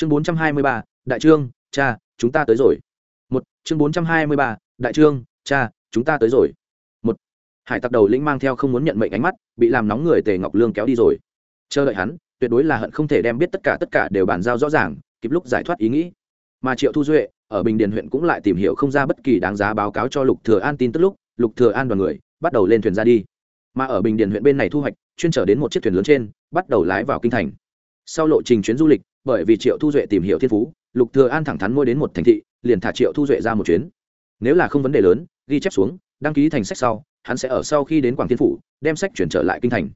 chương bốn trăm hai mươi ba, đại trương, cha, chúng ta tới rồi. Một, chương bốn trăm hai mươi ba, đại trương, cha, chúng ta tới rồi. Một, hải tặc đầu lĩnh mang theo không muốn nhận mệnh ánh mắt, bị làm nóng người tề ngọc lương kéo đi rồi. Chờ đợi hắn, tuyệt đối là hận không thể đem biết tất cả tất cả đều bàn giao rõ ràng, kịp lúc giải thoát ý nghĩ. Mà triệu thu duệ, ở bình điền huyện cũng lại tìm hiểu không ra bất kỳ đáng giá báo cáo cho lục thừa an tin tức lúc, lục thừa an đoàn người bắt đầu lên thuyền ra đi. Mà ở bình điền huyện bên này thu hoạch, chuyên trở đến một chiếc thuyền lớn trên, bắt đầu lái vào kinh thành. Sau lộ trình chuyến du lịch bởi vì triệu thu duệ tìm hiểu thiên phú, lục thừa an thẳng thắn mua đến một thành thị, liền thả triệu thu duệ ra một chuyến. Nếu là không vấn đề lớn, ghi chép xuống, đăng ký thành sách sau, hắn sẽ ở sau khi đến quảng thiên phủ, đem sách chuyển trở lại kinh thành.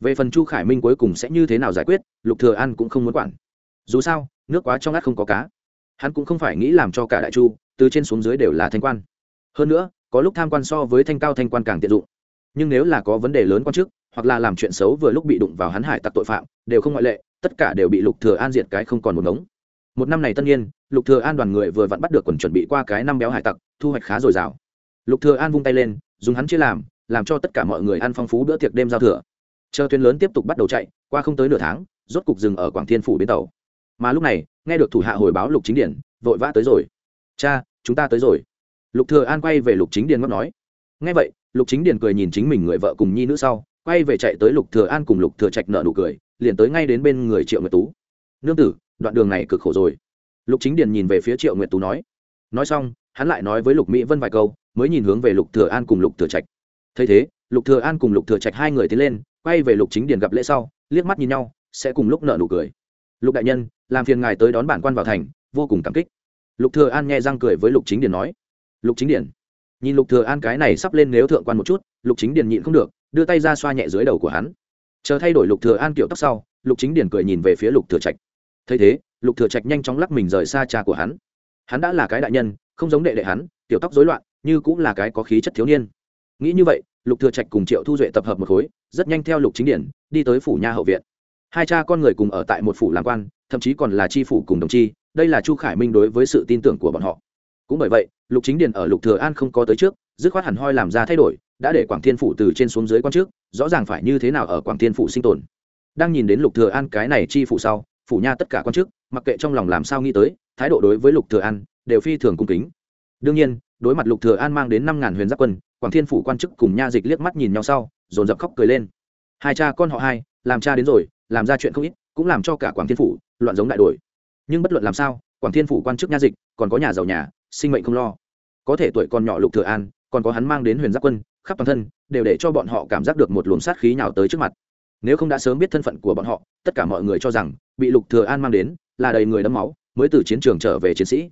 Về phần chu khải minh cuối cùng sẽ như thế nào giải quyết, lục thừa an cũng không muốn quản. Dù sao, nước quá trong ngắt không có cá. Hắn cũng không phải nghĩ làm cho cả đại chu, từ trên xuống dưới đều là thanh quan. Hơn nữa, có lúc tham quan so với thanh cao thanh quan càng tiện dụng. Nhưng nếu là có vấn đề lớn quan chức, hoặc là làm chuyện xấu vừa lúc bị đụng vào hắn hải tặc tội phạm, đều không ngoại lệ tất cả đều bị lục thừa an diệt cái không còn một ngống. Một năm này tân nhiên lục thừa an đoàn người vừa vặn bắt được quần chuẩn bị qua cái năm béo hải tặc, thu hoạch khá dồi dào. Lục thừa an vung tay lên, dùng hắn chia làm làm cho tất cả mọi người ăn phong phú bữa tiệc đêm giao thừa. Chờ tuyến lớn tiếp tục bắt đầu chạy, qua không tới nửa tháng, rốt cục dừng ở quảng thiên phủ bến tàu. Mà lúc này, nghe được thủ hạ hồi báo lục chính điển vội vã tới rồi. Cha, chúng ta tới rồi. Lục thừa an quay về lục chính điền ngóc nói. Nghe vậy, lục chính điền cười nhìn chính mình người vợ cùng nhi nữ sau, quay về chạy tới lục thừa an cùng lục thừa trạch nợ nụ cười liền tới ngay đến bên người triệu nguyệt tú. Nương tử, đoạn đường này cực khổ rồi. Lục chính điền nhìn về phía triệu nguyệt tú nói. Nói xong, hắn lại nói với lục mỹ vân vài câu, mới nhìn hướng về lục thừa an cùng lục thừa trạch. Thấy thế, lục thừa an cùng lục thừa trạch hai người tiến lên, quay về lục chính điền gặp lễ sau, liếc mắt nhìn nhau, sẽ cùng lúc nợ nụ cười. Lục đại nhân, làm phiền ngài tới đón bản quan vào thành, vô cùng cảm kích. Lục thừa an nghe răng cười với lục chính điền nói. Lục chính điền. Nhìn lục thừa an cái này sắp lên nếu thượng quan một chút, lục chính điền nhịn không được, đưa tay ra xoa nhẹ dưới đầu của hắn chờ thay đổi lục thừa an kiểu tóc sau, lục chính điển cười nhìn về phía lục thừa trạch. Thấy thế, lục thừa trạch nhanh chóng lắc mình rời xa cha của hắn. Hắn đã là cái đại nhân, không giống đệ đệ hắn tiểu tóc rối loạn, như cũng là cái có khí chất thiếu niên. Nghĩ như vậy, lục thừa trạch cùng triệu thu duệ tập hợp một khối, rất nhanh theo lục chính điển đi tới phủ nha hậu viện. Hai cha con người cùng ở tại một phủ làm quan, thậm chí còn là chi phủ cùng đồng chi, đây là chu khải minh đối với sự tin tưởng của bọn họ. Cũng bởi vậy, lục chính điển ở lục thừa an không có tới trước dứt khoát hẳn hoi làm ra thay đổi, đã để quảng thiên phủ từ trên xuống dưới quan trước, rõ ràng phải như thế nào ở quảng thiên phủ sinh tồn. Đang nhìn đến lục thừa an cái này chi phủ sau, phủ nha tất cả quan chức mặc kệ trong lòng làm sao nghĩ tới, thái độ đối với lục thừa an đều phi thường cung kính. Đương nhiên, đối mặt lục thừa an mang đến năm ngàn huyền giáp quân, quảng thiên phủ quan chức cùng nha dịch liếc mắt nhìn nhau sau, dồn dập khóc cười lên. Hai cha con họ hai, làm cha đến rồi, làm ra chuyện không ít, cũng làm cho cả quảng thiên phủ loạn giống đại đổi. Nhưng bất luận làm sao, quảng thiên phủ quan chức nha dịch còn có nhà giàu nhà, sinh mệnh không lo. Có thể tuổi còn nhỏ lục thừa an còn có hắn mang đến huyền giáp quân, khắp toàn thân, đều để cho bọn họ cảm giác được một luồng sát khí nhào tới trước mặt. Nếu không đã sớm biết thân phận của bọn họ, tất cả mọi người cho rằng, bị lục thừa an mang đến, là đầy người đẫm máu, mới từ chiến trường trở về chiến sĩ.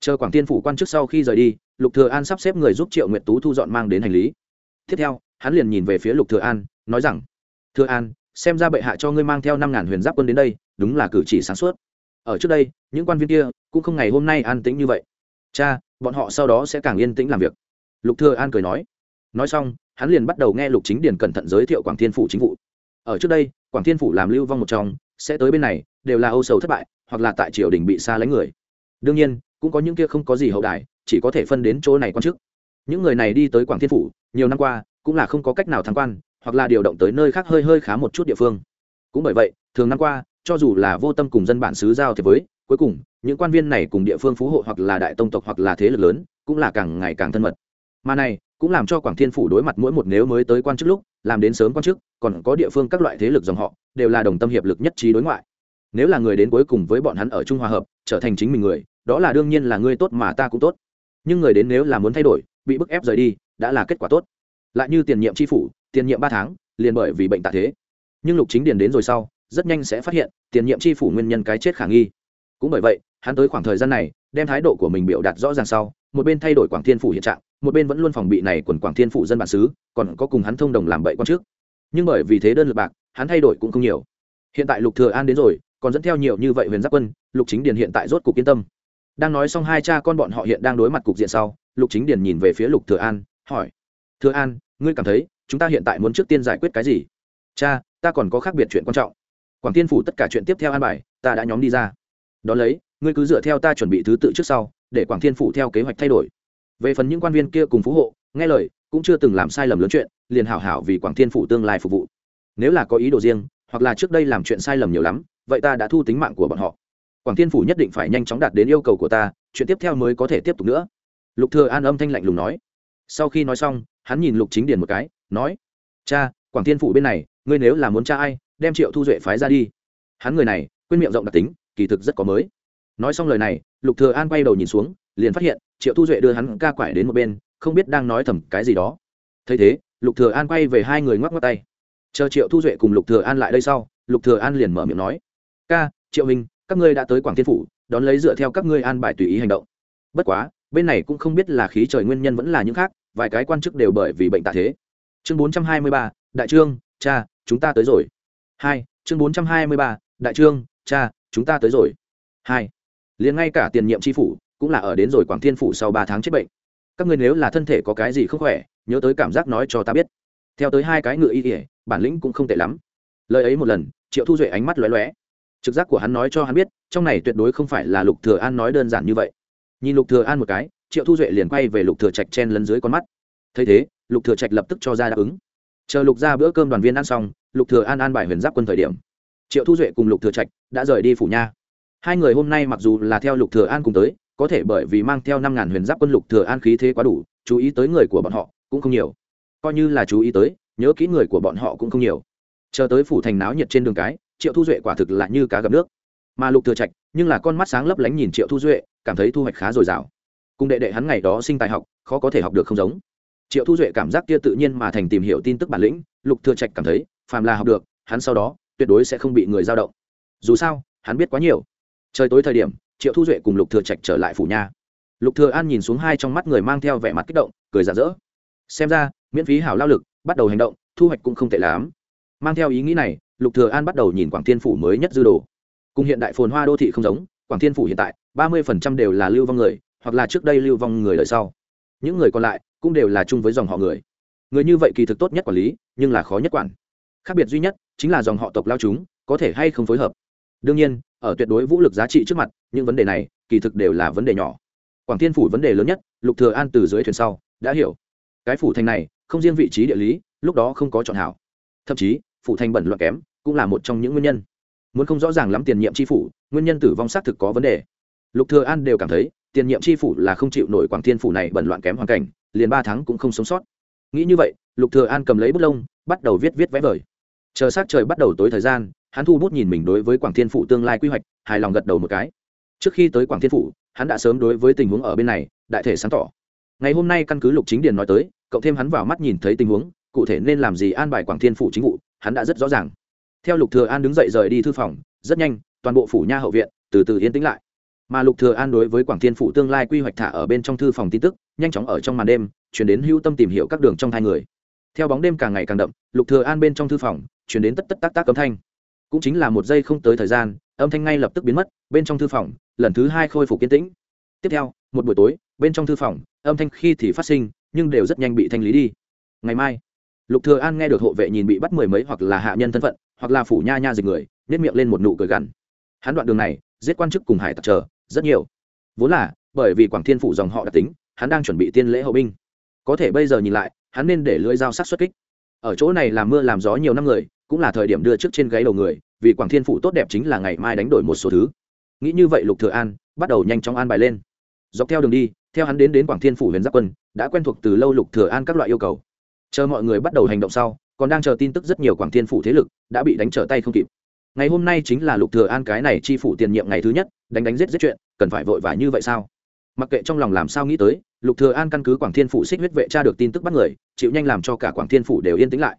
Chờ quảng tiên phủ quan chức sau khi rời đi, lục thừa an sắp xếp người giúp triệu nguyệt tú thu dọn mang đến hành lý. Tiếp theo, hắn liền nhìn về phía lục thừa an, nói rằng, thừa an, xem ra bệ hạ cho ngươi mang theo năm ngàn huyền giáp quân đến đây, đúng là cử chỉ sáng suốt. Ở trước đây, những quan viên kia cũng không ngày hôm nay an tĩnh như vậy. Cha, bọn họ sau đó sẽ càng yên tĩnh làm việc lục thừa an cười nói. Nói xong, hắn liền bắt đầu nghe lục chính Điền cẩn thận giới thiệu quảng thiên phủ chính vụ. Ở trước đây, quảng thiên phủ làm lưu vong một trong, sẽ tới bên này, đều là âu sầu thất bại, hoặc là tại triều đình bị xa lánh người. Đương nhiên, cũng có những kia không có gì hậu đài, chỉ có thể phân đến chỗ này quan chức. Những người này đi tới quảng thiên phủ, nhiều năm qua, cũng là không có cách nào thăng quan, hoặc là điều động tới nơi khác hơi hơi khá một chút địa phương. Cũng bởi vậy, thường năm qua, cho dù là vô tâm cùng dân bản xứ giao thiệp với, cuối cùng, những quan viên này cùng địa phương phú hộ hoặc là đại tông tộc hoặc là thế lực lớn, cũng là càng ngày càng thân mật mà này, cũng làm cho quảng thiên phủ đối mặt mỗi một nếu mới tới quan chức lúc, làm đến sớm quan chức, còn có địa phương các loại thế lực dòng họ, đều là đồng tâm hiệp lực nhất trí đối ngoại. Nếu là người đến cuối cùng với bọn hắn ở trung hòa hợp, trở thành chính mình người, đó là đương nhiên là ngươi tốt mà ta cũng tốt. Nhưng người đến nếu là muốn thay đổi, bị bức ép rời đi, đã là kết quả tốt. Lại như tiền nhiệm tri phủ, tiền nhiệm ba tháng, liền bởi vì bệnh tạ thế. Nhưng lục chính điền đến rồi sau, rất nhanh sẽ phát hiện, tiền nhiệm tri phủ nguyên nhân cái chết khả nghi. Cũng bởi vậy, hắn tới khoảng thời gian này, đem thái độ của mình biểu đạt rõ ràng sau một bên thay đổi quảng thiên phủ hiện trạng, một bên vẫn luôn phòng bị này quần quảng thiên phủ dân bản xứ, còn có cùng hắn thông đồng làm bậy quan trước. Nhưng bởi vì thế đơn lực bạc, hắn thay đổi cũng không nhiều. Hiện tại lục thừa an đến rồi, còn dẫn theo nhiều như vậy huyền giáp quân, lục chính điền hiện tại rốt cục yên tâm. Đang nói xong hai cha con bọn họ hiện đang đối mặt cục diện sau, lục chính điền nhìn về phía lục thừa an, hỏi, thừa an, ngươi cảm thấy chúng ta hiện tại muốn trước tiên giải quyết cái gì? Cha, ta còn có khác biệt chuyện quan trọng. Quảng tiên phủ tất cả chuyện tiếp theo an bài, ta đã nhóm đi ra. Đón lấy, ngươi cứ dựa theo ta chuẩn bị thứ tự trước sau để quảng thiên phủ theo kế hoạch thay đổi. Về phần những quan viên kia cùng phú hộ, nghe lời, cũng chưa từng làm sai lầm lớn chuyện, liền hảo hảo vì quảng thiên phủ tương lai phục vụ. Nếu là có ý đồ riêng, hoặc là trước đây làm chuyện sai lầm nhiều lắm, vậy ta đã thu tính mạng của bọn họ. Quảng thiên phủ nhất định phải nhanh chóng đạt đến yêu cầu của ta, chuyện tiếp theo mới có thể tiếp tục nữa. Lục thừa an âm thanh lạnh lùng nói. Sau khi nói xong, hắn nhìn lục chính điền một cái, nói, cha, quảng thiên phủ bên này, ngươi nếu là muốn cha ai, đem triệu thu duệ phái ra đi. Hắn người này, quên miệng rộng đặc tính, kỳ thực rất có mới. Nói xong lời này lục thừa an quay đầu nhìn xuống liền phát hiện triệu thu duệ đưa hắn ca quải đến một bên không biết đang nói thầm cái gì đó. Thấy thế lục thừa an quay về hai người ngoắc ngoắc tay. Chờ triệu thu duệ cùng lục thừa an lại đây sau lục thừa an liền mở miệng nói ca triệu minh các ngươi đã tới quảng thiên phủ đón lấy dựa theo các ngươi an bài tùy ý hành động. Bất quá bên này cũng không biết là khí trời nguyên nhân vẫn là những khác vài cái quan chức đều bởi vì bệnh tạ thế. Chương 423, đại trương cha chúng ta tới rồi. Hai chương 423, đại trương cha chúng ta tới rồi. Hai liền ngay cả tiền nhiệm tri phủ cũng là ở đến rồi quảng thiên phủ sau ba tháng chết bệnh. Các ngươi nếu là thân thể có cái gì không khỏe, nhớ tới cảm giác nói cho ta biết. Theo tới hai cái ngựa y ỉa bản lĩnh cũng không tệ lắm. Lời ấy một lần, triệu thu duệ ánh mắt lóe lóe. Trực giác của hắn nói cho hắn biết, trong này tuyệt đối không phải là lục thừa an nói đơn giản như vậy. Nhìn lục thừa an một cái, triệu thu duệ liền quay về lục thừa trạch chen lấn dưới con mắt. Thấy thế, lục thừa trạch lập tức cho ra đáp ứng. Chờ lục ra bữa cơm đoàn viên ăn xong, lục thừa an an bài huyền giáp quân thời điểm. Triệu thu duệ cùng lục thừa trạch đã rời đi phủ nha hai người hôm nay mặc dù là theo lục thừa an cùng tới, có thể bởi vì mang theo năm ngàn huyền giáp quân lục thừa an khí thế quá đủ, chú ý tới người của bọn họ cũng không nhiều. Coi như là chú ý tới, nhớ kỹ người của bọn họ cũng không nhiều. Chờ tới phủ thành náo nhiệt trên đường cái, triệu thu duệ quả thực là như cá gặp nước. Mà lục thừa trạch, nhưng là con mắt sáng lấp lánh nhìn triệu thu duệ, cảm thấy thu hoạch khá dồi dào. Cùng đệ đệ hắn ngày đó sinh tài học, khó có thể học được không giống. Triệu thu duệ cảm giác kia tự nhiên mà thành tìm hiểu tin tức bản lĩnh, lục thừa trạch cảm thấy, phàm là học được, hắn sau đó, tuyệt đối sẽ không bị người giao động. Dù sao, hắn biết quá nhiều trời tối thời điểm, triệu thu duệ cùng lục thừa trạch trở lại phủ nhà. Lục thừa an nhìn xuống hai trong mắt người mang theo vẻ mặt kích động, cười rạng rỡ. Xem ra, miễn phí hảo lao lực, bắt đầu hành động, thu hoạch cũng không tệ lắm. Mang theo ý nghĩ này, lục thừa an bắt đầu nhìn quảng thiên phủ mới nhất dư đồ. Cùng hiện đại phồn hoa đô thị không giống, quảng thiên phủ hiện tại, ba mươi đều là lưu vong người, hoặc là trước đây lưu vong người đời sau. Những người còn lại, cũng đều là chung với dòng họ người. Người như vậy kỳ thực tốt nhất quản lý, nhưng là khó nhất quản. Khác biệt duy nhất, chính là dòng họ tộc lao chúng, có thể hay không phối hợp đương nhiên, ở tuyệt đối vũ lực giá trị trước mặt, những vấn đề này, kỳ thực đều là vấn đề nhỏ. Quảng thiên phủ vấn đề lớn nhất, lục thừa an từ dưới thuyền sau, đã hiểu. Cái phủ thành này, không riêng vị trí địa lý, lúc đó không có chọn hảo. Thậm chí, phủ thành bẩn loạn kém, cũng là một trong những nguyên nhân. Muốn không rõ ràng lắm tiền nhiệm tri phủ, nguyên nhân tử vong xác thực có vấn đề. Lục thừa an đều cảm thấy, tiền nhiệm tri phủ là không chịu nổi quảng thiên phủ này bẩn loạn kém hoàn cảnh, liền ba tháng cũng không sống sót. Nghĩ như vậy, lục thừa an cầm lấy bút lông, bắt đầu viết viết vẽ vời. Chờ sát trời bắt đầu tối thời gian hắn thu bút nhìn mình đối với quảng thiên phủ tương lai quy hoạch, hài lòng gật đầu một cái. Trước khi tới quảng thiên phủ, hắn đã sớm đối với tình huống ở bên này, đại thể sáng tỏ. Ngày hôm nay căn cứ lục chính điền nói tới, cộng thêm hắn vào mắt nhìn thấy tình huống, cụ thể nên làm gì an bài quảng thiên phủ chính vụ, hắn đã rất rõ ràng. Theo lục thừa an đứng dậy rời đi thư phòng, rất nhanh, toàn bộ phủ nha hậu viện, từ từ yên tĩnh lại. Mà lục thừa an đối với quảng thiên phủ tương lai quy hoạch thả ở bên trong thư phòng tin tức, nhanh chóng ở trong màn đêm, chuyển đến hưu tâm tìm hiểu các đường trong hai người. Theo bóng đêm càng ngày càng đậm, lục thừa an bên trong thư phòng, chuyển đến tất tất tác tác âm thanh cũng chính là một giây không tới thời gian, âm thanh ngay lập tức biến mất, bên trong thư phòng, lần thứ hai khôi phục kiến tĩnh. Tiếp theo, một buổi tối, bên trong thư phòng, âm thanh khi thì phát sinh, nhưng đều rất nhanh bị thanh lý đi. Ngày mai, lục thừa an nghe được hộ vệ nhìn bị bắt mười mấy hoặc là hạ nhân thân phận, hoặc là phủ nha nha dịch người nét miệng lên một nụ cười gằn. Hắn đoạn đường này, giết quan chức cùng hải tặc chờ, rất nhiều. Vốn là, bởi vì quảng thiên phủ dòng họ đặc tính, hắn đang chuẩn bị tiên lễ hậu binh. Có thể bây giờ nhìn lại, hắn nên để lưỡi dao sắc xuất kích. Ở chỗ này làm mưa làm gió nhiều năm người cũng là thời điểm đưa trước trên gáy đầu người, vì quảng thiên phủ tốt đẹp chính là ngày mai đánh đổi một số thứ. Nghĩ như vậy lục thừa an bắt đầu nhanh chóng an bài lên. Dọc theo đường đi, theo hắn đến đến quảng thiên phủ huyền giáp quân, đã quen thuộc từ lâu lục thừa an các loại yêu cầu. Chờ mọi người bắt đầu hành động sau, còn đang chờ tin tức rất nhiều quảng thiên phủ thế lực đã bị đánh trở tay không kịp. Ngày hôm nay chính là lục thừa an cái này chi phủ tiền nhiệm ngày thứ nhất, đánh đánh giết giết chuyện, cần phải vội vã như vậy sao? Mặc kệ trong lòng làm sao nghĩ tới, lục thừa an căn cứ quảng thiên phủ xích huyết vệ tra được tin tức bắt người, chịu nhanh làm cho cả quảng thiên phủ đều yên tĩnh lại.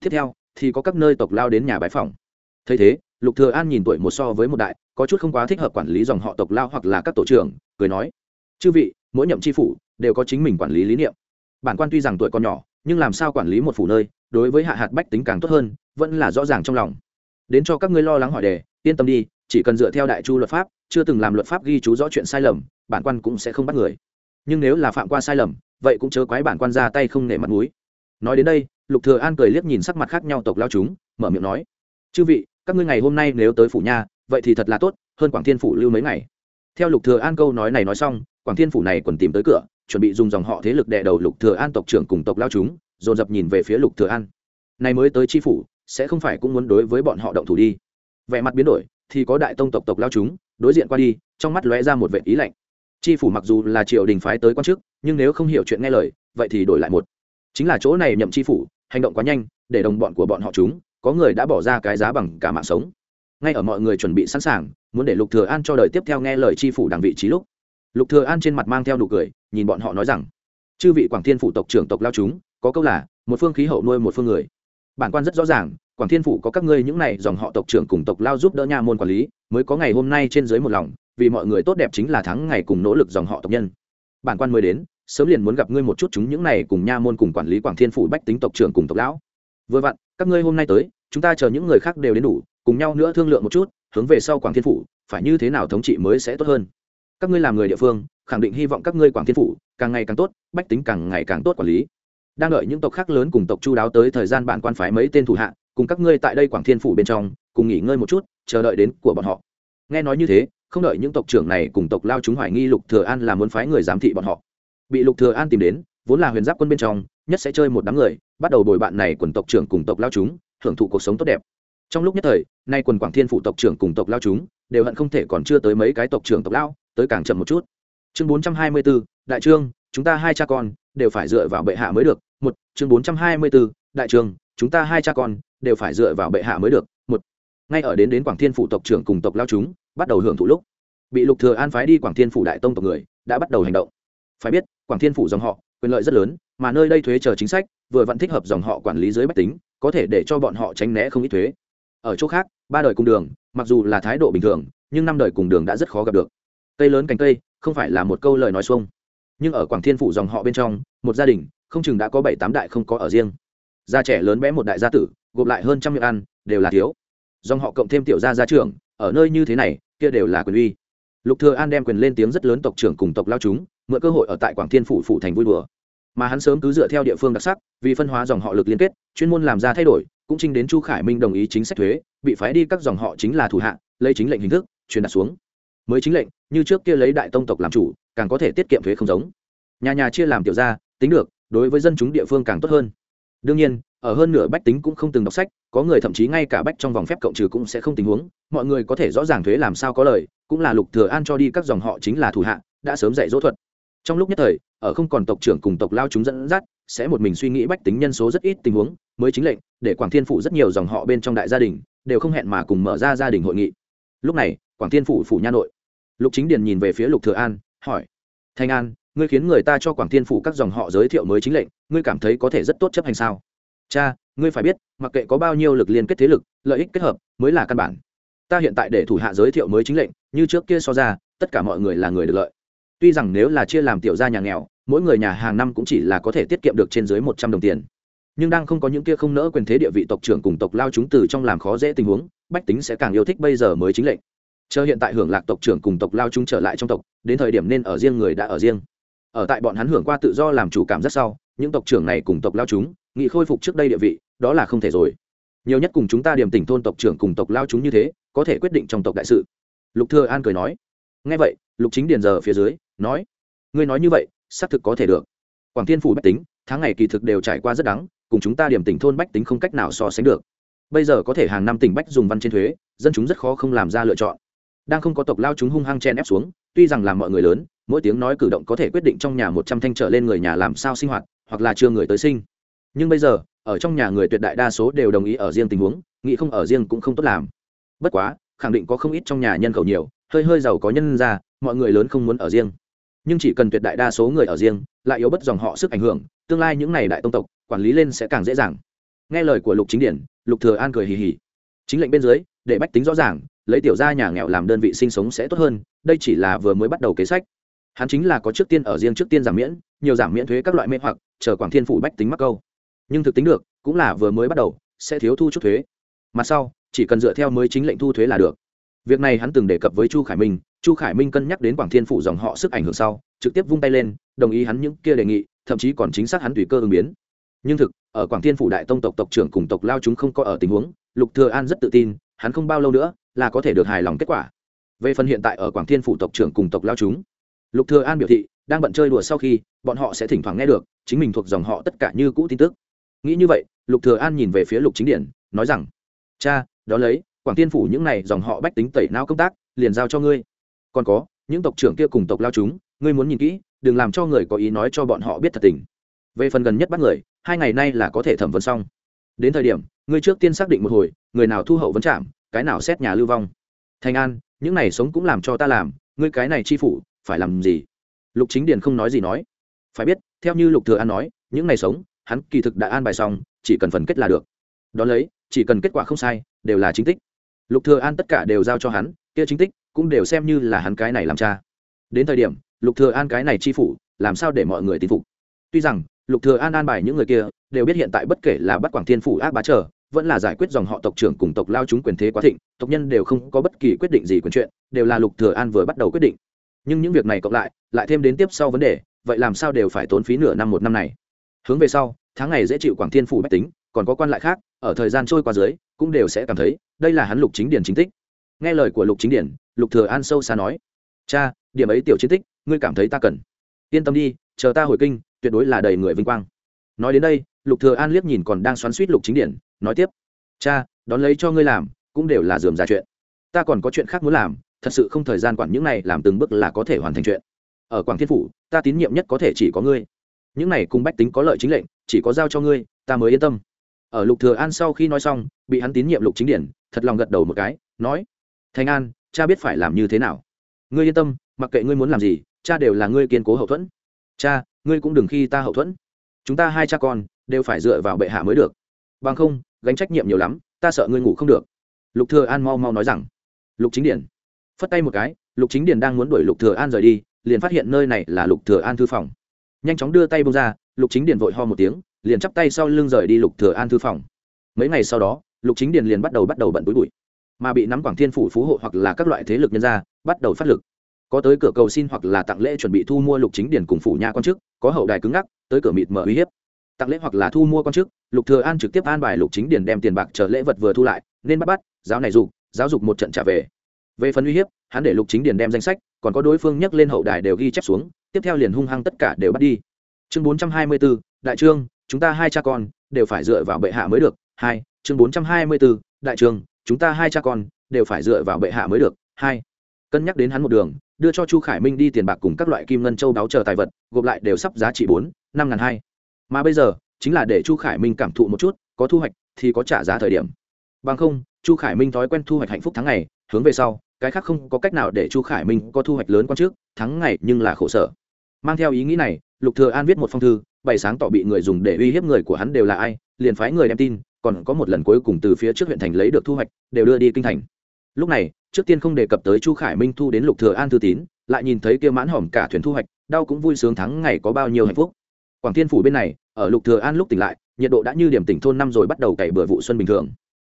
Tiếp theo thì có các nơi tộc lao đến nhà bái phòng thấy thế, lục thừa an nhìn tuổi một so với một đại, có chút không quá thích hợp quản lý dòng họ tộc lao hoặc là các tổ trưởng, cười nói, chư vị, mỗi nhậm chi phủ đều có chính mình quản lý lý niệm. Bản quan tuy rằng tuổi còn nhỏ, nhưng làm sao quản lý một phủ nơi, đối với hạ hạt bách tính càng tốt hơn, vẫn là rõ ràng trong lòng. Đến cho các ngươi lo lắng hỏi đề, yên tâm đi, chỉ cần dựa theo đại chu luật pháp, chưa từng làm luật pháp ghi chú rõ chuyện sai lầm, bản quan cũng sẽ không bắt người. Nhưng nếu là phạm qua sai lầm, vậy cũng chớ quái bản quan ra tay không nể mặt mũi. Nói đến đây lục thừa an cười liếc nhìn sắc mặt khác nhau tộc lao chúng, mở miệng nói, chư vị, các ngươi ngày hôm nay nếu tới phủ nha, vậy thì thật là tốt, hơn quảng thiên phủ lưu mấy ngày. Theo lục thừa an câu nói này nói xong, quảng thiên phủ này còn tìm tới cửa, chuẩn bị dùng dòng họ thế lực đè đầu lục thừa an tộc trưởng cùng tộc lao chúng, dồn dập nhìn về phía lục thừa an. Này mới tới chi phủ, sẽ không phải cũng muốn đối với bọn họ động thủ đi? Vẻ mặt biến đổi, thì có đại tông tộc tộc lao chúng, đối diện qua đi, trong mắt lóe ra một vệ ý lạnh. Tri phủ mặc dù là triều đình phái tới quan chức, nhưng nếu không hiểu chuyện nghe lời, vậy thì đổi lại một chính là chỗ này nhậm tri phủ, hành động quá nhanh, để đồng bọn của bọn họ chúng, có người đã bỏ ra cái giá bằng cả mạng sống. Ngay ở mọi người chuẩn bị sẵn sàng, muốn để lục thừa an cho đời tiếp theo nghe lời tri phủ đằng vị trí lúc, lục thừa an trên mặt mang theo nụ cười, nhìn bọn họ nói rằng, chư vị quảng thiên phủ tộc trưởng tộc lao chúng, có câu là, một phương khí hậu nuôi một phương người. Bản quan rất rõ ràng, quảng thiên phủ có các ngươi những này dòng họ tộc trưởng cùng tộc lao giúp đỡ nha môn quản lý, mới có ngày hôm nay trên dưới một lòng, vì mọi người tốt đẹp chính là thắng ngày cùng nỗ lực dòng họ tộc nhân. Bản quan mới đến sớm liền muốn gặp ngươi một chút chúng những này cùng nha môn cùng quản lý quảng thiên phủ bách tính tộc trưởng cùng tộc lão. Vừa vặn, các ngươi hôm nay tới, chúng ta chờ những người khác đều đến đủ, cùng nhau nữa thương lượng một chút, hướng về sau quảng thiên phủ, phải như thế nào thống trị mới sẽ tốt hơn. Các ngươi làm người địa phương, khẳng định hy vọng các ngươi quảng thiên phủ, càng ngày càng tốt, bách tính càng ngày càng tốt quản lý. Đang đợi những tộc khác lớn cùng tộc chu đáo tới thời gian bản quan phái mấy tên thủ hạ, cùng các ngươi tại đây quảng thiên phủ bên trong, cùng nghỉ ngơi một chút, chờ đợi đến của bọn họ. Nghe nói như thế, không đợi những tộc trưởng này cùng tộc lao chúng hoài nghi lục thừa an là muốn phái người giám thị bọn họ bị lục thừa an tìm đến vốn là huyền giáp quân bên trong nhất sẽ chơi một đám người bắt đầu bồi bạn này quần tộc trưởng cùng tộc lao chúng hưởng thụ cuộc sống tốt đẹp. Trong lúc nhất thời nay quần quảng thiên phụ tộc trưởng cùng tộc lao chúng đều hận không thể còn chưa tới mấy cái tộc trưởng tộc lao tới càng chậm một chút. Chương 424, đại trương chúng ta hai cha con đều phải dựa vào bệ hạ mới được. Một chương 424, đại trương chúng ta hai cha con đều phải dựa vào bệ hạ mới được. Một ngay ở đến đến quảng thiên phụ tộc trưởng cùng tộc lao chúng bắt đầu hưởng thụ lúc bị lục thừa an phái đi quảng thiên phủ đại tông tộc người đã bắt đầu hành động. Phải biết quảng thiên phủ dòng họ, quyền lợi rất lớn, mà nơi đây thuế chờ chính sách, vừa vẫn thích hợp dòng họ quản lý dưới bách tính, có thể để cho bọn họ tránh né không ít thuế. Ở chỗ khác, ba đời cùng đường, mặc dù là thái độ bình thường, nhưng năm đời cùng đường đã rất khó gặp được. Cây lớn cành cây, không phải là một câu lời nói xuông. Nhưng ở quảng thiên phủ dòng họ bên trong, một gia đình, không chừng đã có bảy tám đại không có ở riêng. Gia trẻ lớn bé một đại gia tử, gộp lại hơn trăm miệng ăn, đều là thiếu. Dòng họ cộng thêm tiểu gia gia trưởng, ở nơi như thế này, kia đều là quyền uy lục thừa an đem quyền lên tiếng rất lớn tộc trưởng cùng tộc lao chúng, mượn cơ hội ở tại quảng thiên phủ phủ thành vui đùa. Mà hắn sớm cứ dựa theo địa phương đặc sắc, vì phân hóa dòng họ lực liên kết, chuyên môn làm ra thay đổi, cũng trinh đến chu khải minh đồng ý chính sách thuế, bị phái đi các dòng họ chính là thủ hạ, lấy chính lệnh hình thức, truyền đạt xuống. Mới chính lệnh, như trước kia lấy đại tông tộc làm chủ, càng có thể tiết kiệm thuế không giống. Nhà nhà chia làm tiểu gia, tính được, đối với dân chúng địa phương càng tốt hơn. Đương nhiên ở hơn nửa bách tính cũng không từng đọc sách, có người thậm chí ngay cả bách trong vòng phép cộng trừ cũng sẽ không tình huống, mọi người có thể rõ ràng thuế làm sao có lời, cũng là lục thừa an cho đi các dòng họ chính là thủ hạ, đã sớm dạy dỗ thuật. Trong lúc nhất thời, ở không còn tộc trưởng cùng tộc lao chúng dẫn dắt, sẽ một mình suy nghĩ bách tính nhân số rất ít tình huống, mới chính lệnh, để quảng thiên phủ rất nhiều dòng họ bên trong đại gia đình, đều không hẹn mà cùng mở ra gia đình hội nghị. Lúc này, quảng thiên phủ phủ nha nội. Lục chính điền nhìn về phía lục thừa an, hỏi, thanh an, ngươi khiến người ta cho quảng thiên phủ các dòng họ giới thiệu mới chính lệnh, ngươi cảm thấy có thể rất tốt chấp hành sao? Cha, ngươi phải biết, mặc kệ có bao nhiêu lực liên kết thế lực, lợi ích kết hợp mới là căn bản. Ta hiện tại để thủ hạ giới thiệu mới chính lệnh, như trước kia so ra, tất cả mọi người là người được lợi. Tuy rằng nếu là chia làm tiểu gia nhà nghèo, mỗi người nhà hàng năm cũng chỉ là có thể tiết kiệm được trên dưới một trăm đồng tiền. Nhưng đang không có những kia không nỡ quyền thế địa vị tộc trưởng cùng tộc lao chúng từ trong làm khó dễ tình huống, bách tính sẽ càng yêu thích bây giờ mới chính lệnh. Chờ hiện tại hưởng lạc tộc trưởng cùng tộc lao chúng trở lại trong tộc, đến thời điểm nên ở riêng người đã ở riêng. Ở tại bọn hắn hưởng qua tự do làm chủ cảm rất sau những tộc trưởng này cùng tộc lao chúng, nghị khôi phục trước đây địa vị, đó là không thể rồi. Nhiều nhất cùng chúng ta điểm tỉnh thôn tộc trưởng cùng tộc lao chúng như thế, có thể quyết định trong tộc đại sự. Lục thừa an cười nói. Nghe vậy, lục chính điền giờ phía dưới, nói, ngươi nói như vậy, xác thực có thể được. Quảng thiên phủ bách tính, tháng ngày kỳ thực đều trải qua rất đắng, cùng chúng ta điểm tỉnh thôn bách tính không cách nào so sánh được. Bây giờ có thể hàng năm tỉnh bách dùng văn trên thuế, dân chúng rất khó không làm ra lựa chọn đang không có tộc lao chúng hung hăng chen ép xuống, tuy rằng làm mọi người lớn, mỗi tiếng nói cử động có thể quyết định trong nhà một trăm thanh trở lên người nhà làm sao sinh hoạt, hoặc là chưa người tới sinh. Nhưng bây giờ, ở trong nhà người tuyệt đại đa số đều đồng ý ở riêng tình huống, nghĩ không ở riêng cũng không tốt làm. Bất quá, khẳng định có không ít trong nhà nhân khẩu nhiều, hơi hơi giàu có nhân ra, mọi người lớn không muốn ở riêng. Nhưng chỉ cần tuyệt đại đa số người ở riêng, lại yếu bất dòng họ sức ảnh hưởng, tương lai những n à y đại tông tộc, quản lý lên sẽ càng dễ dàng. Nghe lời của lục chính điển, lục thừa an cười hì hì. Chính lệnh bên dưới, để bách tính rõ ràng lấy tiểu gia nhà nghèo làm đơn vị sinh sống sẽ tốt hơn, đây chỉ là vừa mới bắt đầu kế sách. Hắn chính là có trước tiên ở riêng trước tiên giảm miễn, nhiều giảm miễn thuế các loại mê hoặc, chờ quảng thiên phủ bách tính mắc câu. Nhưng thực tính được, cũng là vừa mới bắt đầu, sẽ thiếu thu chút thuế. Mặt sau, chỉ cần dựa theo mới chính lệnh thu thuế là được. Việc này hắn từng đề cập với chu khải minh, chu khải minh cân nhắc đến quảng thiên phủ dòng họ sức ảnh hưởng sau, trực tiếp vung tay lên, đồng ý hắn những kia đề nghị, thậm chí còn chính xác hắn tùy cơ ứng biến. Nhưng thực, ở quảng thiên phủ đại tông tộc tộc trưởng cùng tộc lao chúng không có ở tình huống, lục thừa an rất tự tin, hắn không bao lâu nữa là có thể được hài lòng kết quả. Về phần hiện tại ở quảng thiên phủ tộc trưởng cùng tộc lao chúng, lục thừa an biểu thị, đang bận chơi đùa sau khi, bọn họ sẽ thỉnh thoảng nghe được, chính mình thuộc dòng họ tất cả như cũ tin tức. Nghĩ như vậy, lục thừa an nhìn về phía lục chính điển, nói rằng, cha, đó lấy, quảng Thiên phủ những này dòng họ bách tính tẩy não công tác, liền giao cho ngươi. Còn có, những tộc trưởng kia cùng tộc lao chúng, ngươi muốn nhìn kỹ, đừng làm cho người có ý nói cho bọn họ biết thật tình. Về phần gần nhất bắt người, hai ngày nay là có thể thẩm vấn xong. Đến thời điểm, ngươi trước tiên xác định một hồi, người nào thu hậu vấn chạm cái nào xét nhà lưu vong? Thành an, những này sống cũng làm cho ta làm, ngươi cái này chi phủ, phải làm gì? Lục chính điền không nói gì nói. Phải biết, theo như lục thừa an nói, những này sống, hắn kỳ thực đã an bài xong, chỉ cần phần kết là được. Đó lấy, chỉ cần kết quả không sai, đều là chính tích. Lục thừa an tất cả đều giao cho hắn, kia chính tích cũng đều xem như là hắn cái này làm cha. Đến thời điểm, lục thừa an cái này chi phủ, làm sao để mọi người tin phục? Tuy rằng, lục thừa an an bài những người kia, đều biết hiện tại bất kể là bắt quảng thiên phủ ác bá trở vẫn là giải quyết dòng họ tộc trưởng cùng tộc lao chúng quyền thế quá thịnh, tộc nhân đều không có bất kỳ quyết định gì quyền chuyện, đều là lục thừa an vừa bắt đầu quyết định. Nhưng những việc này cộng lại lại thêm đến tiếp sau vấn đề, vậy làm sao đều phải tốn phí nửa năm một năm này? Hướng về sau, tháng ngày dễ chịu quảng thiên phủ bách tính, còn có quan lại khác, ở thời gian trôi qua dưới, cũng đều sẽ cảm thấy, đây là hắn lục chính điển chính tích. Nghe lời của lục chính điển lục thừa an sâu xa nói, cha, điểm ấy tiểu chiến tích, ngươi cảm thấy ta cần. Yên tâm đi, chờ ta hồi kinh, tuyệt đối là đầy người vinh quang nói đến đây, lục thừa an liếc nhìn còn đang xoắn xuýt lục chính điển, nói tiếp. Cha, đón lấy cho ngươi làm, cũng đều là dườm ra chuyện. Ta còn có chuyện khác muốn làm, thật sự không thời gian quản những này, làm từng bước là có thể hoàn thành chuyện. Ở quảng thiên phủ, ta tín nhiệm nhất có thể chỉ có ngươi. Những này cùng bách tính có lợi chính lệnh, chỉ có giao cho ngươi, ta mới yên tâm. Ở lục thừa an sau khi nói xong, bị hắn tín nhiệm lục chính điển, thật lòng gật đầu một cái, nói thành an, cha biết phải làm như thế nào. Ngươi yên tâm, mặc kệ ngươi muốn làm gì, cha đều là ngươi kiên cố hậu thuẫn. Cha, ngươi cũng đừng khi ta hậu thuẫn chúng ta hai cha con đều phải dựa vào bệ hạ mới được. Bằng không, gánh trách nhiệm nhiều lắm, ta sợ ngươi ngủ không được. Lục thừa an mau mau nói rằng. Lục chính điển. Phất tay một cái, lục chính điển đang muốn đuổi lục thừa an rời đi, liền phát hiện nơi này là lục thừa an thư phòng. Nhanh chóng đưa tay bông ra, lục chính điển vội ho một tiếng, liền chắp tay sau lưng rời đi lục thừa an thư phòng. Mấy ngày sau đó, lục chính điển liền bắt đầu bắt đầu bận túi bụi, mà bị nắm quảng thiên phủ phú hộ hoặc là các loại thế lực nhân gia bắt đầu phát lực có tới cửa cầu xin hoặc là tặng lễ chuẩn bị thu mua lục chính điển cùng phủ nha quan chức có hậu đài cứng ngắc tới cửa mịt mở uy hiếp. Tặng lễ hoặc là thu mua quan chức lục thừa an trực tiếp an bài lục chính điển đem tiền bạc chờ lễ vật vừa thu lại nên bắt bắt giáo này dục giáo dục một trận trả về. Về phần uy hiếp hắn để lục chính điển đem danh sách còn có đối phương nhắc lên hậu đài đều ghi chép xuống tiếp theo liền hung hăng tất cả đều bắt đi. Chương 424, đại trương chúng ta hai cha con đều phải dựa vào bệ hạ mới được. Hai chương 424, đại trương chúng ta hai cha con đều phải dựa vào bệ hạ mới được. Hai cân nhắc đến hắn một đường đưa cho chu khải minh đi tiền bạc cùng các loại kim ngân châu đáo chờ tài vật, gộp lại đều sắp giá trị bốn, năm ngàn hai. Mà bây giờ, chính là để chu khải minh cảm thụ một chút, có thu hoạch thì có trả giá thời điểm. Bằng không, chu khải minh thói quen thu hoạch hạnh phúc tháng ngày, hướng về sau, cái khác không có cách nào để chu khải minh có thu hoạch lớn quan trước, tháng ngày nhưng là khổ sở. Mang theo ý nghĩ này, lục thừa an viết một phong thư, bày sáng tỏ bị người dùng để uy hiếp người của hắn đều là ai, liền phái người đem tin, còn có một lần cuối cùng từ phía trước huyện thành lấy được thu hoạch, đều đưa đi kinh thành lúc này, trước tiên không đề cập tới chu khải minh thu đến lục thừa an thư tín, lại nhìn thấy kia mãn hỏm cả thuyền thu hoạch, đau cũng vui sướng thắng ngày có bao nhiêu hạnh phúc. Quảng thiên phủ bên này, ở lục thừa an lúc tỉnh lại, nhiệt độ đã như điểm tỉnh thôn năm rồi bắt đầu cày bừa vụ xuân bình thường.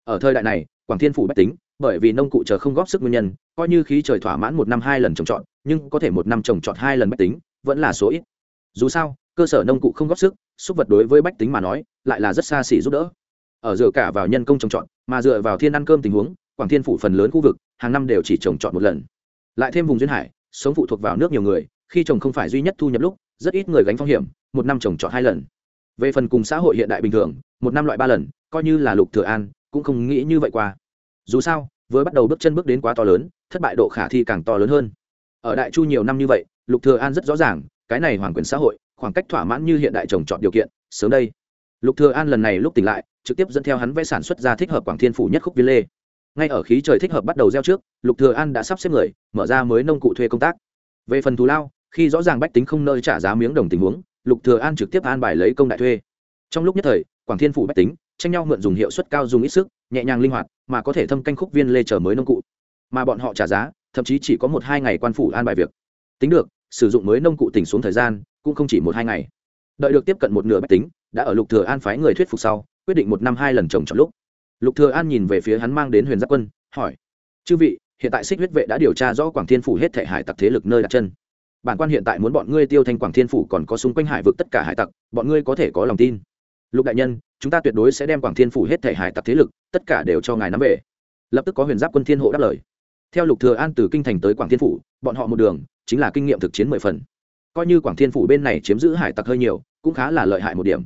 Ở thời đại này, quảng thiên phủ bách tính, bởi vì nông cụ chờ không góp sức nguyên nhân, coi như khí trời thỏa mãn một năm hai lần trồng trọt, nhưng có thể một năm trồng trọt hai lần bách tính, vẫn là số ít. Dù sao, cơ sở nông cụ không góp sức, xúc vật đối với bách tính mà nói, lại là rất xa xỉ giúp đỡ. Ở dựa cả vào nhân công trồng trọt, mà dựa vào thiên ăn cơm tình huống quảng thiên phủ phần lớn khu vực, hàng năm đều chỉ trồng trọt một lần. Lại thêm vùng duyên hải, sống phụ thuộc vào nước nhiều người, khi trồng không phải duy nhất thu nhập lúc, rất ít người gánh phong hiểm, một năm trồng trọt hai lần. Về phần cùng xã hội hiện đại bình thường, một năm loại ba lần, coi như là lục thừa an, cũng không nghĩ như vậy qua. Dù sao với bắt đầu bước chân bước đến quá to lớn, thất bại độ khả thi càng to lớn hơn. Ở đại chu nhiều năm như vậy, lục thừa an rất rõ ràng, cái này hoàn quyền xã hội, khoảng cách thỏa mãn như hiện đại trồng trọt điều kiện, sớm đây. Lục thừa an lần này lúc tỉnh lại, trực tiếp dẫn theo hắn vẽ sản xuất ra thích hợp quảng thiên phủ nhất khúc viên lê ngay ở khí trời thích hợp bắt đầu gieo trước, lục thừa an đã sắp xếp người, mở ra mới nông cụ thuê công tác. Về phần thù lao, khi rõ ràng bách tính không nơi trả giá miếng đồng tình huống, lục thừa an trực tiếp an bài lấy công đại thuê. Trong lúc nhất thời, quảng thiên phủ bách tính, tranh nhau mượn dùng hiệu suất cao dùng ít sức, nhẹ nhàng linh hoạt, mà có thể thâm canh khúc viên lê chờ mới nông cụ. Mà bọn họ trả giá, thậm chí chỉ có một hai ngày quan phủ an bài việc. Tính được, sử dụng mới nông cụ tỉnh xuống thời gian, cũng không chỉ một hai ngày. Đợi được tiếp cận một nửa bách tính, đã ở lục thừa an phái người thuyết phục sau, quyết định một năm hai lần trồng trọt lúc lục thừa an nhìn về phía hắn mang đến huyền giáp quân, hỏi, chư vị, hiện tại xích huyết vệ đã điều tra rõ quảng thiên phủ hết thể hải tặc thế lực nơi đặt chân. Bản quan hiện tại muốn bọn ngươi tiêu thanh quảng thiên phủ còn có xung quanh hải vực tất cả hải tặc, bọn ngươi có thể có lòng tin. Lục đại nhân, chúng ta tuyệt đối sẽ đem quảng thiên phủ hết thể hải tặc thế lực, tất cả đều cho ngài nắm về. Lập tức có huyền giáp quân thiên hộ đáp lời. Theo lục thừa an từ kinh thành tới quảng thiên phủ, bọn họ một đường, chính là kinh nghiệm thực chiến mười phần. Coi như quảng thiên phủ bên này chiếm giữ hải tặc hơi nhiều, cũng khá là lợi hại một điểm.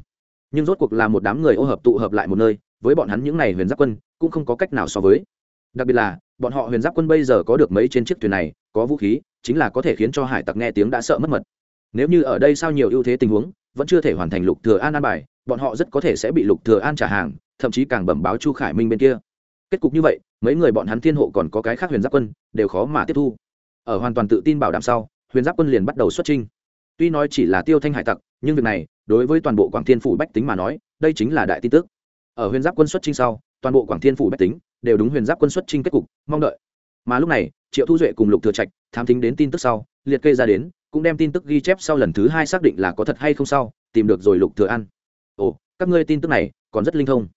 Nhưng rốt cuộc là một đám người ô hợp tụ hợp lại một nơi với bọn hắn những này huyền giáp quân, cũng không có cách nào so với. Đặc biệt là, bọn họ huyền giáp quân bây giờ có được mấy trên chiếc thuyền này, có vũ khí, chính là có thể khiến cho hải tặc nghe tiếng đã sợ mất mật. Nếu như ở đây sao nhiều ưu thế tình huống, vẫn chưa thể hoàn thành lục thừa an an bài, bọn họ rất có thể sẽ bị lục thừa an trả hàng, thậm chí càng bẩm báo chu khải minh bên kia. Kết cục như vậy, mấy người bọn hắn thiên hộ còn có cái khác huyền giáp quân, đều khó mà tiếp thu. Ở hoàn toàn tự tin bảo đảm sau, huyền giáp quân liền bắt đầu xuất trinh tuy nói chỉ là tiêu thanh hải tặc, nhưng việc này, đối với toàn bộ quảng thiên phủ bách tính mà nói, đây chính là đại tin tức ở huyền giáp quân xuất trinh sau, toàn bộ quảng thiên phủ bách tính đều đúng huyền giáp quân xuất trinh kết cục, mong đợi. Mà lúc này, triệu thu duệ cùng lục thừa trạch tham thính đến tin tức sau, liệt kê ra đến, cũng đem tin tức ghi chép sau lần thứ hai xác định là có thật hay không sau, tìm được rồi lục thừa ăn ồ, các ngươi tin tức này còn rất linh thông.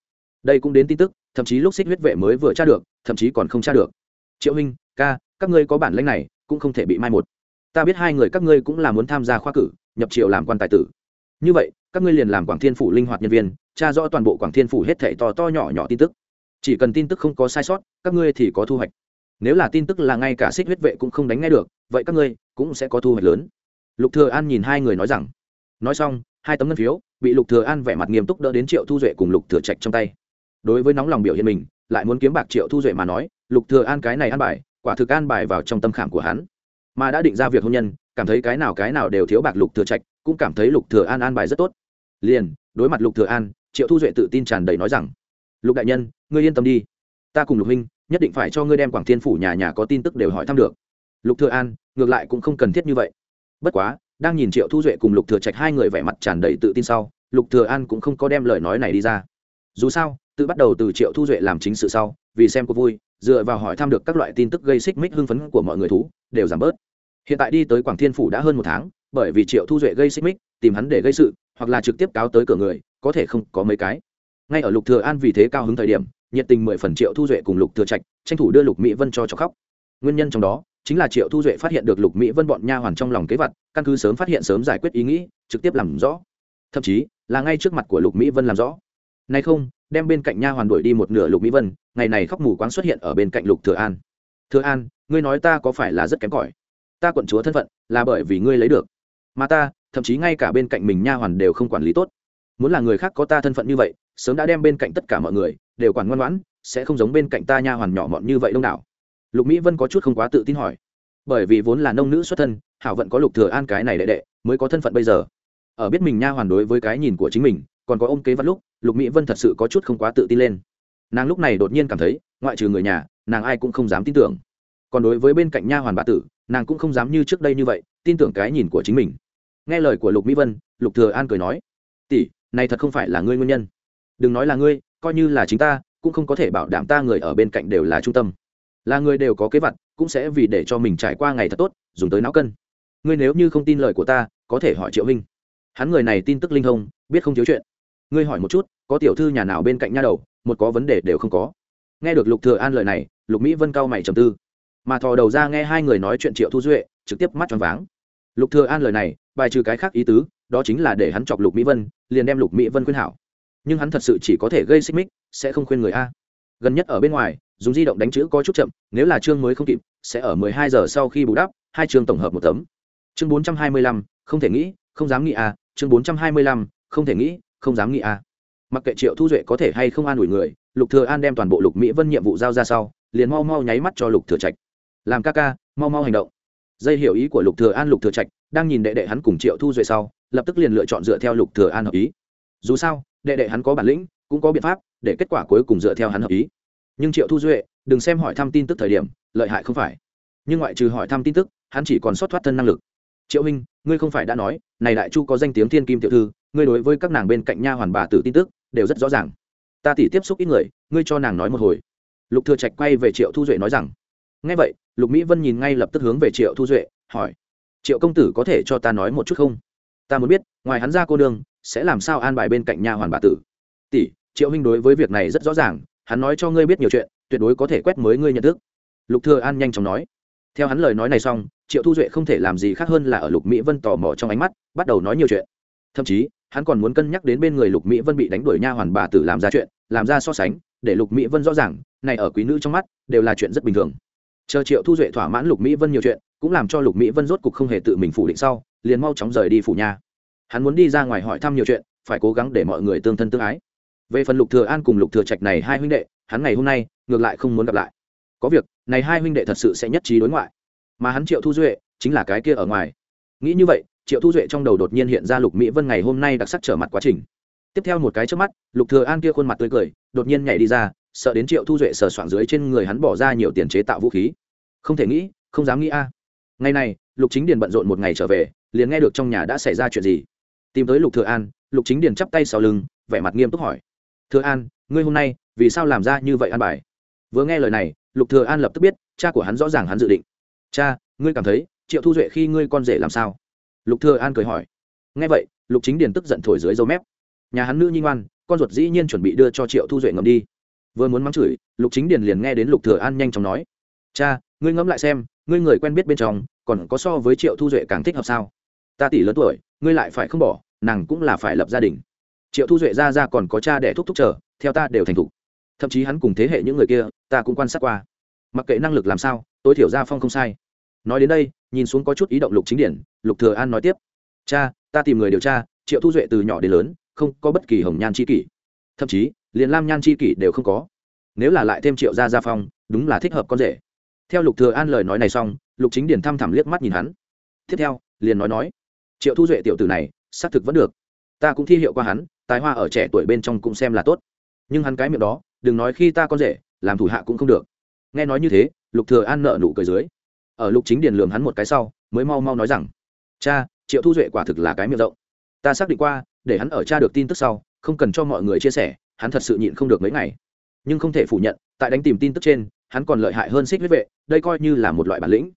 Đây cũng đến tin tức, thậm chí lúc xích huyết vệ mới vừa tra được, thậm chí còn không tra được. Triệu huynh, ca, các ngươi có bản lĩnh này, cũng không thể bị mai một. Ta biết hai người các ngươi cũng là muốn tham gia khoa cử, nhập triệu làm quan tài tử. Như vậy các ngươi liền làm quảng thiên phủ linh hoạt nhân viên, tra rõ toàn bộ quảng thiên phủ hết thảy to to nhỏ nhỏ tin tức. Chỉ cần tin tức không có sai sót, các ngươi thì có thu hoạch. Nếu là tin tức là ngay cả xích huyết vệ cũng không đánh nghe được, vậy các ngươi cũng sẽ có thu hoạch lớn. Lục thừa an nhìn hai người nói rằng. Nói xong, hai tấm ngân phiếu bị lục thừa an vẻ mặt nghiêm túc đỡ đến triệu thu duệ cùng lục thừa trạch trong tay. Đối với nóng lòng biểu hiện mình, lại muốn kiếm bạc triệu thu duệ mà nói, lục thừa an cái này an bài, quả thực an bài vào trong tâm khảm của hắn. Mà đã định ra việc hôn nhân, cảm thấy cái nào cái nào đều thiếu bạc lục thừa trạch, cũng cảm thấy lục thừa an an bài rất tốt liền, đối mặt lục thừa an, triệu thu duệ tự tin tràn đầy nói rằng, lục đại nhân, ngươi yên tâm đi. Ta cùng lục huynh, nhất định phải cho ngươi đem quảng thiên phủ nhà nhà có tin tức đều hỏi thăm được. Lục thừa an, ngược lại cũng không cần thiết như vậy. Bất quá, đang nhìn triệu thu duệ cùng lục thừa trạch hai người vẻ mặt tràn đầy tự tin sau, lục thừa an cũng không có đem lời nói này đi ra. Dù sao, tự bắt đầu từ triệu thu duệ làm chính sự sau, vì xem có vui, dựa vào hỏi thăm được các loại tin tức gây xích mích hưng phấn của mọi người thú, đều giảm bớt. Hiện tại đi tới quảng thiên phủ đã hơn một tháng, bởi vì triệu thu duệ gây xích mích, tìm hắn để gây sự hoặc là trực tiếp cáo tới cửa người, có thể không có mấy cái. Ngay ở lục thừa an vì thế cao hứng thời điểm, nhiệt tình mười phần triệu thu duệ cùng lục thừa trạch, tranh thủ đưa lục mỹ vân cho cho khóc. Nguyên nhân trong đó, chính là triệu thu duệ phát hiện được lục mỹ vân bọn nha hoàn trong lòng kế vật, căn cứ sớm phát hiện sớm giải quyết ý nghĩ, trực tiếp làm rõ. Thậm chí, là ngay trước mặt của lục mỹ vân làm rõ. Nay không, đem bên cạnh nha hoàn đuổi đi một nửa lục mỹ vân, ngày này khóc mù quáng xuất hiện ở bên cạnh lục thừa an. Thừa an, ngươi nói ta có phải là rất kém cỏi? Ta quận chúa thân phận là bởi vì ngươi lấy được. Mà ta thậm chí ngay cả bên cạnh mình nha hoàn đều không quản lý tốt. Muốn là người khác có ta thân phận như vậy, sớm đã đem bên cạnh tất cả mọi người đều quản ngoan ngoãn, sẽ không giống bên cạnh ta nha hoàn nhỏ mọn như vậy đông đảo. Lục mỹ vân có chút không quá tự tin hỏi. Bởi vì vốn là nông nữ xuất thân, hảo vận có lục thừa an cái này đệ đệ, mới có thân phận bây giờ. Ở biết mình nha hoàn đối với cái nhìn của chính mình, còn có ôm kế văn lúc, lục mỹ vân thật sự có chút không quá tự tin lên. Nàng lúc này đột nhiên cảm thấy, ngoại trừ người nhà, nàng ai cũng không dám tin tưởng. Còn đối với bên cạnh nha hoàn bà tử, nàng cũng không dám như trước đây như vậy, tin tưởng cái nhìn của chính mình nghe lời của lục mỹ vân lục thừa an cười nói tỷ này thật không phải là ngươi nguyên nhân. Đừng nói là ngươi coi như là chính ta cũng không có thể bảo đảm ta người ở bên cạnh đều là trung tâm. Là người đều có kế vật cũng sẽ vì để cho mình trải qua ngày thật tốt dùng tới não cân. Ngươi nếu như không tin lời của ta có thể hỏi triệu minh, hắn người này tin tức linh thông biết không thiếu chuyện. Ngươi hỏi một chút có tiểu thư nhà nào bên cạnh nha đầu một có vấn đề đều không có. Nghe được lục thừa an lời này lục mỹ vân cao mày trầm tư. Mà thò đầu ra nghe hai người nói chuyện triệu thu duệ trực tiếp mắt tròn váng lục thừa an lời này bài trừ cái khác ý tứ đó chính là để hắn chọc lục mỹ vân liền đem lục mỹ vân khuyên hảo. Nhưng hắn thật sự chỉ có thể gây xích mích sẽ không khuyên người a. Gần nhất ở bên ngoài dùng di động đánh chữ có chút chậm nếu là chương mới không kịp sẽ ở 12 giờ sau khi bù đắp hai chương tổng hợp một tấm. Chương 425, không thể nghĩ không dám nghĩ a chương 425, không thể nghĩ không dám nghĩ a. Mặc kệ triệu thu duệ có thể hay không an ủi người lục thừa an đem toàn bộ lục mỹ vân nhiệm vụ giao ra sau liền mau mau nháy mắt cho lục thừa trạch. Làm ca ca mau mau hành động dây hiểu ý của lục thừa an lục thừa trạch, đang nhìn đệ đệ hắn cùng triệu thu duệ sau, lập tức liền lựa chọn dựa theo lục thừa an hợp ý. Dù sao, đệ đệ hắn có bản lĩnh, cũng có biện pháp để kết quả cuối cùng dựa theo hắn hợp ý. Nhưng triệu thu duệ, đừng xem hỏi thăm tin tức thời điểm, lợi hại không phải. Nhưng ngoại trừ hỏi thăm tin tức, hắn chỉ còn sót thoát thân năng lực. Triệu huynh, ngươi không phải đã nói, này đại chu có danh tiếng thiên kim tiểu thư, ngươi đối với các nàng bên cạnh nha hoàn bà tử tin tức, đều rất rõ ràng. Ta tỉ tiếp xúc ít người, ngươi cho nàng nói một hồi. Lục thừa trạch quay về triệu thu duệ nói rằng, nghe vậy lục mỹ vân nhìn ngay lập tức hướng về triệu thu duệ, hỏi, triệu công tử có thể cho ta nói một chút không? Ta muốn biết, ngoài hắn ra cô đương sẽ làm sao an bài bên cạnh nha hoàn bà tử? Tỷ, triệu huynh đối với việc này rất rõ ràng, hắn nói cho ngươi biết nhiều chuyện, tuyệt đối có thể quét mới ngươi nhận thức. Lục thừa an nhanh chóng nói. Theo hắn lời nói này xong, triệu thu duệ không thể làm gì khác hơn là ở lục mỹ vân tò mò trong ánh mắt, bắt đầu nói nhiều chuyện. Thậm chí, hắn còn muốn cân nhắc đến bên người lục mỹ vân bị đánh đuổi nha hoàn bà tử làm ra chuyện, làm ra so sánh, để lục mỹ vân rõ ràng, này ở quý nữ trong mắt, đều là chuyện rất bình thường chờ triệu thu duệ thỏa mãn lục mỹ vân nhiều chuyện, cũng làm cho lục mỹ vân rốt cục không hề tự mình phủ định sau, liền mau chóng rời đi phủ nhà. Hắn muốn đi ra ngoài hỏi thăm nhiều chuyện, phải cố gắng để mọi người tương thân tương ái. Về phần lục thừa an cùng lục thừa trạch này hai huynh đệ, hắn ngày hôm nay, ngược lại không muốn gặp lại. Có việc, này hai huynh đệ thật sự sẽ nhất trí đối ngoại. Mà hắn triệu thu duệ, chính là cái kia ở ngoài. Nghĩ như vậy, triệu thu duệ trong đầu đột nhiên hiện ra lục mỹ vân ngày hôm nay đặc sắc trở mặt quá trình. Tiếp theo một cái trước mắt, lục thừa an kia khuôn mặt tươi cười, đột nhiên nhảy đi ra sợ đến triệu thu duệ sờ soạn dưới trên người hắn bỏ ra nhiều tiền chế tạo vũ khí. Không thể nghĩ, không dám nghĩ a. Ngày này, lục chính điền bận rộn một ngày trở về, liền nghe được trong nhà đã xảy ra chuyện gì. Tìm tới lục thừa an, lục chính điền chắp tay sau lưng, vẻ mặt nghiêm túc hỏi. Thừa an, ngươi hôm nay vì sao làm ra như vậy an bài? Vừa nghe lời này, lục thừa an lập tức biết, cha của hắn rõ ràng hắn dự định. Cha, ngươi cảm thấy triệu thu duệ khi ngươi con rể làm sao? Lục thừa an cười hỏi. Nghe vậy, lục chính điền tức giận thổi dưới dâu mép. Nhà hắn nữ nhi ngoan, con ruột dĩ nhiên chuẩn bị đưa cho triệu thu duệ ngầm đi vừa muốn mắng chửi, lục chính điền liền nghe đến lục thừa an nhanh chóng nói, cha, ngươi ngẫm lại xem, ngươi người quen biết bên trong, còn có so với triệu thu duệ càng thích hợp sao? Ta tỷ lớn tuổi, ngươi lại phải không bỏ, nàng cũng là phải lập gia đình. Triệu thu duệ ra ra còn có cha để thúc thúc chờ, theo ta đều thành thục. Thậm chí hắn cùng thế hệ những người kia, ta cũng quan sát qua. Mặc kệ năng lực làm sao, tối thiểu gia phong không sai. Nói đến đây, nhìn xuống có chút ý động lục chính điển lục thừa an nói tiếp, cha, ta tìm người điều tra, triệu thu duệ từ nhỏ đến lớn, không có bất kỳ hồng nhan chi kỷ. Thậm chí liền lam nhan chi kỷ đều không có. Nếu là lại thêm triệu gia gia phong, đúng là thích hợp con rể. Theo lục thừa an lời nói này xong, lục chính điển thăm thẳm liếc mắt nhìn hắn. Tiếp theo, liền nói nói, triệu thu duệ tiểu tử này, xác thực vẫn được. Ta cũng thi hiệu qua hắn, tài hoa ở trẻ tuổi bên trong cũng xem là tốt. Nhưng hắn cái miệng đó, đừng nói khi ta con rể, làm thủ hạ cũng không được. Nghe nói như thế, lục thừa an nợ nụ cười dưới. Ở lục chính điền lường hắn một cái sau, mới mau mau nói rằng, cha, triệu thu duệ quả thực là cái miệng rộng. Ta xác định qua, để hắn ở cha được tin tức sau, không cần cho mọi người chia sẻ hắn thật sự nhịn không được mấy ngày. Nhưng không thể phủ nhận, tại đánh tìm tin tức trên, hắn còn lợi hại hơn xích huyết vệ, đây coi như là một loại bản lĩnh.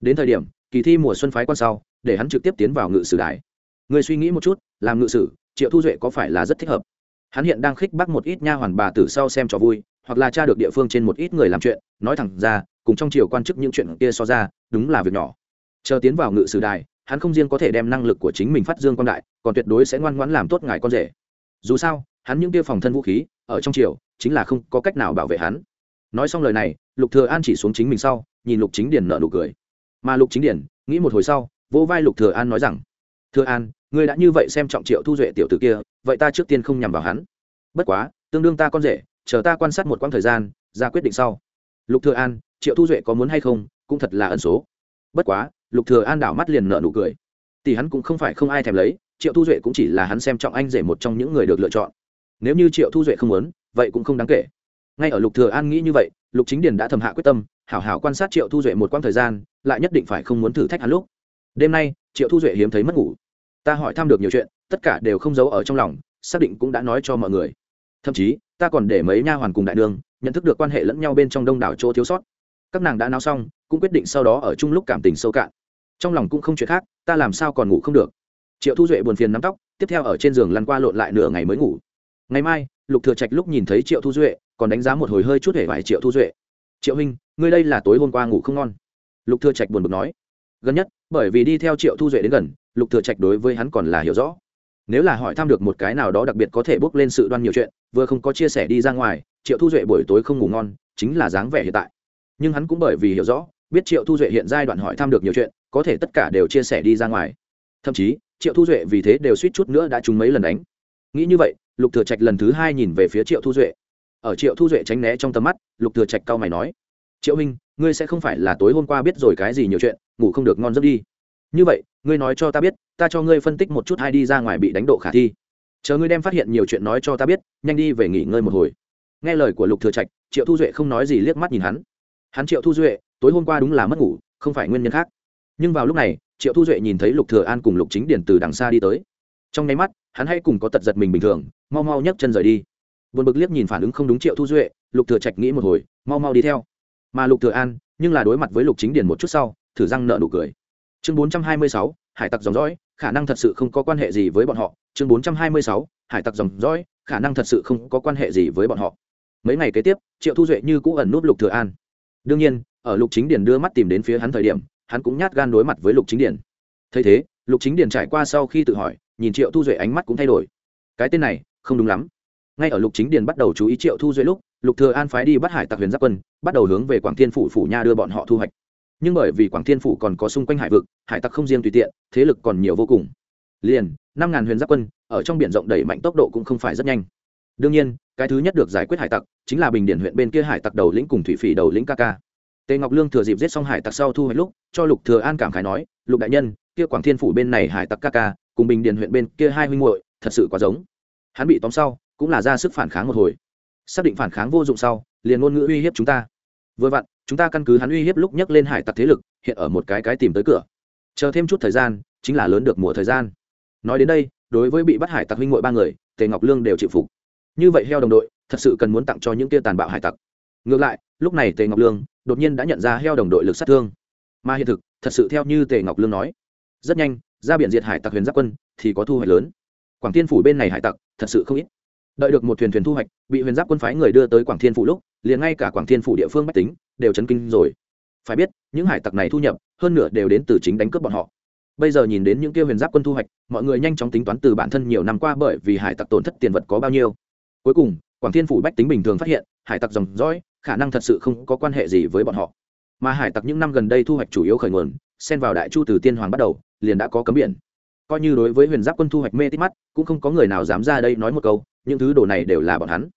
Đến thời điểm, kỳ thi mùa xuân phái quan sau, để hắn trực tiếp tiến vào ngự sử đài. Người suy nghĩ một chút, làm ngự sử, triệu thu duệ có phải là rất thích hợp? Hắn hiện đang khích bác một ít nha hoàn bà tử sau xem cho vui, hoặc là tra được địa phương trên một ít người làm chuyện, nói thẳng ra, cùng trong triều quan chức những chuyện kia so ra, đúng là việc nhỏ. Chờ tiến vào ngự sử đài, hắn không riêng có thể đem năng lực của chính mình phát dương quan đại, còn tuyệt đối sẽ ngoan ngoãn làm tốt ngài con rể. Dù sao hắn những kia phòng thân vũ khí, ở trong triều, chính là không có cách nào bảo vệ hắn. Nói xong lời này, lục thừa an chỉ xuống chính mình sau, nhìn lục chính điển nở nụ cười. Mà lục chính điển nghĩ một hồi sau, vỗ vai lục thừa an nói rằng, thừa an, ngươi đã như vậy xem trọng triệu thu duệ tiểu tử kia, vậy ta trước tiên không nhằm vào hắn. Bất quá, tương đương ta con rể, chờ ta quan sát một quãng thời gian, ra quyết định sau. Lục thừa an, triệu thu duệ có muốn hay không, cũng thật là ẩn số. Bất quá, lục thừa an đảo mắt liền nở nụ cười. Tỷ hắn cũng không phải không ai thèm lấy, triệu thu duệ cũng chỉ là hắn xem trọng anh rể một trong những người được lựa chọn nếu như triệu thu duệ không muốn, vậy cũng không đáng kể. Ngay ở lục thừa an nghĩ như vậy, lục chính điền đã thầm hạ quyết tâm, hảo hảo quan sát triệu thu duệ một quãng thời gian, lại nhất định phải không muốn thử thách hắn lúc. Đêm nay, triệu thu duệ hiếm thấy mất ngủ. Ta hỏi thăm được nhiều chuyện, tất cả đều không giấu ở trong lòng, xác định cũng đã nói cho mọi người. Thậm chí, ta còn để mấy nha hoàn cùng đại đường, nhận thức được quan hệ lẫn nhau bên trong đông đảo chỗ thiếu sót. Các nàng đã náo xong, cũng quyết định sau đó ở chung lúc cảm tình sâu cạn. Trong lòng cũng không chuyện khác, ta làm sao còn ngủ không được. Triệu thu duệ buồn phiền nắm tóc, tiếp theo ở trên giường lăn qua lộn lại nửa ngày mới ngủ ngày mai, lục thừa trạch lúc nhìn thấy triệu thu duệ, còn đánh giá một hồi hơi chút hề vài triệu thu duệ. Triệu huynh, ngươi đây là tối hôm qua ngủ không ngon. Lục thừa trạch buồn bực nói. Gần nhất, bởi vì đi theo triệu thu duệ đến gần, lục thừa trạch đối với hắn còn là hiểu rõ. Nếu là hỏi thăm được một cái nào đó đặc biệt có thể bước lên sự đoan nhiều chuyện, vừa không có chia sẻ đi ra ngoài, triệu thu duệ buổi tối không ngủ ngon, chính là dáng vẻ hiện tại. Nhưng hắn cũng bởi vì hiểu rõ, biết triệu thu duệ hiện giai đoạn hỏi thăm được nhiều chuyện, có thể tất cả đều chia sẻ đi ra ngoài. Thậm chí, triệu thu duệ vì thế đều suýt chút nữa đã trúng mấy lần đánh. Nghĩ như vậy lục thừa trạch lần thứ hai nhìn về phía triệu thu duệ. Ở triệu thu duệ tránh né trong tầm mắt, lục thừa trạch cao mày nói, triệu minh ngươi sẽ không phải là tối hôm qua biết rồi cái gì nhiều chuyện, ngủ không được ngon giấc đi. Như vậy, ngươi nói cho ta biết, ta cho ngươi phân tích một chút hay đi ra ngoài bị đánh độ khả thi. Chờ ngươi đem phát hiện nhiều chuyện nói cho ta biết, nhanh đi về nghỉ ngơi một hồi. Nghe lời của lục thừa trạch, triệu thu duệ không nói gì liếc mắt nhìn hắn. Hắn triệu thu duệ, tối hôm qua đúng là mất ngủ, không phải nguyên nhân khác. Nhưng vào lúc này, triệu thu duệ nhìn thấy lục thừa an cùng lục chính điển từ đằng xa đi tới. Trong nháy mắt hắn hay cùng có tật giật mình bình thường mau mau nhấc chân rời đi. Buồn bực liếc nhìn phản ứng không đúng triệu thu duệ lục thừa trạch nghĩ một hồi mau mau đi theo. Mà lục thừa an nhưng là đối mặt với lục chính điển một chút sau thử răng nợ nụ cười. Chương 426, hải tặc dòng dõi khả năng thật sự không có quan hệ gì với bọn họ. Chương 426, hải tặc dòng dõi khả năng thật sự không có quan hệ gì với bọn họ. Mấy ngày kế tiếp triệu thu duệ như cũ ẩn nút lục thừa an. Đương nhiên ở lục chính điển đưa mắt tìm đến phía hắn thời điểm hắn cũng nhát gan đối mặt với lục chính điển thấy thế lục chính điển trải qua sau khi tự hỏi nhìn triệu thu duệ ánh mắt cũng thay đổi. Cái tên này, không đúng lắm. Ngay ở lục chính điền bắt đầu chú ý triệu thu duệ lúc, lục thừa an phái đi bắt hải tặc huyền giáp quân, bắt đầu hướng về quảng thiên phủ phủ nha đưa bọn họ thu hoạch. Nhưng bởi vì quảng thiên phủ còn có xung quanh hải vực, hải tặc không riêng tùy tiện, thế lực còn nhiều vô cùng. Liền, năm ngàn huyền giáp quân, ở trong biển rộng đẩy mạnh tốc độ cũng không phải rất nhanh. Đương nhiên, cái thứ nhất được giải quyết hải tặc, chính là bình điển huyện bên kia hải tặc đầu lĩnh cùng thủy phỉ đầu lĩnh ca ca. Tề ngọc lương thừa dịp giết xong hải tặc sau thu hoạch lúc, cho lục thừa an cảm khái nói, lục đại nhân, kia quảng thiên phủ bên này hải tặc ca ca cùng bình điền huyện bên kia hai huynh muội, thật sự quá giống. Hắn bị tóm sau, cũng là ra sức phản kháng một hồi. Xác định phản kháng vô dụng sau, liền ngôn ngữ uy hiếp chúng ta. Vừa vặn, chúng ta căn cứ hắn uy hiếp lúc nhắc lên hải tặc thế lực, hiện ở một cái cái tìm tới cửa. Chờ thêm chút thời gian, chính là lớn được mùa thời gian. Nói đến đây, đối với bị bắt hải tặc huynh muội ba người, tề ngọc lương đều chịu phục. Như vậy heo đồng đội, thật sự cần muốn tặng cho những kia tàn bạo hải tặc. Ngược lại, lúc này tề ngọc lương, đột nhiên đã nhận ra heo đồng đội lực sát thương. Mà hiện thực, thật sự theo như tề ngọc lương nói. Rất nhanh ra biển diệt hải tặc huyền giáp quân thì có thu hoạch lớn. Quảng thiên phủ bên này hải tặc thật sự không ít. Đợi được một thuyền thuyền thu hoạch, bị huyền giáp quân phái người đưa tới quảng thiên phủ lúc, liền ngay cả quảng thiên phủ địa phương bách tính đều chấn kinh rồi. Phải biết, những hải tặc này thu nhập hơn nửa đều đến từ chính đánh cướp bọn họ. Bây giờ nhìn đến những kia huyền giáp quân thu hoạch, mọi người nhanh chóng tính toán từ bản thân nhiều năm qua bởi vì hải tặc tổn thất tiền vật có bao nhiêu. Cuối cùng, quảng thiên phủ bách tính bình thường phát hiện, hải tặc dòng dõi, khả năng thật sự không có quan hệ gì với bọn họ. Mà hải tặc những năm gần đây thu hoạch chủ yếu khởi nguồn, xen vào đại chu từ tiên hoàng bắt đầu liền đã có cấm biển. Coi như đối với huyền giáp quân thu hoạch mê tít mắt, cũng không có người nào dám ra đây nói một câu, những thứ đồ này đều là bọn hắn.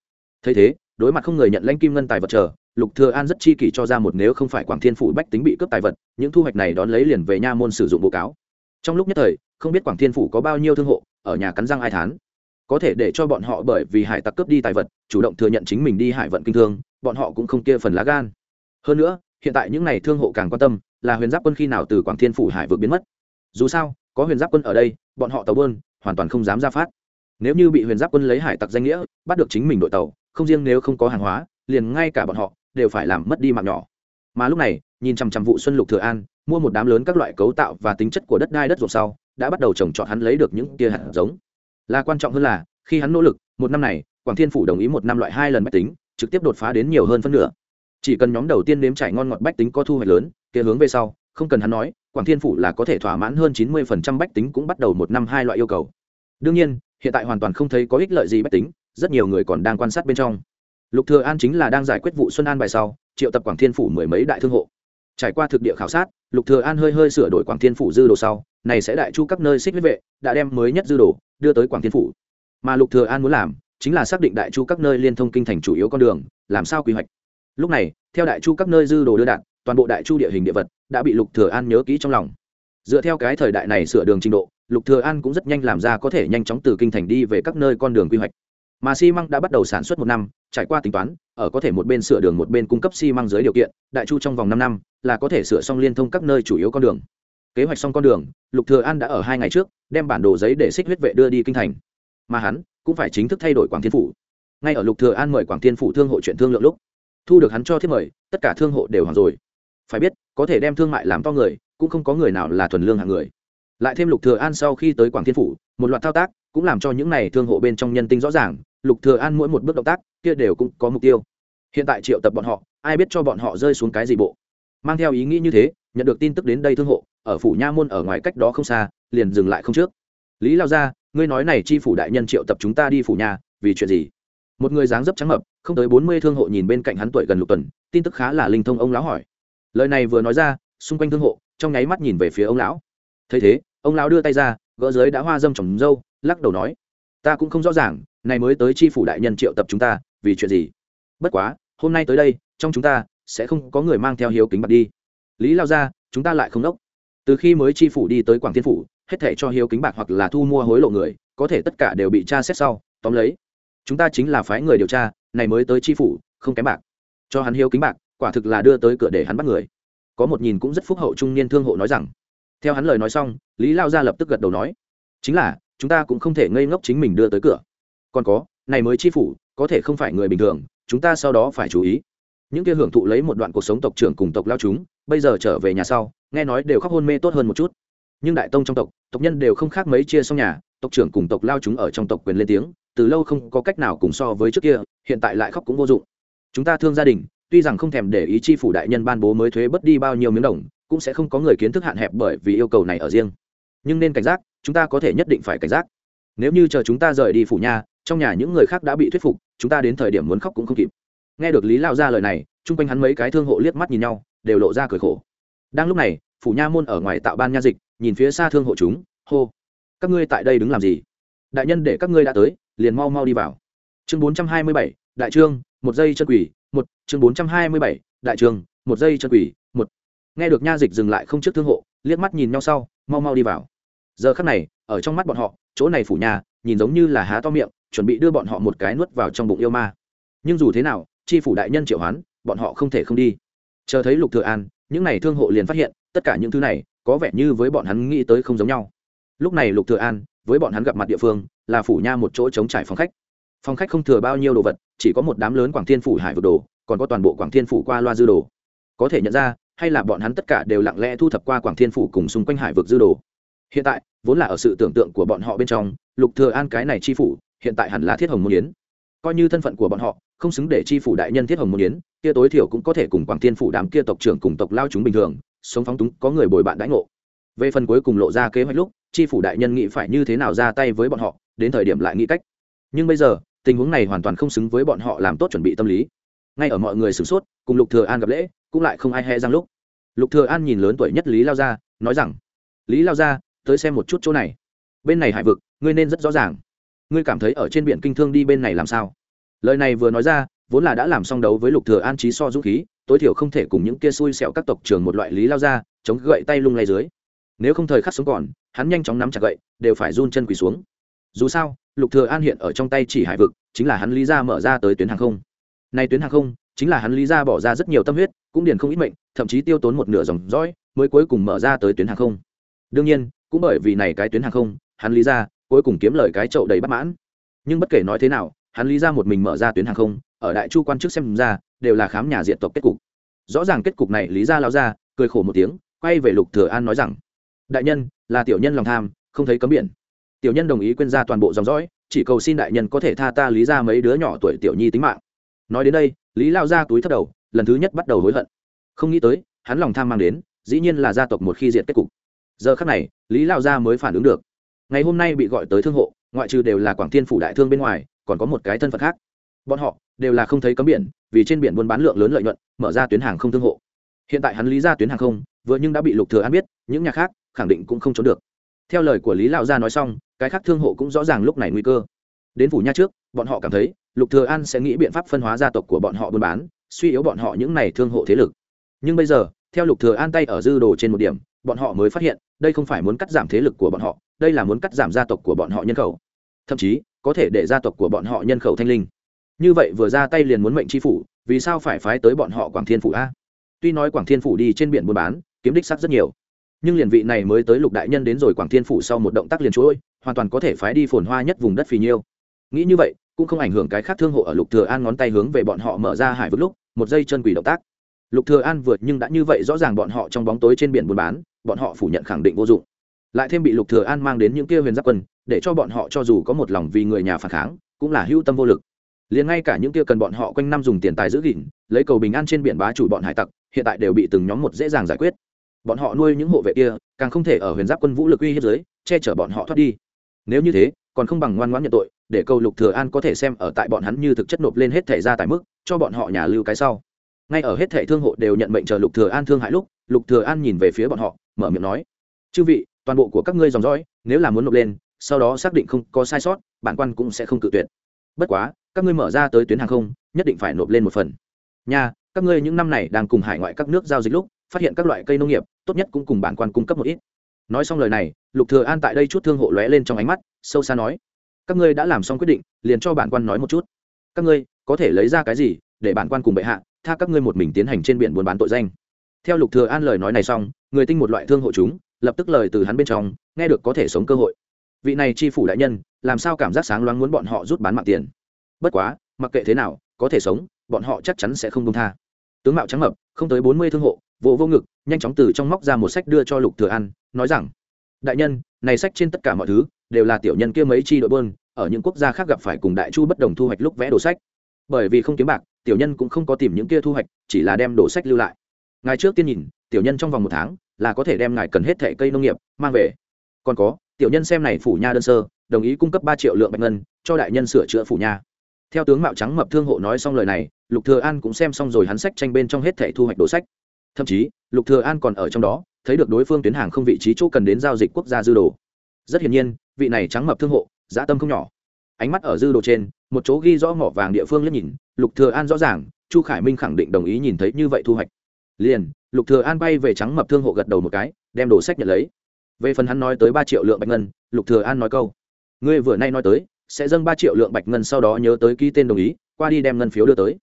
Thấy thế, đối mặt không người nhận lãnh kim ngân tài vật chờ, lục thừa an rất chi kỷ cho ra một nếu không phải quảng thiên phủ bách tính bị cướp tài vật, những thu hoạch này đón lấy liền về nha môn sử dụng bộ cáo. Trong lúc nhất thời, không biết quảng thiên phủ có bao nhiêu thương hộ, ở nhà cắn răng ai thán. Có thể để cho bọn họ bởi vì hải tặc cướp đi tài vật, chủ động thừa nhận chính mình đi hải vận kinh thương, bọn họ cũng không kia phần lá gan. Hơn nữa, hiện tại những này thương hộ càng quan tâm, là huyền giáp quân khi nào từ quảng thiên phủ hải vượt biến mất dù sao, có huyền giáp quân ở đây, bọn họ tàu bơn hoàn toàn không dám ra phát. Nếu như bị huyền giáp quân lấy hải tặc danh nghĩa, bắt được chính mình đội tàu, không riêng nếu không có hàng hóa, liền ngay cả bọn họ đều phải làm mất đi mạng nhỏ. Mà lúc này, nhìn chằm chằm vụ xuân lục thừa an, mua một đám lớn các loại cấu tạo và tính chất của đất đai đất ruộng sau, đã bắt đầu trồng trọt hắn lấy được những tia hạt giống. Là quan trọng hơn là, khi hắn nỗ lực, một năm này, quảng thiên phủ đồng ý một năm loại hai lần bách tính, trực tiếp đột phá đến nhiều hơn phân nửa. Chỉ cần nhóm đầu tiên nếm trải ngon ngọt bách tính có thu hoạch lớn, kia hướng về sau không cần hắn nói, quảng thiên phủ là có thể thỏa mãn hơn chín mươi phần trăm bách tính cũng bắt đầu một năm hai loại yêu cầu. Đương nhiên, hiện tại hoàn toàn không thấy có ích lợi gì bách tính, rất nhiều người còn đang quan sát bên trong. Lục thừa an chính là đang giải quyết vụ xuân an bài sau, triệu tập quảng thiên phủ mười mấy đại thương hộ. Trải qua thực địa khảo sát, lục thừa an hơi hơi sửa đổi quảng thiên phủ dư đồ sau, này sẽ đại chu các nơi xích huyết vệ, đã đem mới nhất dư đồ, đưa tới quảng thiên phủ. Mà lục thừa an muốn làm, chính là xác định đại chu các nơi liên thông kinh thành chủ yếu con đường, làm sao quy hoạch. Lúc này, theo đại chu các nơi dư đồ đưa đạt toàn bộ đại chu địa hình địa vật đã bị lục thừa an nhớ kỹ trong lòng. Dựa theo cái thời đại này sửa đường trình độ, lục thừa an cũng rất nhanh làm ra có thể nhanh chóng từ kinh thành đi về các nơi con đường quy hoạch. Mà xi măng đã bắt đầu sản xuất một năm, trải qua tính toán, ở có thể một bên sửa đường một bên cung cấp xi măng dưới điều kiện, đại chu trong vòng năm năm là có thể sửa xong liên thông các nơi chủ yếu con đường. Kế hoạch xong con đường, lục thừa an đã ở hai ngày trước, đem bản đồ giấy để xích huyết vệ đưa đi kinh thành. Mà hắn cũng phải chính thức thay đổi quảng thiên phủ. Ngay ở lục thừa an mời quảng thiên phủ thương hộ chuyện thương lượng lúc, thu được hắn cho thiết mời, tất cả thương hộ đều hoàn rồi phải biết, có thể đem thương mại làm to người, cũng không có người nào là thuần lương hạng người. Lại thêm lục thừa an sau khi tới quảng thiên phủ, một loạt thao tác cũng làm cho những này thương hộ bên trong nhân tinh rõ ràng, lục thừa an mỗi một bước động tác kia đều cũng có mục tiêu. Hiện tại triệu tập bọn họ, ai biết cho bọn họ rơi xuống cái gì bộ. Mang theo ý nghĩ như thế, nhận được tin tức đến đây thương hộ, ở phủ nha môn ở ngoài cách đó không xa, liền dừng lại không trước. Lý lao ra ngươi nói này chi phủ đại nhân triệu tập chúng ta đi phủ nhà, vì chuyện gì? Một người dáng dấp trắng mập, không tới bốn mươi thương hộ nhìn bên cạnh hắn tuổi gần lục tuần, tin tức khá là linh thông ông lão hỏi lời này vừa nói ra, xung quanh thương hộ, trong nháy mắt nhìn về phía ông lão. Thấy thế, ông lão đưa tay ra, gỡ giới đã hoa dâm trồng dâu, lắc đầu nói, ta cũng không rõ ràng, này mới tới chi phủ đại nhân triệu tập chúng ta, vì chuyện gì? Bất quá, hôm nay tới đây, trong chúng ta sẽ không có người mang theo hiếu kính bạc đi. Lý lao ra chúng ta lại không đốc. Từ khi mới chi phủ đi tới quảng thiên phủ, hết thể cho hiếu kính bạc hoặc là thu mua hối lộ người, có thể tất cả đều bị tra xét sau, tóm lấy, chúng ta chính là phái người điều tra, này mới tới chi phủ, không kém bạc. Cho hắn hiếu kính bạc quả thực là đưa tới cửa để hắn bắt người. Có một nhìn cũng rất phúc hậu trung niên thương hộ nói rằng, theo hắn lời nói xong, lý lao gia lập tức gật đầu nói, chính là, chúng ta cũng không thể ngây ngốc chính mình đưa tới cửa. Còn có, này mới chi phủ, có thể không phải người bình thường, chúng ta sau đó phải chú ý. Những kia hưởng thụ lấy một đoạn cuộc sống tộc trưởng cùng tộc lao chúng, bây giờ trở về nhà sau, nghe nói đều khóc hôn mê tốt hơn một chút. Nhưng đại tông trong tộc tộc nhân đều không khác mấy chia xong nhà, tộc trưởng cùng tộc lao chúng ở trong tộc quyền lên tiếng, từ lâu không có cách nào cùng so với trước kia, hiện tại lại khóc cũng vô dụng. Chúng ta thương gia đình tuy rằng không thèm để ý chi phủ đại nhân ban bố mới thuế bất đi bao nhiêu miếng đồng, cũng sẽ không có người kiến thức hạn hẹp bởi vì yêu cầu này ở riêng. Nhưng nên cảnh giác, chúng ta có thể nhất định phải cảnh giác. Nếu như chờ chúng ta rời đi phủ nhà, trong nhà những người khác đã bị thuyết phục, chúng ta đến thời điểm muốn khóc cũng không kịp. Nghe được lý lao ra lời này, chung quanh hắn mấy cái thương hộ liếc mắt nhìn nhau, đều lộ ra cười khổ. Đang lúc này, phủ nha môn ở ngoài tạo ban nha dịch, nhìn phía xa thương hộ chúng, hô, các ngươi tại đây đứng làm gì? Đại nhân để các ngươi đã tới, liền mau mau đi vào. Chương bốn trăm hai mươi bảy, đại trương, một giây chân quỷ một, chương bốn trăm hai mươi bảy, đại trường, một giây chân quỷ, một. Nghe được nha dịch dừng lại không trước thương hộ, liếc mắt nhìn nhau sau, mau mau đi vào. Giờ khắc này, ở trong mắt bọn họ, chỗ này phủ nhà, nhìn giống như là há to miệng, chuẩn bị đưa bọn họ một cái nuốt vào trong bụng yêu ma. Nhưng dù thế nào, chi phủ đại nhân triệu hoán, bọn họ không thể không đi. Chờ thấy lục thừa an, những này thương hộ liền phát hiện, tất cả những thứ này, có vẻ như với bọn hắn nghĩ tới không giống nhau. Lúc này lục thừa an, với bọn hắn gặp mặt địa phương, là phủ nha một chỗ chống trải phòng khách phòng khách không thừa bao nhiêu đồ vật, chỉ có một đám lớn quảng thiên phủ hải vực đồ, còn có toàn bộ quảng thiên phủ qua loa dư đồ. Có thể nhận ra, hay là bọn hắn tất cả đều lặng lẽ thu thập qua quảng thiên phủ cùng xung quanh hải vực dư đồ. Hiện tại, vốn là ở sự tưởng tượng của bọn họ bên trong, lục thừa an cái này chi phủ, hiện tại hẳn là thiết hồng môn yến. Coi như thân phận của bọn họ, không xứng để chi phủ đại nhân thiết hồng môn yến, kia tối thiểu cũng có thể cùng quảng thiên phủ đám kia tộc trưởng cùng tộc lao chúng bình thường, sống phóng túng, có người bồi bạn đãi ngộ. Về phần cuối cùng lộ ra kế hoạch lúc, chi phủ đại nhân nghĩ phải như thế nào ra tay với bọn họ, đến thời điểm lại nghĩ cách. Nhưng bây giờ tình huống này hoàn toàn không xứng với bọn họ làm tốt chuẩn bị tâm lý. Ngay ở mọi người sửng sốt, cùng lục thừa an gặp lễ, cũng lại không ai hề răng lúc. Lục thừa an nhìn lớn tuổi nhất lý lao gia, nói rằng, lý lao gia, tới xem một chút chỗ này. Bên này hải vực, ngươi nên rất rõ ràng. Ngươi cảm thấy ở trên biển kinh thương đi bên này làm sao? Lời này vừa nói ra, vốn là đã làm xong đấu với lục thừa an trí so dũng khí, tối thiểu không thể cùng những kia xui xẻo các tộc trưởng một loại lý lao ra chống gậy tay lung lay dưới. Nếu không thời khắc sống còn, hắn nhanh chóng nắm chặt gậy, đều phải run chân quỳ xuống dù sao, lục thừa an hiện ở trong tay chỉ hải vực, chính là hắn lý ra mở ra tới tuyến hàng không. Nay tuyến hàng không, chính là hắn lý ra bỏ ra rất nhiều tâm huyết, cũng điền không ít mệnh, thậm chí tiêu tốn một nửa dòng dõi mới cuối cùng mở ra tới tuyến hàng không. Đương nhiên, cũng bởi vì này cái tuyến hàng không, hắn lý ra cuối cùng kiếm lời cái chậu đầy bất mãn. Nhưng bất kể nói thế nào, hắn lý ra một mình mở ra tuyến hàng không, ở đại chu quan chức xem ra, đều là khám nhà diện tộc kết cục. Rõ ràng kết cục này lý ra lao ra, cười khổ một tiếng, quay về lục thừa an nói rằng, đại nhân, là tiểu nhân lòng tham, không thấy cấm biển tiểu nhân đồng ý quên ra toàn bộ dòng dõi, chỉ cầu xin đại nhân có thể tha ta lý ra mấy đứa nhỏ tuổi tiểu nhi tính mạng. Nói đến đây, lý lao ra túi thất đầu, lần thứ nhất bắt đầu hối hận. Không nghĩ tới, hắn lòng tham mang đến, dĩ nhiên là gia tộc một khi diệt kết cục. Giờ khắc này, lý lao gia mới phản ứng được. Ngày hôm nay bị gọi tới thương hộ, ngoại trừ đều là quảng thiên phủ đại thương bên ngoài, còn có một cái thân phận khác. Bọn họ đều là không thấy cấm biển, vì trên biển buôn bán lượng lớn lợi nhuận, mở ra tuyến hàng không thương hộ. Hiện tại hắn lý ra tuyến hàng không, vừa nhưng đã bị lục thừa an biết, những nhà khác khẳng định cũng không trốn được. Theo lời của lý lão gia nói xong cái khác thương hộ cũng rõ ràng lúc này nguy cơ. Đến phủ nha trước, bọn họ cảm thấy, lục thừa an sẽ nghĩ biện pháp phân hóa gia tộc của bọn họ buôn bán, suy yếu bọn họ những này thương hộ thế lực. Nhưng bây giờ, theo lục thừa an tay ở dư đồ trên một điểm, bọn họ mới phát hiện, đây không phải muốn cắt giảm thế lực của bọn họ, đây là muốn cắt giảm gia tộc của bọn họ nhân khẩu. Thậm chí, có thể để gia tộc của bọn họ nhân khẩu thanh linh. Như vậy vừa ra tay liền muốn mệnh chi phủ, vì sao phải phái tới bọn họ quảng thiên phủ a? Tuy nói quảng thiên phủ đi trên biển buôn bán, kiếm đích sắc rất nhiều. Nhưng liền vị này mới tới lục đại nhân đến rồi quảng thiên phủ sau một động tác liền chuỗi hoàn toàn có thể phái đi phồn hoa nhất vùng đất phì nhiêu. Nghĩ như vậy, cũng không ảnh hưởng cái khác thương hộ ở lục thừa an ngón tay hướng về bọn họ mở ra hải vực lúc, một giây chân quỷ động tác. Lục thừa an vượt nhưng đã như vậy rõ ràng bọn họ trong bóng tối trên biển buôn bán, bọn họ phủ nhận khẳng định vô dụng. Lại thêm bị lục thừa an mang đến những kia huyền giáp quân, để cho bọn họ cho dù có một lòng vì người nhà phản kháng, cũng là hữu tâm vô lực. Liền ngay cả những kia cần bọn họ quanh năm dùng tiền tài giữ gìn, lấy cầu bình an trên biển bá chủ bọn hải tặc, hiện tại đều bị từng nhóm một dễ dàng giải quyết. Bọn họ nuôi những hộ vệ kia, càng không thể ở huyền giáp quân vũ lực uy hiếp dưới che chở bọn họ thoát đi nếu như thế, còn không bằng ngoan ngoãn nhận tội, để cầu lục thừa an có thể xem ở tại bọn hắn như thực chất nộp lên hết thể ra tài mức, cho bọn họ nhà lưu cái sau. Ngay ở hết thể thương hộ đều nhận mệnh chờ lục thừa an thương hại lúc, lục thừa an nhìn về phía bọn họ, mở miệng nói, chư vị, toàn bộ của các ngươi dòng dõi, nếu là muốn nộp lên, sau đó xác định không có sai sót, bản quan cũng sẽ không cự tuyệt. Bất quá, các ngươi mở ra tới tuyến hàng không, nhất định phải nộp lên một phần. Nha, các ngươi những năm này đang cùng hải ngoại các nước giao dịch lúc, phát hiện các loại cây nông nghiệp, tốt nhất cũng cùng bản quan cung cấp một ít nói xong lời này, lục thừa an tại đây chút thương hộ lóe lên trong ánh mắt, sâu xa nói, các ngươi đã làm xong quyết định, liền cho bản quan nói một chút. Các ngươi có thể lấy ra cái gì để bản quan cùng bệ hạ tha các ngươi một mình tiến hành trên biển buôn bán tội danh? Theo lục thừa an lời nói này xong, người tinh một loại thương hộ chúng, lập tức lời từ hắn bên trong, nghe được có thể sống cơ hội. Vị này chi phủ đại nhân, làm sao cảm giác sáng loáng muốn bọn họ rút bán mạng tiền? Bất quá, mặc kệ thế nào, có thể sống, bọn họ chắc chắn sẽ không công tha. Tướng mạo trắng mập, không tới bốn mươi thương hộ vô vô ngực, nhanh chóng từ trong móc ra một sách đưa cho lục thừa an, nói rằng, đại nhân, này sách trên tất cả mọi thứ đều là tiểu nhân kia mấy chi đội bơn ở những quốc gia khác gặp phải cùng đại chu bất đồng thu hoạch lúc vẽ đồ sách. Bởi vì không kiếm bạc, tiểu nhân cũng không có tìm những kia thu hoạch, chỉ là đem đồ sách lưu lại. Ngài trước tiên nhìn, tiểu nhân trong vòng một tháng là có thể đem ngài cần hết thẻ cây nông nghiệp mang về. Còn có, tiểu nhân xem này phủ nha đơn sơ, đồng ý cung cấp ba triệu lượng bạch ngân, cho đại nhân sửa chữa phủ nha. Theo tướng mạo trắng mập thương hộ nói xong lời này, lục thừa an cũng xem xong rồi hắn sách tranh bên trong hết thẻ thu hoạch đồ sách thậm chí, lục thừa an còn ở trong đó, thấy được đối phương tuyến hàng không vị trí chỗ cần đến giao dịch quốc gia dư đồ. Rất hiển nhiên, vị này trắng mập thương hộ dạ tâm không nhỏ. Ánh mắt ở dư đồ trên, một chỗ ghi rõ mỏ vàng địa phương liếc nhìn, lục thừa an rõ ràng, chu khải minh khẳng định đồng ý nhìn thấy như vậy thu hoạch. Liền, lục thừa an bay về trắng mập thương hộ gật đầu một cái, đem đồ sách nhận lấy. Về phần hắn nói tới ba triệu lượng bạch ngân, lục thừa an nói câu, ngươi vừa nay nói tới, sẽ dâng ba triệu lượng bạch ngân sau đó nhớ tới ký tên đồng ý, qua đi đem ngân phiếu đưa tới.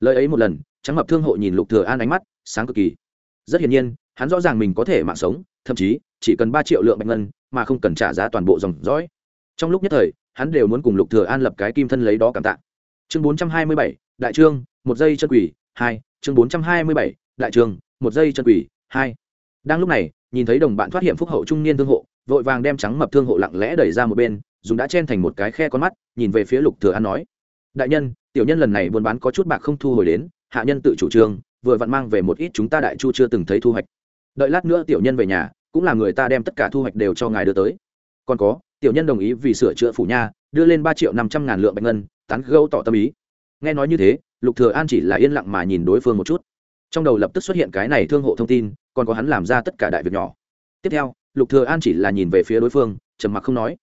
Lời ấy một lần trắng mập thương hộ nhìn lục thừa an ánh mắt sáng cực kỳ. Rất hiển nhiên hắn rõ ràng mình có thể mạng sống thậm chí chỉ cần ba triệu lượng bạch ngân mà không cần trả giá toàn bộ dòng dõi. Trong lúc nhất thời hắn đều muốn cùng lục thừa an lập cái kim thân lấy đó cảm tạ. Chương 427, đại trương một giây chân quỷ hai chương 427, đại trương một giây chân quỷ hai. Đang lúc này nhìn thấy đồng bạn thoát hiểm phúc hậu trung niên thương hộ vội vàng đem trắng mập thương hộ lặng lẽ đẩy ra một bên dùng đã chen thành một cái khe con mắt nhìn về phía lục thừa an nói đại nhân tiểu nhân lần này buôn bán có chút bạc không thu hồi đến hạ nhân tự chủ trương, vừa vặn mang về một ít chúng ta đại chu chưa từng thấy thu hoạch. Đợi lát nữa tiểu nhân về nhà, cũng là người ta đem tất cả thu hoạch đều cho ngài đưa tới. Còn có, tiểu nhân đồng ý vì sửa chữa phủ nha, đưa lên ba triệu năm trăm ngàn lượng bạch ngân, tán gẫu tỏ tâm ý. Nghe nói như thế, lục thừa an chỉ là yên lặng mà nhìn đối phương một chút. Trong đầu lập tức xuất hiện cái này thương hộ thông tin, còn có hắn làm ra tất cả đại việc nhỏ. Tiếp theo, lục thừa an chỉ là nhìn về phía đối phương, trầm mặc không nói.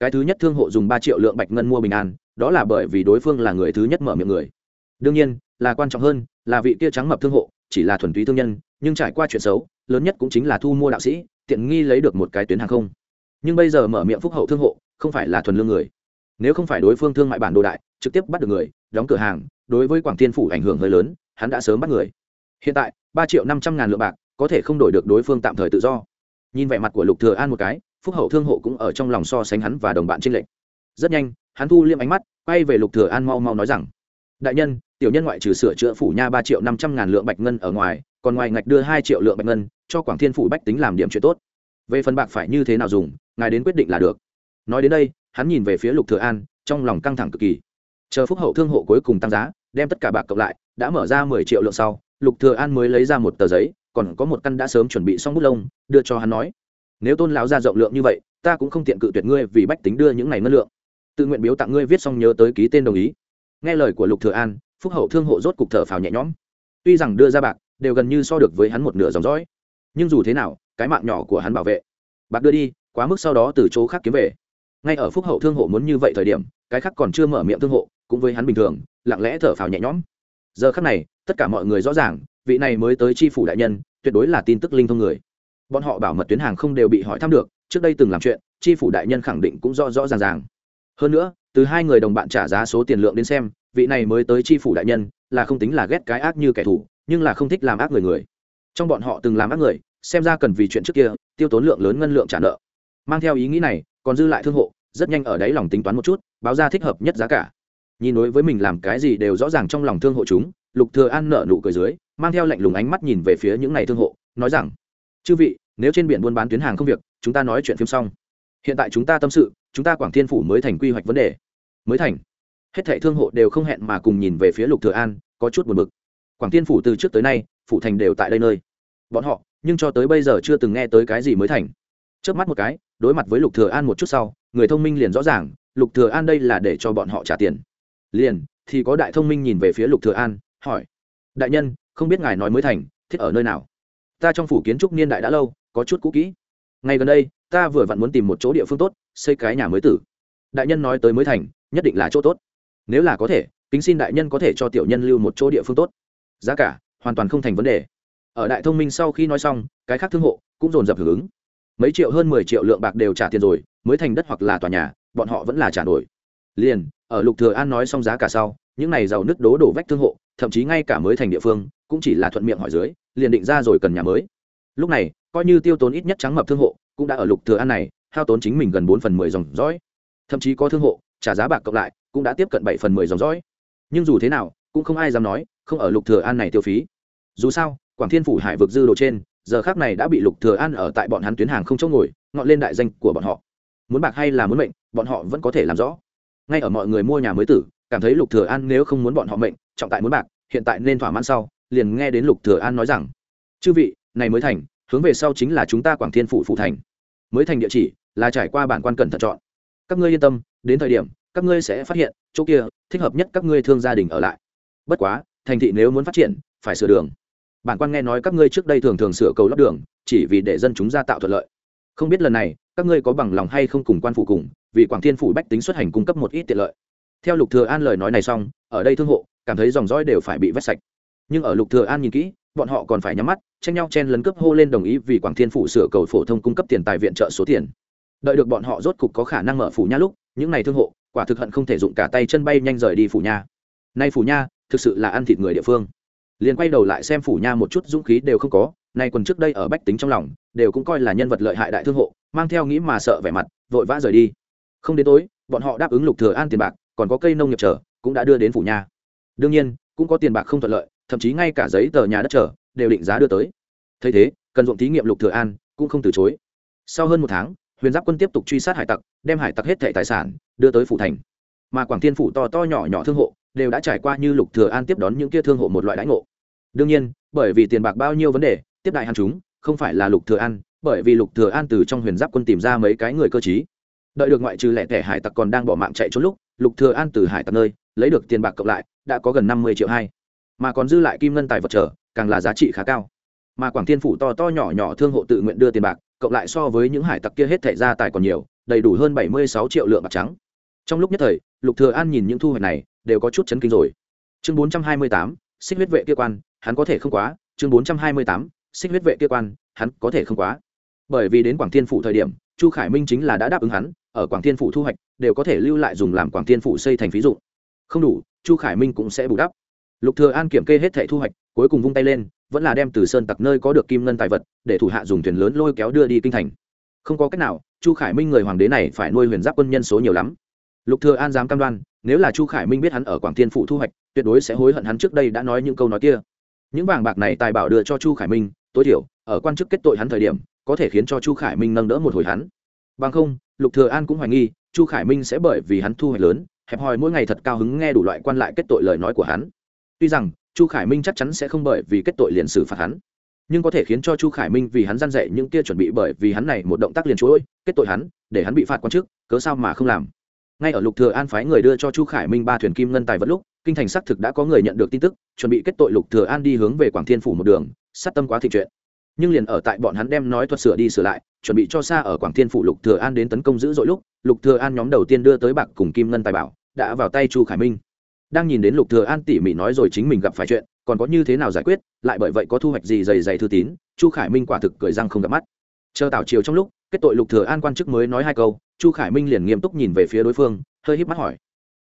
Cái thứ nhất thương hộ dùng ba triệu lượng bạch ngân mua bình an, đó là bởi vì đối phương là người thứ nhất mở miệng người. Đương nhiên là quan trọng hơn, là vị kia trắng mập thương hộ, chỉ là thuần túy thương nhân, nhưng trải qua chuyện xấu, lớn nhất cũng chính là thu mua đạo sĩ, tiện nghi lấy được một cái tuyến hàng không. Nhưng bây giờ mở miệng phúc hậu thương hộ, không phải là thuần lương người. Nếu không phải đối phương thương mại bản đồ đại, trực tiếp bắt được người, đóng cửa hàng, đối với quảng thiên phủ ảnh hưởng hơi lớn, hắn đã sớm bắt người. Hiện tại, ba triệu năm trăm ngàn lượng bạc, có thể không đổi được đối phương tạm thời tự do. Nhìn vẻ mặt của lục thừa an một cái, phúc hậu thương hộ cũng ở trong lòng so sánh hắn và đồng bạn trên lệnh rất nhanh, hắn thu liêm ánh mắt, quay về lục thừa an mau mau nói rằng, đại nhân tiểu nhân ngoại trừ sửa chữa phủ nha ba triệu năm trăm ngàn lượng bạch ngân ở ngoài, còn ngoài ngạch đưa hai triệu lượng bạch ngân, cho quảng thiên phủ bách tính làm điểm chuyện tốt. Về phần bạc phải như thế nào dùng, ngài đến quyết định là được. Nói đến đây, hắn nhìn về phía lục thừa an, trong lòng căng thẳng cực kỳ. Chờ phúc hậu thương hộ cuối cùng tăng giá, đem tất cả bạc cộng lại, đã mở ra mười triệu lượng sau, lục thừa an mới lấy ra một tờ giấy, còn có một căn đã sớm chuẩn bị xong bút lông, đưa cho hắn nói, nếu tôn lão ra rộng lượng như vậy, ta cũng không tiện cự tuyệt ngươi vì bách tính đưa những này ngân lượng. Tự nguyện biếu tặng ngươi viết xong nhớ tới ký tên đồng ý. Nghe lời của lục thừa an phúc hậu thương hộ rốt cục thở phào nhẹ nhõm. Tuy rằng đưa ra bạc đều gần như so được với hắn một nửa dòng dõi, nhưng dù thế nào, cái mạng nhỏ của hắn bảo vệ, bạc đưa đi, quá mức sau đó từ chỗ khác kiếm về. Ngay ở phúc hậu thương hộ muốn như vậy thời điểm, cái khác còn chưa mở miệng thương hộ, cũng với hắn bình thường, lặng lẽ thở phào nhẹ nhõm. Giờ khác này, tất cả mọi người rõ ràng, vị này mới tới tri phủ đại nhân, tuyệt đối là tin tức linh thông người. Bọn họ bảo mật tuyến hàng không đều bị hỏi thăm được, trước đây từng làm chuyện tri phủ đại nhân khẳng định cũng rõ rõ ràng ràng. Hơn nữa, từ hai người đồng bạn trả giá số tiền lượng đến xem vị này mới tới tri phủ đại nhân, là không tính là ghét cái ác như kẻ thù, nhưng là không thích làm ác người người. Trong bọn họ từng làm ác người, xem ra cần vì chuyện trước kia, tiêu tốn lượng lớn ngân lượng trả nợ. Mang theo ý nghĩ này, còn dư lại thương hộ, rất nhanh ở đấy lòng tính toán một chút, báo ra thích hợp nhất giá cả. Nhìn đối với mình làm cái gì đều rõ ràng trong lòng thương hộ chúng, lục thừa an nợ nụ cười dưới, mang theo lạnh lùng ánh mắt nhìn về phía những này thương hộ, nói rằng, chư vị, nếu trên biển buôn bán tuyến hàng không việc, chúng ta nói chuyện phim xong. Hiện tại chúng ta tâm sự, chúng ta quảng thiên phủ mới thành quy hoạch vấn đề. Mới thành? Hết thảy thương hộ đều không hẹn mà cùng nhìn về phía lục thừa an, có chút buồn bực. Quảng thiên phủ từ trước tới nay, phủ thành đều tại đây nơi. Bọn họ, nhưng cho tới bây giờ chưa từng nghe tới cái gì mới thành. Trước mắt một cái, đối mặt với lục thừa an một chút sau, người thông minh liền rõ ràng, lục thừa an đây là để cho bọn họ trả tiền. Liền, thì có đại thông minh nhìn về phía lục thừa an, hỏi, đại nhân, không biết ngài nói mới thành, thiết ở nơi nào? Ta trong phủ kiến trúc niên đại đã lâu, có chút cũ kỹ. Ngay gần đây, ta vừa vặn muốn tìm một chỗ địa phương tốt, xây cái nhà mới tử. Đại nhân nói tới mới thành, nhất định là chỗ tốt nếu là có thể, kính xin đại nhân có thể cho tiểu nhân lưu một chỗ địa phương tốt. Giá cả, hoàn toàn không thành vấn đề. Ở đại thông minh sau khi nói xong, cái khác thương hộ cũng dồn dập hưởng ứng. Mấy triệu hơn mười triệu lượng bạc đều trả tiền rồi, mới thành đất hoặc là tòa nhà, bọn họ vẫn là trả nổi. Liền, ở lục thừa an nói xong giá cả sau, những này giàu nứt đố đổ vách thương hộ, thậm chí ngay cả mới thành địa phương, cũng chỉ là thuận miệng hỏi dưới, liền định ra rồi cần nhà mới. Lúc này, coi như tiêu tốn ít nhất trắng mập thương hộ, cũng đã ở lục thừa an này, hao tốn chính mình gần bốn phần mười dòng dõi. Thậm chí có thương hộ trả giá bạc cộng lại, cũng đã tiếp cận bảy phần mười dòng dõi. Nhưng dù thế nào, cũng không ai dám nói, không ở lục thừa an này tiêu phí. Dù sao, quảng thiên phủ hải vực dư đồ trên, giờ khác này đã bị lục thừa an ở tại bọn hắn tuyến hàng không chỗ ngồi, ngọn lên đại danh của bọn họ. Muốn bạc hay là muốn mệnh, bọn họ vẫn có thể làm rõ. Ngay ở mọi người mua nhà mới tử, cảm thấy lục thừa an nếu không muốn bọn họ mệnh, trọng tại muốn bạc, hiện tại nên thỏa mãn sau, liền nghe đến lục thừa an nói rằng, chư vị, này mới thành, hướng về sau chính là chúng ta quảng thiên phủ phụ thành. Mới thành địa chỉ là trải qua bản quan cẩn thận chọn các ngươi yên tâm, đến thời điểm, các ngươi sẽ phát hiện, chỗ kia, thích hợp nhất các ngươi thương gia đình ở lại. Bất quá, thành thị nếu muốn phát triển, phải sửa đường. Bản quan nghe nói các ngươi trước đây thường thường sửa cầu lót đường, chỉ vì để dân chúng ra tạo thuận lợi. Không biết lần này, các ngươi có bằng lòng hay không cùng quan phủ cùng, vì quảng thiên phủ bách tính xuất hành cung cấp một ít tiện lợi. Theo lục thừa an lời nói này xong, ở đây thương hộ, cảm thấy dòng dõi đều phải bị vét sạch. Nhưng ở lục thừa an nhìn kỹ, bọn họ còn phải nhắm mắt, tranh nhau chen lấn cướp hô lên đồng ý vì quảng thiên phủ sửa cầu phổ thông cung cấp tiền tài viện trợ số tiền đợi được bọn họ rốt cục có khả năng mở phủ nha lúc, những này thương hộ, quả thực hận không thể dụng cả tay chân bay nhanh rời đi phủ nha. Nay phủ nha, thực sự là ăn thịt người địa phương. Liền quay đầu lại xem phủ nha một chút dũng khí đều không có, nay còn trước đây ở bách tính trong lòng, đều cũng coi là nhân vật lợi hại đại thương hộ, mang theo nghĩ mà sợ vẻ mặt, vội vã rời đi. Không đến tối, bọn họ đáp ứng lục thừa an tiền bạc, còn có cây nông nghiệp trở cũng đã đưa đến phủ nha. Đương nhiên, cũng có tiền bạc không thuận lợi, thậm chí ngay cả giấy tờ nhà đất trở đều định giá đưa tới. Thấy thế, cần dụng thí nghiệm lục thừa an, cũng không từ chối. Sau hơn một tháng huyền giáp quân tiếp tục truy sát hải tặc, đem hải tặc hết thẻ tài sản đưa tới phủ thành. Mà quảng thiên phủ to to nhỏ nhỏ thương hộ, đều đã trải qua như lục thừa an tiếp đón những kia thương hộ một loại đãi ngộ. Đương nhiên, bởi vì tiền bạc bao nhiêu vấn đề, tiếp đại hàng chúng, không phải là lục thừa an, bởi vì lục thừa an từ trong huyền giáp quân tìm ra mấy cái người cơ trí. Đợi được ngoại trừ lẻ tẻ hải tặc còn đang bỏ mạng chạy trốn lúc, lục thừa an từ hải tặc nơi, lấy được tiền bạc cộng lại, đã có gần năm mươi triệu hai. Mà còn dư lại kim ngân tài vật trở, càng là giá trị khá cao. Mà quảng thiên phủ to to nhỏ nhỏ thương hộ tự nguyện đưa tiền bạc cộng lại so với những hải tặc kia hết thảy ra tài còn nhiều, đầy đủ hơn bảy mươi sáu triệu lượng bạc trắng. Trong lúc nhất thời, lục thừa an nhìn những thu hoạch này, đều có chút chấn kinh rồi. Chương bốn trăm hai mươi tám, xích huyết vệ kia quan, hắn có thể không quá. Chương bốn trăm hai mươi tám, xích huyết vệ kia quan, hắn có thể không quá. Bởi vì đến quảng thiên phủ thời điểm, chu khải minh chính là đã đáp ứng hắn, ở quảng thiên phủ thu hoạch, đều có thể lưu lại dùng làm quảng thiên phủ xây thành ví dụ không đủ, chu khải minh cũng sẽ bù đắp. Lục thừa an kiểm kê hết thảy thu hoạch, cuối cùng vung tay lên vẫn là đem từ sơn tặc nơi có được kim ngân tài vật để thủ hạ dùng thuyền lớn lôi kéo đưa đi kinh thành. Không có cách nào, chu khải minh người hoàng đế này phải nuôi huyền giáp quân nhân số nhiều lắm. Lục thừa an dám cam đoan, nếu là chu khải minh biết hắn ở quảng thiên Phụ thu hoạch, tuyệt đối sẽ hối hận hắn trước đây đã nói những câu nói kia. Những vàng bạc này tài bảo đưa cho chu khải minh, tối thiểu, ở quan chức kết tội hắn thời điểm, có thể khiến cho chu khải minh nâng đỡ một hồi hắn. Bằng không, lục thừa an cũng hoài nghi, chu khải minh sẽ bởi vì hắn thu hoạch lớn, hẹp hòi mỗi ngày thật cao hứng nghe đủ loại quan lại kết tội lời nói của hắn. Tuy rằng chu khải minh chắc chắn sẽ không bởi vì kết tội liền xử phạt hắn. Nhưng có thể khiến cho chu khải minh vì hắn gian dạy những kia chuẩn bị bởi vì hắn này một động tác liền chối, kết tội hắn, để hắn bị phạt quan chức cớ sao mà không làm? Ngay ở lục thừa an phái người đưa cho chu khải minh ba thuyền kim ngân tài vật lúc, kinh thành xác thực đã có người nhận được tin tức, chuẩn bị kết tội lục thừa an đi hướng về quảng thiên phủ một đường, sát tâm quá thị chuyện. Nhưng liền ở tại bọn hắn đem nói thuật sửa đi sửa lại, chuẩn bị cho xa ở quảng thiên phủ lục thừa an đến tấn công dữ dội lúc, lục thừa an nhóm đầu tiên đưa tới bạc cùng kim ngân tài bảo, đã vào tay chu khải minh đang nhìn đến lục thừa an tỉ mỉ nói rồi chính mình gặp phải chuyện, còn có như thế nào giải quyết, lại bởi vậy có thu hoạch gì dày dày thư tín, chu khải minh quả thực cười răng không gặp mắt. Chờ tảo chiều trong lúc, kết tội lục thừa an quan chức mới nói hai câu, chu khải minh liền nghiêm túc nhìn về phía đối phương, hơi híp mắt hỏi.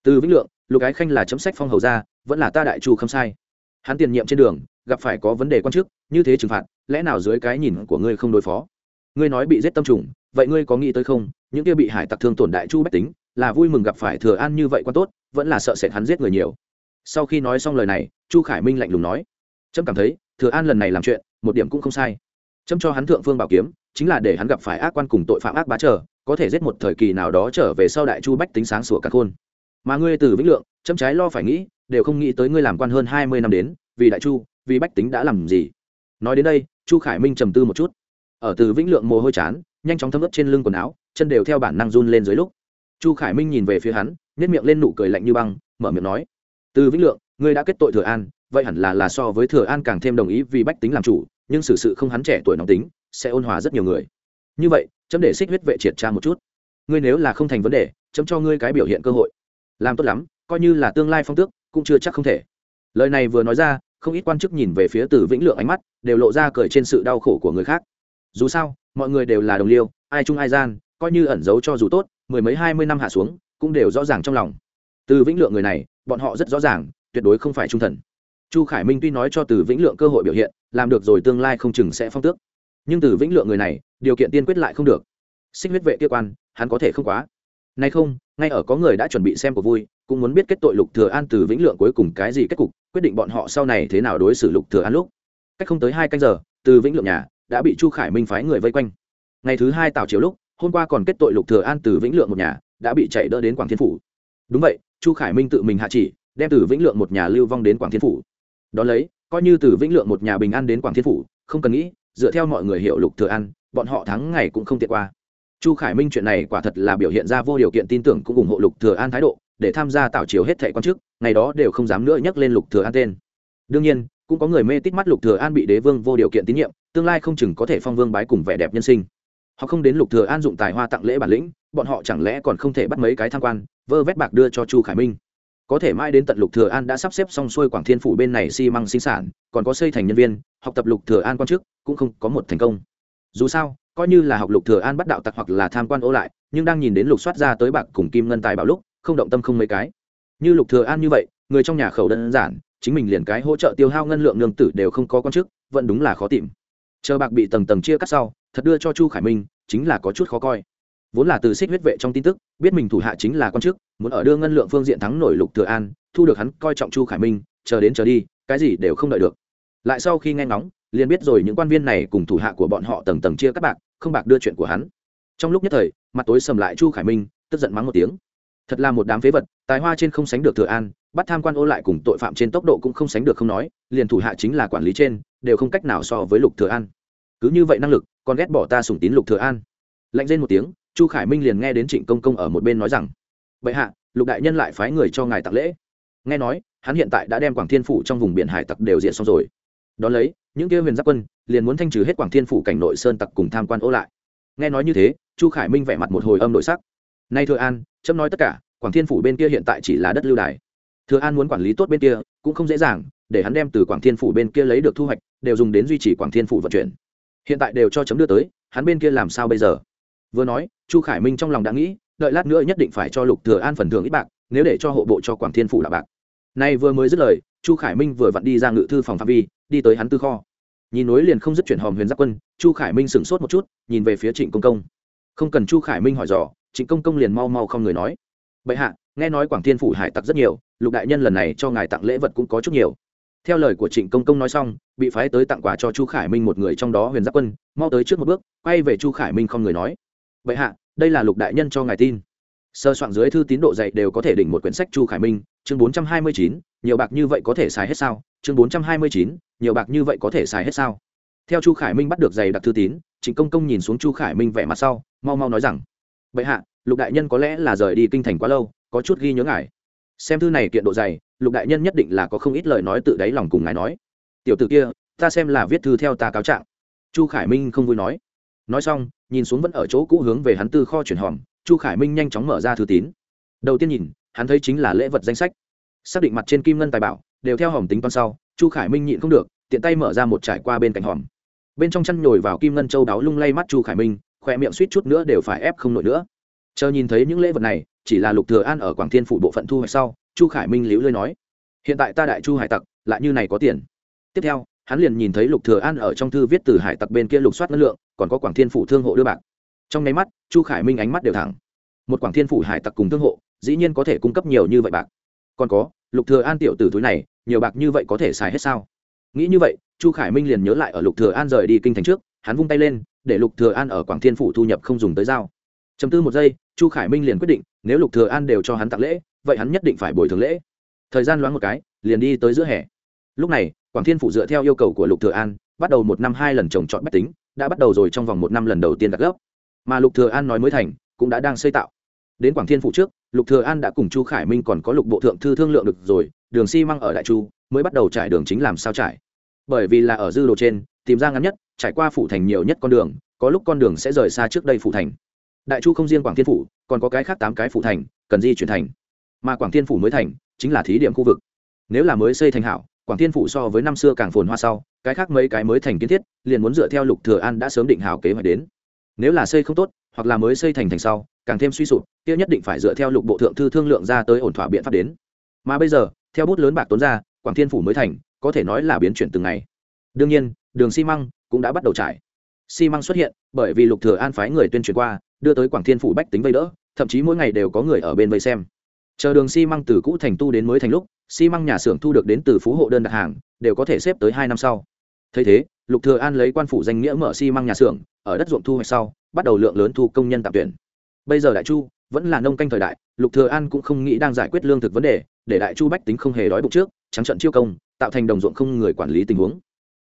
Từ vĩnh lượng, lục ái khanh là chấm sách phong hầu ra vẫn là ta đại chu không sai. Hắn tiền nhiệm trên đường, gặp phải có vấn đề quan chức, như thế trừng phạt, lẽ nào dưới cái nhìn của ngươi không đối phó? Ngươi nói bị giết tâm trùng, vậy ngươi có nghĩ tới không? Những kia bị hải tặc thương tổn đại chu bách tính là vui mừng gặp phải thừa an như vậy quan tốt, vẫn là sợ sệt hắn giết người nhiều. Sau khi nói xong lời này, chu khải minh lạnh lùng nói trâm cảm thấy, thừa an lần này làm chuyện, một điểm cũng không sai. Trâm cho hắn thượng phương bảo kiếm, chính là để hắn gặp phải ác quan cùng tội phạm ác bá trở, có thể giết một thời kỳ nào đó trở về sau đại chu bách tính sáng sủa cả khôn. Mà ngươi từ vĩnh lượng, chấm trái lo phải nghĩ, đều không nghĩ tới ngươi làm quan hơn hai mươi năm đến, vì đại chu, vì bách tính đã làm gì. Nói đến đây, chu khải minh trầm tư một chút. Ở từ vĩnh lượng mồ hôi chán, nhanh chóng thấm ướt trên lưng quần áo, chân đều theo bản năng run lên dưới lúc chu khải minh nhìn về phía hắn nhét miệng lên nụ cười lạnh như băng, mở miệng nói, từ vĩnh lượng, ngươi đã kết tội thừa an, vậy hẳn là là so với thừa an càng thêm đồng ý vì bách tính làm chủ, nhưng xử sự không hắn trẻ tuổi nóng tính, sẽ ôn hòa rất nhiều người. Như vậy, chấm để xích huyết vệ triệt tra một chút. Ngươi nếu là không thành vấn đề, chấm cho ngươi cái biểu hiện cơ hội. Làm tốt lắm, coi như là tương lai phong tước, cũng chưa chắc không thể. Lời này vừa nói ra, không ít quan chức nhìn về phía từ vĩnh lượng ánh mắt, đều lộ ra cười trên sự đau khổ của người khác. Dù sao, mọi người đều là đồng liêu, ai chung ai gian coi như ẩn giấu cho dù tốt, mười mấy hai mươi năm hạ xuống, cũng đều rõ ràng trong lòng. Từ vĩnh lượng người này, bọn họ rất rõ ràng, tuyệt đối không phải trung thần. Chu khải minh tuy nói cho từ vĩnh lượng cơ hội biểu hiện, làm được rồi tương lai không chừng sẽ phong tước. Nhưng từ vĩnh lượng người này, điều kiện tiên quyết lại không được. Xích huyết vệ kia quan, hắn có thể không quá. Nay không, ngay ở có người đã chuẩn bị xem của vui, cũng muốn biết kết tội lục thừa an từ vĩnh lượng cuối cùng cái gì kết cục, quyết định bọn họ sau này thế nào đối xử lục thừa an lúc. Cách không tới hai canh giờ, từ vĩnh lượng nhà, đã bị chu khải minh phái người vây quanh. Ngày thứ hai tào chiều lúc hôm qua còn kết tội lục thừa an từ vĩnh lượng một nhà, đã bị chạy đỡ đến quảng thiên phủ. Đúng vậy, chu khải minh tự mình hạ chỉ, đem từ vĩnh lượng một nhà lưu vong đến quảng thiên phủ. Đó lấy, coi như từ vĩnh lượng một nhà bình an đến quảng thiên phủ, không cần nghĩ, dựa theo mọi người hiểu lục thừa an, bọn họ thắng ngày cũng không tiện qua. Chu khải minh chuyện này quả thật là biểu hiện ra vô điều kiện tin tưởng cũng ủng hộ lục thừa an thái độ, để tham gia tạo chiều hết thệ quan chức, ngày đó đều không dám nữa nhắc lên lục thừa an tên. Đương nhiên, cũng có người mê tít mắt lục thừa an bị đế vương vô điều kiện tín nhiệm, tương lai không chừng có thể phong vương bái cùng vẻ đẹp nhân sinh họ không đến lục thừa an dụng tài hoa tặng lễ bản lĩnh, bọn họ chẳng lẽ còn không thể bắt mấy cái tham quan, vơ vét bạc đưa cho chu khải minh. Có thể mãi đến tận lục thừa an đã sắp xếp xong xuôi quảng thiên phủ bên này xi măng sinh sản, còn có xây thành nhân viên, học tập lục thừa an quan chức, cũng không có một thành công. Dù sao, coi như là học lục thừa an bắt đạo tặc hoặc là tham quan ô lại, nhưng đang nhìn đến lục soát ra tới bạc cùng kim ngân tài bảo lúc, không động tâm không mấy cái. Như lục thừa an như vậy, người trong nhà khẩu đơn giản, chính mình liền cái hỗ trợ tiêu hao ngân lượng nương tử đều không có quan chức, vẫn đúng là khó tìm. Chờ bạc bị tầng tầng chia cắt sau thật đưa cho chu khải minh, chính là có chút khó coi. Vốn là từ xích huyết vệ trong tin tức, biết mình thủ hạ chính là con chức, muốn ở đưa ngân lượng phương diện thắng nổi lục thừa an, thu được hắn coi trọng chu khải minh, chờ đến chờ đi, cái gì đều không đợi được. Lại sau khi nghe ngóng, liền biết rồi những quan viên này cùng thủ hạ của bọn họ tầng tầng chia các bạc, không bạc đưa chuyện của hắn. Trong lúc nhất thời, mặt tối sầm lại chu khải minh, tức giận mắng một tiếng. Thật là một đám phế vật, tài hoa trên không sánh được thừa an, bắt tham quan ô lại cùng tội phạm trên tốc độ cũng không sánh được không nói, liền thủ hạ chính là quản lý trên, đều không cách nào so với lục thừa an. Cứ như vậy năng lực còn ghét bỏ ta sủng tín lục thừa an. Lạnh lên một tiếng, chu khải minh liền nghe đến trịnh công công ở một bên nói rằng, bệ hạ, lục đại nhân lại phái người cho ngài tặng lễ. Nghe nói, hắn hiện tại đã đem quảng thiên phủ trong vùng biển hải tặc đều diện xong rồi. Đón lấy, những kia huyền giáp quân liền muốn thanh trừ hết quảng thiên phủ cảnh nội sơn tặc cùng tham quan ô lại. Nghe nói như thế, chu khải minh vẻ mặt một hồi âm nội sắc. Nay thừa an, chấm nói tất cả, quảng thiên phủ bên kia hiện tại chỉ là đất lưu đài. Thừa an muốn quản lý tốt bên kia, cũng không dễ dàng, để hắn đem từ quảng thiên phủ bên kia lấy được thu hoạch, đều dùng đến duy trì quảng thiên phủ vận chuyển hiện tại đều cho chấm đưa tới, hắn bên kia làm sao bây giờ? Vừa nói, chu khải minh trong lòng đã nghĩ, đợi lát nữa nhất định phải cho lục thừa an phần thưởng ít bạc, nếu để cho hộ bộ cho quảng thiên phủ là bạc. Nay vừa mới dứt lời, chu khải minh vừa vặn đi ra ngự thư phòng phạm vi, đi tới hắn tư kho. Nhìn núi liền không dứt chuyển hòm huyền giáp quân, chu khải minh sửng sốt một chút, nhìn về phía trịnh công công. Không cần chu khải minh hỏi dò, trịnh công công liền mau mau không người nói. Bệ hạ, nghe nói quảng thiên phủ hải tặc rất nhiều, lục đại nhân lần này cho ngài tặng lễ vật cũng có chút nhiều theo lời của trịnh công công nói xong, bị phái tới tặng quà cho chu khải minh một người trong đó huyền giáp quân, mau tới trước một bước, quay về chu khải minh không người nói. Bệ hạ, đây là lục đại nhân cho ngài tin. Sơ soạn dưới thư tín độ dạy đều có thể đỉnh một quyển sách chu khải minh, chương bốn trăm hai mươi chín, nhiều bạc như vậy có thể xài hết sao? Chương bốn trăm hai mươi chín, nhiều bạc như vậy có thể xài hết sao? Theo chu khải minh bắt được giày đặc thư tín, trịnh công công nhìn xuống chu khải minh vẻ mặt sau, mau mau nói rằng, bệ hạ, lục đại nhân có lẽ là rời đi kinh thành quá lâu, có chút ghi nhớ ngài. Xem thư này kiện độ dày lục đại nhân nhất định là có không ít lời nói tự đáy lòng cùng ngài nói. Tiểu t ử kia, ta xem là viết thư theo ta cáo trạng. Chu khải minh không vui nói. Nói xong, nhìn xuống vẫn ở chỗ cũ hướng về hắn tư kho chuyển hòm, chu khải minh nhanh chóng mở ra thư tín. Đầu tiên nhìn, hắn thấy chính là lễ vật danh sách. Xác định mặt trên kim ngân tài bảo, đều theo hòm tính toán sau, chu khải minh nhịn không được, tiện tay mở ra một trải qua bên cạnh hòm. Bên trong chăn nhồi vào kim ngân châu đáo lung lay mắt chu khải minh khoe miệng suýt chút nữa đều phải ép không nổi nữa. Chờ nhìn thấy những lễ vật này, chỉ là lục thừa an ở quảng thiên phủ bộ phận thu hoạch sau chu khải minh liễu lơi nói, hiện tại ta đại chu hải tặc, lại như này có tiền. Tiếp theo, hắn liền nhìn thấy lục thừa an ở trong thư viết từ hải tặc bên kia lục soát ngân lượng, còn có quảng thiên phủ thương hộ đưa bạc. Trong nháy mắt, chu khải minh ánh mắt đều thẳng. Một quảng thiên phủ hải tặc cùng thương hộ, dĩ nhiên có thể cung cấp nhiều như vậy bạc. Còn có, lục thừa an tiểu tử túi này, nhiều bạc như vậy có thể xài hết sao? Nghĩ như vậy, chu khải minh liền nhớ lại ở lục thừa an rời đi kinh thành trước, hắn vung tay lên, để lục thừa an ở quảng thiên phủ thu nhập không dùng tới dao chấm tư một giây chu khải minh liền quyết định, nếu lục thừa an đều cho hắn tặng lễ, vậy hắn nhất định phải bồi thường lễ. Thời gian loáng một cái, liền đi tới giữa hè. Lúc này, quảng thiên phủ dựa theo yêu cầu của lục thừa an, bắt đầu một năm hai lần trồng trọt bách tính, đã bắt đầu rồi trong vòng một năm lần đầu tiên đặt gốc. mà lục thừa an nói mới thành, cũng đã đang xây tạo. Đến quảng thiên phủ trước, lục thừa an đã cùng chu khải minh còn có lục bộ thượng thư thương lượng được rồi, đường xi măng ở đại chu, mới bắt đầu trải đường chính làm sao trải. Bởi vì là ở dư đồ trên, tìm ra ngắn nhất, trải qua phủ thành nhiều nhất con đường, có lúc con đường sẽ rời xa trước đây phủ thành đại chu không riêng quảng thiên phủ, còn có cái khác tám cái phủ thành, cần di chuyển thành. Mà quảng thiên phủ mới thành, chính là thí điểm khu vực. Nếu là mới xây thành hảo, quảng thiên phủ so với năm xưa càng phồn hoa sau, cái khác mấy cái mới thành kiến thiết, liền muốn dựa theo lục thừa an đã sớm định hảo kế hoạch đến. Nếu là xây không tốt, hoặc là mới xây thành thành sau, càng thêm suy sụp, kia nhất định phải dựa theo lục bộ thượng thư thương lượng ra tới ổn thỏa biện pháp đến. Mà bây giờ, theo bút lớn bạc tốn ra, quảng thiên phủ mới thành, có thể nói là biến chuyển từng ngày. Đương nhiên, đường xi măng cũng đã bắt đầu trải. Xi măng xuất hiện bởi vì lục thừa an phái người tuyên truyền qua đưa tới quảng thiên phủ bách tính vây đỡ, thậm chí mỗi ngày đều có người ở bên vây xem. Chờ đường xi măng từ cũ thành tu đến mới thành lúc, xi măng nhà xưởng thu được đến từ phú hộ đơn đặt hàng, đều có thể xếp tới hai năm sau. Thấy thế, lục thừa an lấy quan phủ danh nghĩa mở xi măng nhà xưởng, ở đất ruộng thu hoạch sau, bắt đầu lượng lớn thu công nhân tạm tuyển. Bây giờ đại chu vẫn là nông canh thời đại, lục thừa an cũng không nghĩ đang giải quyết lương thực vấn đề, để đại chu bách tính không hề đói bụng trước, trắng trận chiêu công, tạo thành đồng ruộng không người quản lý tình huống.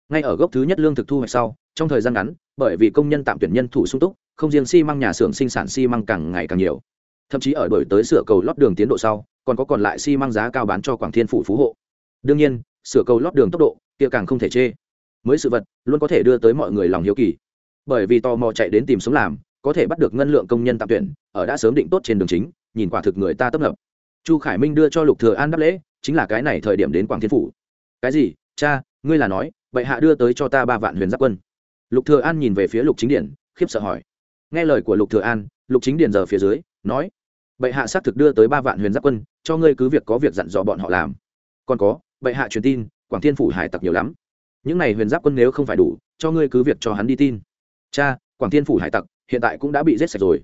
Ngay ở gốc thứ nhất lương thực thu hoạch sau, trong thời gian ngắn, bởi vì công nhân tạm tuyển nhân thủ sung túc không riêng xi măng nhà xưởng sinh sản xi măng càng ngày càng nhiều. Thậm chí ở đổi tới sửa cầu lót đường tiến độ sau, còn có còn lại xi măng giá cao bán cho quảng thiên phủ phú hộ. Đương nhiên, sửa cầu lót đường tốc độ kia càng không thể chê. Mới sự vật luôn có thể đưa tới mọi người lòng hiếu kỳ. Bởi vì tò mò chạy đến tìm sống làm, có thể bắt được ngân lượng công nhân tạm tuyển, ở đã sớm định tốt trên đường chính, nhìn quả thực người ta tấp nập. Chu khải minh đưa cho lục thừa an đáp lễ, chính là cái này thời điểm đến quảng thiên phủ. Cái gì? Cha, ngươi là nói, bệ hạ đưa tới cho ta ba vạn huyền giáp quân. Lục thừa an nhìn về phía lục chính điển, khiếp sợ hỏi nghe lời của lục thừa an, lục chính điền giờ phía dưới, nói, bệ hạ xác thực đưa tới ba vạn huyền giáp quân, cho ngươi cứ việc có việc dặn dò bọn họ làm. Còn có, bệ hạ truyền tin, quảng thiên phủ hải tặc nhiều lắm. Những này huyền giáp quân nếu không phải đủ, cho ngươi cứ việc cho hắn đi tin. Cha, quảng thiên phủ hải tặc, hiện tại cũng đã bị giết sạch rồi.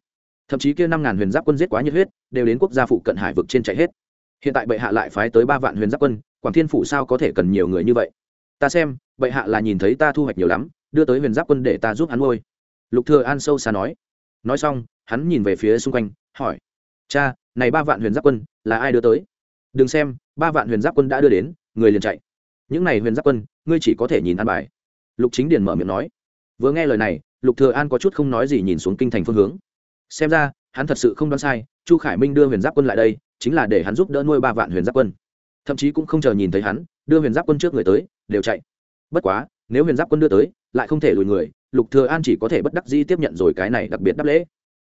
Thậm chí kia năm ngàn huyền giáp quân giết quá nhiệt huyết, đều đến quốc gia phụ cận hải vực trên chạy hết. Hiện tại bệ hạ lại phái tới ba vạn huyền giáp quân, quảng thiên phủ sao có thể cần nhiều người như vậy? Ta xem, bệ hạ là nhìn thấy ta thu hoạch nhiều lắm, đưa tới huyền giáp quân để ta giúp hắn nuôi lục thừa an sâu xa nói. Nói xong, hắn nhìn về phía xung quanh, hỏi. Cha, này ba vạn huyền giáp quân là ai đưa tới? Đừng xem, ba vạn huyền giáp quân đã đưa đến, người liền chạy. Những này huyền giáp quân, ngươi chỉ có thể nhìn ăn bài. Lục chính điền mở miệng nói. Vừa nghe lời này, lục thừa an có chút không nói gì nhìn xuống kinh thành phương hướng. Xem ra, hắn thật sự không đoán sai, chu khải minh đưa huyền giáp quân lại đây, chính là để hắn giúp đỡ nuôi ba vạn huyền giáp quân. Thậm chí cũng không chờ nhìn thấy hắn, đưa huyền giáp quân trước người tới, đều chạy. Bất quá, nếu huyền giáp quân đưa tới, lại không thể lùi người lục thừa an chỉ có thể bất đắc dĩ tiếp nhận rồi cái này đặc biệt đáp lễ.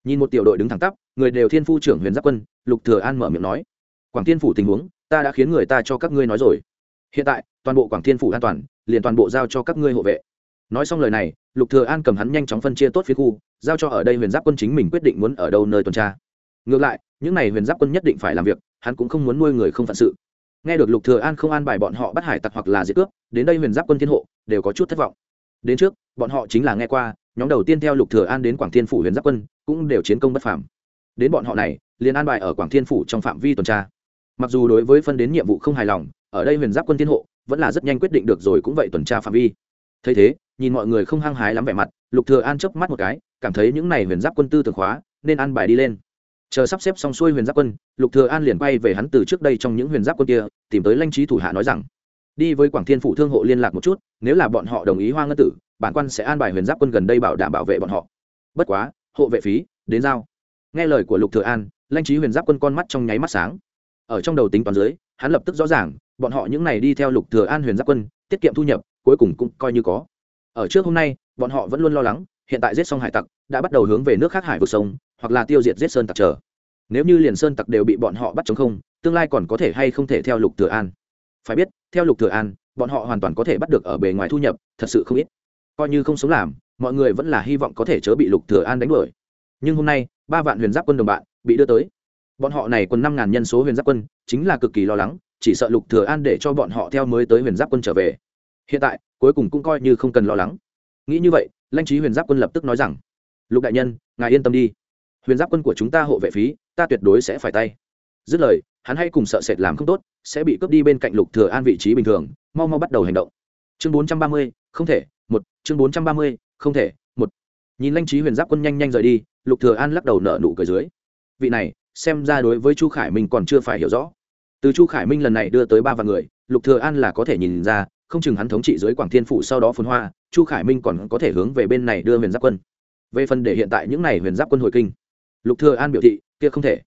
Nhìn một tiểu đội đứng thẳng tắp, người đều thiên phu trưởng huyền giáp quân, lục thừa an mở miệng nói, quảng thiên phủ tình huống, ta đã khiến người ta cho các ngươi nói rồi. Hiện tại, toàn bộ quảng thiên phủ an toàn, liền toàn bộ giao cho các ngươi hộ vệ. Nói xong lời này, lục thừa an cầm hắn nhanh chóng phân chia tốt phía khu, giao cho ở đây huyền giáp quân chính mình quyết định muốn ở đâu nơi tuần tra. Ngược lại, những này huyền giáp quân nhất định phải làm việc, hắn cũng không muốn nuôi người không phận sự. Nghe được lục thừa an không an bài bọn họ bắt hải tặc hoặc là diệt cướp, đến đây huyền giáp quân thiên hộ, đều có chút thất vọng đến trước, bọn họ chính là nghe qua, nhóm đầu tiên theo lục thừa an đến quảng thiên phủ huyền giáp quân, cũng đều chiến công bất phàm. Đến bọn họ này, liền an bài ở quảng thiên phủ trong phạm vi tuần tra. Mặc dù đối với phân đến nhiệm vụ không hài lòng, ở đây huyền giáp quân thiên hộ vẫn là rất nhanh quyết định được rồi cũng vậy tuần tra phạm vi. Thấy thế, nhìn mọi người không hăng hái lắm vẻ mặt, lục thừa an chớp mắt một cái, cảm thấy những này huyền giáp quân tư tưởng khóa, nên an bài đi lên. Chờ sắp xếp xong xuôi huyền giáp quân, lục thừa an liền quay về hắn từ trước đây trong những huyền giáp quân kia, tìm tới lãnh trí thủ hạ nói rằng đi với quảng thiên phủ thương hộ liên lạc một chút, nếu là bọn họ đồng ý hoa ngân tử, bản quan sẽ an bài huyền giáp quân gần đây bảo đảm bảo vệ bọn họ. Bất quá, hộ vệ phí, đến giao. Nghe lời của lục thừa an, lãnh trí huyền giáp quân con mắt trong nháy mắt sáng. Ở trong đầu tính toán dưới, hắn lập tức rõ ràng, bọn họ những này đi theo lục thừa an huyền giáp quân, tiết kiệm thu nhập, cuối cùng cũng coi như có. Ở trước hôm nay, bọn họ vẫn luôn lo lắng, hiện tại giết xong hải tặc, đã bắt đầu hướng về nước khác hải vực sông, hoặc là tiêu diệt giết sơn tặc trở nếu như liền sơn tặc đều bị bọn họ bắt chống không, tương lai còn có thể hay không thể theo lục thừa an. Phải biết theo lục thừa an, bọn họ hoàn toàn có thể bắt được ở bề ngoài thu nhập, thật sự không ít. Coi như không sống làm, mọi người vẫn là hy vọng có thể chớ bị lục thừa an đánh đuổi. Nhưng hôm nay, ba vạn huyền giáp quân đồng bạn bị đưa tới. Bọn họ này quân năm ngàn nhân số huyền giáp quân, chính là cực kỳ lo lắng, chỉ sợ lục thừa an để cho bọn họ theo mới tới huyền giáp quân trở về. Hiện tại, cuối cùng cũng coi như không cần lo lắng. Nghĩ như vậy, lãnh trí huyền giáp quân lập tức nói rằng, lục đại nhân, ngài yên tâm đi. Huyền giáp quân của chúng ta hộ vệ phí, ta tuyệt đối sẽ phải tay dứt lời, hắn hay cùng sợ sệt làm không tốt, sẽ bị cướp đi bên cạnh lục thừa an vị trí bình thường, mau mau bắt đầu hành động. Chương bốn trăm ba mươi, không thể, một, chương bốn trăm ba mươi, không thể, một. Nhìn lanh trí huyền giáp quân nhanh nhanh rời đi, lục thừa an lắc đầu nở nụ cười dưới. Vị này, xem ra đối với chu khải minh còn chưa phải hiểu rõ. Từ chu khải minh lần này đưa tới ba vạn người, lục thừa an là có thể nhìn ra, không chừng hắn thống trị dưới quảng thiên phủ sau đó phồn hoa, chu khải minh còn có thể hướng về bên này đưa huyền giáp quân. Về phần để hiện tại những này huyền giáp quân hồi kinh, lục thừa an biểu thị, kia không thể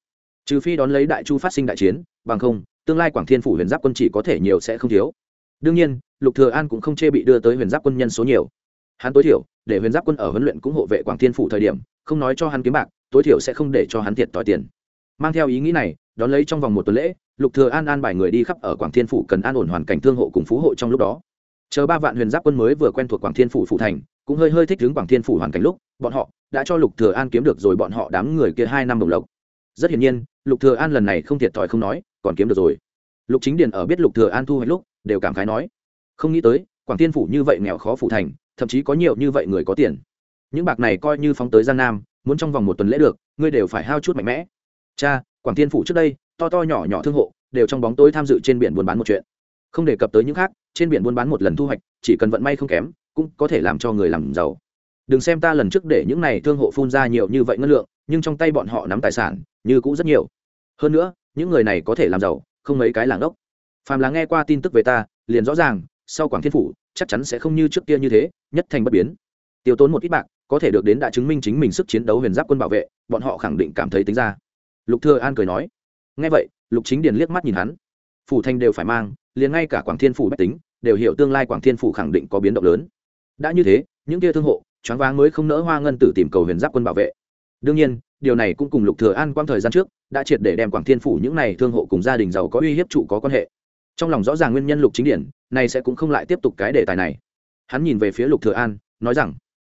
trừ phi đón lấy đại chu phát sinh đại chiến, bằng không, tương lai quảng thiên phủ huyền giáp quân chỉ có thể nhiều sẽ không thiếu. Đương nhiên, lục thừa an cũng không chê bị đưa tới huyền giáp quân nhân số nhiều. Hắn tối thiểu, để huyền giáp quân ở huấn luyện cũng hộ vệ quảng thiên phủ thời điểm, không nói cho hắn kiếm bạc, tối thiểu sẽ không để cho hắn thiệt tỏi tiền. Mang theo ý nghĩ này, đón lấy trong vòng một tuần lễ, lục thừa an an bài người đi khắp ở quảng thiên phủ cần an ổn hoàn cảnh thương hộ cùng phú hộ trong lúc đó. Chờ ba vạn huyền giáp quân mới vừa quen thuộc quảng thiên phủ phụ thành, cũng hơi hơi thích ứng quảng thiên phủ hoàn cảnh lúc, bọn họ đã cho lục thừa an kiếm được rồi bọn họ đám người kia hai năm đồng lộc. Rất hiển nhiên lục thừa an lần này không thiệt thòi không nói, còn kiếm được rồi. Lục chính điền ở biết lục thừa an thu hoạch lúc, đều cảm khái nói, không nghĩ tới, quảng thiên phủ như vậy nghèo khó phủ thành, thậm chí có nhiều như vậy người có tiền. Những bạc này coi như phóng tới gian nam, muốn trong vòng một tuần lễ được, ngươi đều phải hao chút mạnh mẽ. Cha, quảng thiên phủ trước đây, to to nhỏ nhỏ thương hộ, đều trong bóng tối tham dự trên biển buôn bán một chuyện. Không đề cập tới những khác, trên biển buôn bán một lần thu hoạch, chỉ cần vận may không kém, cũng có thể làm cho người làm giàu. Đừng xem ta lần trước để những này thương hộ phun ra nhiều như vậy ngân lượng, nhưng trong tay bọn họ nắm tài sản như cũng rất nhiều. Hơn nữa, những người này có thể làm giàu, không mấy cái làng đốc phàm là nghe qua tin tức về ta, liền rõ ràng, sau quảng thiên phủ, chắc chắn sẽ không như trước kia như thế, nhất thành bất biến. Tiêu tốn một ít bạc, có thể được đến đã chứng minh chính mình sức chiến đấu huyền giáp quân bảo vệ, bọn họ khẳng định cảm thấy tính ra. Lục thừa an cười nói. Nghe vậy, lục chính điền liếc mắt nhìn hắn. Phủ thành đều phải mang, liền ngay cả quảng thiên phủ bách tính, đều hiểu tương lai quảng thiên phủ khẳng định có biến động lớn. Đã như thế, những kia thương hộ, choáng váng mới không nỡ hoa ngân tử tìm cầu huyền giáp quân bảo vệ. Đương nhiên điều này cũng cùng lục thừa an quang thời gian trước đã triệt để đem quảng thiên phủ những này thương hộ cùng gia đình giàu có uy hiếp trụ có quan hệ. Trong lòng rõ ràng nguyên nhân lục chính điển này sẽ cũng không lại tiếp tục cái đề tài này. Hắn nhìn về phía lục thừa an, nói rằng,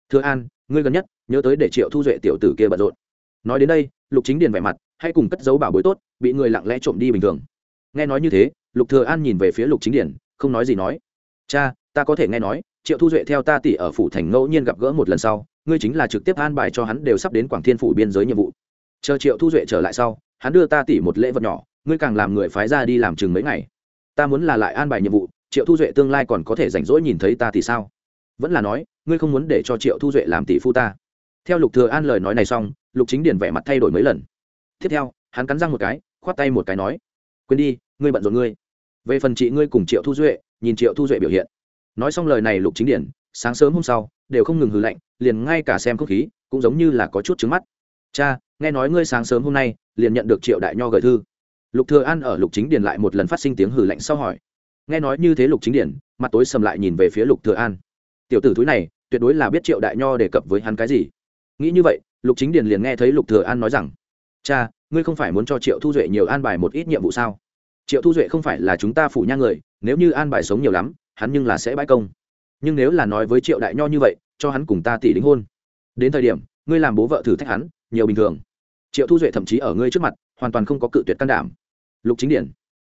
thừa an, ngươi gần nhất nhớ tới để triệu thu duệ tiểu tử kia bận rộn. Nói đến đây, lục chính điển vẻ mặt hay cùng cất giấu bảo bối tốt, bị người lặng lẽ trộm đi bình thường. Nghe nói như thế, lục thừa an nhìn về phía lục chính điển, không nói gì nói. Cha, ta có thể nghe nói, triệu thu duệ theo ta tỷ ở phủ thành ngẫu nhiên gặp gỡ một lần sau ngươi chính là trực tiếp an bài cho hắn đều sắp đến quảng thiên phủ biên giới nhiệm vụ. Chờ triệu thu duệ trở lại sau, hắn đưa ta tỉ một lễ vật nhỏ, ngươi càng làm người phái ra đi làm chừng mấy ngày. Ta muốn là lại an bài nhiệm vụ, triệu thu duệ tương lai còn có thể rảnh rỗi nhìn thấy ta thì sao? Vẫn là nói, ngươi không muốn để cho triệu thu duệ làm tỷ phu ta. Theo lục thừa an lời nói này xong, lục chính điền vẻ mặt thay đổi mấy lần. Tiếp theo, hắn cắn răng một cái, khoát tay một cái nói, quên đi, ngươi bận rộn ngươi. Về phần chị ngươi cùng triệu thu duệ, nhìn triệu thu duệ biểu hiện. Nói xong lời này, lục chính điển sáng sớm hôm sau, đều không ngừng hừ lạnh liền ngay cả xem không khí cũng giống như là có chút trứng mắt. Cha, nghe nói ngươi sáng sớm hôm nay liền nhận được triệu đại nho gửi thư. Lục thừa an ở lục chính Điền lại một lần phát sinh tiếng hừ lạnh sau hỏi. Nghe nói như thế lục chính Điền, mặt tối sầm lại nhìn về phía lục thừa an. Tiểu tử thúi này, tuyệt đối là biết triệu đại nho đề cập với hắn cái gì. Nghĩ như vậy, lục chính Điền liền nghe thấy lục thừa an nói rằng, cha, ngươi không phải muốn cho triệu thu duệ nhiều an bài một ít nhiệm vụ sao? Triệu thu duệ không phải là chúng ta phủ nha người, nếu như an bài sống nhiều lắm, hắn nhưng là sẽ bãi công. Nhưng nếu là nói với triệu đại nho như vậy cho hắn cùng ta tỷ đính hôn. Đến thời điểm, ngươi làm bố vợ thử thách hắn, nhiều bình thường. Triệu thu duệ thậm chí ở ngươi trước mặt, hoàn toàn không có cự tuyệt can đảm. Lục chính điển.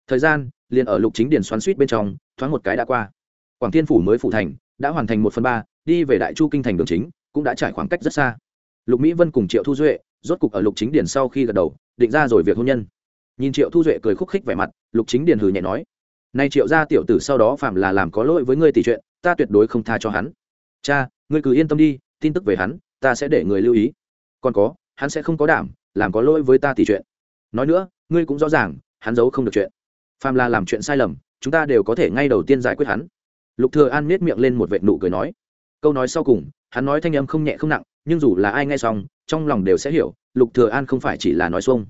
Thời gian, liền ở lục chính điển xoắn suýt bên trong, thoáng một cái đã qua. Quảng thiên phủ mới phủ thành, đã hoàn thành một phần ba, đi về đại chu kinh thành đường chính, cũng đã trải khoảng cách rất xa. Lục mỹ vân cùng triệu thu duệ, rốt cục ở lục chính điển sau khi gật đầu, định ra rồi việc hôn nhân. Nhìn triệu thu duệ cười khúc khích vẻ mặt, lục chính điển hừ nhẹ nói, nay triệu gia tiểu tử sau đó phạm là làm có lỗi với ngươi tỷ chuyện, ta tuyệt đối không tha cho hắn. Cha ngươi cứ yên tâm đi, tin tức về hắn, ta sẽ để người lưu ý. Còn có, hắn sẽ không có đảm, làm có lỗi với ta thì chuyện. Nói nữa, ngươi cũng rõ ràng, hắn giấu không được chuyện. Phàm là làm chuyện sai lầm, chúng ta đều có thể ngay đầu tiên giải quyết hắn. Lục thừa an nết miệng lên một vệt nụ cười nói. Câu nói sau cùng, hắn nói thanh âm không nhẹ không nặng, nhưng dù là ai nghe xong, trong lòng đều sẽ hiểu, lục thừa an không phải chỉ là nói xuông.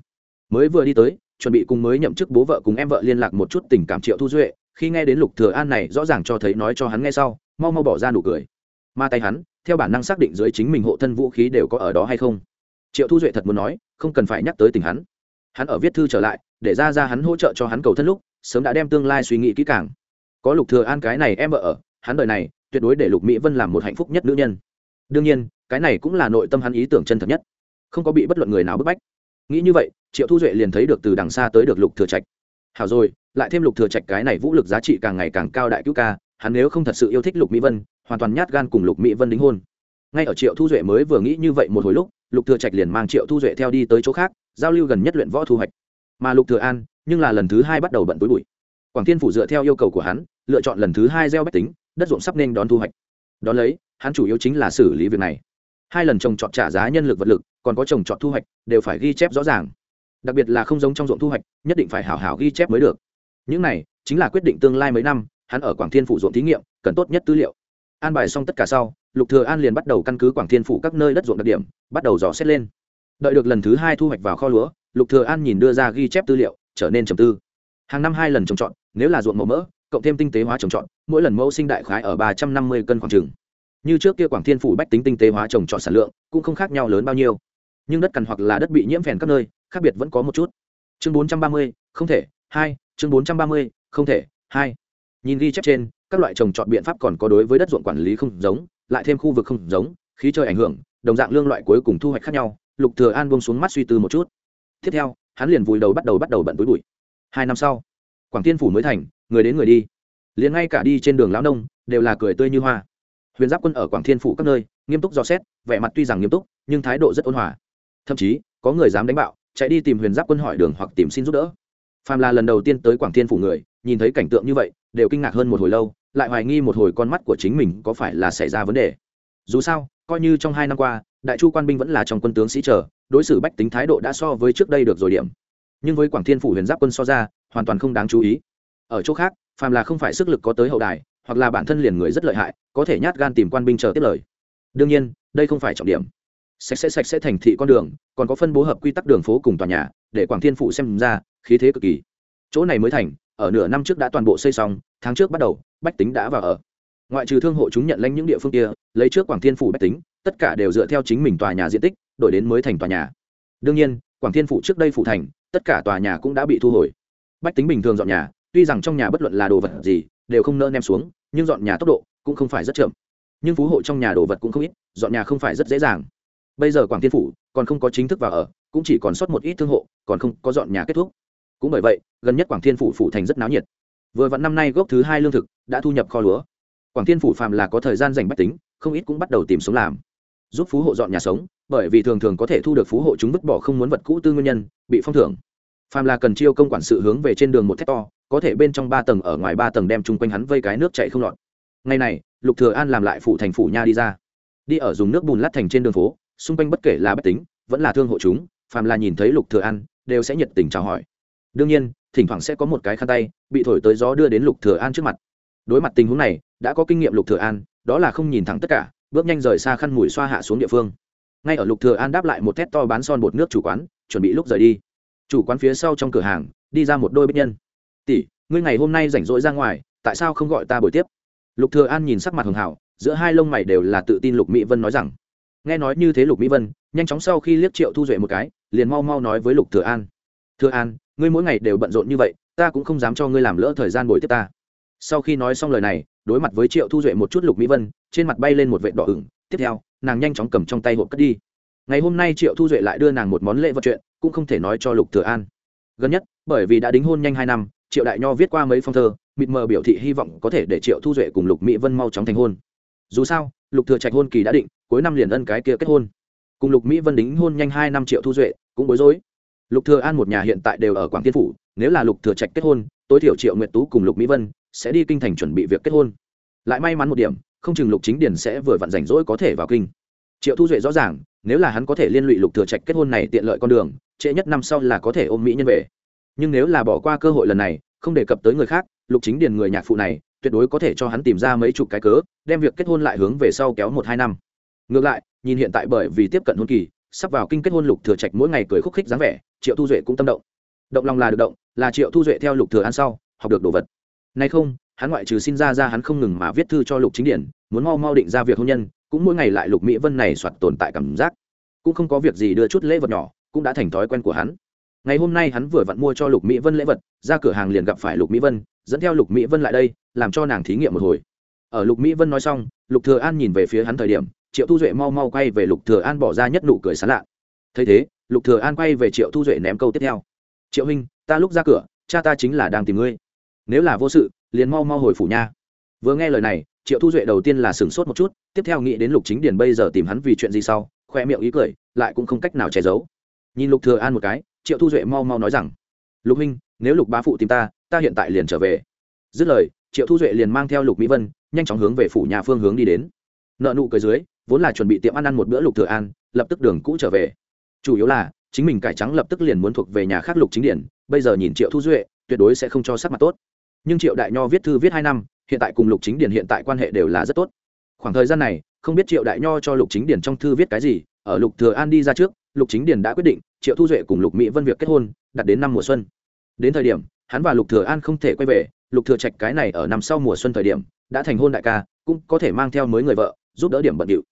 Mới vừa đi tới, chuẩn bị cùng mới nhậm chức bố vợ cùng em vợ liên lạc một chút tình cảm triệu thu duệ, khi nghe đến lục thừa an này rõ ràng cho thấy nói cho hắn nghe sau, mau mau bỏ ra nụ cười ma tay hắn, theo bản năng xác định dưới chính mình hộ thân vũ khí đều có ở đó hay không. Triệu thu duệ thật muốn nói, không cần phải nhắc tới tình hắn. Hắn ở viết thư trở lại, để ra ra hắn hỗ trợ cho hắn cầu thân lúc, sớm đã đem tương lai suy nghĩ kỹ càng. Có lục thừa an cái này em vợ ở, hắn đời này, tuyệt đối để lục mỹ vân làm một hạnh phúc nhất nữ nhân. Đương nhiên, cái này cũng là nội tâm hắn ý tưởng chân thật nhất. Không có bị bất luận người nào bức bách. Nghĩ như vậy, triệu thu duệ liền thấy được từ đằng xa tới được lục thừa trạch. Hảo rồi, lại thêm lục thừa trạch cái này vũ lực giá trị càng ngày càng cao đại cứu ca, hắn nếu không thật sự yêu thích lục mỹ vân hoàn toàn nhát gan cùng lục mỹ vân đính hôn. Ngay ở triệu thu duệ mới vừa nghĩ như vậy một hồi lúc, lục thừa trạch liền mang triệu thu duệ theo đi tới chỗ khác, giao lưu gần nhất luyện võ thu hoạch. Mà lục thừa an, nhưng là lần thứ hai bắt đầu bận túi bụi. Quảng thiên phủ dựa theo yêu cầu của hắn, lựa chọn lần thứ hai gieo bách tính, đất ruộng sắp nên đón thu hoạch. Đón lấy, hắn chủ yếu chính là xử lý việc này. Hai lần trồng trọt trả giá nhân lực vật lực, còn có trồng trọt thu hoạch, đều phải ghi chép rõ ràng. Đặc biệt là không giống trong ruộng thu hoạch, nhất định phải hảo hảo ghi chép mới được. Những này, chính là quyết định tương lai mấy năm, hắn ở quảng thiên phủ ruộng thí nghiệm, cần tốt nhất tư liệu an bài xong tất cả sau, lục thừa an liền bắt đầu căn cứ quảng thiên phủ các nơi đất ruộng đặc điểm, bắt đầu dò xét lên. Đợi được lần thứ hai thu hoạch vào kho lúa, lục thừa an nhìn đưa ra ghi chép tư liệu, trở nên trầm tư. Hàng năm hai lần trồng trọt, nếu là ruộng mẫu mỡ, cộng thêm tinh tế hóa trồng trọt, mỗi lần mẫu sinh đại khái ở ba trăm năm mươi cân khoảng trường. như trước kia quảng thiên phủ bách tính tinh tế hóa trồng trọt sản lượng, cũng không khác nhau lớn bao nhiêu. Nhưng đất cằn hoặc là đất bị nhiễm phèn các nơi, khác biệt vẫn có một chút. Chương bốn trăm ba mươi, không thể, hai, chương bốn trăm ba mươi, không thể, hai. Nhìn ghi chép trên các loại trồng trọt biện pháp còn có đối với đất ruộng quản lý không giống, lại thêm khu vực không giống, khí trời ảnh hưởng, đồng dạng lương loại cuối cùng thu hoạch khác nhau, lục thừa an buông xuống mắt suy tư một chút. Tiếp theo, hắn liền vùi đầu bắt đầu bắt đầu bận túi bụi. Hai năm sau, quảng tiên phủ mới thành, người đến người đi. Liền ngay cả đi trên đường lão nông, đều là cười tươi như hoa. Huyền giáp quân ở quảng thiên phủ các nơi, nghiêm túc dò xét, vẻ mặt tuy rằng nghiêm túc, nhưng thái độ rất ôn hòa. Thậm chí, có người dám đánh bạo, chạy đi tìm huyền giáp quân hỏi đường hoặc tìm xin giúp đỡ. Phàm là lần đầu tiên tới quảng thiên phủ người, nhìn thấy cảnh tượng như vậy đều kinh ngạc hơn một hồi lâu, lại hoài nghi một hồi con mắt của chính mình có phải là xảy ra vấn đề. Dù sao, coi như trong hai năm qua, đại chu quan binh vẫn là trong quân tướng sĩ chờ, đối xử bách tính thái độ đã so với trước đây được rồi điểm. Nhưng với quảng thiên phủ huyền giáp quân so ra, hoàn toàn không đáng chú ý. Ở chỗ khác, phàm là không phải sức lực có tới hậu đài, hoặc là bản thân liền người rất lợi hại, có thể nhát gan tìm quan binh chờ tiếp lời. Đương nhiên, đây không phải trọng điểm. Sạch sẽ sạch sẽ thành thị con đường, còn có phân bố hợp quy tắc đường phố cùng tòa nhà, để quảng thiên phụ xem ra, khí thế cực kỳ. Chỗ này mới thành ở nửa năm trước đã toàn bộ xây xong, tháng trước bắt đầu, bách tính đã vào ở. Ngoại trừ thương hộ chúng nhận lãnh những địa phương kia, lấy trước quảng thiên phủ bách tính, tất cả đều dựa theo chính mình tòa nhà diện tích, đổi đến mới thành tòa nhà. Đương nhiên, quảng thiên phủ trước đây phủ thành, tất cả tòa nhà cũng đã bị thu hồi. Bách tính bình thường dọn nhà, tuy rằng trong nhà bất luận là đồ vật gì, đều không nỡ nem xuống, nhưng dọn nhà tốc độ cũng không phải rất chậm. Nhưng phú hộ trong nhà đồ vật cũng không ít, dọn nhà không phải rất dễ dàng. Bây giờ quảng thiên phủ còn không có chính thức vào ở, cũng chỉ còn sót một ít thương hộ, còn không có dọn nhà kết thúc cũng bởi vậy, gần nhất quảng thiên phủ phủ thành rất náo nhiệt. Vừa vặn năm nay gốc thứ hai lương thực đã thu nhập kho lúa. Quảng thiên phủ phàm là có thời gian dành bách tính, không ít cũng bắt đầu tìm sống làm. Giúp phú hộ dọn nhà sống, bởi vì thường thường có thể thu được phú hộ chúng vứt bỏ không muốn vật cũ tư nguyên nhân, bị phong thưởng. Phàm là cần chiêu công quản sự hướng về trên đường một thét to, có thể bên trong ba tầng ở ngoài ba tầng đem chung quanh hắn vây cái nước chạy không lọt. Ngày này, lục thừa an làm lại phủ thành phủ nha đi ra. Đi ở dùng nước bùn lát thành trên đường phố, xung quanh bất kể là bách tính, vẫn là thương hộ chúng, phàm là nhìn thấy lục thừa an, đều sẽ nhiệt tình chào hỏi đương nhiên, thỉnh thoảng sẽ có một cái khăn tay bị thổi tới gió đưa đến lục thừa an trước mặt. Đối mặt tình huống này, đã có kinh nghiệm lục thừa an, đó là không nhìn thẳng tất cả, bước nhanh rời xa khăn mùi xoa hạ xuống địa phương. Ngay ở lục thừa an đáp lại một thét to bán son bột nước chủ quán, chuẩn bị lúc rời đi. Chủ quán phía sau trong cửa hàng, đi ra một đôi bích nhân. Tỷ, ngươi ngày hôm nay rảnh rỗi ra ngoài, tại sao không gọi ta buổi tiếp? Lục thừa an nhìn sắc mặt hường hảo, giữa hai lông mày đều là tự tin lục mỹ vân nói rằng. Nghe nói như thế lục mỹ vân, nhanh chóng sau khi liếc triệu thu duệ một cái, liền mau mau nói với lục thừa an thừa an, ngươi mỗi ngày đều bận rộn như vậy, ta cũng không dám cho ngươi làm lỡ thời gian buổi tiếp ta. Sau khi nói xong lời này, đối mặt với triệu thu duệ một chút lục mỹ vân, trên mặt bay lên một vệt đỏ ửng. Tiếp theo, nàng nhanh chóng cầm trong tay hộp cất đi. Ngày hôm nay triệu thu duệ lại đưa nàng một món lễ vật chuyện, cũng không thể nói cho lục thừa an. Gần nhất, bởi vì đã đính hôn nhanh hai năm, triệu đại nho viết qua mấy phong thơ, mịt mờ biểu thị hy vọng có thể để triệu thu duệ cùng lục mỹ vân mau chóng thành hôn. Dù sao, lục thừa trạch hôn kỳ đã định, cuối năm liền ân cái kia kết hôn. Cùng lục mỹ vân đính hôn nhanh hai năm triệu thu duệ cũng bối rối lục thừa an một nhà hiện tại đều ở quảng tiên phủ, nếu là lục thừa trạch kết hôn, tối thiểu triệu nguyệt tú cùng lục mỹ vân sẽ đi kinh thành chuẩn bị việc kết hôn. Lại may mắn một điểm, không chừng lục chính điển sẽ vừa vặn rảnh rỗi có thể vào kinh. Triệu thu duệ rõ ràng, nếu là hắn có thể liên lụy lục thừa trạch kết hôn này tiện lợi con đường, trễ nhất năm sau là có thể ôm mỹ nhân về. Nhưng nếu là bỏ qua cơ hội lần này, không đề cập tới người khác, lục chính điền người nhạc phụ này, tuyệt đối có thể cho hắn tìm ra mấy chục cái cớ, đem việc kết hôn lại hướng về sau kéo một hai năm. Ngược lại, nhìn hiện tại bởi vì tiếp cận hôn kỳ sắp vào kinh kết hôn lục thừa trạch mỗi ngày cười khúc khích dáng vẻ, triệu thu duệ cũng tâm động. Động lòng là được động, là triệu thu duệ theo lục thừa ăn sau, học được đồ vật. Nay không, hắn ngoại trừ xin ra ra hắn không ngừng mà viết thư cho lục chính điển, muốn mau mau định ra việc hôn nhân, cũng mỗi ngày lại lục mỹ vân này soạt tồn tại cảm giác. Cũng không có việc gì đưa chút lễ vật nhỏ, cũng đã thành thói quen của hắn. Ngày hôm nay hắn vừa vặn mua cho lục mỹ vân lễ vật, ra cửa hàng liền gặp phải lục mỹ vân, dẫn theo lục mỹ vân lại đây, làm cho nàng thí nghiệm một hồi. Ở lục mỹ vân nói xong, lục thừa an nhìn về phía hắn thời điểm triệu thu duệ mau mau quay về lục thừa an bỏ ra nhất nụ cười sán lạ. Thấy thế, lục thừa an quay về triệu thu duệ ném câu tiếp theo. Triệu huynh, ta lúc ra cửa, cha ta chính là đang tìm ngươi. Nếu là vô sự, liền mau mau hồi phủ nha. Vừa nghe lời này, triệu thu duệ đầu tiên là sửng sốt một chút, tiếp theo nghĩ đến lục chính điền bây giờ tìm hắn vì chuyện gì sau, khoe miệng ý cười, lại cũng không cách nào che giấu. Nhìn lục thừa an một cái, triệu thu duệ mau mau nói rằng, lục huynh, nếu lục bá phụ tìm ta ta hiện tại liền trở về. Dứt lời, triệu thu duệ liền mang theo lục mỹ vân, nhanh chóng hướng về phủ nhà phương hướng đi đến. Nợ nụ cười dưới vốn là chuẩn bị tiệm ăn ăn một bữa lục thừa an, lập tức đường cũ trở về. Chủ yếu là, chính mình cải trắng lập tức liền muốn thuộc về nhà khác lục chính điển, bây giờ nhìn triệu thu duệ, tuyệt đối sẽ không cho sắc mặt tốt. Nhưng triệu đại nho viết thư viết hai năm, hiện tại cùng lục chính điển hiện tại quan hệ đều là rất tốt. Khoảng thời gian này, không biết triệu đại nho cho lục chính điển trong thư viết cái gì, ở lục thừa an đi ra trước, lục chính điển đã quyết định, triệu thu duệ cùng lục mỹ vân việc kết hôn, đặt đến năm mùa xuân. Đến thời điểm, hắn và lục thừa an không thể quay về, lục thừa trạch cái này ở năm sau mùa xuân thời điểm, đã thành hôn đại ca, cũng có thể mang theo mới người vợ, giúp đỡ điểm bận điệu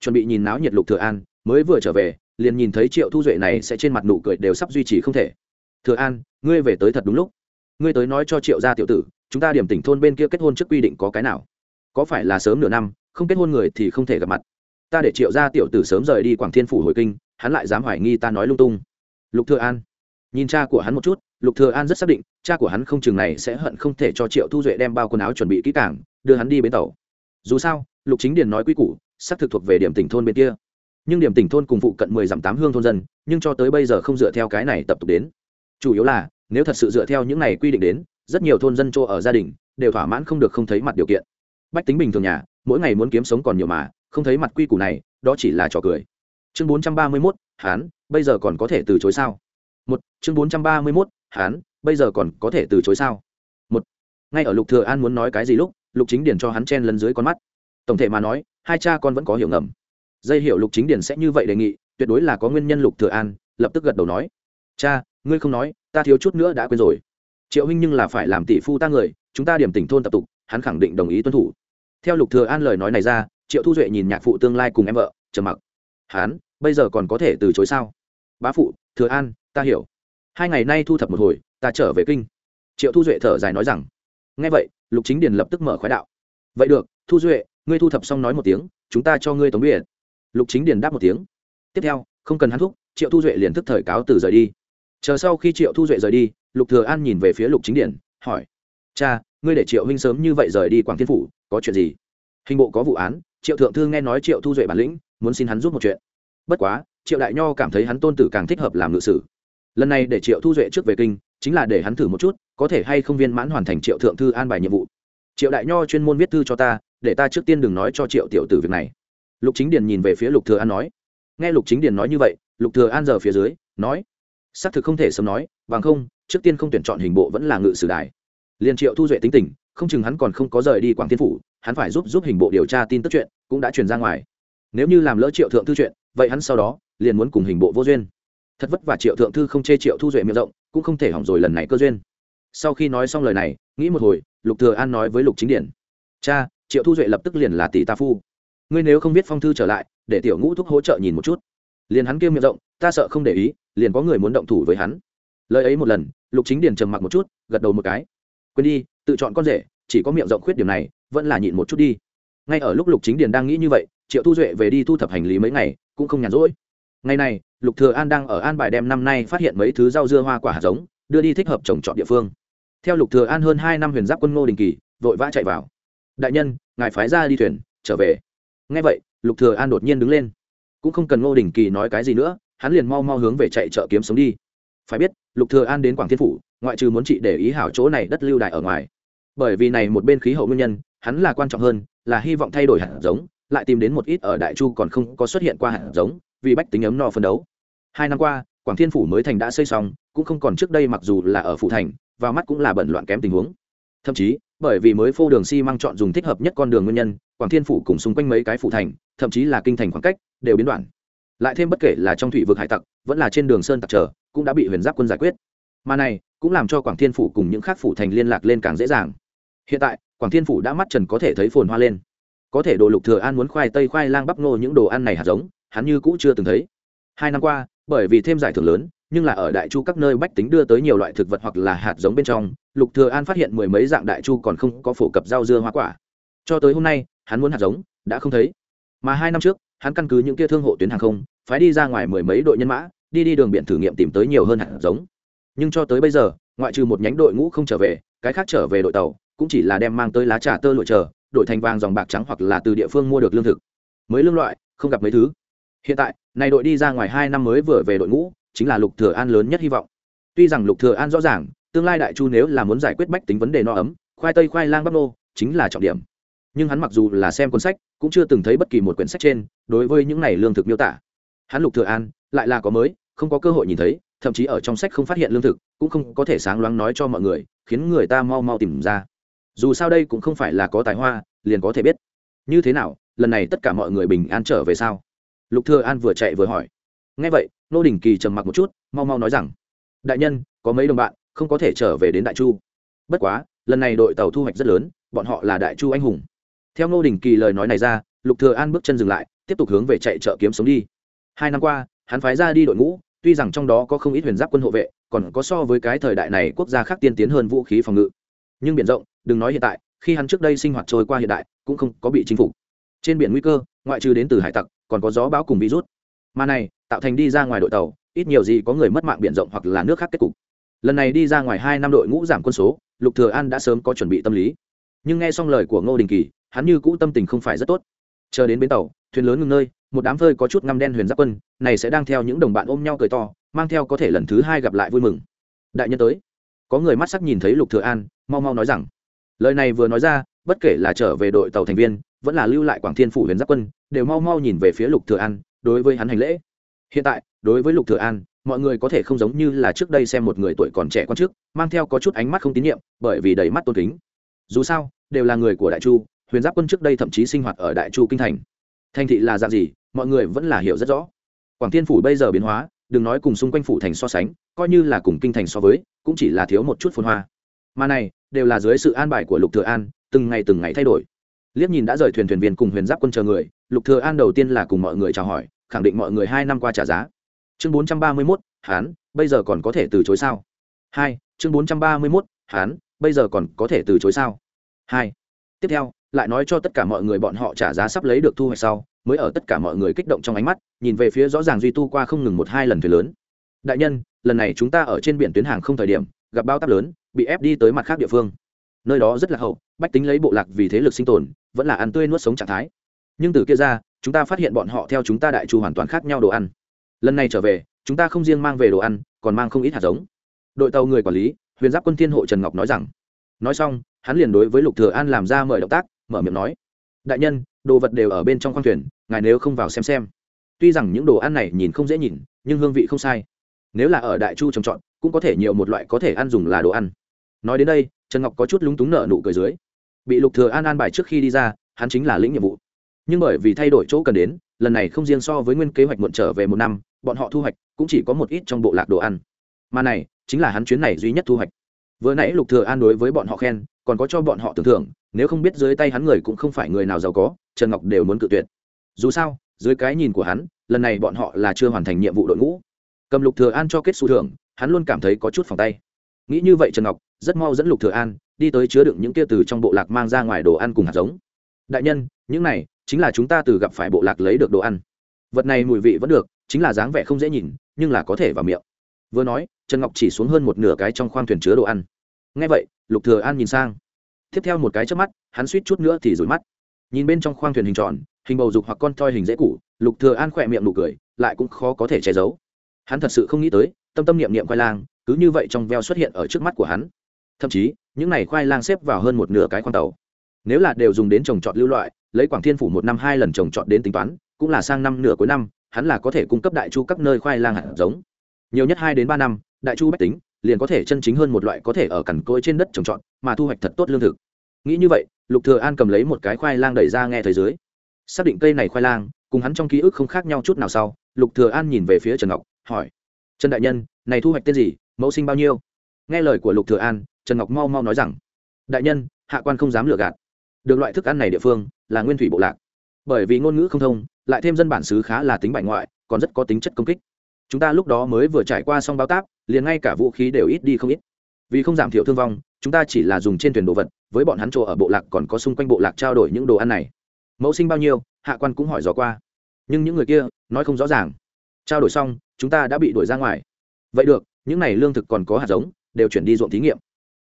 chuẩn bị nhìn náo nhiệt lục thừa an, mới vừa trở về, liền nhìn thấy triệu thu duệ này sẽ trên mặt nụ cười đều sắp duy trì không thể. Thừa an, ngươi về tới thật đúng lúc. Ngươi tới nói cho triệu gia tiểu tử, chúng ta điểm tỉnh thôn bên kia kết hôn trước quy định có cái nào? Có phải là sớm nửa năm, không kết hôn người thì không thể gặp mặt. Ta để triệu gia tiểu tử sớm rời đi quảng thiên phủ hồi kinh, hắn lại dám hoài nghi ta nói lung tung. Lục thừa an. Nhìn cha của hắn một chút, lục thừa an rất xác định, cha của hắn không chừng này sẽ hận không thể cho triệu thu duệ đem bao quần áo chuẩn bị kỹ càng, đưa hắn đi bến tàu. Dù sao, lục chính điền nói quy củ xác thực thuộc về điểm tỉnh thôn bên kia. Nhưng điểm tỉnh thôn cùng phụ cận mười dặm tám hương thôn dân, nhưng cho tới bây giờ không dựa theo cái này tập tục đến. Chủ yếu là, nếu thật sự dựa theo những này quy định đến, rất nhiều thôn dân chỗ ở gia đình đều thỏa mãn không được không thấy mặt điều kiện. Bách tính bình thường nhà, mỗi ngày muốn kiếm sống còn nhiều mà, không thấy mặt quy củ này, đó chỉ là trò cười. Chương bốn trăm ba mươi mốt, hán, bây giờ còn có thể từ chối sao? Một, chương bốn trăm ba mươi mốt, hán, bây giờ còn có thể từ chối sao? Một, ngay ở lục thừa an muốn nói cái gì lúc, lục chính điển cho hắn chen lấn dưới con mắt. Tổng thể mà nói hai cha con vẫn có hiểu ngầm. Dây hiểu lục chính điển sẽ như vậy đề nghị, tuyệt đối là có nguyên nhân lục thừa an, lập tức gật đầu nói. Cha, ngươi không nói, ta thiếu chút nữa đã quên rồi. Triệu huynh nhưng là phải làm tỷ phu ta người, chúng ta điểm tỉnh thôn tập tục, hắn khẳng định đồng ý tuân thủ. Theo lục thừa an lời nói này ra, triệu thu duệ nhìn nhạc phụ tương lai cùng em vợ, trầm mặc. Hắn, bây giờ còn có thể từ chối sao? Bá phụ, thừa an, ta hiểu. Hai ngày nay thu thập một hồi, ta trở về kinh. Triệu thu duệ thở dài nói rằng, nghe vậy, lục chính điền lập tức mở khói đạo. Vậy được, thu duệ ngươi thu thập xong nói một tiếng, chúng ta cho ngươi tống biệt. Lục chính điền đáp một tiếng. Tiếp theo, không cần hắn thúc, triệu thu duệ liền thức thời cáo từ rời đi. Chờ sau khi triệu thu duệ rời đi, lục thừa an nhìn về phía lục chính điền, hỏi, cha, ngươi để triệu huynh sớm như vậy rời đi quảng thiên phủ, có chuyện gì? Hình bộ có vụ án, triệu thượng thư nghe nói triệu thu duệ bản lĩnh, muốn xin hắn giúp một chuyện. Bất quá, triệu đại nho cảm thấy hắn tôn tử càng thích hợp làm ngự sử. Lần này để triệu thu duệ trước về kinh, chính là để hắn thử một chút, có thể hay không viên mãn hoàn thành triệu thượng thư an bài nhiệm vụ. Triệu đại nho chuyên môn viết thư cho ta để ta trước tiên đừng nói cho triệu tiểu tử việc này. Lục chính điền nhìn về phía lục thừa an nói. Nghe lục chính điền nói như vậy, lục thừa an giờ phía dưới, nói. Xác thực không thể sớm nói, bằng không, trước tiên không tuyển chọn hình bộ vẫn là ngự sử đài. Liền triệu thu duệ tính tình, không chừng hắn còn không có rời đi quảng thiên phủ, hắn phải giúp giúp hình bộ điều tra tin tức chuyện cũng đã truyền ra ngoài. Nếu như làm lỡ triệu thượng thư chuyện, vậy hắn sau đó liền muốn cùng hình bộ vô duyên. Thật vất vả triệu thượng thư không chê triệu thu duệ miệng rộng, cũng không thể hỏng rồi lần này cơ duyên. Sau khi nói xong lời này, nghĩ một hồi, lục thừa an nói với lục chính điển cha triệu thu duệ lập tức liền là tỷ ta phu. Ngươi nếu không biết phong thư trở lại, để tiểu ngũ thúc hỗ trợ nhìn một chút. Liền hắn kêu miệng rộng, ta sợ không để ý, liền có người muốn động thủ với hắn. Lời ấy một lần, lục chính điền trầm mặc một chút, gật đầu một cái. Quên đi, tự chọn con rể, chỉ có miệng rộng khuyết điểm này, vẫn là nhịn một chút đi. Ngay ở lúc lục chính điền đang nghĩ như vậy, triệu thu duệ về đi thu thập hành lý mấy ngày, cũng không nhàn rỗi. Ngày này, lục thừa an đang ở an bài đem năm nay phát hiện mấy thứ rau dưa hoa quả hạt giống, đưa đi thích hợp trồng trọt địa phương. Theo lục thừa an hơn hai năm huyền giáp quân ngô đình kỳ, vội vã chạy vào đại nhân, ngài phái ra đi thuyền, trở về. Nghe vậy, lục thừa an đột nhiên đứng lên. Cũng không cần ngô đình kỳ nói cái gì nữa, hắn liền mau mau hướng về chạy chợ kiếm sống đi. Phải biết, lục thừa an đến quảng thiên phủ, ngoại trừ muốn trị để ý hảo chỗ này đất lưu đại ở ngoài. Bởi vì này một bên khí hậu nguyên nhân, hắn là quan trọng hơn, là hy vọng thay đổi hạt giống, lại tìm đến một ít ở đại chu còn không có xuất hiện qua hạt giống, vì bách tính ấm no phân đấu. Hai năm qua, quảng thiên phủ mới thành đã xây xong, cũng không còn trước đây mặc dù là ở phủ thành và mắt cũng là bẩn loạn kém tình huống. Thậm chí bởi vì mới phô đường xi si măng chọn dùng thích hợp nhất con đường nguyên nhân, quảng thiên phủ cùng xung quanh mấy cái phủ thành, thậm chí là kinh thành khoảng cách, đều biến đoạn. Lại thêm bất kể là trong thủy vực hải tặc, vẫn là trên đường sơn tặc trở cũng đã bị huyền giáp quân giải quyết. Mà này, cũng làm cho quảng thiên phủ cùng những khác phủ thành liên lạc lên càng dễ dàng. Hiện tại, quảng thiên phủ đã mắt trần có thể thấy phồn hoa lên. Có thể đồ lục thừa an muốn khoai tây khoai lang bắp ngô những đồ ăn này hạt giống, hắn như cũ chưa từng thấy. Hai năm qua, bởi vì thêm giải thưởng lớn nhưng là ở đại chu các nơi bách tính đưa tới nhiều loại thực vật hoặc là hạt giống bên trong, lục thừa an phát hiện mười mấy dạng đại chu còn không có phổ cập rau dưa hoa quả. Cho tới hôm nay, hắn muốn hạt giống, đã không thấy. Mà hai năm trước, hắn căn cứ những kia thương hộ tuyến hàng không, phái đi ra ngoài mười mấy đội nhân mã, đi đi đường biển thử nghiệm tìm tới nhiều hơn hạt giống. Nhưng cho tới bây giờ, ngoại trừ một nhánh đội ngũ không trở về, cái khác trở về đội tàu, cũng chỉ là đem mang tới lá trà tơ lụa chờ, đổi thành vàng dòng bạc trắng hoặc là từ địa phương mua được lương thực. Mới lương loại, không gặp mấy thứ. Hiện tại, này đội đi ra ngoài hai năm mới vừa về đội ngũ chính là lục thừa an lớn nhất hy vọng. Tuy rằng lục thừa an rõ ràng, tương lai đại chu nếu là muốn giải quyết bách tính vấn đề no ấm, khoai tây khoai lang bắp nô chính là trọng điểm. Nhưng hắn mặc dù là xem cuốn sách, cũng chưa từng thấy bất kỳ một quyển sách trên, đối với những này lương thực miêu tả. Hắn lục thừa an, lại là có mới, không có cơ hội nhìn thấy, thậm chí ở trong sách không phát hiện lương thực, cũng không có thể sáng loáng nói cho mọi người, khiến người ta mau mau tìm ra. Dù sao đây cũng không phải là có tài hoa, liền có thể biết. Như thế nào, lần này tất cả mọi người bình an trở về sao? Lục thừa an vừa chạy vừa hỏi. Nghe vậy nô đình kỳ trầm mặc một chút, mau mau nói rằng, đại nhân, có mấy đồng bạn không có thể trở về đến đại chu. Bất quá, lần này đội tàu thu hoạch rất lớn, bọn họ là đại chu anh hùng. Theo nô đình kỳ lời nói này ra, lục thừa an bước chân dừng lại, tiếp tục hướng về chạy chợ kiếm sống đi. Hai năm qua, hắn phái ra đi đội ngũ, tuy rằng trong đó có không ít huyền giáp quân hộ vệ, còn có so với cái thời đại này quốc gia khác tiên tiến hơn vũ khí phòng ngự. Nhưng biển rộng, đừng nói hiện tại, khi hắn trước đây sinh hoạt trôi qua hiện đại, cũng không có bị chinh phục. Trên biển nguy cơ, ngoại trừ đến từ hải tặc, còn có gió bão cùng virus mà này, tạo thành đi ra ngoài đội tàu, ít nhiều gì có người mất mạng biển rộng hoặc là nước khác kết cục. Lần này đi ra ngoài hai năm đội ngũ giảm quân số, lục thừa an đã sớm có chuẩn bị tâm lý. Nhưng nghe xong lời của ngô đình kỳ, hắn như cũ tâm tình không phải rất tốt. Chờ đến bến tàu, thuyền lớn ngừng nơi, một đám phơi có chút ngăm đen huyền giáp quân, này sẽ đang theo những đồng bạn ôm nhau cười to, mang theo có thể lần thứ hai gặp lại vui mừng. Đại nhân tới. Có người mắt sắc nhìn thấy lục thừa an, mau mau nói rằng, lời này vừa nói ra, bất kể là trở về đội tàu thành viên, vẫn là lưu lại quảng thiên phủ huyền giáp quân, đều mau mau nhìn về phía lục thừa an đối với hắn hành lễ. Hiện tại, đối với lục thừa an, mọi người có thể không giống như là trước đây xem một người tuổi còn trẻ quan trước, mang theo có chút ánh mắt không tín nhiệm, bởi vì đầy mắt tôn kính. Dù sao, đều là người của đại chu, huyền giáp quân trước đây thậm chí sinh hoạt ở đại chu kinh thành. Thành thị là dạng gì, mọi người vẫn là hiểu rất rõ. Quảng thiên phủ bây giờ biến hóa, đừng nói cùng xung quanh phủ thành so sánh, coi như là cùng kinh thành so với, cũng chỉ là thiếu một chút phồn hoa. Mà này, đều là dưới sự an bài của lục thừa an, từng ngày từng ngày thay đổi liếc nhìn đã rời thuyền thuyền viên cùng huyền giáp quân chờ người, lục thừa an đầu tiên là cùng mọi người chào hỏi, khẳng định mọi người hai năm qua trả giá. Chương bốn trăm ba mươi mốt hán bây giờ còn có thể từ chối sao? Hai, chương bốn trăm ba mươi mốt hán bây giờ còn có thể từ chối sao? Hai, tiếp theo, lại nói cho tất cả mọi người bọn họ trả giá sắp lấy được thu hoạch sau, mới ở tất cả mọi người kích động trong ánh mắt, nhìn về phía rõ ràng duy tu qua không ngừng một hai lần thuyền lớn. Đại nhân, lần này chúng ta ở trên biển tuyến hàng không thời điểm, gặp bao táp lớn, bị ép đi tới mặt khác địa phương. Nơi đó rất là hậu, bách tính lấy bộ lạc vì thế lực sinh tồn vẫn là ăn tươi nuốt sống trạng thái. Nhưng từ kia ra, chúng ta phát hiện bọn họ theo chúng ta đại chu hoàn toàn khác nhau đồ ăn. Lần này trở về, chúng ta không riêng mang về đồ ăn, còn mang không ít hạt giống. Đội tàu người quản lý, huyền giáp quân thiên hộ trần ngọc nói rằng. Nói xong, hắn liền đối với lục thừa an làm ra mời động tác, mở miệng nói. Đại nhân, đồ vật đều ở bên trong khoang thuyền, ngài nếu không vào xem xem. Tuy rằng những đồ ăn này nhìn không dễ nhìn, nhưng hương vị không sai. Nếu là ở đại chu trồng trọt, cũng có thể nhiều một loại có thể ăn dùng là đồ ăn. Nói đến đây, trần ngọc có chút lúng túng nở nụ cười dưới bị lục thừa an an bài trước khi đi ra, hắn chính là lĩnh nhiệm vụ. Nhưng bởi vì thay đổi chỗ cần đến, lần này không riêng so với nguyên kế hoạch muộn trở về một năm, bọn họ thu hoạch cũng chỉ có một ít trong bộ lạc đồ ăn. Mà này, chính là hắn chuyến này duy nhất thu hoạch. Vừa nãy lục thừa an đối với bọn họ khen, còn có cho bọn họ tưởng thưởng, nếu không biết dưới tay hắn người cũng không phải người nào giàu có, trần ngọc đều muốn cự tuyệt. Dù sao, dưới cái nhìn của hắn, lần này bọn họ là chưa hoàn thành nhiệm vụ đội ngũ. Cầm lục thừa an cho kết xu thưởng, hắn luôn cảm thấy có chút phòng tay. Nghĩ như vậy trần ngọc, rất mau dẫn lục thừa an đi tới chứa đựng những kia từ trong bộ lạc mang ra ngoài đồ ăn cùng hạt giống. Đại nhân, những này chính là chúng ta từ gặp phải bộ lạc lấy được đồ ăn. Vật này mùi vị vẫn được, chính là dáng vẻ không dễ nhìn, nhưng là có thể vào miệng. Vừa nói, trần ngọc chỉ xuống hơn một nửa cái trong khoang thuyền chứa đồ ăn. Ngay vậy, lục thừa an nhìn sang. Tiếp theo một cái chớp mắt, hắn suýt chút nữa thì rủi mắt. Nhìn bên trong khoang thuyền hình tròn, hình bầu dục hoặc con toi hình dễ cũ lục thừa an khỏe miệng nụ cười, lại cũng khó có thể che giấu. Hắn thật sự không nghĩ tới, tâm tâm niệm niệm khoai lang, cứ như vậy trong veo xuất hiện ở trước mắt của hắn. Thậm chí những này khoai lang xếp vào hơn một nửa cái khoang tàu. Nếu là đều dùng đến trồng trọt lưu loại, lấy quảng thiên phủ một năm hai lần trồng trọt đến tính toán, cũng là sang năm nửa cuối năm, hắn là có thể cung cấp đại chu các nơi khoai lang hạt giống. Nhiều nhất hai đến ba năm, đại chu bách tính liền có thể chân chính hơn một loại có thể ở cằn côi trên đất trồng trọt, mà thu hoạch thật tốt lương thực. Nghĩ như vậy, lục thừa an cầm lấy một cái khoai lang đẩy ra nghe thấy dưới. Xác định cây này khoai lang, cùng hắn trong ký ức không khác nhau chút nào sau, lục thừa an nhìn về phía trần ngọc, hỏi, trần đại nhân, này thu hoạch tên gì, mẫu sinh bao nhiêu? Nghe lời của lục thừa an, trần ngọc mau mau nói rằng, đại nhân, hạ quan không dám lừa gạt. Được loại thức ăn này địa phương là nguyên thủy bộ lạc. Bởi vì ngôn ngữ không thông, lại thêm dân bản xứ khá là tính bại ngoại, còn rất có tính chất công kích. Chúng ta lúc đó mới vừa trải qua xong báo táp, liền ngay cả vũ khí đều ít đi không ít. Vì không giảm thiểu thương vong, chúng ta chỉ là dùng trên thuyền đồ vật, với bọn hắn chỗ ở bộ lạc còn có xung quanh bộ lạc trao đổi những đồ ăn này. Mẫu sinh bao nhiêu, hạ quan cũng hỏi dò qua. Nhưng những người kia nói không rõ ràng. Trao đổi xong, chúng ta đã bị đuổi ra ngoài. Vậy được, những này lương thực còn có hạt giống đều chuyển đi ruộng thí nghiệm.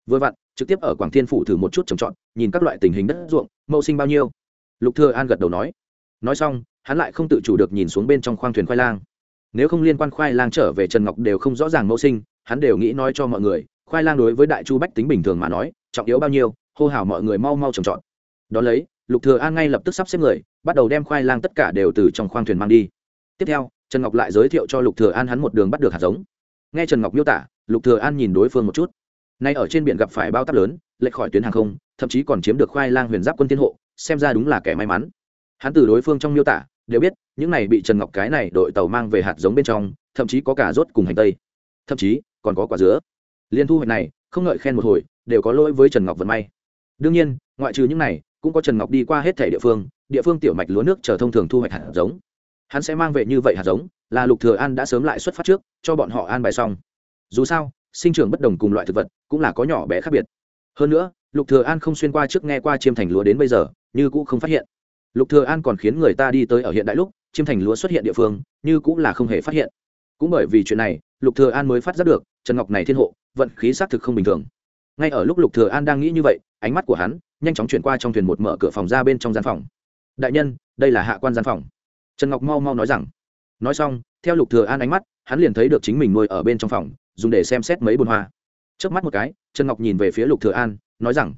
Vừa vặn, trực tiếp ở quảng thiên phủ thử một chút trồng trọt, nhìn các loại tình hình đất ruộng, mẫu sinh bao nhiêu. Lục thừa an gật đầu nói. Nói xong, hắn lại không tự chủ được nhìn xuống bên trong khoang thuyền khoai lang. Nếu không liên quan khoai lang trở về trần ngọc đều không rõ ràng mẫu sinh, hắn đều nghĩ nói cho mọi người, khoai lang đối với đại chu bách tính bình thường mà nói, trọng yếu bao nhiêu, hô hào mọi người mau mau trồng trọt. Đón lấy, lục thừa an ngay lập tức sắp xếp người, bắt đầu đem khoai lang tất cả đều từ trong khoang thuyền mang đi. Tiếp theo, trần ngọc lại giới thiệu cho lục thừa an hắn một đường bắt được hạt giống. Nghe trần ngọc miêu tả lục thừa an nhìn đối phương một chút. Nay ở trên biển gặp phải bao táp lớn, lệch khỏi tuyến hàng không, thậm chí còn chiếm được khoai lang huyền giáp quân tiên hộ, xem ra đúng là kẻ may mắn. Hắn từ đối phương trong miêu tả, đều biết, những này bị trần ngọc cái này đội tàu mang về hạt giống bên trong, thậm chí có cả rốt cùng hành tây. Thậm chí, còn có quả dứa. Liên thu hoạch này, không ngợi khen một hồi, đều có lỗi với trần ngọc vận may. Đương nhiên, ngoại trừ những này, cũng có trần ngọc đi qua hết thể địa phương địa phương tiểu mạch lúa nước chờ thông thường thu hoạch hạt giống. Hắn sẽ mang về như vậy hạt giống, là lục thừa an đã sớm lại xuất phát trước, cho bọn họ an bài xong dù sao, sinh trưởng bất đồng cùng loại thực vật cũng là có nhỏ bé khác biệt. Hơn nữa, lục thừa an không xuyên qua trước nghe qua chiêm thành lúa đến bây giờ, như cũng không phát hiện. Lục thừa an còn khiến người ta đi tới ở hiện đại lúc, chiêm thành lúa xuất hiện địa phương, như cũng là không hề phát hiện. Cũng bởi vì chuyện này, lục thừa an mới phát giác được, trần ngọc này thiên hộ, vận khí xác thực không bình thường. Ngay ở lúc lục thừa an đang nghĩ như vậy, ánh mắt của hắn nhanh chóng chuyển qua trong thuyền một mở cửa phòng ra bên trong gian phòng. Đại nhân, đây là hạ quan gian phòng. Trần ngọc mau mau nói rằng. Nói xong, theo lục thừa an ánh mắt, hắn liền thấy được chính mình nuôi ở bên trong phòng dùng để xem xét mấy bồn hoa. Trước mắt một cái, trần ngọc nhìn về phía lục thừa an, nói rằng,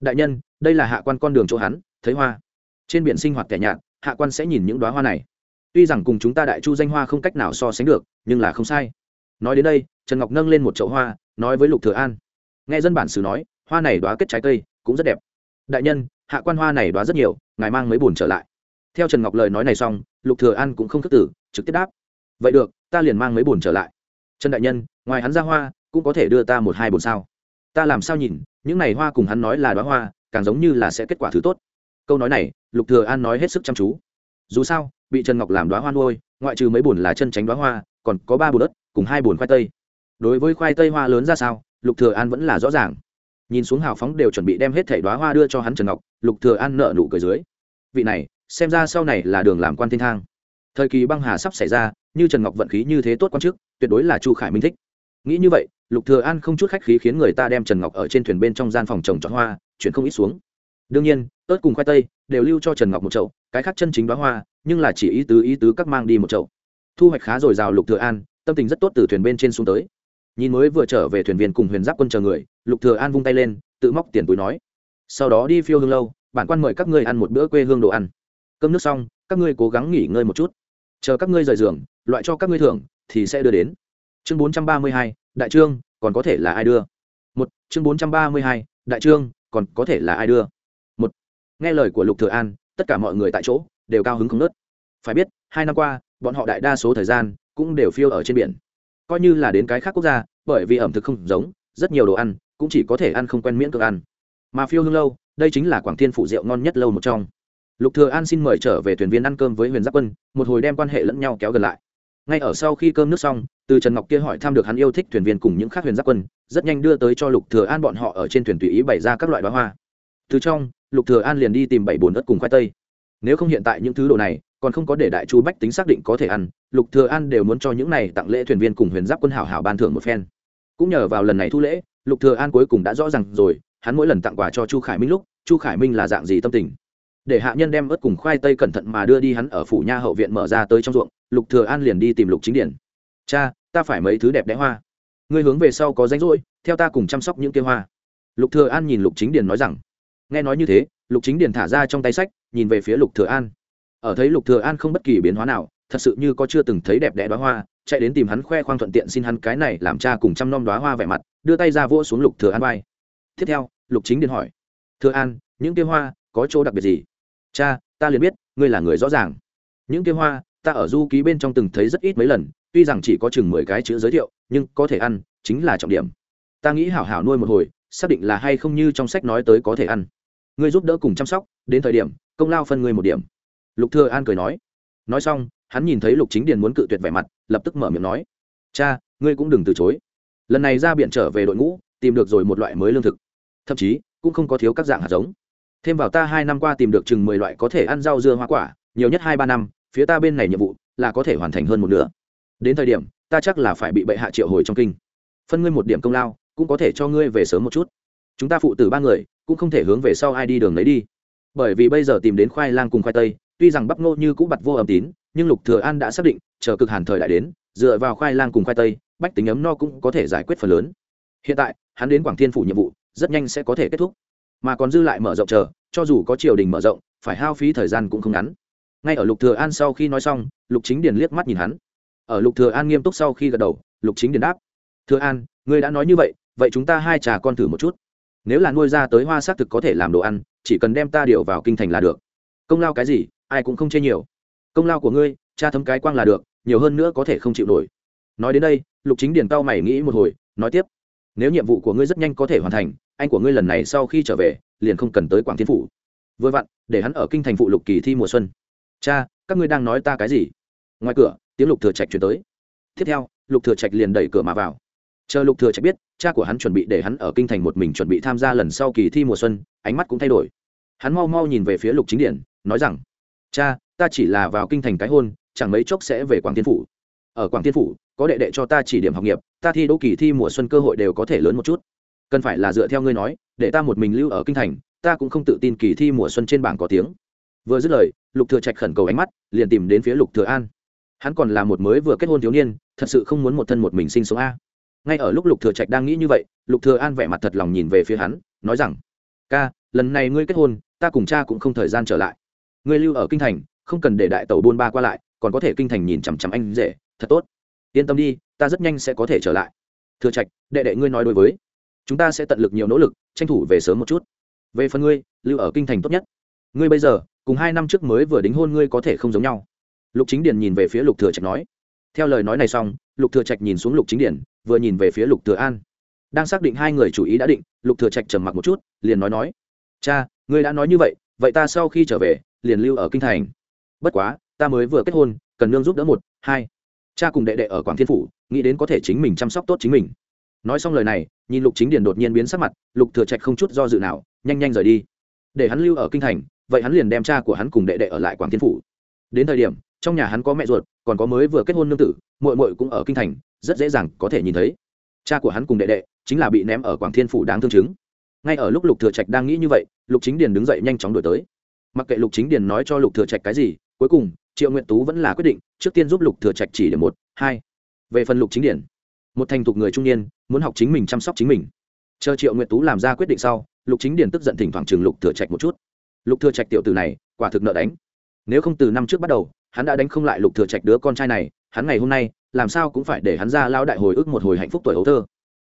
đại nhân, đây là hạ quan con đường chỗ hắn, thấy hoa. Trên biển sinh hoạt kẻ nhạt, hạ quan sẽ nhìn những đóa hoa này. Tuy rằng cùng chúng ta đại chu danh hoa không cách nào so sánh được, nhưng là không sai. Nói đến đây, trần ngọc nâng lên một chậu hoa, nói với lục thừa an. Nghe dân bản xứ nói, hoa này đóa kết trái cây, cũng rất đẹp. Đại nhân, hạ quan hoa này đóa rất nhiều, ngài mang mấy bồn trở lại. Theo trần ngọc lời nói này xong, lục thừa an cũng không khước tử trực tiếp đáp. Vậy được, ta liền mang mấy bồn trở lại trần đại nhân, ngoài hắn ra hoa, cũng có thể đưa ta một hai bồn sao? Ta làm sao nhìn, những này hoa cùng hắn nói là đóa hoa, càng giống như là sẽ kết quả thứ tốt. Câu nói này, lục thừa an nói hết sức chăm chú. Dù sao, bị trần ngọc làm đóa hoa nuôi, ngoại trừ mấy bùn là chân tránh đoá hoa, còn có ba bùn đất cùng hai bùn khoai tây. Đối với khoai tây hoa lớn ra sao, lục thừa an vẫn là rõ ràng. Nhìn xuống hào phóng đều chuẩn bị đem hết thảy đoá hoa đưa cho hắn trần ngọc, lục thừa an nợ nụ cười dưới. Vị này, xem ra sau này là đường làm quan thiên thang. Thời kỳ băng hà sắp xảy ra như trần ngọc vận khí như thế tốt quan chức, tuyệt đối là chu khải minh thích. Nghĩ như vậy, lục thừa an không chút khách khí khiến người ta đem trần ngọc ở trên thuyền bên trong gian phòng trồng trọt hoa, chuyển không ít xuống. Đương nhiên, ớt cùng khoai tây đều lưu cho trần ngọc một chậu, cái khác chân chính đóa hoa, nhưng là chỉ ý tứ ý tứ các mang đi một chậu. Thu hoạch khá dồi dào lục thừa an, tâm tình rất tốt từ thuyền bên trên xuống tới. Nhìn mới vừa trở về thuyền viên cùng huyền giáp quân chờ người, lục thừa an vung tay lên, tự móc tiền túi nói, sau đó đi phiêu hương lâu, bản quan mời các ngươi ăn một bữa quê hương đồ ăn. Cơm nước xong, các ngươi cố gắng nghỉ ngơi một chút. Chờ các ngươi rời giường loại cho các ngươi thưởng thì sẽ đưa đến. Chương 432, đại trương còn có thể là ai đưa? Một chương 432, đại trương còn có thể là ai đưa? Một nghe lời của lục thừa an tất cả mọi người tại chỗ đều cao hứng không nớt phải biết hai năm qua bọn họ đại đa số thời gian cũng đều phiêu ở trên biển. Coi như là đến cái khác quốc gia bởi vì ẩm thực không giống rất nhiều đồ ăn cũng chỉ có thể ăn không quen miễn cưỡng ăn. Mà phiêu hương lâu đây chính là quảng thiên phụ rượu ngon nhất lâu một trong. Lục thừa an xin mời trở về thuyền viên ăn cơm với huyền giáp quân một hồi đem quan hệ lẫn nhau kéo gần lại ngay ở sau khi cơm nước xong, từ trần ngọc kia hỏi thăm được hắn yêu thích thuyền viên cùng những khác huyền giáp quân, rất nhanh đưa tới cho lục thừa an bọn họ ở trên thuyền tùy ý bày ra các loại bá hoa. Từ trong, lục thừa an liền đi tìm bảy bồn đất cùng khoai tây. Nếu không hiện tại những thứ đồ này, còn không có để đại chu bách tính xác định có thể ăn, lục thừa an đều muốn cho những này tặng lễ thuyền viên cùng huyền giáp quân hảo hảo ban thưởng một phen. Cũng nhờ vào lần này thu lễ, lục thừa an cuối cùng đã rõ ràng rồi, hắn mỗi lần tặng quà cho chu khải minh lúc, chu khải minh là dạng gì tâm tình? Để hạ nhân đem ớt cùng khoai tây cẩn thận mà đưa đi hắn ở phủ nha hậu viện mở ra tới trong ruộng, lục thừa an liền đi tìm lục chính điển. Cha, ta phải mấy thứ đẹp đẽ hoa. Ngươi hướng về sau có danh rỗi, theo ta cùng chăm sóc những cây hoa. Lục thừa an nhìn lục chính điển nói rằng. Nghe nói như thế, lục chính điển thả ra trong tay sách, nhìn về phía lục thừa an. Ở thấy lục thừa an không bất kỳ biến hóa nào, thật sự như có chưa từng thấy đẹp đẽ đóa hoa, chạy đến tìm hắn khoe khoang thuận tiện xin hắn cái này làm cha cùng chăm nom đóa hoa vẻ mặt, đưa tay ra vỗ xuống lục thừa an vai. Tiếp theo, lục chính điển hỏi. Thừa an, những kia hoa có chỗ đặc biệt gì? Cha, ta liền biết, ngươi là người rõ ràng. Những kia hoa, ta ở du ký bên trong từng thấy rất ít mấy lần, tuy rằng chỉ có chừng mười cái chữ giới thiệu, nhưng có thể ăn, chính là trọng điểm. Ta nghĩ hảo hảo nuôi một hồi, xác định là hay không như trong sách nói tới có thể ăn. Ngươi giúp đỡ cùng chăm sóc, đến thời điểm, công lao phân ngươi một điểm. Lục thừa an cười nói. Nói xong, hắn nhìn thấy lục chính điền muốn cự tuyệt vẻ mặt, lập tức mở miệng nói. Cha, ngươi cũng đừng từ chối. Lần này ra biển trở về đội ngũ, tìm được rồi một loại mới lương thực. Thậm chí, cũng không có thiếu các dạng hạt giống thêm vào ta hai năm qua tìm được chừng mười loại có thể ăn rau dưa hoa quả, nhiều nhất hai ba năm, phía ta bên này nhiệm vụ là có thể hoàn thành hơn một nửa. Đến thời điểm, ta chắc là phải bị bệ hạ triệu hồi trong kinh. Phân ngươi một điểm công lao, cũng có thể cho ngươi về sớm một chút. Chúng ta phụ tử ba người, cũng không thể hướng về sau ai đi đường lấy đi. Bởi vì bây giờ tìm đến khoai lang cùng khoai tây, tuy rằng bắp ngô như cũ bặt vô âm tín, nhưng lục thừa an đã xác định, chờ cực hàn thời đại đến, dựa vào khoai lang cùng khoai tây, bách tính ấm no cũng có thể giải quyết phần lớn. Hiện tại, hắn đến quảng thiên phủ nhiệm vụ, rất nhanh sẽ có thể kết thúc mà còn dư lại mở rộng chờ, cho dù có triều đình mở rộng, phải hao phí thời gian cũng không ngắn. Ngay ở lục thừa an sau khi nói xong, lục chính điền liếc mắt nhìn hắn. Ở lục thừa an nghiêm túc sau khi gật đầu, lục chính điền đáp, thừa an, ngươi đã nói như vậy vậy chúng ta hai trà con thử một chút. Nếu là nuôi ra tới hoa xác thực có thể làm đồ ăn, chỉ cần đem ta điều vào kinh thành là được. Công lao cái gì, ai cũng không chê nhiều. Công lao của ngươi, cha thấm cái quang là được, nhiều hơn nữa có thể không chịu nổi. Nói đến đây, lục chính điền cao mày nghĩ một hồi, nói tiếp nếu nhiệm vụ của ngươi rất nhanh có thể hoàn thành, anh của ngươi lần này sau khi trở về, liền không cần tới quảng thiên phủ. Vừa vặn, để hắn ở kinh thành phụ lục kỳ thi mùa xuân. Cha, các ngươi đang nói ta cái gì? Ngoài cửa, tiếng lục thừa trạch chuyển tới. Tiếp theo, lục thừa trạch liền đẩy cửa mà vào. Chờ lục thừa trạch biết, cha của hắn chuẩn bị để hắn ở kinh thành một mình chuẩn bị tham gia lần sau kỳ thi mùa xuân, ánh mắt cũng thay đổi. Hắn mau mau nhìn về phía lục chính điển, nói rằng, cha, ta chỉ là vào kinh thành cái hôn, chẳng mấy chốc sẽ về quảng Thiên phủ ở quảng tiên phủ, có đệ đệ cho ta chỉ điểm học nghiệp, ta thi đỗ kỳ thi mùa xuân cơ hội đều có thể lớn một chút. Cần phải là dựa theo ngươi nói, để ta một mình lưu ở kinh thành, ta cũng không tự tin kỳ thi mùa xuân trên bảng có tiếng. Vừa dứt lời, lục thừa trạch khẩn cầu ánh mắt, liền tìm đến phía lục thừa an. Hắn còn là một mới vừa kết hôn thiếu niên, thật sự không muốn một thân một mình sinh sống a. Ngay ở lúc lục thừa trạch đang nghĩ như vậy, lục thừa an vẻ mặt thật lòng nhìn về phía hắn, nói rằng, ca, lần này ngươi kết hôn, ta cùng cha cũng không thời gian trở lại. Ngươi lưu ở kinh thành, không cần để đại tẩu buôn ba qua lại, còn có thể kinh thành nhìn chằm chằm anh dễ thật tốt. Yên tâm đi, ta rất nhanh sẽ có thể trở lại. Thừa trạch, đệ đệ ngươi nói đối với. Chúng ta sẽ tận lực nhiều nỗ lực, tranh thủ về sớm một chút. Về phần ngươi, lưu ở kinh thành tốt nhất. Ngươi bây giờ, cùng hai năm trước mới vừa đính hôn ngươi có thể không giống nhau. Lục chính điền nhìn về phía lục thừa trạch nói. Theo lời nói này xong, lục thừa trạch nhìn xuống lục chính điền, vừa nhìn về phía lục thừa an. Đang xác định hai người chủ ý đã định, lục thừa trạch trầm mặc một chút, liền nói nói. Cha, ngươi đã nói như vậy vậy ta sau khi trở về, liền lưu ở kinh thành. Bất quá, ta mới vừa kết hôn, cần nương giúp đỡ một, hai cha cùng đệ đệ ở quảng thiên phủ, nghĩ đến có thể chính mình chăm sóc tốt chính mình. Nói xong lời này, nhìn lục chính điền đột nhiên biến sắc mặt, lục thừa trạch không chút do dự nào, nhanh nhanh rời đi. Để hắn lưu ở kinh thành, vậy hắn liền đem cha của hắn cùng đệ đệ ở lại quảng thiên phủ. Đến thời điểm, trong nhà hắn có mẹ ruột, còn có mới vừa kết hôn nương tử, muội muội cũng ở kinh thành, rất dễ dàng có thể nhìn thấy. Cha của hắn cùng đệ đệ, chính là bị ném ở quảng thiên phủ đáng thương chứng. Ngay ở lúc lục thừa trạch đang nghĩ như vậy, lục chính điền đứng dậy nhanh chóng đuổi tới. Mặc kệ lục chính điền nói cho lục thừa trạch cái gì, cuối cùng triệu nguyện tú vẫn là quyết định, trước tiên giúp lục thừa trạch chỉ điểm một, hai. Về phần lục chính điển, một thành thục người trung niên, muốn học chính mình chăm sóc chính mình. Chờ triệu nguyện tú làm ra quyết định sau, lục chính điển tức giận thỉnh thoảng trường lục thừa trạch một chút. Lục thừa trạch tiểu tử này, quả thực nợ đánh. Nếu không từ năm trước bắt đầu, hắn đã đánh không lại lục thừa trạch đứa con trai này, hắn ngày hôm nay, làm sao cũng phải để hắn ra lao đại hồi ức một hồi hạnh phúc tuổi ấu thơ.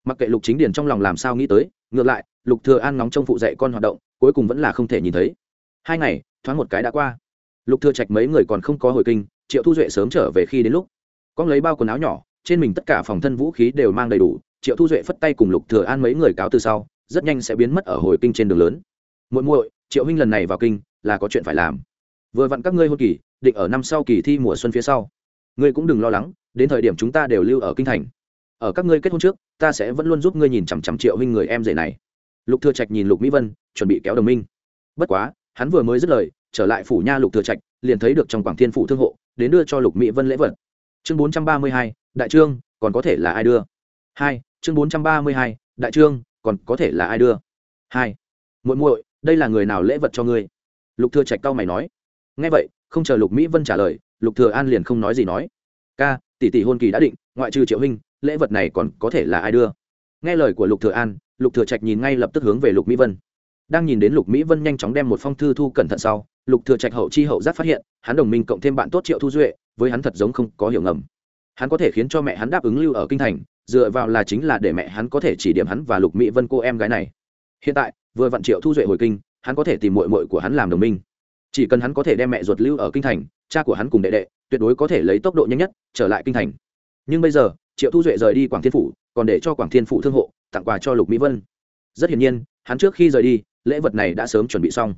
Mặc kệ lục chính điển trong lòng làm sao nghĩ tới, ngược lại, lục thừa an ngóng trong phụ dạy con hoạt động, cuối cùng vẫn là không thể nhìn thấy. Hai ngày, thoáng một cái đã qua lục thừa trạch mấy người còn không có hồi kinh, triệu thu duệ sớm trở về khi đến lúc, con lấy bao quần áo nhỏ, trên mình tất cả phòng thân vũ khí đều mang đầy đủ, triệu thu duệ phất tay cùng lục thừa an mấy người cáo từ sau, rất nhanh sẽ biến mất ở hồi kinh trên đường lớn. Muội muội, triệu huynh lần này vào kinh, là có chuyện phải làm. Vừa vặn các ngươi hôn kỳ, định ở năm sau kỳ thi mùa xuân phía sau. Ngươi cũng đừng lo lắng, đến thời điểm chúng ta đều lưu ở kinh thành. Ở các ngươi kết hôn trước, ta sẽ vẫn luôn giúp ngươi nhìn chằm chằm triệu huynh người em rể này. Lục thừa trạch nhìn lục mỹ vân, chuẩn bị kéo đồng minh. Bất quá, hắn vừa mới dứt lời trở lại phủ nha lục thừa trạch, liền thấy được trong quảng thiên phủ thương hộ, đến đưa cho lục mỹ vân lễ vật. Chương bốn trăm ba mươi hai, đại trương, còn có thể là ai đưa? Hai, chương bốn trăm ba mươi hai, đại trương, còn có thể là ai đưa? Hai, muội muội, đây là người nào lễ vật cho ngươi? Lục thừa trạch cao mày nói. Nghe vậy, không chờ lục mỹ vân trả lời, lục thừa an liền không nói gì nói. Ca, tỷ tỷ hôn kỳ đã định, ngoại trừ triệu huynh, lễ vật này còn có thể là ai đưa? Nghe lời của lục thừa an, lục thừa trạch nhìn ngay lập tức hướng về lục mỹ vân. Đang nhìn đến lục mỹ vân nhanh chóng đem một phong thư thu cẩn thận sau lục thừa trạch hậu chi hậu giác phát hiện, hắn đồng minh cộng thêm bạn tốt triệu thu duệ, với hắn thật giống không có hiểu ngầm. Hắn có thể khiến cho mẹ hắn đáp ứng lưu ở kinh thành, dựa vào là chính là để mẹ hắn có thể chỉ điểm hắn và lục mỹ vân cô em gái này. Hiện tại, vừa vặn triệu thu duệ hồi kinh, hắn có thể tìm muội muội của hắn làm đồng minh. Chỉ cần hắn có thể đem mẹ ruột lưu ở kinh thành, cha của hắn cùng đệ đệ, tuyệt đối có thể lấy tốc độ nhanh nhất trở lại kinh thành. Nhưng bây giờ, triệu thu duệ rời đi quảng thiên phủ, còn để cho quảng thiên phủ thương hộ, tặng quà cho lục mỹ vân. Rất hiển nhiên, hắn trước khi rời đi, lễ vật này đã sớm chuẩn bị xong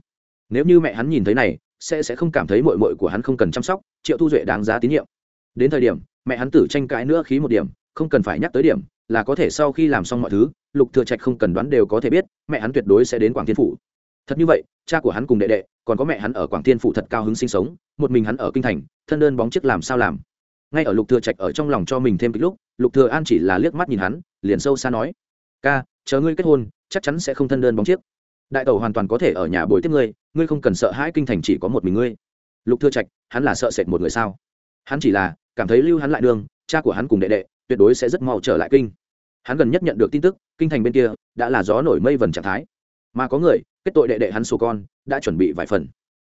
nếu như mẹ hắn nhìn thấy này, sẽ sẽ không cảm thấy mội mội của hắn không cần chăm sóc, triệu thu duệ đáng giá tín nhiệm. Đến thời điểm, mẹ hắn tử tranh cãi nữa khí một điểm, không cần phải nhắc tới điểm, là có thể sau khi làm xong mọi thứ, lục thừa trạch không cần đoán đều có thể biết, mẹ hắn tuyệt đối sẽ đến quảng thiên phủ. Thật như vậy, cha của hắn cùng đệ đệ, còn có mẹ hắn ở quảng thiên phủ thật cao hứng sinh sống, một mình hắn ở kinh thành, thân đơn bóng chiếc làm sao làm. Ngay ở lục thừa trạch ở trong lòng cho mình thêm kích lúc, lục thừa an chỉ là liếc mắt nhìn hắn, liền sâu xa nói, ca, chờ ngươi kết hôn, chắc chắn sẽ không thân đơn bóng chiếc đại tẩu hoàn toàn có thể ở nhà bồi tiếp ngươi ngươi không cần sợ hãi kinh thành chỉ có một mình ngươi. Lục thừa trạch, hắn là sợ sệt một người sao? Hắn chỉ là cảm thấy lưu hắn lại đường, cha của hắn cùng đệ đệ tuyệt đối sẽ rất mau trở lại kinh. Hắn gần nhất nhận được tin tức, kinh thành bên kia đã là gió nổi mây vần trạng thái. Mà có người, kết tội đệ đệ hắn sổ con, đã chuẩn bị vài phần.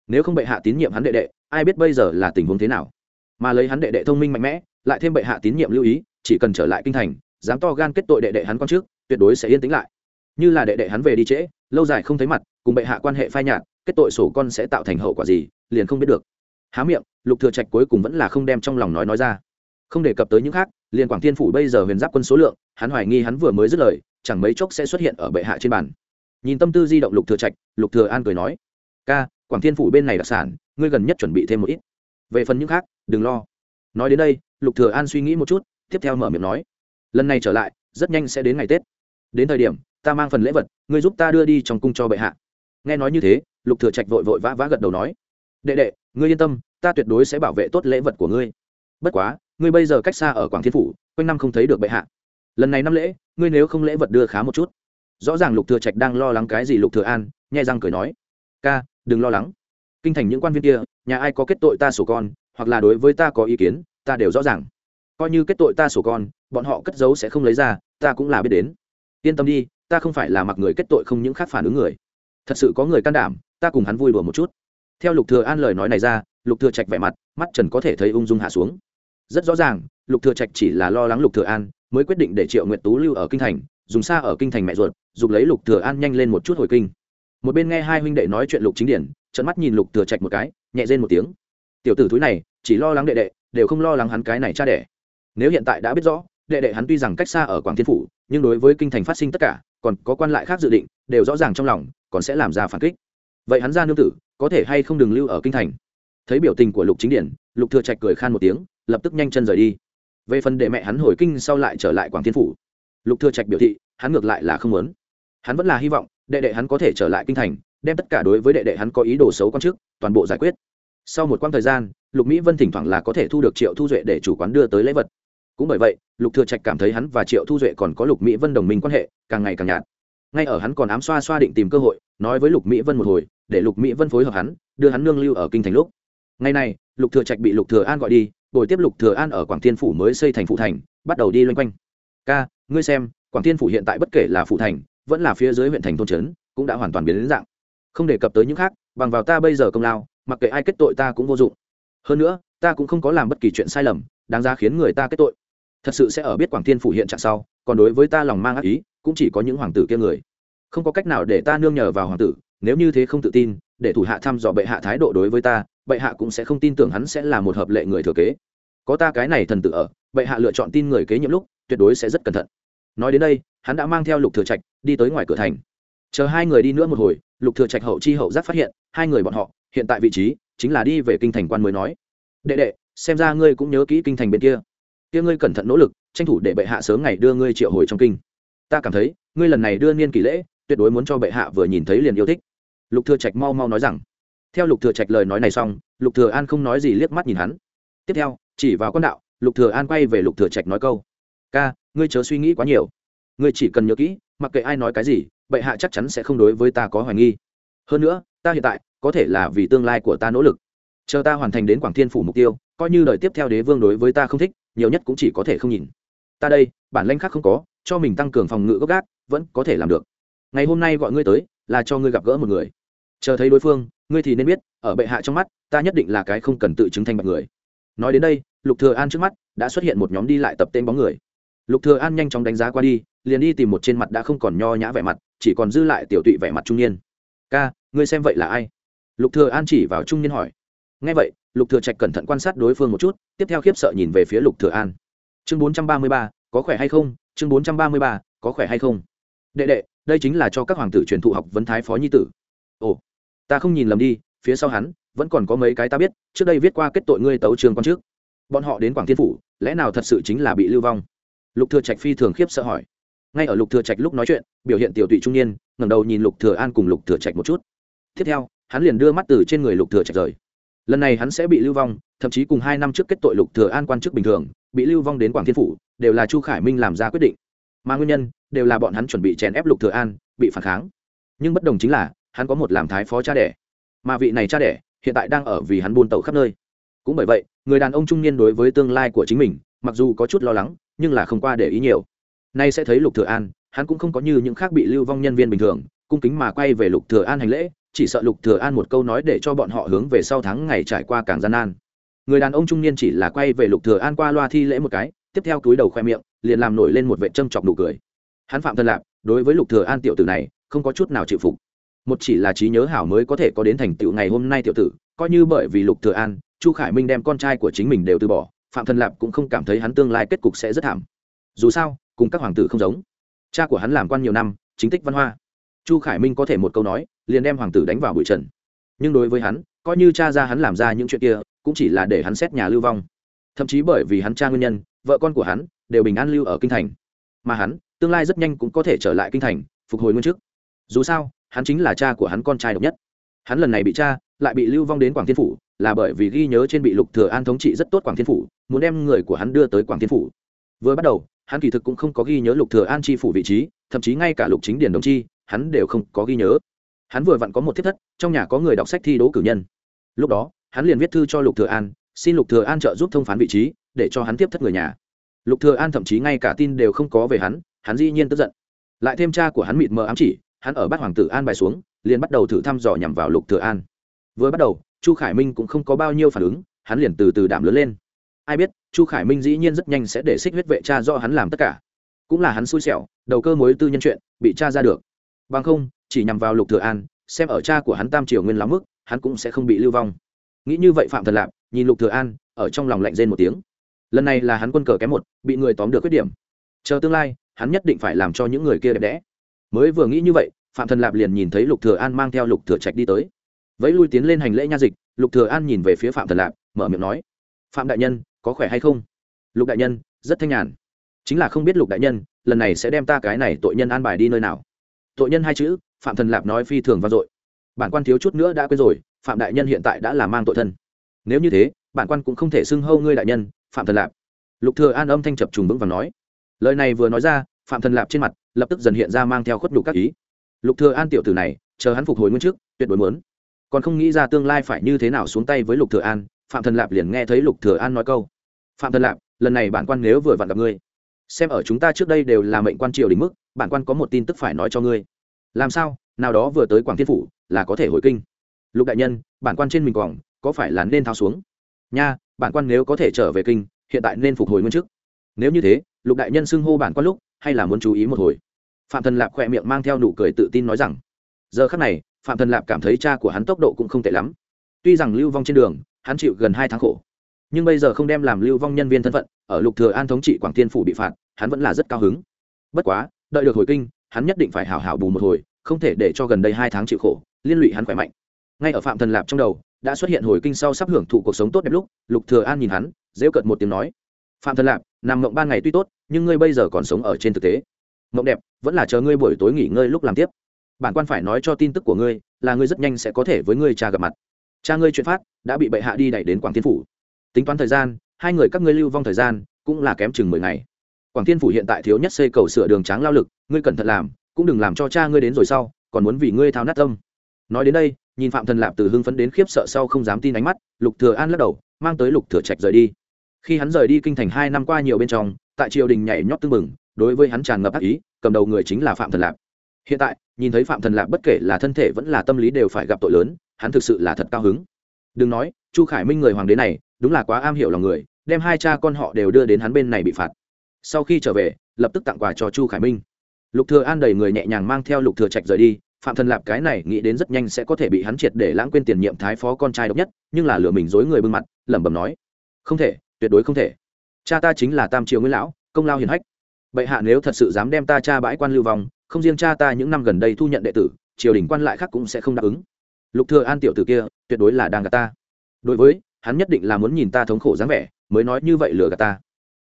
Nếu không bệ hạ tín nhiệm hắn đệ đệ, ai biết bây giờ là tình huống thế nào? Mà lấy hắn đệ đệ thông minh mạnh mẽ, lại thêm bệ hạ tín nhiệm lưu ý, chỉ cần trở lại kinh thành, dám to gan kết tội đệ đệ hắn con trước, tuyệt đối sẽ yên tĩnh lại như là đệ đệ hắn về đi trễ, lâu dài không thấy mặt, cùng bệ hạ quan hệ phai nhạt, kết tội sổ con sẽ tạo thành hậu quả gì, liền không biết được. Há miệng, lục thừa trạch cuối cùng vẫn là không đem trong lòng nói nói ra. Không đề cập tới những khác, liền quảng thiên phủ bây giờ huyền giáp quân số lượng, hắn hoài nghi hắn vừa mới dứt lời, chẳng mấy chốc sẽ xuất hiện ở bệ hạ trên bàn. Nhìn tâm tư di động lục thừa trạch, lục thừa an cười nói, ca, quảng thiên phủ bên này đặc sản, ngươi gần nhất chuẩn bị thêm một ít. Về phần những khác, đừng lo. Nói đến đây, lục thừa an suy nghĩ một chút, tiếp theo mở miệng nói, lần này trở lại, rất nhanh sẽ đến ngày tết. Đến thời điểm ta mang phần lễ vật, ngươi giúp ta đưa đi trong cung cho bệ hạ. Nghe nói như thế, lục thừa trạch vội vội vã vã gật đầu nói, đệ đệ, ngươi yên tâm, ta tuyệt đối sẽ bảo vệ tốt lễ vật của ngươi. Bất quá, ngươi bây giờ cách xa ở quảng thiên phủ, quanh năm không thấy được bệ hạ. Lần này năm lễ, ngươi nếu không lễ vật đưa khá một chút. Rõ ràng lục thừa trạch đang lo lắng cái gì lục thừa an nhẹ răng cười nói, ca, đừng lo lắng. Kinh thành những quan viên kia, nhà ai có kết tội ta sổ con, hoặc là đối với ta có ý kiến, ta đều rõ ràng. Coi như kết tội ta sổ con, bọn họ cất giấu sẽ không lấy ra, ta cũng là biết đến. Yên tâm đi ta không phải là mặc người kết tội không những khác phản ứng người. Thật sự có người can đảm, ta cùng hắn vui đùa một chút. Theo lục thừa an lời nói này ra, lục thừa trạch vẻ mặt, mắt trần có thể thấy ung dung hạ xuống. Rất rõ ràng, lục thừa trạch chỉ là lo lắng lục thừa an, mới quyết định để triệu nguyệt tú lưu ở kinh thành, dùng xa ở kinh thành mẹ ruột dùng lấy lục thừa an nhanh lên một chút hồi kinh. Một bên nghe hai huynh đệ nói chuyện lục chính điển, trợn mắt nhìn lục thừa trạch một cái, nhẹ rên một tiếng. Tiểu tử thúi này, chỉ lo lắng đệ đệ, đều không lo lắng hắn cái này cha đẻ. Nếu hiện tại đã biết rõ đệ đệ hắn tuy rằng cách xa ở quảng thiên phủ nhưng đối với kinh thành phát sinh tất cả còn có quan lại khác dự định đều rõ ràng trong lòng còn sẽ làm ra phản kích. Vậy hắn ra nương tử có thể hay không đừng lưu ở kinh thành? Thấy biểu tình của lục chính điển lục thừa trạch cười khan một tiếng lập tức nhanh chân rời đi. Về phần để mẹ hắn hồi kinh sau lại trở lại quảng thiên phủ. Lục thừa trạch biểu thị hắn ngược lại là không muốn. Hắn vẫn là hy vọng đệ đệ hắn có thể trở lại kinh thành đem tất cả đối với đệ đệ hắn có ý đồ xấu quan trước, toàn bộ giải quyết. Sau một quãng thời gian lục mỹ vân thỉnh thoảng là có thể thu được triệu thu duệ để chủ quán đưa tới lễ vật cũng bởi vậy, lục thừa trạch cảm thấy hắn và triệu thu duệ còn có lục mỹ vân đồng minh quan hệ càng ngày càng nhạt. Ngay ở hắn còn ám xoa xoa định tìm cơ hội, nói với lục mỹ vân một hồi, để lục mỹ vân phối hợp hắn, đưa hắn nương lưu ở kinh thành lúc. Ngày này, lục thừa trạch bị lục thừa an gọi đi buổi tiếp lục thừa an ở quảng thiên phủ mới xây thành phụ thành, bắt đầu đi loanh quanh. Ca, ngươi xem, quảng thiên phủ hiện tại bất kể là phụ thành, vẫn là phía dưới huyện thành thôn trấn, cũng đã hoàn toàn biến đến dạng. Không đề cập tới những khác, bằng vào ta bây giờ công lao, mặc kệ ai kết tội ta cũng vô dụng. Hơn nữa, ta cũng không có làm bất kỳ chuyện sai lầm, đáng ra khiến người ta kết tội thật sự sẽ ở biết quảng thiên phủ hiện trạng sau, còn đối với ta lòng mang ác ý, cũng chỉ có những hoàng tử kia người. Không có cách nào để ta nương nhờ vào hoàng tử, nếu như thế không tự tin, để thủ hạ thăm dò bệ hạ thái độ đối với ta, bệ hạ cũng sẽ không tin tưởng hắn sẽ là một hợp lệ người thừa kế. Có ta cái này thần tử ở, bệ hạ lựa chọn tin người kế nhiệm lúc, tuyệt đối sẽ rất cẩn thận. Nói đến đây, hắn đã mang theo lục thừa trạch đi tới ngoài cửa thành. Chờ hai người đi nữa một hồi, lục thừa trạch hậu chi hậu giác phát hiện, hai người bọn họ, hiện tại vị trí, chính là đi về kinh thành quan mới nói. Đệ đệ, xem ra ngươi cũng nhớ kỹ kinh thành bên kia kia ngươi cẩn thận nỗ lực, tranh thủ để bệ hạ sớm ngày đưa ngươi triệu hồi trong kinh. Ta cảm thấy, ngươi lần này đưa niên kỷ lễ, tuyệt đối muốn cho bệ hạ vừa nhìn thấy liền yêu thích. Lục thừa trạch mau mau nói rằng. Theo lục thừa trạch lời nói này xong, lục thừa an không nói gì liếc mắt nhìn hắn. Tiếp theo, chỉ vào con đạo, lục thừa an quay về lục thừa trạch nói câu. Ca, ngươi chớ suy nghĩ quá nhiều. Ngươi chỉ cần nhớ kỹ, mặc kệ ai nói cái gì, bệ hạ chắc chắn sẽ không đối với ta có hoài nghi. Hơn nữa, ta hiện tại, có thể là vì tương lai của ta nỗ lực. Chờ ta hoàn thành đến quảng thiên phủ mục tiêu, coi như đời tiếp theo đế vương đối với ta không thích nhiều nhất cũng chỉ có thể không nhìn. Ta đây, bản lĩnh khác không có, cho mình tăng cường phòng ngự gốc gác, vẫn có thể làm được. Ngày hôm nay gọi ngươi tới, là cho ngươi gặp gỡ một người. Chờ thấy đối phương, ngươi thì nên biết, ở bệ hạ trong mắt, ta nhất định là cái không cần tự chứng thành bạch người. Nói đến đây, lục thừa an trước mắt, đã xuất hiện một nhóm đi lại tập tên bóng người. Lục thừa an nhanh chóng đánh giá qua đi, liền đi tìm một trên mặt đã không còn nho nhã vẻ mặt, chỉ còn dư lại tiểu tụy vẻ mặt trung niên. Ca, ngươi xem vậy là ai? Lục thừa an chỉ vào trung niên hỏi. Nghe vậy lục thừa trạch cẩn thận quan sát đối phương một chút tiếp theo khiếp sợ nhìn về phía lục thừa an. Chương 433, có khỏe hay không? Chương 433, có khỏe hay không? Đệ đệ đây chính là cho các hoàng tử truyền thụ học vấn thái phó nhi tử. Ồ ta không nhìn lầm đi phía sau hắn vẫn còn có mấy cái ta biết trước đây viết qua kết tội ngươi tấu trường con trước. Bọn họ đến quảng thiên phủ lẽ nào thật sự chính là bị lưu vong? Lục thừa trạch phi thường khiếp sợ hỏi. Ngay ở lục thừa trạch lúc nói chuyện biểu hiện tiểu tụy trung niên ngẩng đầu nhìn lục thừa an cùng lục thừa trạch một chút. Tiếp theo hắn liền đưa mắt từ trên người lục thừa trạch rời lần này hắn sẽ bị lưu vong, thậm chí cùng hai năm trước kết tội lục thừa an quan chức bình thường, bị lưu vong đến quảng thiên phủ, đều là chu khải minh làm ra quyết định. Mà nguyên nhân, đều là bọn hắn chuẩn bị chèn ép lục thừa an, bị phản kháng. Nhưng bất đồng chính là, hắn có một làm thái phó cha đẻ. Mà vị này cha đẻ, hiện tại đang ở vì hắn buôn tẩu khắp nơi. Cũng bởi vậy, người đàn ông trung niên đối với tương lai của chính mình, mặc dù có chút lo lắng, nhưng là không qua để ý nhiều. Nay sẽ thấy lục thừa an, hắn cũng không có như những khác bị lưu vong nhân viên bình thường, cung kính mà quay về lục thừa an hành lễ chỉ sợ lục thừa an một câu nói để cho bọn họ hướng về sau tháng ngày trải qua càng gian nan. Người đàn ông trung niên chỉ là quay về lục thừa an qua loa thi lễ một cái, tiếp theo túi đầu khoe miệng, liền làm nổi lên một vệ trâm chọc nụ cười. Hắn phạm thân lạc, đối với lục thừa an tiểu tử này, không có chút nào chịu phục. Một chỉ là trí nhớ hảo mới có thể có đến thành tựu ngày hôm nay tiểu tử, coi như bởi vì lục thừa an, chu khải minh đem con trai của chính mình đều từ bỏ, phạm thần lạp cũng không cảm thấy hắn tương lai kết cục sẽ rất thảm. Dù sao, cùng các hoàng tử không giống. Cha của hắn làm quan nhiều năm, chính tích văn hoa. Chu khải minh có thể một câu nói liền đem hoàng tử đánh vào bụi trần. Nhưng đối với hắn, coi như cha ra hắn làm ra những chuyện kia, cũng chỉ là để hắn xét nhà lưu vong. Thậm chí bởi vì hắn cha nguyên nhân, vợ con của hắn đều bình an lưu ở kinh thành. Mà hắn, tương lai rất nhanh cũng có thể trở lại kinh thành, phục hồi nguyên chức. Dù sao, hắn chính là cha của hắn con trai độc nhất. Hắn lần này bị cha, lại bị lưu vong đến quảng thiên phủ, là bởi vì ghi nhớ trên bị lục thừa an thống trị rất tốt quảng thiên phủ, muốn đem người của hắn đưa tới quảng thiên phủ. Vừa bắt đầu, hắn kỳ thực cũng không có ghi nhớ lục thừa an chi phủ vị trí, thậm chí ngay cả lục chính điển đồng chi, hắn đều không có ghi nhớ hắn vừa vặn có một thiết thất, trong nhà có người đọc sách thi đố cử nhân. Lúc đó, hắn liền viết thư cho lục thừa an, xin lục thừa an trợ giúp thông phán vị trí, để cho hắn tiếp thất người nhà. Lục thừa an thậm chí ngay cả tin đều không có về hắn hắn dĩ nhiên tức giận. Lại thêm cha của hắn mịt mờ ám chỉ, hắn ở bắt hoàng tử an bài xuống, liền bắt đầu thử thăm dò nhằm vào lục thừa an. Vừa bắt đầu, chu khải minh cũng không có bao nhiêu phản ứng, hắn liền từ từ đảm lớn lên. Ai biết, chu khải minh dĩ nhiên rất nhanh sẽ để xích huyết vệ cha do hắn làm tất cả. Cũng là hắn xui xẻo, đầu cơ mối tư nhân chuyện, bị cha ra được. Bằng không chỉ nhằm vào lục thừa an, xem ở cha của hắn tam triều nguyên lắm mức, hắn cũng sẽ không bị lưu vong. Nghĩ như vậy phạm thần lạp, nhìn lục thừa an, ở trong lòng lạnh rên một tiếng. Lần này là hắn quân cờ kém một, bị người tóm được khuyết điểm. Chờ tương lai, hắn nhất định phải làm cho những người kia đẹp đẽ. Mới vừa nghĩ như vậy, phạm thần lạp liền nhìn thấy lục thừa an mang theo lục thừa trạch đi tới. Vẫy lui tiến lên hành lễ nha dịch, lục thừa an nhìn về phía phạm thần lạp, mở miệng nói, phạm đại nhân, có khỏe hay không? Lục đại nhân, rất thanh nhàn. Chính là không biết lục đại nhân, lần này sẽ đem ta cái này tội nhân an bài đi nơi nào. Tội nhân hai chữ phạm thần lạp nói phi thường vang dội. Bản quan thiếu chút nữa đã quên rồi, phạm đại nhân hiện tại đã là mang tội thân. Nếu như thế, bản quan cũng không thể xưng hâu ngươi đại nhân, phạm thần lạp. Lục thừa an âm thanh chập trùng vững vàng nói. Lời này vừa nói ra, phạm thần lạp trên mặt lập tức dần hiện ra mang theo khuất đủ các ý. Lục thừa an tiểu tử này, chờ hắn phục hồi nguyên trước, tuyệt đối muốn. Còn không nghĩ ra tương lai phải như thế nào xuống tay với lục thừa an, phạm thần lạp liền nghe thấy lục thừa an nói câu. Phạm thần lạp, lần này bản quan nếu vừa vặn gặp ngươi, xem ở chúng ta trước đây đều là mệnh quan triều đỉnh mức, bản quan có một tin tức phải nói cho ngươi làm sao, nào đó vừa tới quảng thiên phủ là có thể hồi kinh. Lục đại nhân, bản quan trên mình quảng có phải là nên thao xuống? Nha, bản quan nếu có thể trở về kinh, hiện tại nên phục hồi nguyên chức. Nếu như thế, lục đại nhân xưng hô bản quan lúc, hay là muốn chú ý một hồi? Phạm thần lạp khỏe miệng mang theo nụ cười tự tin nói rằng, giờ khắc này, phạm thần lạp cảm thấy cha của hắn tốc độ cũng không tệ lắm. Tuy rằng lưu vong trên đường, hắn chịu gần hai tháng khổ, nhưng bây giờ không đem làm lưu vong nhân viên thân phận, ở lục thừa an thống trị quảng tiên phủ bị phạt, hắn vẫn là rất cao hứng. Bất quá, đợi được hồi kinh hắn nhất định phải hảo hảo bù một hồi, không thể để cho gần đây hai tháng chịu khổ, liên lụy hắn khỏe mạnh. Ngay ở phạm thần lạp trong đầu, đã xuất hiện hồi kinh sau sắp hưởng thụ cuộc sống tốt đẹp lúc, lục thừa an nhìn hắn dễ cợt một tiếng nói, phạm thần lạp, nằm mộng ban ngày tuy tốt, nhưng ngươi bây giờ còn sống ở trên thực tế. Mộng đẹp, vẫn là chờ ngươi buổi tối nghỉ ngơi lúc làm tiếp. Bản quan phải nói cho tin tức của ngươi, là ngươi rất nhanh sẽ có thể với ngươi cha gặp mặt. Cha ngươi chuyện phát, đã bị bệ hạ đi đẩy đến quảng thiên phủ. Tính toán thời gian, hai người các ngươi lưu vong thời gian, cũng là kém chừng mười ngày. Quảng thiên phủ hiện tại thiếu nhất xây cầu sửa đường tráng lao lực ngươi cẩn thận làm, cũng đừng làm cho cha ngươi đến rồi sau, còn muốn vì ngươi thao nát tâm. Nói đến đây, nhìn phạm thần lạp từ hưng phấn đến khiếp sợ sau không dám tin ánh mắt, lục thừa an lắc đầu, mang tới lục thừa trạch rời đi. Khi hắn rời đi kinh thành hai năm qua nhiều bên trong, tại triều đình nhảy nhót tương mừng đối với hắn tràn ngập ác ý, cầm đầu người chính là phạm thần lạp. Hiện tại, nhìn thấy phạm thần lạp bất kể là thân thể vẫn là tâm lý đều phải gặp tội lớn, hắn thực sự là thật cao hứng. Đừng nói, chu khải minh người hoàng đế này, đúng là quá am hiểu lòng người, đem hai cha con họ đều đưa đến hắn bên này bị phạt. Sau khi trở về, lập tức tặng quà cho chu khải minh lục thừa an đầy người nhẹ nhàng mang theo lục thừa trạch rời đi, phạm thần lạp cái này nghĩ đến rất nhanh sẽ có thể bị hắn triệt để lãng quên tiền nhiệm thái phó con trai độc nhất, nhưng là lừa mình dối người bưng mặt, lẩm bẩm nói, không thể, tuyệt đối không thể. Cha ta chính là tam triều nguyên lão, công lao hiền hách. Bệ hạ nếu thật sự dám đem ta cha bãi quan lưu vong, không riêng cha ta những năm gần đây thu nhận đệ tử, triều đình quan lại khác cũng sẽ không đáp ứng. Lục thừa an tiểu tử kia, tuyệt đối là đang gạt ta. Đối với, hắn nhất định là muốn nhìn ta thống khổ dáng vẻ, mới nói như vậy lừa gạt ta.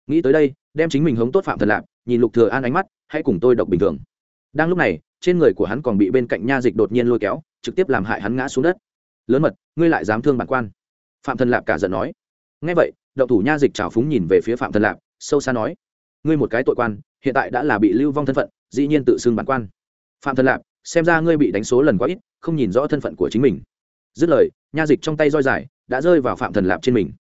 Nghĩ tới đây, đem chính mình hống tốt phạm thần lạp, nhìn lục thừa an ánh mắt hãy cùng tôi độc bình thường. Đang lúc này, trên người của hắn còn bị bên cạnh nha dịch đột nhiên lôi kéo, trực tiếp làm hại hắn ngã xuống đất. Lớn mật, ngươi lại dám thương bản quan? Phạm thần lạp cả giận nói. Nghe vậy, động thủ nha dịch trào phúng nhìn về phía phạm thần lạp, sâu xa nói. Ngươi một cái tội quan, hiện tại đã là bị lưu vong thân phận, dĩ nhiên tự xưng bản quan. Phạm thần lạp, xem ra ngươi bị đánh số lần quá ít, không nhìn rõ thân phận của chính mình. Dứt lời, nha dịch trong tay roi dài, đã rơi vào phạm thần lạp trên mình.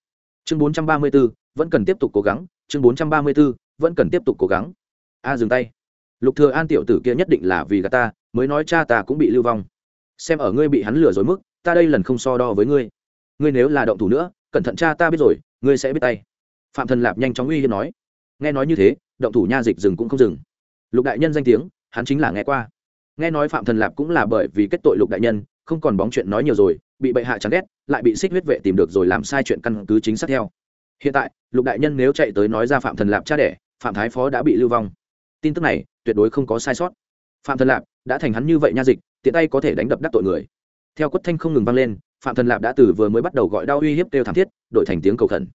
Chương bốn trăm ba mươi b ố vẫn cần tiếp tục cố gắng. Chương bốn trăm ba mươi b ố vẫn cần tiếp tục cố gắng. A, dừng tay lục thừa an tiểu tử kia nhất định là vì gà ta, mới nói cha ta cũng bị lưu vong. Xem ở ngươi bị hắn lừa dối mức, ta đây lần không so đo với ngươi. Ngươi nếu là động thủ nữa, cẩn thận cha ta biết rồi, ngươi sẽ biết tay. Phạm thần lạp nhanh chóng uy hiếp nói. Nghe nói như thế, động thủ nha dịch dừng cũng không dừng. Lục đại nhân danh tiếng, hắn chính là nghe qua. Nghe nói phạm thần lạp cũng là bởi vì kết tội lục đại nhân, không còn bóng chuyện nói nhiều rồi, bị bệ hạ chán ghét, lại bị xích huyết vệ tìm được rồi làm sai chuyện căn cứ chính xác theo. Hiện tại, lục đại nhân nếu chạy tới nói ra phạm thần lạp cha đẻ, phạm thái phó đã bị lưu vong tin tức này tuyệt đối không có sai sót. Phạm thần lạp đã thành hắn như vậy nha dịch, tiện tay có thể đánh đập đắc tội người. Theo quất thanh không ngừng vang lên, phạm thần lạp đã từ vừa mới bắt đầu gọi đau uy hiếp kêu thảm thiết, đổi thành tiếng cầu khẩn.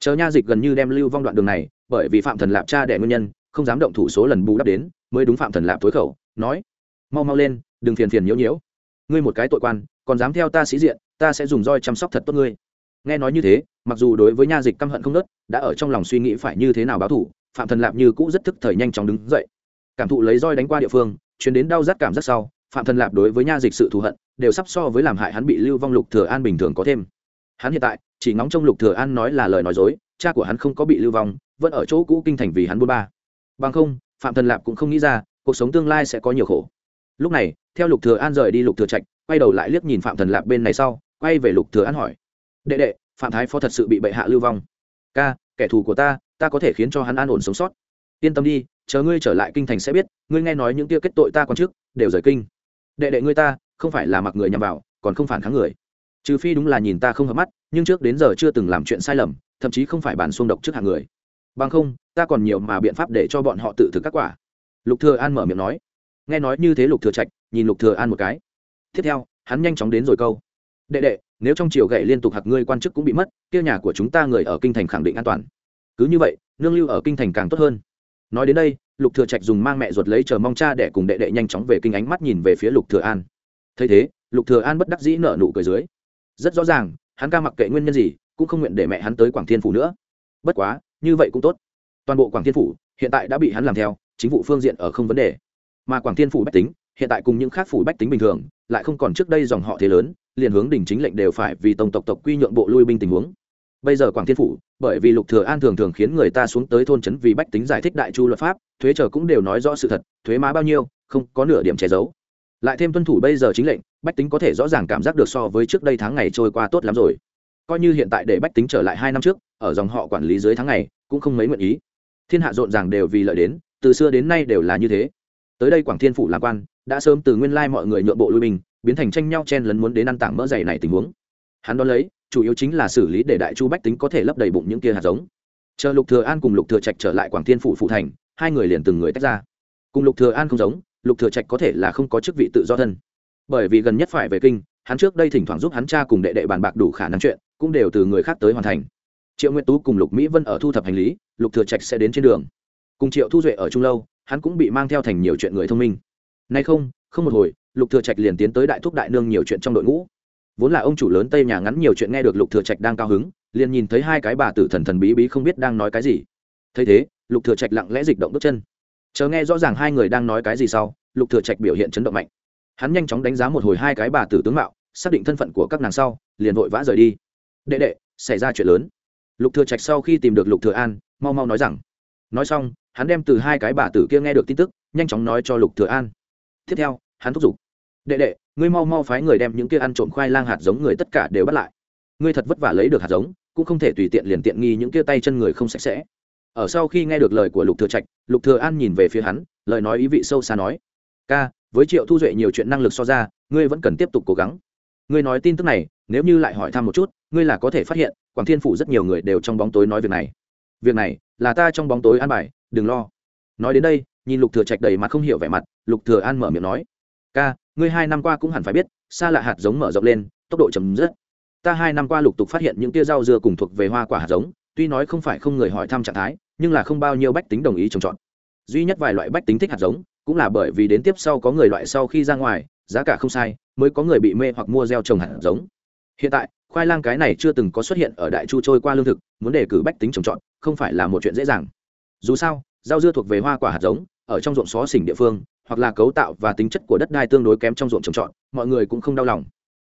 Chờ nha dịch gần như đem lưu vong đoạn đường này, bởi vì phạm thần lạp cha đẻ nguyên nhân, không dám động thủ số lần bù đắp đến, mới đúng phạm thần lạp tối khẩu, nói, mau mau lên, đừng phiền phiền nhiễu nhiễu. Ngươi một cái tội quan, còn dám theo ta sĩ diện, ta sẽ dùng roi chăm sóc thật tốt ngươi. Nghe nói như thế, mặc dù đối với nha dịch căm hận không nớt đã ở trong lòng suy nghĩ phải như thế nào báo thủ phạm thần lạp như cũ rất thức thời nhanh chóng đứng dậy. Cảm thụ lấy roi đánh qua địa phương chuyến đến đau rát cảm giác sau, phạm thần lạp đối với nha dịch sự thù hận, đều sắp so với làm hại hắn bị lưu vong lục thừa an bình thường có thêm. Hắn hiện tại, chỉ ngóng trông lục thừa an nói là lời nói dối, cha của hắn không có bị lưu vong, vẫn ở chỗ cũ kinh thành vì hắn buôn ba. Bằng không, phạm thần lạp cũng không nghĩ ra, cuộc sống tương lai sẽ có nhiều khổ. Lúc này, theo lục thừa an rời đi lục thừa trạch, quay đầu lại liếc nhìn phạm thần lạp bên này sau, quay về lục thừa an hỏi. Đệ đệ, phạm thái phó thật sự bị bệ hạ lưu vong. Ca, kẻ thù của ta ta có thể khiến cho hắn an ổn sống sót. Yên tâm đi, chờ ngươi trở lại kinh thành sẽ biết, ngươi nghe nói những kia kết tội ta quan trước đều rời kinh. Đệ đệ ngươi ta, không phải là mặc người nhằm vào, còn không phản kháng người. Trừ phi đúng là nhìn ta không hợp mắt, nhưng trước đến giờ chưa từng làm chuyện sai lầm, thậm chí không phải bản xuông độc trước hàng người. Bằng không, ta còn nhiều mà biện pháp để cho bọn họ tự thực các quả. Lục thừa an mở miệng nói. Nghe nói như thế lục thừa trạch, nhìn lục thừa an một cái. Tiếp theo, hắn nhanh chóng đến rồi câu. Đệ đệ, nếu trong triều gậy liên tục hạt ngươi quan chức cũng bị mất, kia nhà của chúng ta người ở kinh thành khẳng định an toàn cứ như vậy, nương lưu ở kinh thành càng tốt hơn. Nói đến đây, lục thừa trạch dùng mang mẹ ruột lấy chờ mong cha để cùng đệ đệ nhanh chóng về kinh ánh mắt nhìn về phía lục thừa an. Thấy thế, lục thừa an bất đắc dĩ nở nụ cười dưới. Rất rõ ràng, hắn ca mặc kệ nguyên nhân gì, cũng không nguyện để mẹ hắn tới quảng thiên phủ nữa. Bất quá, như vậy cũng tốt. Toàn bộ quảng thiên phủ hiện tại đã bị hắn làm theo, chính vụ phương diện ở không vấn đề. Mà quảng thiên phủ bách tính, hiện tại cùng những khác phủ bách tính bình thường, lại không còn trước đây dòng họ thế lớn, liền hướng đỉnh chính lệnh đều phải vì tổng tộc tộc quy nhượng bộ lui binh tình huống bây giờ quảng thiên phủ, bởi vì lục thừa an thường thường khiến người ta xuống tới thôn trấn vì bách tính giải thích đại chu luật pháp, thuế trở cũng đều nói rõ sự thật, thuế má bao nhiêu, không có nửa điểm che giấu. Lại thêm tuân thủ bây giờ chính lệnh, bách tính có thể rõ ràng cảm giác được so với trước đây tháng ngày trôi qua tốt lắm rồi. Coi như hiện tại để bách tính trở lại hai năm trước, ở dòng họ quản lý dưới tháng ngày, cũng không mấy nguyện ý. Thiên hạ rộn ràng đều vì lợi đến, từ xưa đến nay đều là như thế. Tới đây quảng thiên phủ làm quan, đã sớm từ nguyên lai mọi người nhượng bộ lui mình biến thành tranh nhau chen lấn muốn đến ăn tảng mỡ dày này tình huống. Hắn đón lấy chủ yếu chính là xử lý để đại chu bách tính có thể lấp đầy bụng những kia hạt giống. Chờ lục thừa an cùng lục thừa trạch trở lại quảng thiên phủ phụ thành, hai người liền từng người tách ra. Cùng lục thừa an không giống, lục thừa trạch có thể là không có chức vị tự do thân. Bởi vì gần nhất phải về kinh, hắn trước đây thỉnh thoảng giúp hắn cha cùng đệ đệ bàn bạc đủ khả năng chuyện, cũng đều từ người khác tới hoàn thành. Triệu nguyệt tú cùng lục mỹ vân ở thu thập hành lý, lục thừa trạch sẽ đến trên đường. Cùng triệu thu duệ ở trung lâu, hắn cũng bị mang theo thành nhiều chuyện người thông minh. Nay không không một hồi, lục thừa trạch liền tiến tới đại thúc đại nương nhiều chuyện trong đội ngũ vốn là ông chủ lớn tây nhà ngắn nhiều chuyện nghe được lục thừa trạch đang cao hứng, liền nhìn thấy hai cái bà tử thần thần bí bí không biết đang nói cái gì. Thấy thế, lục thừa trạch lặng lẽ dịch động bước chân. Chờ nghe rõ ràng hai người đang nói cái gì sau, lục thừa trạch biểu hiện chấn động mạnh. Hắn nhanh chóng đánh giá một hồi hai cái bà tử tướng mạo, xác định thân phận của các nàng sau, liền vội vã rời đi. Đệ đệ, xảy ra chuyện lớn. Lục thừa trạch sau khi tìm được lục thừa an, mau mau nói rằng. Nói xong, hắn đem từ hai cái bà tử kia nghe được tin tức, nhanh chóng nói cho lục thừa an. Tiếp theo, hắn thúc giục. Đệ đệ ngươi mau mau phái người đem những kia ăn trộm khoai lang hạt giống người tất cả đều bắt lại. Ngươi thật vất vả lấy được hạt giống, cũng không thể tùy tiện liền tiện nghi những kia tay chân người không sạch sẽ. Ở sau khi nghe được lời của lục thừa trạch, lục thừa an nhìn về phía hắn, lời nói ý vị sâu xa nói, ca, với triệu thu duệ nhiều chuyện năng lực so ra, ngươi vẫn cần tiếp tục cố gắng. Ngươi nói tin tức này, nếu như lại hỏi thăm một chút, ngươi là có thể phát hiện, quảng thiên phủ rất nhiều người đều trong bóng tối nói việc này. Việc này, là ta trong bóng tối an bài, đừng lo. Nói đến đây, nhìn lục thừa trạch đầy mặt không hiểu vẻ mặt, lục thừa an mở miệng nói ca, ngươi hai năm qua cũng hẳn phải biết xa lạ hạt giống mở rộng lên, tốc độ chậm rất ta hai năm qua lục tục phát hiện những tia rau dưa cùng thuộc về hoa quả hạt giống, tuy nói không phải không người hỏi thăm trạng thái, nhưng là không bao nhiêu bách tính đồng ý trồng trọt. Duy nhất vài loại bách tính thích hạt giống, cũng là bởi vì đến tiếp sau có người loại sau khi ra ngoài, giá cả không sai, mới có người bị mê hoặc mua gieo trồng hạt giống. Hiện tại, khoai lang cái này chưa từng có xuất hiện ở đại chu trôi qua lương thực, muốn đề cử bách tính trồng trọt, không phải là một chuyện dễ dàng. Dù sao, rau dưa thuộc về hoa quả hạt giống, ở trong ruộng xó xỉnh địa phương hoặc là cấu tạo và tính chất của đất đai tương đối kém trong ruộng trồng trọt, mọi người cũng không đau lòng.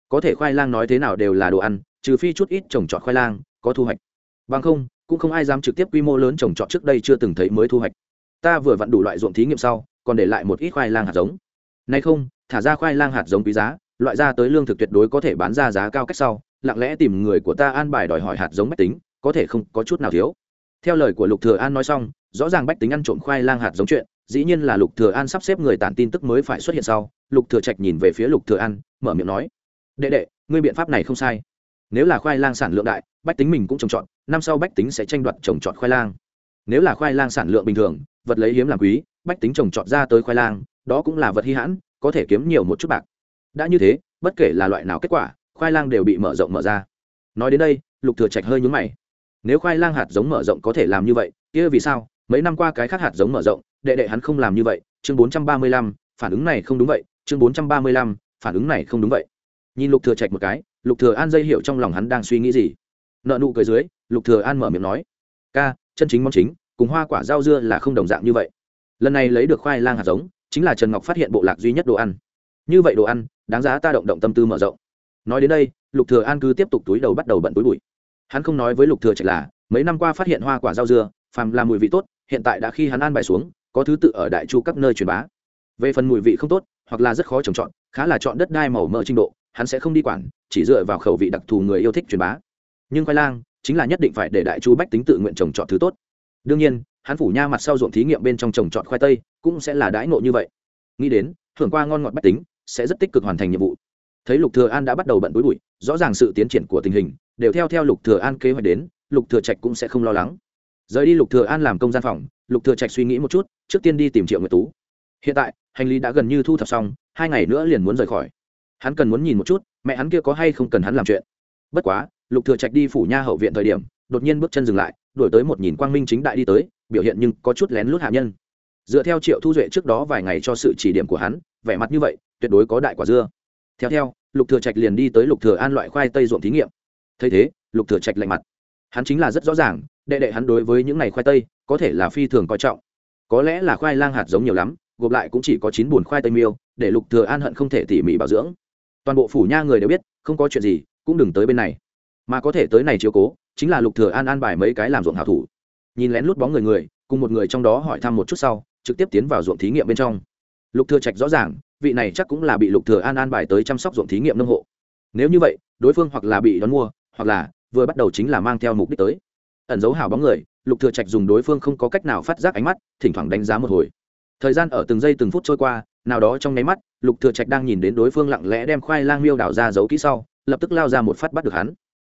Có thể khoai lang nói thế nào đều là đồ ăn, trừ phi chút ít trồng trọt khoai lang, có thu hoạch. Bằng không, cũng không ai dám trực tiếp quy mô lớn trồng trọt trước đây chưa từng thấy mới thu hoạch. Ta vừa vặn đủ loại ruộng thí nghiệm sau, còn để lại một ít khoai lang hạt giống. Nay không, thả ra khoai lang hạt giống quý giá, loại ra tới lương thực tuyệt đối có thể bán ra giá cao cách sau, lặng lẽ tìm người của ta an bài đòi hỏi hạt giống bách tính, có thể không có chút nào thiếu. Theo lời của lục thừa an nói xong, rõ ràng bách tính ăn trộm khoai lang hạt giống chuyện dĩ nhiên là lục thừa an sắp xếp người tản tin tức mới phải xuất hiện sau, lục thừa trạch nhìn về phía lục thừa an, mở miệng nói, đệ đệ, ngươi biện pháp này không sai. Nếu là khoai lang sản lượng đại, bách tính mình cũng trồng trọt, năm sau bách tính sẽ tranh đoạt trồng trọt khoai lang. Nếu là khoai lang sản lượng bình thường, vật lấy hiếm làm quý, bách tính trồng trọt ra tới khoai lang, đó cũng là vật hi hãn, có thể kiếm nhiều một chút bạc. Đã như thế, bất kể là loại nào kết quả, khoai lang đều bị mở rộng mở ra. Nói đến đây, lục thừa trạch hơi nhướng mày. Nếu khoai lang hạt giống mở rộng có thể làm như vậy, kia vì sao? Mấy năm qua cái khác hạt giống mở rộng đệ đệ hắn không làm như vậy chương 435, phản ứng này không đúng vậy chương 435, phản ứng này không đúng vậy. Nhìn lục thừa trạch một cái lục thừa an dây hiểu trong lòng hắn đang suy nghĩ gì. Nợ nụ cười dưới lục thừa an mở miệng nói ca chân chính mong chính cùng hoa quả rau dưa là không đồng dạng như vậy. Lần này lấy được khoai lang hạt giống chính là trần ngọc phát hiện bộ lạc duy nhất đồ ăn. Như vậy đồ ăn đáng giá ta động động tâm tư mở rộng. Nói đến đây lục thừa an cứ tiếp tục túi đầu bắt đầu bận túi bụi. Hắn không nói với lục thừa trạch là mấy năm qua phát hiện hoa quả rau dưa phàm là mùi vị tốt hiện tại đã khi hắn an bài xuống, có thứ tự ở đại chu các nơi truyền bá. Về phần mùi vị không tốt, hoặc là rất khó trồng trọt, khá là chọn đất đai màu mỡ trình độ, hắn sẽ không đi quản, chỉ dựa vào khẩu vị đặc thù người yêu thích truyền bá. Nhưng khoai lang chính là nhất định phải để đại chu bách tính tự nguyện trồng trọt thứ tốt. Đương nhiên, hắn phủ nha mặt sau ruộng thí nghiệm bên trong trồng trọt khoai tây cũng sẽ là đãi ngộ như vậy. Nghĩ đến, thưởng qua ngon ngọt bách tính sẽ rất tích cực hoàn thành nhiệm vụ. Thấy lục thừa an đã bắt đầu bận bối bụi, rõ ràng sự tiến triển của tình hình, đều theo theo lục thừa an kế hoạch đến, lục thừa trạch cũng sẽ không lo lắng rời đi lục thừa an làm công gian phòng, lục thừa trạch suy nghĩ một chút, trước tiên đi tìm triệu nguyệt tú. Hiện tại, hành lý đã gần như thu thập xong, hai ngày nữa liền muốn rời khỏi. Hắn cần muốn nhìn một chút, mẹ hắn kia có hay không cần hắn làm chuyện. Bất quá, lục thừa trạch đi phủ nha hậu viện thời điểm, đột nhiên bước chân dừng lại, đuổi tới một nhìn quang minh chính đại đi tới, biểu hiện nhưng có chút lén lút hạ nhân. Dựa theo triệu thu duệ trước đó vài ngày cho sự chỉ điểm của hắn, vẻ mặt như vậy, tuyệt đối có đại quả dưa. Theo theo, lục thừa trạch liền đi tới lục thừa an loại khoai tây ruộng thí nghiệm. Thấy thế, lục thừa trạch lạnh mặt hắn chính là rất rõ ràng, đệ đệ hắn đối với những này khoai tây, có thể là phi thường coi trọng. Có lẽ là khoai lang hạt giống nhiều lắm, gộp lại cũng chỉ có chín bùn khoai tây miêu, để lục thừa an hận không thể tỉ mỉ bảo dưỡng. Toàn bộ phủ nha người đều biết, không có chuyện gì, cũng đừng tới bên này. Mà có thể tới này chiếu cố, chính là lục thừa an an bài mấy cái làm ruộng hảo thủ. Nhìn lén lút bóng người người, cùng một người trong đó hỏi thăm một chút sau, trực tiếp tiến vào ruộng thí nghiệm bên trong. Lục thừa trạch rõ ràng, vị này chắc cũng là bị lục thừa an an bài tới chăm sóc ruộng thí nghiệm nông hộ. Nếu như vậy, đối phương hoặc là bị đón mua, hoặc là vừa bắt đầu chính là mang theo mục đích tới. Ẩn giấu hào bóng người, lục thừa trạch dùng đối phương không có cách nào phát giác ánh mắt, thỉnh thoảng đánh giá một hồi. Thời gian ở từng giây từng phút trôi qua, nào đó trong nháy mắt, lục thừa trạch đang nhìn đến đối phương lặng lẽ đem khoai lang miêu đảo ra giấu kỹ sau, lập tức lao ra một phát bắt được hắn.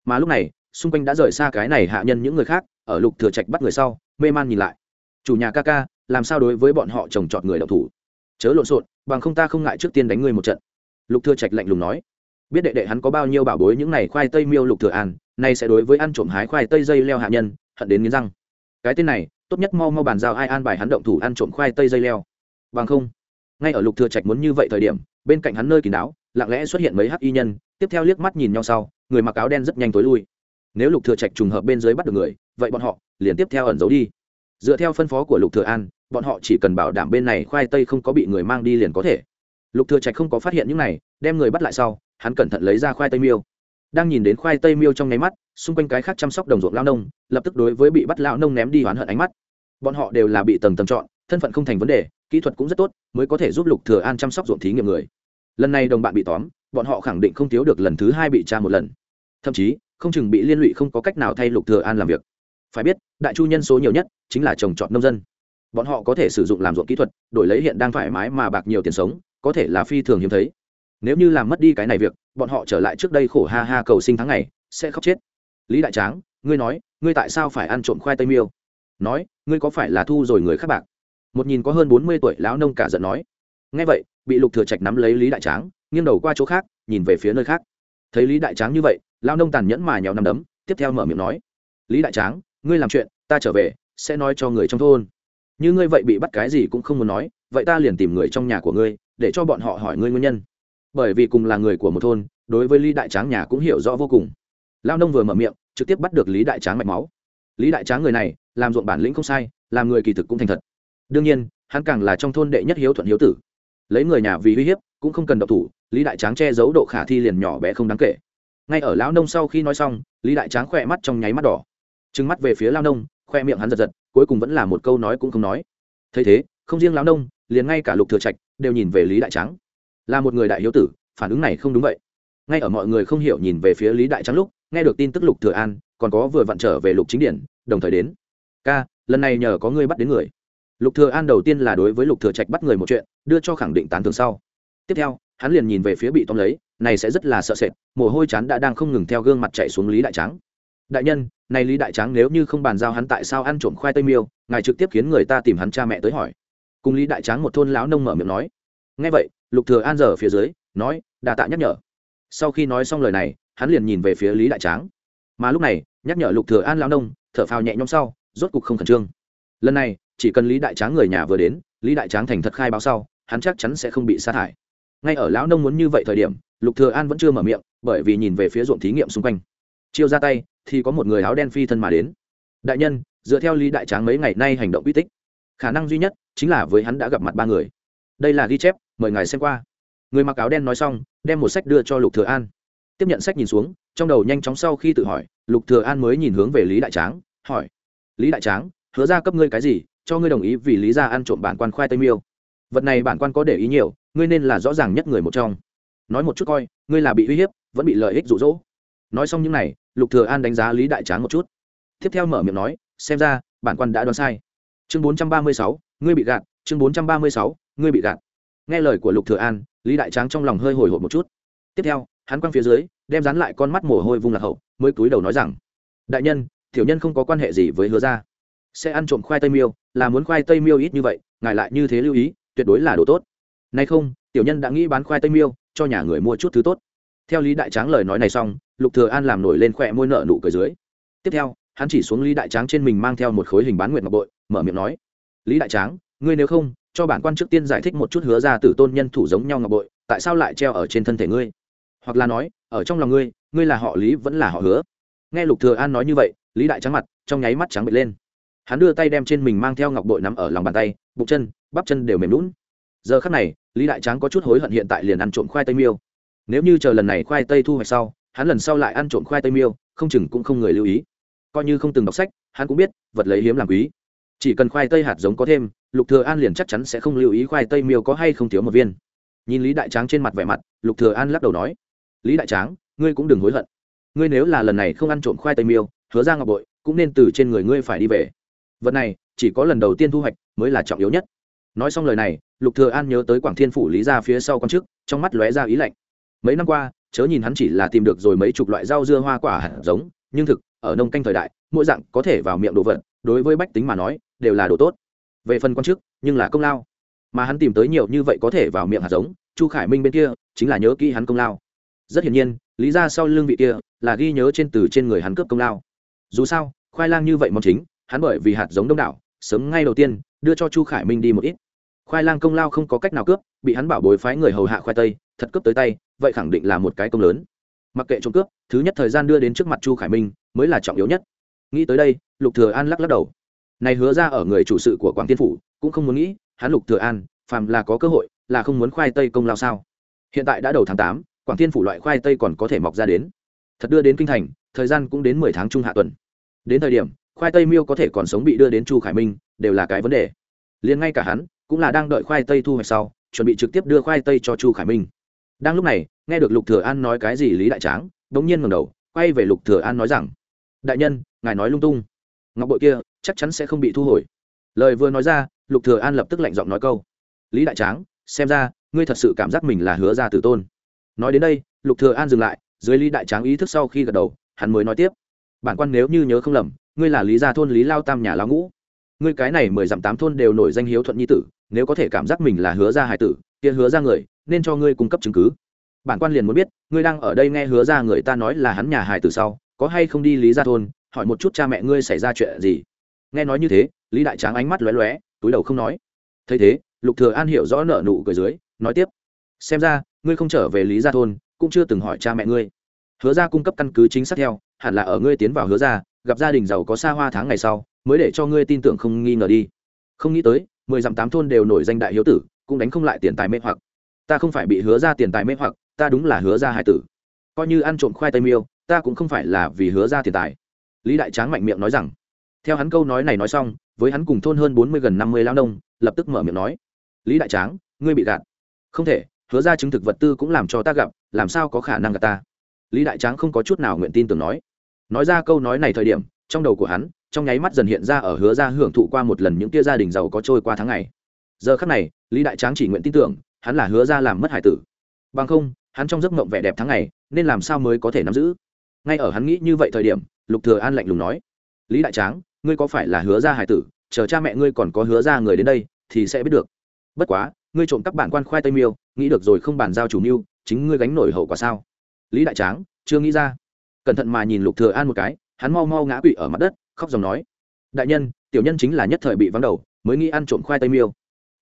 Mà lúc này, xung quanh đã rời xa cái này hạ nhân những người khác, ở lục thừa trạch bắt người sau, mê man nhìn lại. Chủ nhà ca ca, làm sao đối với bọn họ trồng trọt người đầu thủ? Chớ lộn xộn, bằng không ta không ngại trước tiên đánh ngươi một trận. Lục thừa trạch lạnh lùng nói. Biết đệ đệ hắn có bao nhiêu bảo bối những này khoai tây miêu lục thừa an nay sẽ đối với ăn trộm hái khoai tây dây leo hạ nhân, hận đến nghiến răng. Cái tên này, tốt nhất mau mau bàn giao ai an bài hắn động thủ ăn trộm khoai tây dây leo. Bằng không, ngay ở lục thừa trạch muốn như vậy thời điểm, bên cạnh hắn nơi kín đáo, lặng lẽ xuất hiện mấy hắc y nhân, tiếp theo liếc mắt nhìn nhau sau, người mặc áo đen rất nhanh tối lui. Nếu lục thừa trạch trùng hợp bên dưới bắt được người, vậy bọn họ liền tiếp theo ẩn giấu đi. Dựa theo phân phó của lục thừa an, bọn họ chỉ cần bảo đảm bên này khoai tây không có bị người mang đi liền có thể. Lục thừa trạch không có phát hiện những này, đem người bắt lại sau, hắn cẩn thận lấy ra khoai tây miêu đang nhìn đến khoai tây miêu trong nháy mắt, xung quanh cái khác chăm sóc đồng ruộng lao nông, lập tức đối với bị bắt lão nông ném đi oán hận ánh mắt. Bọn họ đều là bị tầng tầng chọn, thân phận không thành vấn đề, kỹ thuật cũng rất tốt, mới có thể giúp lục thừa an chăm sóc ruộng thí nghiệm người. Lần này đồng bạn bị tóm, bọn họ khẳng định không thiếu được lần thứ hai bị tra một lần. Thậm chí, không chừng bị liên lụy không có cách nào thay lục thừa an làm việc. Phải biết, đại chu nhân số nhiều nhất, chính là trồng trọt nông dân. Bọn họ có thể sử dụng làm ruộng kỹ thuật, đổi lấy hiện đang thoải mái mà bạc nhiều tiền sống, có thể là phi thường hiếm thấy nếu như làm mất đi cái này việc, bọn họ trở lại trước đây khổ ha ha cầu sinh tháng ngày, sẽ khóc chết. Lý đại tráng, ngươi nói, ngươi tại sao phải ăn trộm khoai tây miêu? Nói, ngươi có phải là thu rồi người khác bạc? Một nhìn có hơn bốn mươi tuổi lão nông cả giận nói. Ngay vậy, bị lục thừa trạch nắm lấy lý đại tráng, nghiêng đầu qua chỗ khác, nhìn về phía nơi khác. Thấy lý đại tráng như vậy, lão nông tàn nhẫn mà nhào nằm đấm, tiếp theo mở miệng nói. Lý đại tráng, ngươi làm chuyện, ta trở về, sẽ nói cho người trong thôn. Như ngươi vậy bị bắt cái gì cũng không muốn nói, vậy ta liền tìm người trong nhà của ngươi, để cho bọn họ hỏi ngươi nguyên nhân bởi vì cùng là người của một thôn, đối với lý đại tráng nhà cũng hiểu rõ vô cùng. Lao nông vừa mở miệng, trực tiếp bắt được lý đại tráng mạch máu. Lý đại tráng người này, làm ruộng bản lĩnh không sai, làm người kỳ thực cũng thành thật. Đương nhiên, hắn càng là trong thôn đệ nhất hiếu thuận hiếu tử. Lấy người nhà vì uy hiếp, cũng không cần độc thủ, lý đại tráng che giấu độ khả thi liền nhỏ bé không đáng kể. Ngay ở lão nông sau khi nói xong, lý đại tráng khỏe mắt trong nháy mắt đỏ. Trừng mắt về phía lao nông, khoe miệng hắn giật giật, cuối cùng vẫn là một câu nói cũng không nói. Thấy thế, không riêng lão nông, liền ngay cả lục thừa trạch đều nhìn về lý đại tráng là một người đại hiếu tử, phản ứng này không đúng vậy. Ngay ở mọi người không hiểu nhìn về phía lý đại Trắng lúc, nghe được tin tức lục thừa an, còn có vừa vặn trở về lục chính điển, đồng thời đến. Ca, lần này nhờ có ngươi bắt đến người. Lục thừa an đầu tiên là đối với lục thừa trạch bắt người một chuyện, đưa cho khẳng định tán thưởng sau. Tiếp theo, hắn liền nhìn về phía bị tóm lấy, này sẽ rất là sợ sệt, mồ hôi chán đã đang không ngừng theo gương mặt chạy xuống lý đại tráng. Đại nhân, này lý đại tráng nếu như không bàn giao hắn tại sao ăn trộm khoai tây miêu, ngài trực tiếp khiến người ta tìm hắn cha mẹ tới hỏi. Cùng lý đại tráng một thôn lão nông mở miệng nói. Nghe vậy lục thừa an giờ phía dưới, nói, đa tạ nhắc nhở. Sau khi nói xong lời này, hắn liền nhìn về phía lý đại tráng. Mà lúc này, nhắc nhở lục thừa an lão nông, thở phào nhẹ nhõm sau, rốt cục không khẩn trương. Lần này, chỉ cần lý đại tráng người nhà vừa đến, lý đại tráng thành thật khai báo sau, hắn chắc chắn sẽ không bị sa thải. Ngay ở lão nông muốn như vậy thời điểm, lục thừa an vẫn chưa mở miệng, bởi vì nhìn về phía ruộng thí nghiệm xung quanh. Chiêu ra tay, thì có một người áo đen phi thân mà đến. Đại nhân, dựa theo lý đại tráng mấy ngày nay hành động uy tích, khả năng duy nhất chính là với hắn đã gặp mặt ba người đây là ghi chép mời ngài xem qua. Người mặc áo đen nói xong đem một sách đưa cho lục thừa an. Tiếp nhận sách nhìn xuống trong đầu nhanh chóng sau khi tự hỏi lục thừa an mới nhìn hướng về lý đại tráng hỏi. Lý đại tráng hứa ra cấp ngươi cái gì cho ngươi đồng ý vì lý gia ăn trộm bản quan khoai tây miêu. Vật này bản quan có để ý nhiều ngươi nên là rõ ràng nhất người một trong. Nói một chút coi ngươi là bị uy hiếp vẫn bị lợi ích rụ rỗ nói xong những này lục thừa an đánh giá lý đại tráng một chút. Tiếp theo mở miệng nói xem ra bản quan đã đoán sai. Chương 436, ngươi bị gạt chương 436, ngươi bị gạt. Nghe lời của lục thừa an, lý đại tráng trong lòng hơi hồi hộp một chút. Tiếp theo, hắn quăng phía dưới, đem dán lại con mắt mồ hôi vung lạc hậu, mới cúi đầu nói rằng, đại nhân, tiểu nhân không có quan hệ gì với hứa gia. Sẽ ăn trộm khoai tây miêu, là muốn khoai tây miêu ít như vậy, ngài lại như thế lưu ý, tuyệt đối là đồ tốt. Nay không, tiểu nhân đã nghĩ bán khoai tây miêu, cho nhà người mua chút thứ tốt. Theo lý đại tráng lời nói này xong, lục thừa an làm nổi lên khoe môi nợ nụ cười dưới. Tiếp theo, hắn chỉ xuống lý đại tráng trên mình mang theo một khối hình bán nguyệt ngọc bội, mở miệng nói, lý đại tráng, ngươi nếu không cho bản quan trước tiên giải thích một chút hứa ra tử tôn nhân thủ giống nhau ngọc bội, tại sao lại treo ở trên thân thể ngươi? Hoặc là nói, ở trong lòng ngươi ngươi là họ lý vẫn là họ hứa? Nghe lục thừa an nói như vậy, lý đại trắng mặt, trong nháy mắt trắng bệch lên. Hắn đưa tay đem trên mình mang theo ngọc bội nắm ở lòng bàn tay, bụng chân, bắp chân đều mềm lún giờ khắc này, lý đại trắng có chút hối hận hiện tại liền ăn trộm khoai tây miêu. Nếu như chờ lần này khoai tây thu hoạch sau, hắn lần sau lại ăn trộm khoai tây miêu, không chừng cũng không người lưu ý. Coi như không từng đọc sách, hắn cũng biết, vật lấy hiếm làm quý chỉ cần khoai tây hạt giống có thêm, lục thừa an liền chắc chắn sẽ không lưu ý khoai tây miêu có hay không thiếu một viên. Nhìn lý đại tráng trên mặt vẻ mặt, lục thừa an lắc đầu nói, lý đại tráng, ngươi cũng đừng hối hận. Ngươi nếu là lần này không ăn trộm khoai tây miêu, hứa ra ngọc bội, cũng nên từ trên người ngươi phải đi về. Vật này, chỉ có lần đầu tiên thu hoạch mới là trọng yếu nhất. Nói xong lời này, lục thừa an nhớ tới quảng thiên phủ lý gia phía sau con trước, trong mắt lóe ra ý lạnh. Mấy năm qua, chớ nhìn hắn chỉ là tìm được rồi mấy chục loại rau dưa hoa quả hạt giống, nhưng thực, ở nông canh thời đại, mỗi dạng có thể vào miệng đồ vật đối với bách tính mà nói, đều là đồ tốt. Về phần quan chức, nhưng là công lao. Mà hắn tìm tới nhiều như vậy có thể vào miệng hạt giống, chu khải minh bên kia, chính là nhớ kỹ hắn công lao. Rất hiển nhiên, lý ra sau lương vị kia, là ghi nhớ trên từ trên người hắn cướp công lao. Dù sao, khoai lang như vậy mong chính, hắn bởi vì hạt giống đông đảo, sớm ngay đầu tiên, đưa cho chu khải minh đi một ít. Khoai lang công lao không có cách nào cướp, bị hắn bảo bối phái người hầu hạ khoai tây, thật cướp tới tay, vậy khẳng định là một cái công lớn. Mặc kệ trộm cướp, thứ nhất thời gian đưa đến trước mặt chu khải minh, mới là trọng yếu nhất nghĩ tới đây, lục thừa an lắc lắc đầu. Này hứa ra ở người chủ sự của quảng tiên phủ, cũng không muốn nghĩ, hắn lục thừa an, phàm là có cơ hội, là không muốn khoai tây công lao sao? Hiện tại đã đầu tháng tám, quảng tiên phủ loại khoai tây còn có thể mọc ra đến. Thật đưa đến kinh thành, thời gian cũng đến mười tháng trung hạ tuần. Đến thời điểm, khoai tây miêu có thể còn sống bị đưa đến chu khải minh, đều là cái vấn đề. Liền ngay cả hắn, cũng là đang đợi khoai tây thu hoạch sau, chuẩn bị trực tiếp đưa khoai tây cho chu khải minh. Đang lúc này, nghe được lục thừa an nói cái gì lý đại tráng, đống nhiên ngẩng đầu, quay về lục thừa an nói rằng đại nhân, ngài nói lung tung. Ngọc bội kia, chắc chắn sẽ không bị thu hồi. Lời vừa nói ra, lục thừa an lập tức lạnh giọng nói câu. Lý đại tráng, xem ra, ngươi thật sự cảm giác mình là hứa gia tử tôn. Nói đến đây, lục thừa an dừng lại, dưới lý đại tráng ý thức sau khi gật đầu, hắn mới nói tiếp. Bản quan nếu như nhớ không lầm, ngươi là lý gia thôn lý lao tam nhà lão ngũ. Ngươi cái này mười dặm tám thôn đều nổi danh hiếu thuận nhi tử, nếu có thể cảm giác mình là hứa gia hải tử, kia hứa gia người, nên cho ngươi cung cấp chứng cứ. Bản quan liền muốn biết, ngươi đang ở đây nghe hứa gia người ta nói là hắn nhà hải tử sau có hay không đi lý gia thôn, hỏi một chút cha mẹ ngươi xảy ra chuyện gì. Nghe nói như thế, lý đại tráng ánh mắt lóe lóe, túi đầu không nói. Thấy thế, lục thừa an hiểu rõ nợ nụ cười dưới, nói tiếp. Xem ra, ngươi không trở về lý gia thôn, cũng chưa từng hỏi cha mẹ ngươi. Hứa gia cung cấp căn cứ chính xác theo, hẳn là ở ngươi tiến vào hứa gia, gặp gia đình giàu có xa hoa tháng ngày sau, mới để cho ngươi tin tưởng không nghi ngờ đi. Không nghĩ tới, mười dặm tám thôn đều nổi danh đại hiếu tử, cũng đánh không lại tiền tài mê hoặc. Ta không phải bị hứa ra tiền tài mê hoặc, ta đúng là hứa ra hải tử. Coi như ăn trộm khoai tây miêu ta cũng không phải là vì hứa ra tiền tài. Lý đại tráng mạnh miệng nói rằng. Theo hắn câu nói này nói xong, với hắn cùng thôn hơn bốn mươi gần năm mươi lao nông, lập tức mở miệng nói. Lý đại tráng, ngươi bị gạt. Không thể, hứa ra chứng thực vật tư cũng làm cho ta gặp, làm sao có khả năng gạt ta? Lý đại tráng không có chút nào nguyện tin tưởng nói. Nói ra câu nói này thời điểm, trong đầu của hắn, trong nháy mắt dần hiện ra ở hứa ra hưởng thụ qua một lần những tia gia đình giàu có trôi qua tháng ngày. Giờ khắc này, lý đại tráng chỉ nguyện tin tưởng, hắn là hứa ra làm mất hải tử. Bằng không, hắn trong giấc mộng vẻ đẹp tháng ngày, nên làm sao mới có thể nắm giữ? Ngay ở hắn nghĩ như vậy thời điểm, lục thừa an lạnh lùng nói, lý đại tráng, ngươi có phải là hứa ra hải tử, chờ cha mẹ ngươi còn có hứa ra người đến đây, thì sẽ biết được. Bất quá, ngươi trộm các bản quan khoai tây miêu, nghĩ được rồi không bàn giao chủ mưu, chính ngươi gánh nổi hậu quả sao? Lý đại tráng chưa nghĩ ra. Cẩn thận mà nhìn lục thừa an một cái, hắn mau mau ngã quỵ ở mặt đất, khóc dòng nói, đại nhân, tiểu nhân chính là nhất thời bị vắng đầu, mới nghĩ ăn trộm khoai tây miêu.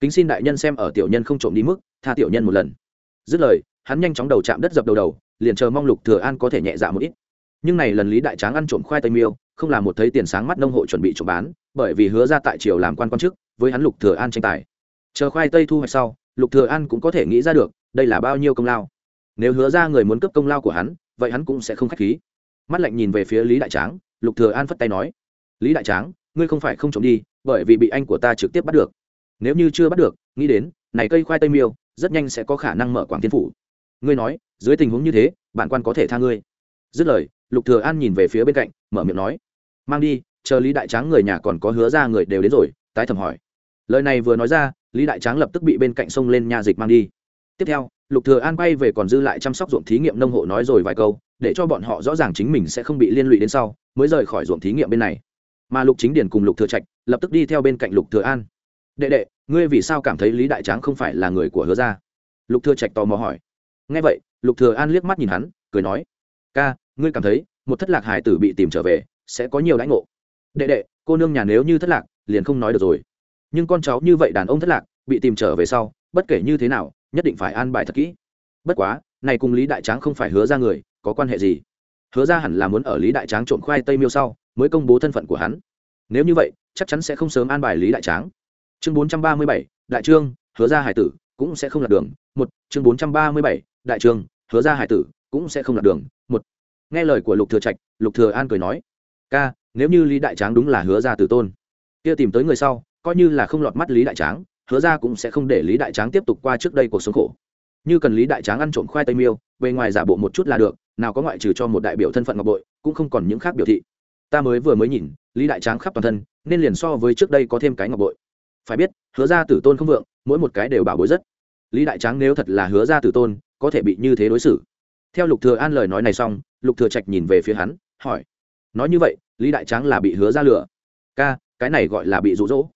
Kính xin đại nhân xem ở tiểu nhân không trộm đi mức, tha tiểu nhân một lần. Dứt lời, hắn nhanh chóng đầu chạm đất dập đầu đầu, liền chờ mong lục thừa an có thể nhẹ dạ một ít nhưng này lần lý đại tráng ăn trộm khoai tây miêu, không là một thấy tiền sáng mắt nông hộ chuẩn bị trộm bán, bởi vì hứa ra tại triều làm quan quan chức, với hắn lục thừa an tranh tài. Chờ khoai tây thu hoạch sau, lục thừa an cũng có thể nghĩ ra được, đây là bao nhiêu công lao. Nếu hứa ra người muốn cướp công lao của hắn, vậy hắn cũng sẽ không khách khí. Mắt lạnh nhìn về phía lý đại tráng, lục thừa an phất tay nói, lý đại tráng, ngươi không phải không trộm đi, bởi vì bị anh của ta trực tiếp bắt được. Nếu như chưa bắt được, nghĩ đến, này cây khoai tây miêu, rất nhanh sẽ có khả năng mở quảng thiên phủ. Ngươi nói, dưới tình huống như thế, bản quan có thể tha ngươi. Dứt lời lục thừa an nhìn về phía bên cạnh, mở miệng nói, mang đi, chờ lý đại tráng người nhà còn có hứa ra người đều đến rồi. Tái thẩm hỏi. Lời này vừa nói ra, lý đại tráng lập tức bị bên cạnh sông lên nhà dịch mang đi. Tiếp theo, lục thừa an quay về còn dư lại chăm sóc ruộng thí nghiệm nông hộ nói rồi vài câu, để cho bọn họ rõ ràng chính mình sẽ không bị liên lụy đến sau, mới rời khỏi ruộng thí nghiệm bên này. Mà lục chính điển cùng lục thừa trạch lập tức đi theo bên cạnh lục thừa an. Đệ đệ, ngươi vì sao cảm thấy lý đại tráng không phải là người của hứa gia lục thừa trạch tò mò hỏi. Nghe vậy, lục thừa an liếc mắt nhìn hắn, cười nói, ca ngươi cảm thấy một thất lạc hải tử bị tìm trở về sẽ có nhiều lãnh ngộ. Đệ đệ, cô nương nhà nếu như thất lạc, liền không nói được rồi. Nhưng con cháu như vậy đàn ông thất lạc, bị tìm trở về sau, bất kể như thế nào, nhất định phải an bài thật kỹ. Bất quá, này cùng lý đại tráng không phải hứa ra người, có quan hệ gì? Hứa ra hẳn là muốn ở lý đại tráng trộm khoai tây miêu sau, mới công bố thân phận của hắn. Nếu như vậy, chắc chắn sẽ không sớm an bài lý đại tráng. Chương bốn trăm ba mươi bảy, đại trương, hứa ra hải tử cũng sẽ không lạc đường. Một, chương bốn trăm ba mươi bảy, đại trương, hứa ra hải tử cũng sẽ không lạc đường. Một nghe lời của lục thừa trạch, lục thừa an cười nói, ca, nếu như lý đại tráng đúng là hứa ra tử tôn, kia tìm tới người sau, coi như là không lọt mắt lý đại tráng, hứa ra cũng sẽ không để lý đại tráng tiếp tục qua trước đây cuộc sống khổ. Như cần lý đại tráng ăn trộm khoai tây miêu, bề ngoài giả bộ một chút là được, nào có ngoại trừ cho một đại biểu thân phận ngọc bội, cũng không còn những khác biểu thị. Ta mới vừa mới nhìn, lý đại tráng khắp toàn thân, nên liền so với trước đây có thêm cái ngọc bội. Phải biết, hứa ra tử tôn không vượng, mỗi một cái đều bảo bối rất. Lý đại tráng nếu thật là hứa ra tử tôn, có thể bị như thế đối xử theo lục thừa an lời nói này xong, lục thừa trạch nhìn về phía hắn, hỏi, nói như vậy, lý đại tráng là bị hứa ra lừa ca, cái này gọi là bị dụ dỗ.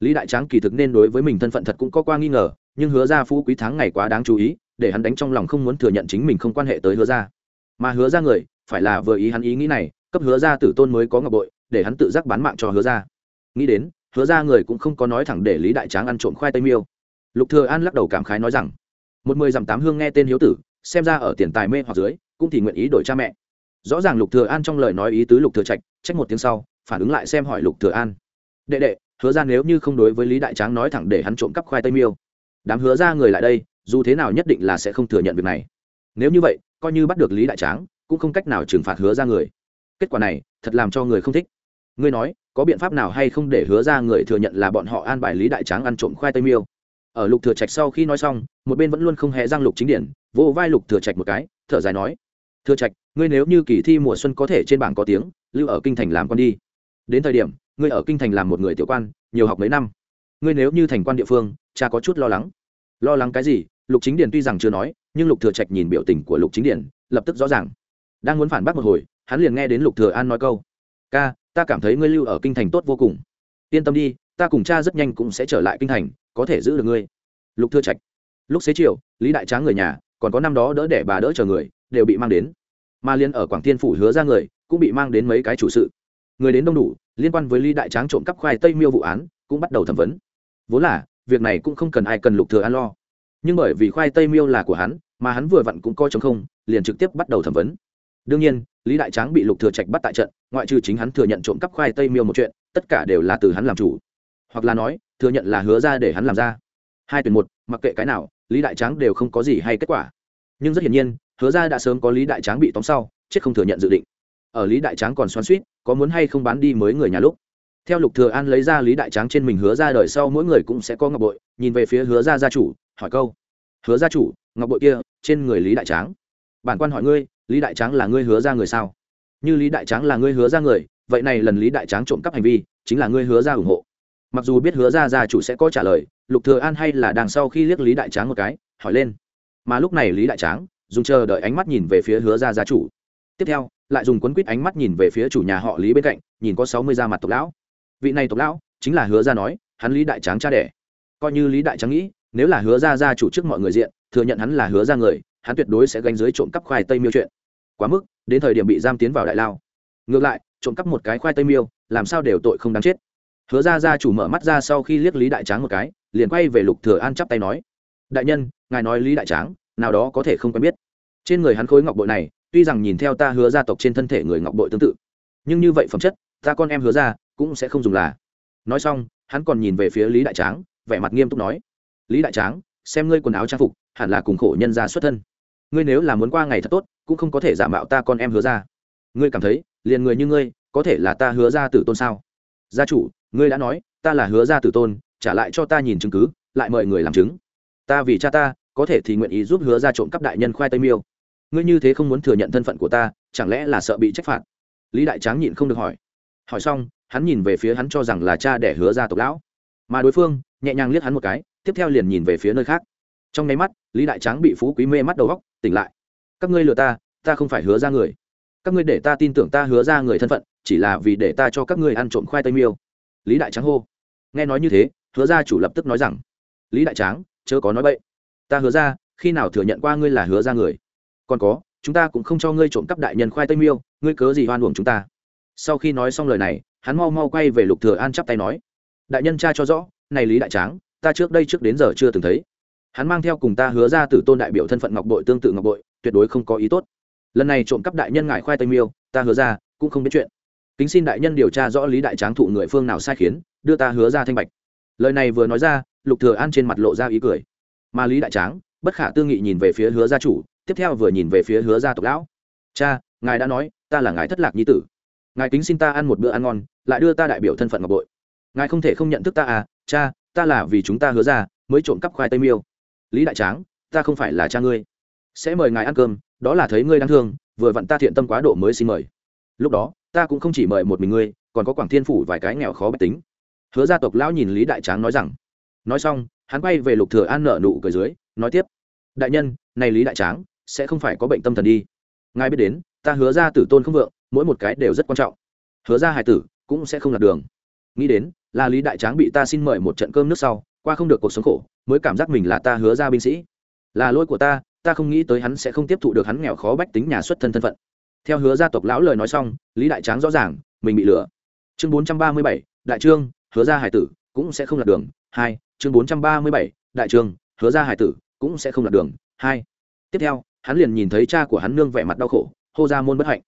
Lý đại tráng kỳ thực nên đối với mình thân phận thật cũng có qua nghi ngờ, nhưng hứa ra phú quý tháng ngày quá đáng chú ý, để hắn đánh trong lòng không muốn thừa nhận chính mình không quan hệ tới hứa ra. Mà hứa ra người, phải là vừa ý hắn ý nghĩ này, cấp hứa ra tử tôn mới có ngọc bội, để hắn tự giác bán mạng cho hứa ra. Nghĩ đến, hứa ra người cũng không có nói thẳng để lý đại tráng ăn trộm khoai tây miêu. Lục thừa an lắc đầu cảm khái nói rằng, một mười dặm tám hương nghe tên hiếu tử xem ra ở tiền tài mê hoặc dưới, cũng thì nguyện ý đổi cha mẹ. Rõ ràng lục thừa an trong lời nói ý tứ lục thừa trạch, trách một tiếng sau, phản ứng lại xem hỏi lục thừa an. Đệ đệ, hứa ra nếu như không đối với lý đại tráng nói thẳng để hắn trộm cắp khoai tây miêu. Đám hứa ra người lại đây, dù thế nào nhất định là sẽ không thừa nhận việc này. Nếu như vậy, coi như bắt được lý đại tráng, cũng không cách nào trừng phạt hứa ra người. Kết quả này, thật làm cho người không thích. Ngươi nói, có biện pháp nào hay không để hứa ra người thừa nhận là bọn họ an bài lý đại tráng ăn trộm khoai tây miêu? Ở lục thừa trạch sau khi nói xong, một bên vẫn luôn không hề răng lục chính điển, vỗ vai lục thừa trạch một cái, thở dài nói, thừa trạch, ngươi nếu như kỳ thi mùa xuân có thể trên bảng có tiếng, lưu ở kinh thành làm quan đi. Đến thời điểm, ngươi ở kinh thành làm một người tiểu quan, nhiều học mấy năm. Ngươi nếu như thành quan địa phương, cha có chút lo lắng. Lo lắng cái gì? Lục chính điển tuy rằng chưa nói, nhưng lục thừa trạch nhìn biểu tình của lục chính điển, lập tức rõ ràng. Đang muốn phản bác một hồi, hắn liền nghe đến lục thừa an nói câu, ca, ta cảm thấy ngươi lưu ở kinh thành tốt vô cùng. Yên tâm đi, ta cùng cha rất nhanh cũng sẽ trở lại kinh thành có thể giữ được ngươi. Lục thừa trạch, lúc xế chiều, lý đại tráng người nhà, còn có năm đó đỡ để bà đỡ chờ người, đều bị mang đến. Mà liên ở quảng thiên phủ hứa ra người, cũng bị mang đến mấy cái chủ sự. Người đến đông đủ, liên quan với lý đại tráng trộm cắp khoai tây miêu vụ án, cũng bắt đầu thẩm vấn. Vốn là, việc này cũng không cần ai cần lục thừa an lo. Nhưng bởi vì khoai tây miêu là của hắn, mà hắn vừa vặn cũng coi chống không, liền trực tiếp bắt đầu thẩm vấn. Đương nhiên, lý đại tráng bị lục thừa trạch bắt tại trận, ngoại trừ chính hắn thừa nhận trộm cắp khoai tây miêu một chuyện, tất cả đều là từ hắn làm chủ. Hoặc là nói thừa nhận là hứa ra để hắn làm ra. Hai tuyển một, mặc kệ cái nào, lý đại tráng đều không có gì hay kết quả. Nhưng rất hiển nhiên, hứa ra đã sớm có lý đại tráng bị tóm sau, chết không thừa nhận dự định. Ở lý đại tráng còn xoắn suýt có muốn hay không bán đi mới người nhà lúc. Theo lục thừa an lấy ra lý đại tráng trên mình hứa ra đời sau mỗi người cũng sẽ có ngọc bội, nhìn về phía hứa ra gia chủ, hỏi câu. Hứa gia chủ, ngọc bội kia, trên người lý đại tráng? Bản quan hỏi ngươi, lý đại tráng là ngươi hứa ra người sao? Như lý đại tráng là ngươi hứa ra người, vậy này lần lý đại tráng trộm cắp hành vi, chính là ngươi hứa ra ủng hộ mặc dù biết hứa ra gia chủ sẽ có trả lời, lục thừa an hay là đằng sau khi liếc lý đại tráng một cái, hỏi lên. Mà lúc này lý đại tráng dùng chờ đợi ánh mắt nhìn về phía hứa ra gia chủ. Tiếp theo, lại dùng quấn quýt ánh mắt nhìn về phía chủ nhà họ lý bên cạnh, nhìn có sáu mươi da mặt tộc lão. Vị này tộc lão chính là hứa ra nói, hắn lý đại tráng cha đẻ. Coi như lý đại tráng nghĩ, nếu là hứa ra gia chủ trước mọi người diện, thừa nhận hắn là hứa ra người, hắn tuyệt đối sẽ gánh dưới trộm cắp khoai tây miêu chuyện. Quá mức, đến thời điểm bị giam tiến vào đại lao. Ngược lại, trộm cắp một cái khoai tây miêu, làm sao đều tội không đáng chết hứa ra gia chủ mở mắt ra sau khi liếc lý đại tráng một cái, liền quay về lục thừa an chắp tay nói, đại nhân, ngài nói lý đại tráng, nào đó có thể không quen biết. Trên người hắn khối ngọc bội này, tuy rằng nhìn theo ta hứa gia tộc trên thân thể người ngọc bội tương tự, nhưng như vậy phẩm chất, ta con em hứa ra cũng sẽ không dùng là. Nói xong, hắn còn nhìn về phía lý đại tráng, vẻ mặt nghiêm túc nói, lý đại tráng, xem ngươi quần áo trang phục, hẳn là cùng khổ nhân gia xuất thân. Ngươi nếu là muốn qua ngày thật tốt, cũng không có thể giả mạo ta con em hứa ra ngươi cảm thấy, liền người như ngươi, có thể là ta hứa ra tử tôn sao? Gia chủ ngươi đã nói, ta là hứa ra tử tôn, trả lại cho ta nhìn chứng cứ, lại mời người làm chứng. Ta vì cha ta, có thể thì nguyện ý giúp hứa ra trộm cắp đại nhân khoai tây miêu. Ngươi như thế không muốn thừa nhận thân phận của ta, chẳng lẽ là sợ bị trách phạt? Lý đại tráng nhịn không được hỏi. Hỏi xong, hắn nhìn về phía hắn cho rằng là cha để hứa ra tộc lão. Mà đối phương, nhẹ nhàng liếc hắn một cái, tiếp theo liền nhìn về phía nơi khác. Trong nháy mắt, lý đại tráng bị phú quý mê mắt đầu góc tỉnh lại. Các ngươi lừa ta ta không phải hứa ra người. Các ngươi để ta tin tưởng ta hứa ra người thân phận, chỉ là vì để ta cho các ngươi ăn trộm khoai tây miêu lý đại tráng hô. Nghe nói như thế, hứa Gia chủ lập tức nói rằng, lý đại tráng, chớ có nói bậy. Ta hứa ra khi nào thừa nhận qua ngươi là hứa ra người? Còn có, chúng ta cũng không cho ngươi trộm cắp đại nhân khoai tây miêu, ngươi cớ gì hoan uổng chúng ta? Sau khi nói xong lời này, hắn mau mau quay về lục thừa an chắp tay nói, đại nhân cha cho rõ, này lý đại tráng, ta trước đây trước đến giờ chưa từng thấy. Hắn mang theo cùng ta hứa ra tử tôn đại biểu thân phận ngọc bội tương tự ngọc bội, tuyệt đối không có ý tốt. Lần này trộm cắp đại nhân ngải khoai tây miêu, ta hứa ra cũng không biết chuyện kính xin đại nhân điều tra rõ lý đại tráng thụ người phương nào sai khiến, đưa ta hứa ra thanh bạch. Lời này vừa nói ra, lục thừa an trên mặt lộ ra ý cười. Mà lý đại tráng, bất khả tư nghị nhìn về phía hứa gia chủ, tiếp theo vừa nhìn về phía hứa gia tộc lão. Cha, ngài đã nói, ta là ngài thất lạc nhi tử. Ngài kính xin ta ăn một bữa ăn ngon, lại đưa ta đại biểu thân phận ngọc bội. Ngài không thể không nhận thức ta à cha, ta là vì chúng ta hứa ra mới trộm cắp khoai tây miêu. Lý đại tráng, ta không phải là cha ngươi. Sẽ mời ngài ăn cơm, đó là thấy ngươi đáng thương, vừa vặn ta thiện tâm quá độ mới xin mời. Lúc đó ta cũng không chỉ mời một mình ngươi, còn có quảng thiên phủ vài cái nghèo khó bách tính. Hứa gia tộc lão nhìn lý đại tráng nói rằng, nói xong, hắn quay về lục thừa an nợ nụ cười dưới, nói tiếp, đại nhân, này lý đại tráng sẽ không phải có bệnh tâm thần đi. Ngài biết đến, ta hứa ra tử tôn không vượng, mỗi một cái đều rất quan trọng. Hứa ra hài tử cũng sẽ không lạc đường. Nghĩ đến, là lý đại tráng bị ta xin mời một trận cơm nước sau, qua không được cuộc sống khổ, mới cảm giác mình là ta hứa ra binh sĩ. Là lỗi của ta ta không nghĩ tới hắn sẽ không tiếp thụ được hắn nghèo khó bách tính nhà xuất thân thân phận theo hứa gia tộc lão lời nói xong, lý đại tráng rõ ràng, mình bị lừa. Chương bốn trăm ba mươi bảy, đại trương, hứa gia hải tử cũng sẽ không lạc đường. Hai, chương bốn trăm ba mươi bảy, đại trương, hứa gia hải tử cũng sẽ không lạc đường. Hai, tiếp theo, hắn liền nhìn thấy cha của hắn nương vẻ mặt đau khổ, hô ra môn bất hạnh.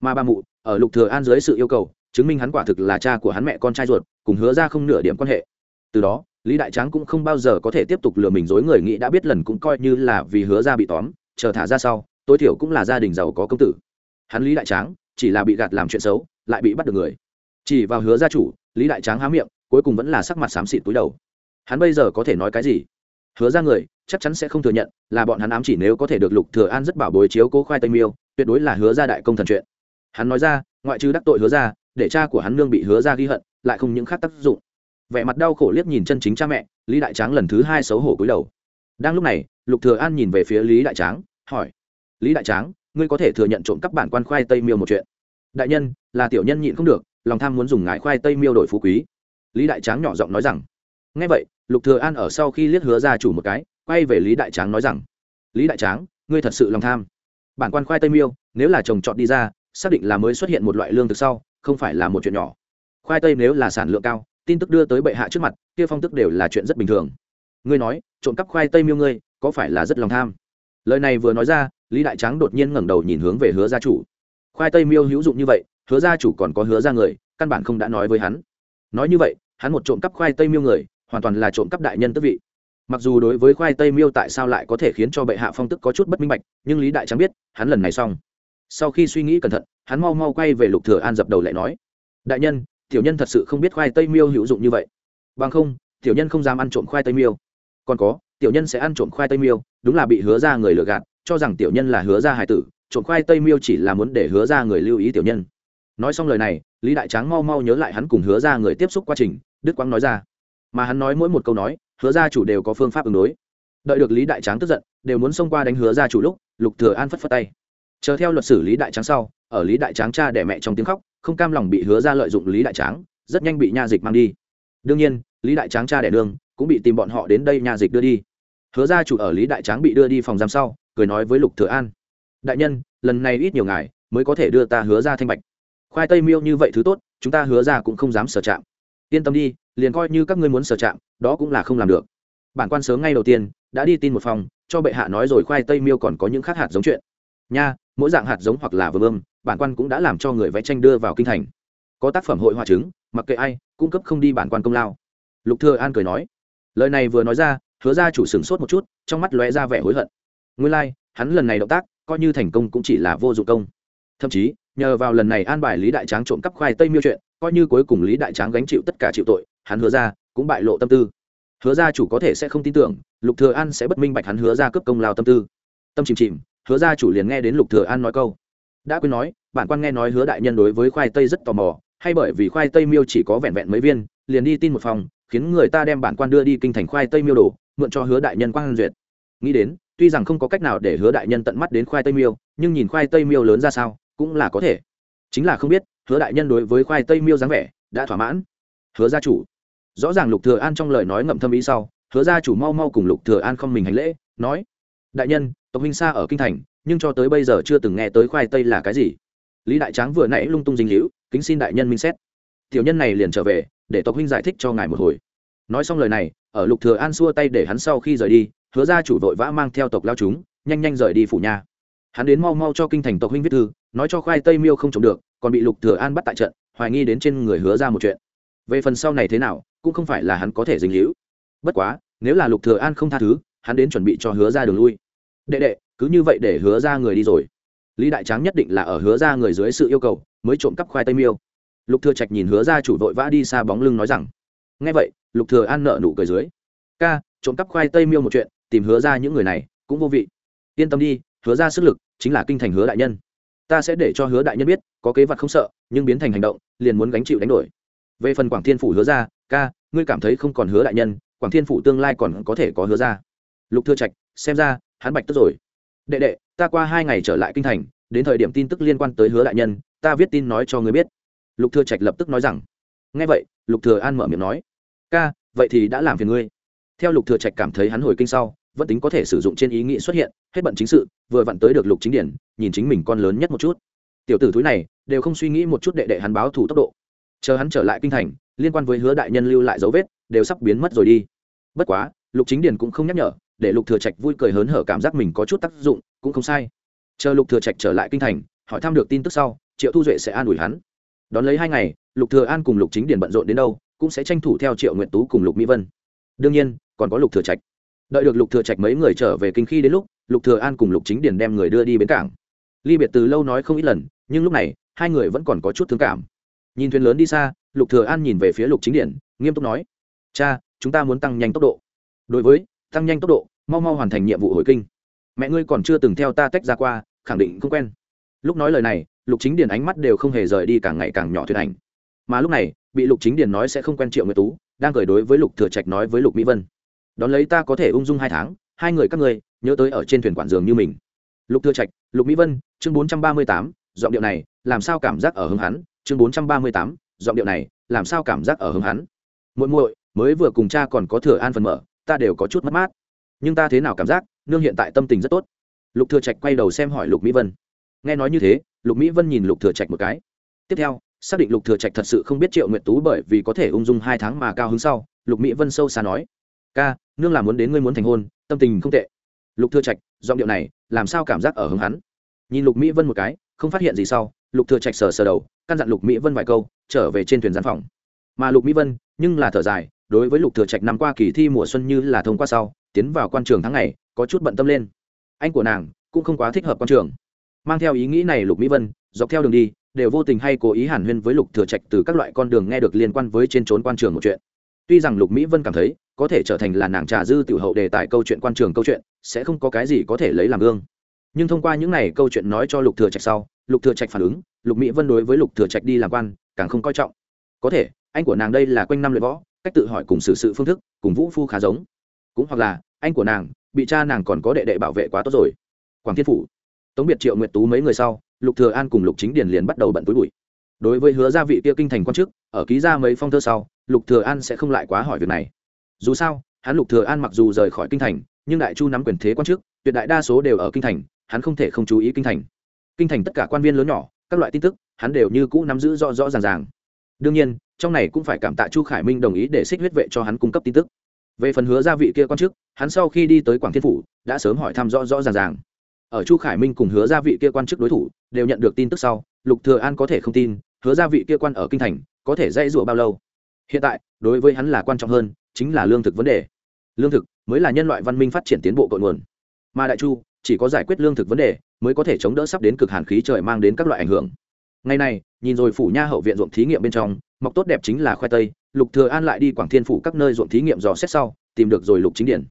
Mà ba mụ, ở lục thừa an dưới sự yêu cầu, chứng minh hắn quả thực là cha của hắn mẹ con trai ruột, cùng hứa ra không nửa điểm quan hệ. Từ đó, lý đại tráng cũng không bao giờ có thể tiếp tục lừa mình dối người nghĩ đã biết lần cũng coi như là vì hứa ra bị tóm, chờ thả ra sau, tối thiểu cũng là gia đình giàu có công tử hắn lý đại tráng chỉ là bị gạt làm chuyện xấu, lại bị bắt được người. Chỉ vào hứa gia chủ, lý đại tráng há miệng, cuối cùng vẫn là sắc mặt xám xịt túi đầu. Hắn bây giờ có thể nói cái gì? Hứa ra người, chắc chắn sẽ không thừa nhận là bọn hắn ám chỉ nếu có thể được lục thừa an rất bảo bối chiếu cố khoai tây miêu, tuyệt đối là hứa ra đại công thần chuyện. Hắn nói ra, ngoại trừ đắc tội hứa ra, để cha của hắn nương bị hứa ra ghi hận, lại không những khác tác dụng. Vẻ mặt đau khổ liếc nhìn chân chính cha mẹ, lý đại tráng lần thứ hai xấu hổ cúi đầu. Đang lúc này, lục thừa an nhìn về phía lý đại tráng, hỏi lý đại tráng ngươi có thể thừa nhận trộm cắp bản quan khoai tây miêu một chuyện. Đại nhân, là tiểu nhân nhịn không được, lòng tham muốn dùng ngải khoai tây miêu đổi phú quý. Lý đại tráng nhỏ giọng nói rằng. Ngay vậy, lục thừa an ở sau khi liếc hứa ra chủ một cái, quay về lý đại tráng nói rằng. Lý đại tráng, ngươi thật sự lòng tham. Bản quan khoai tây miêu, nếu là trồng trọt đi ra, xác định là mới xuất hiện một loại lương thực sau, không phải là một chuyện nhỏ. Khoai tây nếu là sản lượng cao, tin tức đưa tới bệ hạ trước mặt, kia phong tức đều là chuyện rất bình thường. Ngươi nói, trộm cắp khoai tây miêu ngươi, có phải là rất lòng tham? Lời này vừa nói ra lý đại tráng đột nhiên ngẩng đầu nhìn hướng về hứa gia chủ. Khoai tây miêu hữu dụng như vậy, hứa gia chủ còn có hứa ra người, căn bản không đã nói với hắn. Nói như vậy, hắn một trộm cắp khoai tây miêu người, hoàn toàn là trộm cắp đại nhân tức vị. Mặc dù đối với khoai tây miêu tại sao lại có thể khiến cho bệ hạ phong tức có chút bất minh bạch, nhưng lý đại tráng biết, hắn lần này xong. Sau khi suy nghĩ cẩn thận, hắn mau mau quay về lục thừa an dập đầu lại nói, đại nhân, tiểu nhân thật sự không biết khoai tây miêu hữu dụng như vậy. Bằng không, tiểu nhân không dám ăn trộm khoai tây miêu. Còn có, tiểu nhân sẽ ăn trộm khoai tây miêu, đúng là bị hứa ra người lừa gạt cho rằng tiểu nhân là hứa ra hải tử, trộm khoai tây miêu chỉ là muốn để hứa ra người lưu ý tiểu nhân. Nói xong lời này, lý đại tráng mau mau nhớ lại hắn cùng hứa ra người tiếp xúc quá trình đức quang nói ra. Mà hắn nói mỗi một câu nói, hứa gia chủ đều có phương pháp ứng đối. Đợi được lý đại tráng tức giận, đều muốn xông qua đánh hứa gia chủ lúc, lục thừa an phất phất tay. Chờ theo luật xử lý đại tráng sau, ở lý đại tráng cha đẻ mẹ trong tiếng khóc, không cam lòng bị hứa gia lợi dụng lý đại tráng, rất nhanh bị nha dịch mang đi. Đương nhiên, lý đại tráng cha đẻ đường cũng bị tìm bọn họ đến đây nha dịch đưa đi. Hứa gia chủ ở lý đại tráng bị đưa đi phòng giam sau cười nói với lục thừa an. Đại nhân, lần này ít nhiều ngài mới có thể đưa ta hứa ra thanh bạch. Khoai tây miêu như vậy thứ tốt, chúng ta hứa ra cũng không dám sở chạm. Yên tâm đi, liền coi như các ngươi muốn sở chạm, đó cũng là không làm được. Bản quan sớm ngay đầu tiên đã đi tin một phòng, cho bệ hạ nói rồi khoai tây miêu còn có những khác hạt giống chuyện. Nha, mỗi dạng hạt giống hoặc là vương bơm bản quan cũng đã làm cho người vẽ tranh đưa vào kinh thành. Có tác phẩm hội họa chứng, mặc kệ ai, cung cấp không đi bản quan công lao. Lục thừa an cười nói. Lời này vừa nói ra, hứa ra chủ sừng sốt một chút, trong mắt lóe ra vẻ hối hận nguyên lai like, hắn lần này động tác coi như thành công cũng chỉ là vô dụng công. Thậm chí nhờ vào lần này an bài lý đại tráng trộm cắp khoai tây miêu chuyện coi như cuối cùng lý đại tráng gánh chịu tất cả chịu tội hắn hứa ra cũng bại lộ tâm tư. Hứa ra chủ có thể sẽ không tin tưởng lục thừa an sẽ bất minh bạch hắn hứa ra cướp công lao tâm tư. Tâm chìm chìm hứa ra chủ liền nghe đến lục thừa an nói câu. Đã quên nói bản quan nghe nói hứa đại nhân đối với khoai tây rất tò mò hay bởi vì khoai tây miêu chỉ có vẹn vẹn mấy viên liền đi tin một phòng khiến người ta đem bản quan đưa đi kinh thành khoai tây miêu đổ mượn cho hứa đại nhân quan duyệt. Nghĩ đến tuy rằng không có cách nào để hứa đại nhân tận mắt đến khoai tây miêu, nhưng nhìn khoai tây miêu lớn ra sao, cũng là có thể. Chính là không biết, hứa đại nhân đối với khoai tây miêu dáng vẻ đã thỏa mãn. Hứa gia chủ. Rõ ràng lục thừa an trong lời nói ngậm thâm ý sau, hứa gia chủ mau mau cùng lục thừa an không mình hành lễ, nói, đại nhân, tộc huynh xa ở kinh thành, nhưng cho tới bây giờ chưa từng nghe tới khoai tây là cái gì. Lý đại tráng vừa nãy lung tung dính liễu kính xin đại nhân minh xét. Tiểu nhân này liền trở về, để tộc huynh giải thích cho ngài một hồi. Nói xong lời này, ở lục thừa an xua tay để hắn sau khi rời đi hứa ra chủ vội vã mang theo tộc lao chúng, nhanh nhanh rời đi phủ nhà. Hắn đến mau mau cho kinh thành tộc huynh viết thư, nói cho khoai tây miêu không trồng được, còn bị lục thừa an bắt tại trận, hoài nghi đến trên người hứa ra một chuyện. Về phần sau này thế nào, cũng không phải là hắn có thể dính liễu bất quá, nếu là lục thừa an không tha thứ, hắn đến chuẩn bị cho hứa ra đường lui. Đệ đệ, cứ như vậy để hứa ra người đi rồi. Lý đại tráng nhất định là ở hứa ra người dưới sự yêu cầu, mới trộm cắp khoai tây miêu. Lục thừa trạch nhìn hứa ra chủ vội vã đi xa bóng lưng nói rằng, nghe vậy, lục thừa an nợ nụ cười dưới. Ca, trộm cắp khoai tây miêu một chuyện tìm hứa ra những người này cũng vô vị. Yên tâm đi, hứa ra sức lực chính là kinh thành hứa đại nhân. Ta sẽ để cho hứa đại nhân biết, có kế vật không sợ, nhưng biến thành hành động, liền muốn gánh chịu đánh đổi. Về phần quảng thiên phủ hứa ra, ca, ngươi cảm thấy không còn hứa đại nhân, quảng thiên phủ tương lai còn có thể có hứa ra. Lục thừa trạch, xem ra, hắn bạch tức rồi. Đệ đệ, ta qua hai ngày trở lại kinh thành, đến thời điểm tin tức liên quan tới hứa đại nhân, ta viết tin nói cho ngươi biết. Lục thừa trạch lập tức nói rằng, nghe vậy, lục thừa an mở miệng nói, ca, vậy thì đã làm phiền ngươi. Theo lục thừa trạch cảm thấy hắn hồi kinh sau vẫn tính có thể sử dụng trên ý nghĩ xuất hiện, hết bận chính sự, vừa vặn tới được lục chính điển, nhìn chính mình con lớn nhất một chút. Tiểu tử thúi này, đều không suy nghĩ một chút đệ đệ hắn báo thủ tốc độ. Chờ hắn trở lại kinh thành, liên quan với hứa đại nhân lưu lại dấu vết, đều sắp biến mất rồi đi. Bất quá, lục chính điển cũng không nhắc nhở, để lục thừa trạch vui cười hớn hở cảm giác mình có chút tác dụng, cũng không sai. Chờ lục thừa trạch trở lại kinh thành, hỏi thăm được tin tức sau, triệu thu duệ sẽ an ủi hắn. Đón lấy hai ngày, lục thừa an cùng lục chính điển bận rộn đến đâu, cũng sẽ tranh thủ theo triệu nguyện tú cùng lục mỹ vân. Đương nhiên, còn có lục thừa trạch đợi được lục thừa trạch mấy người trở về kinh khi đến lúc, lục thừa an cùng lục chính điền đem người đưa đi bến cảng. Ly biệt từ lâu nói không ít lần, nhưng lúc này, hai người vẫn còn có chút thương cảm. Nhìn thuyền lớn đi xa, lục thừa an nhìn về phía lục chính điển nghiêm túc nói, cha, chúng ta muốn tăng nhanh tốc độ. Đối với, tăng nhanh tốc độ, mau mau hoàn thành nhiệm vụ hồi kinh. Mẹ ngươi còn chưa từng theo ta tách ra qua, khẳng định không quen. Lúc nói lời này, lục chính điền ánh mắt đều không hề rời đi càng ngày càng nhỏ thuyền ảnh. Mà lúc này, bị lục chính điền nói sẽ không quen triệu nguyệt tú, đang cười đối với lục thừa trạch nói với lục mỹ vân đón lấy ta có thể ung dung hai tháng, hai người các ngươi, nhớ tới ở trên thuyền quản giường như mình. Lục thừa trạch, lục mỹ vân, chương bốn trăm ba mươi tám, giọng điệu này, làm sao cảm giác ở hướng hắn? Chương bốn trăm ba mươi tám, giọng điệu này, làm sao cảm giác ở hướng hắn? Muội muội, mới vừa cùng cha còn có thừa an phần mở, ta đều có chút mất mát. Nhưng ta thế nào cảm giác, nương hiện tại tâm tình rất tốt. Lục thừa trạch quay đầu xem hỏi lục mỹ vân. Nghe nói như thế, lục mỹ vân nhìn lục thừa trạch một cái. Tiếp theo, xác định lục thừa trạch thật sự không biết triệu nguyệt tú bởi vì có thể ung dung hai tháng mà cao hứng sau, lục mỹ vân sâu xa nói ca, nương là muốn đến ngươi muốn thành hôn, tâm tình không tệ. Lục thừa trạch, giọng điệu này, làm sao cảm giác ở hứng hắn? Nhìn lục mỹ vân một cái, không phát hiện gì sau, lục thừa trạch sờ sờ đầu, căn dặn lục mỹ vân vài câu, trở về trên thuyền gián phòng. Mà lục mỹ vân, nhưng là thở dài, đối với lục thừa trạch năm qua kỳ thi mùa xuân như là thông qua sau, tiến vào quan trường tháng ngày, có chút bận tâm lên. Anh của nàng, cũng không quá thích hợp quan trường. Mang theo ý nghĩ này lục mỹ vân, dọc theo đường đi, đều vô tình hay cố ý hàn huyên với lục thừa trạch từ các loại con đường nghe được liên quan với trên trốn quan trường một chuyện. Tuy rằng lục mỹ vân cảm thấy có thể trở thành là nàng trà dư tiểu hậu đề tài câu chuyện quan trường câu chuyện, sẽ không có cái gì có thể lấy làm gương. Nhưng thông qua những này câu chuyện nói cho lục thừa trạch sau, lục thừa trạch phản ứng, lục mỹ vân đối với lục thừa trạch đi làm quan, càng không coi trọng. Có thể, anh của nàng đây là quanh năm luyện võ, cách tự hỏi cùng xử sự phương thức, cùng vũ phu khá giống. Cũng hoặc là, anh của nàng, bị cha nàng còn có đệ đệ bảo vệ quá tốt rồi. Quảng thiên phủ, tống biệt triệu nguyệt tú mấy người sau, lục thừa an cùng lục chính điền liền bắt đầu bận túi bụi. Đối với hứa gia vị kia kinh thành quan chức, ở ký ra mấy phong thơ sau, lục thừa an sẽ không lại quá hỏi việc này dù sao, hắn lục thừa an mặc dù rời khỏi kinh thành, nhưng đại chu nắm quyền thế quan chức tuyệt đại đa số đều ở kinh thành, hắn không thể không chú ý kinh thành. Kinh thành tất cả quan viên lớn nhỏ, các loại tin tức, hắn đều như cũ nắm giữ rõ rõ ràng ràng. Đương nhiên, trong này cũng phải cảm tạ chu khải minh đồng ý để xích huyết vệ cho hắn cung cấp tin tức. Về phần hứa gia vị kia quan chức hắn sau khi đi tới quảng thiên phủ, đã sớm hỏi thăm rõ rõ ràng ràng. Ở chu khải minh cùng hứa gia vị kia quan chức đối thủ, đều nhận được tin tức sau, lục thừa an có thể không tin, hứa gia vị kia quan ở kinh thành, có thể dây dụa bao lâu. Hiện tại, đối với hắn là quan trọng hơn chính là lương thực vấn đề. Lương thực mới là nhân loại văn minh phát triển tiến bộ cội nguồn. Mà đại chu chỉ có giải quyết lương thực vấn đề mới có thể chống đỡ sắp đến cực hàn khí trời mang đến các loại ảnh hưởng. Ngày này nhìn rồi phủ nha hậu viện ruộng thí nghiệm bên trong, mọc tốt đẹp chính là khoai tây, lục thừa an lại đi quảng thiên phủ các nơi ruộng thí nghiệm dò xét sau, tìm được rồi lục chính điển.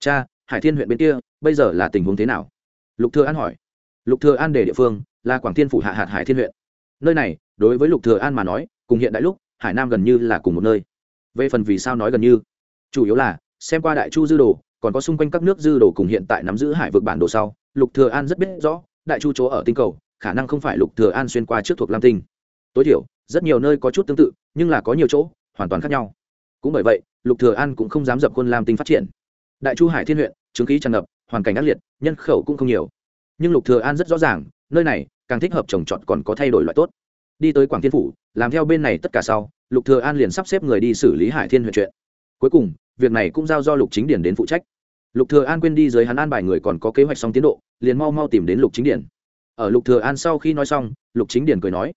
Cha, hải thiên huyện bên kia, bây giờ là tình huống thế nào? Lục thừa an hỏi. Lục thừa an để địa phương là quảng thiên phủ hạ hạt hải thiên huyện. Nơi này, đối với lục thừa an mà nói, cùng hiện đại lúc, hải nam gần như là cùng một nơi. Về phần vì sao nói gần như? Chủ yếu là, xem qua đại chu dư đồ, còn có xung quanh các nước dư đồ cùng hiện tại nắm giữ hải vực bản đồ sau, lục thừa an rất biết rõ, đại chu chỗ ở tinh cầu, khả năng không phải lục thừa an xuyên qua trước thuộc lam tinh. Tối thiểu, rất nhiều nơi có chút tương tự, nhưng là có nhiều chỗ, hoàn toàn khác nhau. Cũng bởi vậy, lục thừa an cũng không dám dập quân lam tinh phát triển. Đại chu hải thiên huyện, chứng khí tràn ngập, hoàn cảnh ác liệt, nhân khẩu cũng không nhiều. Nhưng lục thừa an rất rõ ràng, nơi này, càng thích hợp trồng trọt còn có thay đổi loại tốt. Đi tới quảng thiên phủ, làm theo bên này tất cả sau, lục thừa an liền sắp xếp người đi xử lý hải thiên huyện chuyện cuối cùng, việc này cũng giao do lục chính điển đến phụ trách. Lục thừa an quên đi dưới hắn an bài người còn có kế hoạch xong tiến độ, liền mau mau tìm đến lục chính điển ở lục thừa an sau khi nói xong, lục chính điển cười nói,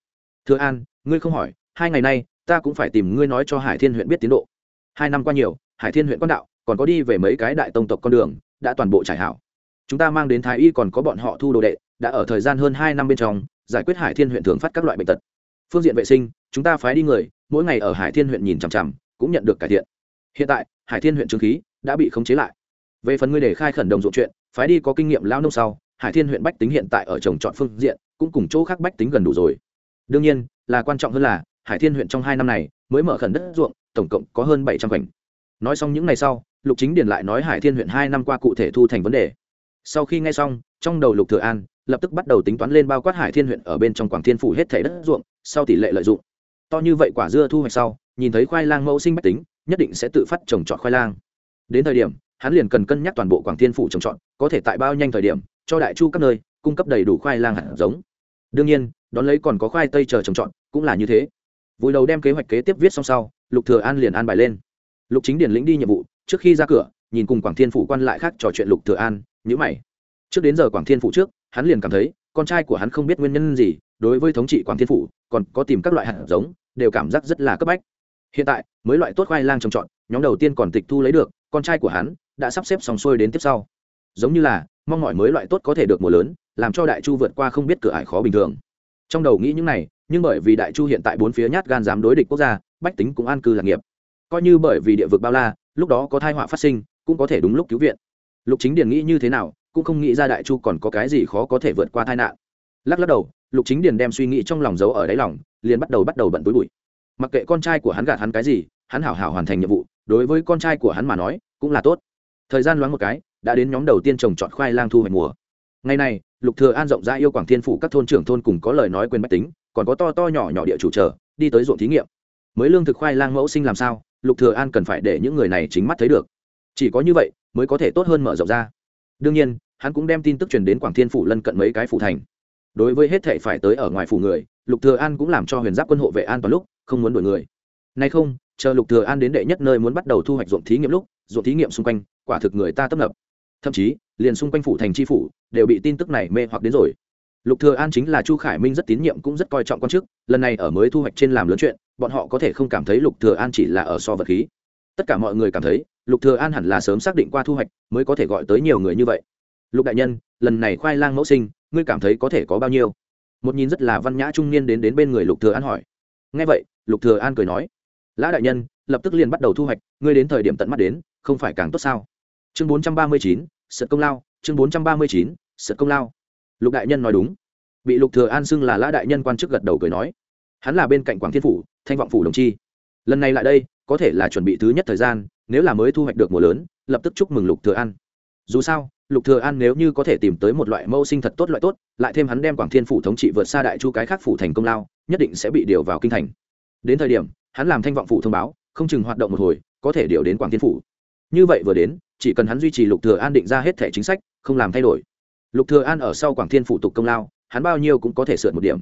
thừa an, ngươi không hỏi, hai ngày nay, ta cũng phải tìm ngươi nói cho hải thiên huyện biết tiến độ. Hai năm qua nhiều, hải thiên huyện quan đạo, còn có đi về mấy cái đại tông tộc con đường, đã toàn bộ trải hảo. Chúng ta mang đến thái y còn có bọn họ thu đồ đệ, đã ở thời gian hơn hai năm bên trong, giải quyết hải thiên huyện thường phát các loại bệnh tật. Phương diện vệ sinh, chúng ta phái đi người, mỗi ngày ở hải thiên huyện nhìn chằm chằm, cũng nhận được cải thiện hiện tại, hải thiên huyện trương khí đã bị khống chế lại. Về phần ngươi để khai khẩn đồng ruộng chuyện, phái đi có kinh nghiệm lao nông sau, hải thiên huyện bách tính hiện tại ở trồng trọt phương diện, cũng cùng chỗ khác bách tính gần đủ rồi. Đương nhiên, là quan trọng hơn là, hải thiên huyện trong hai năm này mới mở khẩn đất ruộng, tổng cộng có hơn bảy trăm khoảnh. Nói xong những ngày sau, lục chính điền lại nói hải thiên huyện hai năm qua cụ thể thu thành vấn đề. Sau khi nghe xong, trong đầu lục thừa an lập tức bắt đầu tính toán lên bao quát hải thiên huyện ở bên trong quảng thiên phủ hết thể đất ruộng, sau tỷ lệ lợi dụng. To như vậy quả dưa thu hoạch sau, nhìn thấy khoai lang mẫu sinh bách tính nhất định sẽ tự phát trồng trọt khoai lang. Đến thời điểm, hắn liền cần cân nhắc toàn bộ quảng thiên phủ trồng trọt, có thể tại bao nhanh thời điểm, cho đại chu các nơi cung cấp đầy đủ khoai lang hạt giống. Đương nhiên, đón lấy còn có khoai tây chờ trồng trọt, cũng là như thế. Vui đầu đem kế hoạch kế tiếp viết xong sau, lục thừa an liền an bài lên. Lục chính điển lĩnh đi nhiệm vụ, trước khi ra cửa, nhìn cùng quảng thiên phủ quan lại khác trò chuyện lục thừa an, nhíu mày. Trước đến giờ quảng thiên phủ trước, hắn liền cảm thấy, con trai của hắn không biết nguyên nhân gì, đối với thống trị quảng thiên phủ, còn có tìm các loại hạt giống, đều cảm giác rất là cấp bách hiện tại, mới loại tốt khoai lang trồng trọt, nhóm đầu tiên còn tịch thu lấy được, con trai của hắn đã sắp xếp xong xuôi đến tiếp sau. Giống như là, mong mọi mới loại tốt có thể được mùa lớn, làm cho đại chu vượt qua không biết cửa ải khó bình thường. Trong đầu nghĩ những này, nhưng bởi vì đại chu hiện tại bốn phía nhát gan dám đối địch quốc gia, bách tính cũng an cư lạc nghiệp. Coi như bởi vì địa vực bao la, lúc đó có thai họa phát sinh, cũng có thể đúng lúc cứu viện. Lục chính điền nghĩ như thế nào, cũng không nghĩ ra đại chu còn có cái gì khó có thể vượt qua tai nạn. Lắc lắc đầu, lục chính điền đem suy nghĩ trong lòng giấu ở đáy lòng, liền bắt đầu bắt đầu bận túi bụi mặc kệ con trai của hắn gạt hắn cái gì, hắn hảo hảo hoàn thành nhiệm vụ, đối với con trai của hắn mà nói, cũng là tốt. Thời gian loáng một cái, đã đến nhóm đầu tiên trồng trọt khoai lang thu hoạch mùa. Ngày này, lục thừa an rộng ra yêu quảng thiên phủ các thôn trưởng thôn cùng có lời nói quên bách tính, còn có to to nhỏ nhỏ địa chủ chờ, đi tới ruộng thí nghiệm. Mới lương thực khoai lang mẫu sinh làm sao, lục thừa an cần phải để những người này chính mắt thấy được. Chỉ có như vậy, mới có thể tốt hơn mở rộng ra. Đương nhiên, hắn cũng đem tin tức truyền đến quảng thiên phủ lân cận mấy cái phủ thành. Đối với hết thảy phải tới ở ngoài phủ người, lục thừa an cũng làm cho huyền giáp quân hộ vệ an toàn lúc không muốn đuổi người. Nay không, chờ lục thừa an đến đệ nhất nơi muốn bắt đầu thu hoạch ruộng thí nghiệm lúc, ruộng thí nghiệm xung quanh, quả thực người ta tấp nập. Thậm chí, liền xung quanh phủ thành tri phủ, đều bị tin tức này mê hoặc đến rồi. Lục thừa an chính là chu khải minh rất tín nhiệm cũng rất coi trọng quan chức, lần này ở mới thu hoạch trên làm lớn chuyện, bọn họ có thể không cảm thấy lục thừa an chỉ là ở so vật khí. Tất cả mọi người cảm thấy, lục thừa an hẳn là sớm xác định qua thu hoạch, mới có thể gọi tới nhiều người như vậy. Lục đại nhân, lần này khoai lang mẫu sinh, ngươi cảm thấy có thể có bao nhiêu? Một nhìn rất là văn nhã trung niên đến đến bên người lục thừa an hỏi nghe vậy lục thừa an cười nói lã đại nhân lập tức liền bắt đầu thu hoạch ngươi đến thời điểm tận mắt đến không phải càng tốt sao? Chương 439, sật công lao chương 439, sật công lao. Lục đại nhân nói đúng. Bị lục thừa an xưng là lã đại nhân quan chức gật đầu cười nói hắn là bên cạnh quảng thiên phủ thanh vọng phủ đồng chi. Lần này lại đây có thể là chuẩn bị thứ nhất thời gian nếu là mới thu hoạch được mùa lớn lập tức chúc mừng lục thừa an. Dù sao lục thừa an nếu như có thể tìm tới một loại mẫu sinh thật tốt loại tốt lại thêm hắn đem quảng thiên phủ thống trị vượt xa đại chu cái khác phủ thành công lao nhất định sẽ bị điều vào kinh thành. Đến thời điểm, hắn làm thanh vọng phụ thông báo, không chừng hoạt động một hồi, có thể điều đến quảng thiên phủ. Như vậy vừa đến, chỉ cần hắn duy trì lục thừa an định ra hết thể chính sách, không làm thay đổi. Lục thừa an ở sau quảng thiên phủ tục công lao, hắn bao nhiêu cũng có thể sượt một điểm.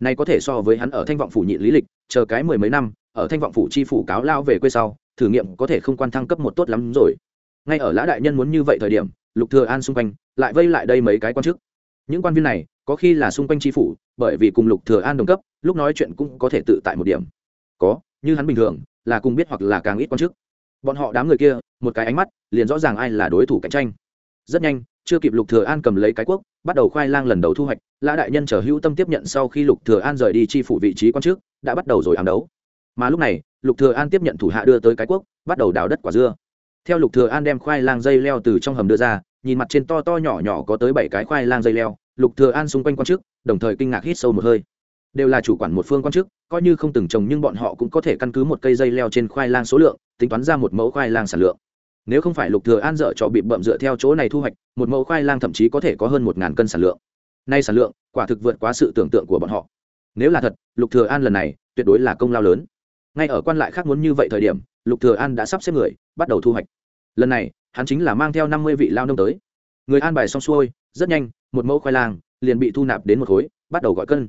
Này có thể so với hắn ở thanh vọng phủ nhịn lý lịch, chờ cái mười mấy năm, ở thanh vọng phủ chi phủ cáo lao về quê sau, thử nghiệm có thể không quan thăng cấp một tốt lắm rồi. Ngay ở lã đại nhân muốn như vậy thời điểm, lục thừa an xung quanh, lại vây lại đây mấy cái quan chức. Những quan viên này có khi là xung quanh tri phủ, bởi vì cùng lục thừa an đồng cấp, lúc nói chuyện cũng có thể tự tại một điểm. Có, như hắn bình thường, là cùng biết hoặc là càng ít quan chức. Bọn họ đám người kia, một cái ánh mắt, liền rõ ràng ai là đối thủ cạnh tranh. Rất nhanh, chưa kịp lục thừa an cầm lấy cái quốc, bắt đầu khoai lang lần đầu thu hoạch, lã đại nhân trở hữu tâm tiếp nhận sau khi lục thừa an rời đi chi phủ vị trí quan chức, đã bắt đầu rồi ám đấu. Mà lúc này, lục thừa an tiếp nhận thủ hạ đưa tới cái quốc, bắt đầu đào đất quả dưa. Theo lục thừa an đem khoai lang dây leo từ trong hầm đưa ra, nhìn mặt trên to to nhỏ nhỏ có tới bảy cái khoai lang dây leo lục thừa an xung quanh quan chức, đồng thời kinh ngạc hít sâu một hơi. Đều là chủ quản một phương quan chức, coi như không từng trồng nhưng bọn họ cũng có thể căn cứ một cây dây leo trên khoai lang số lượng, tính toán ra một mẫu khoai lang sản lượng. Nếu không phải lục thừa an dở cho bị bậm dựa theo chỗ này thu hoạch, một mẫu khoai lang thậm chí có thể có hơn một ngàn cân sản lượng. Nay sản lượng, quả thực vượt quá sự tưởng tượng của bọn họ. Nếu là thật, lục thừa an lần này, tuyệt đối là công lao lớn. Ngay ở quan lại khác muốn như vậy thời điểm, lục thừa an đã sắp xếp người, bắt đầu thu hoạch. Lần này, hắn chính là mang theo năm mươi vị lao nông tới. Người an bài xong xuôi rất nhanh, một mẫu khoai lang liền bị thu nạp đến một khối, bắt đầu gọi cân.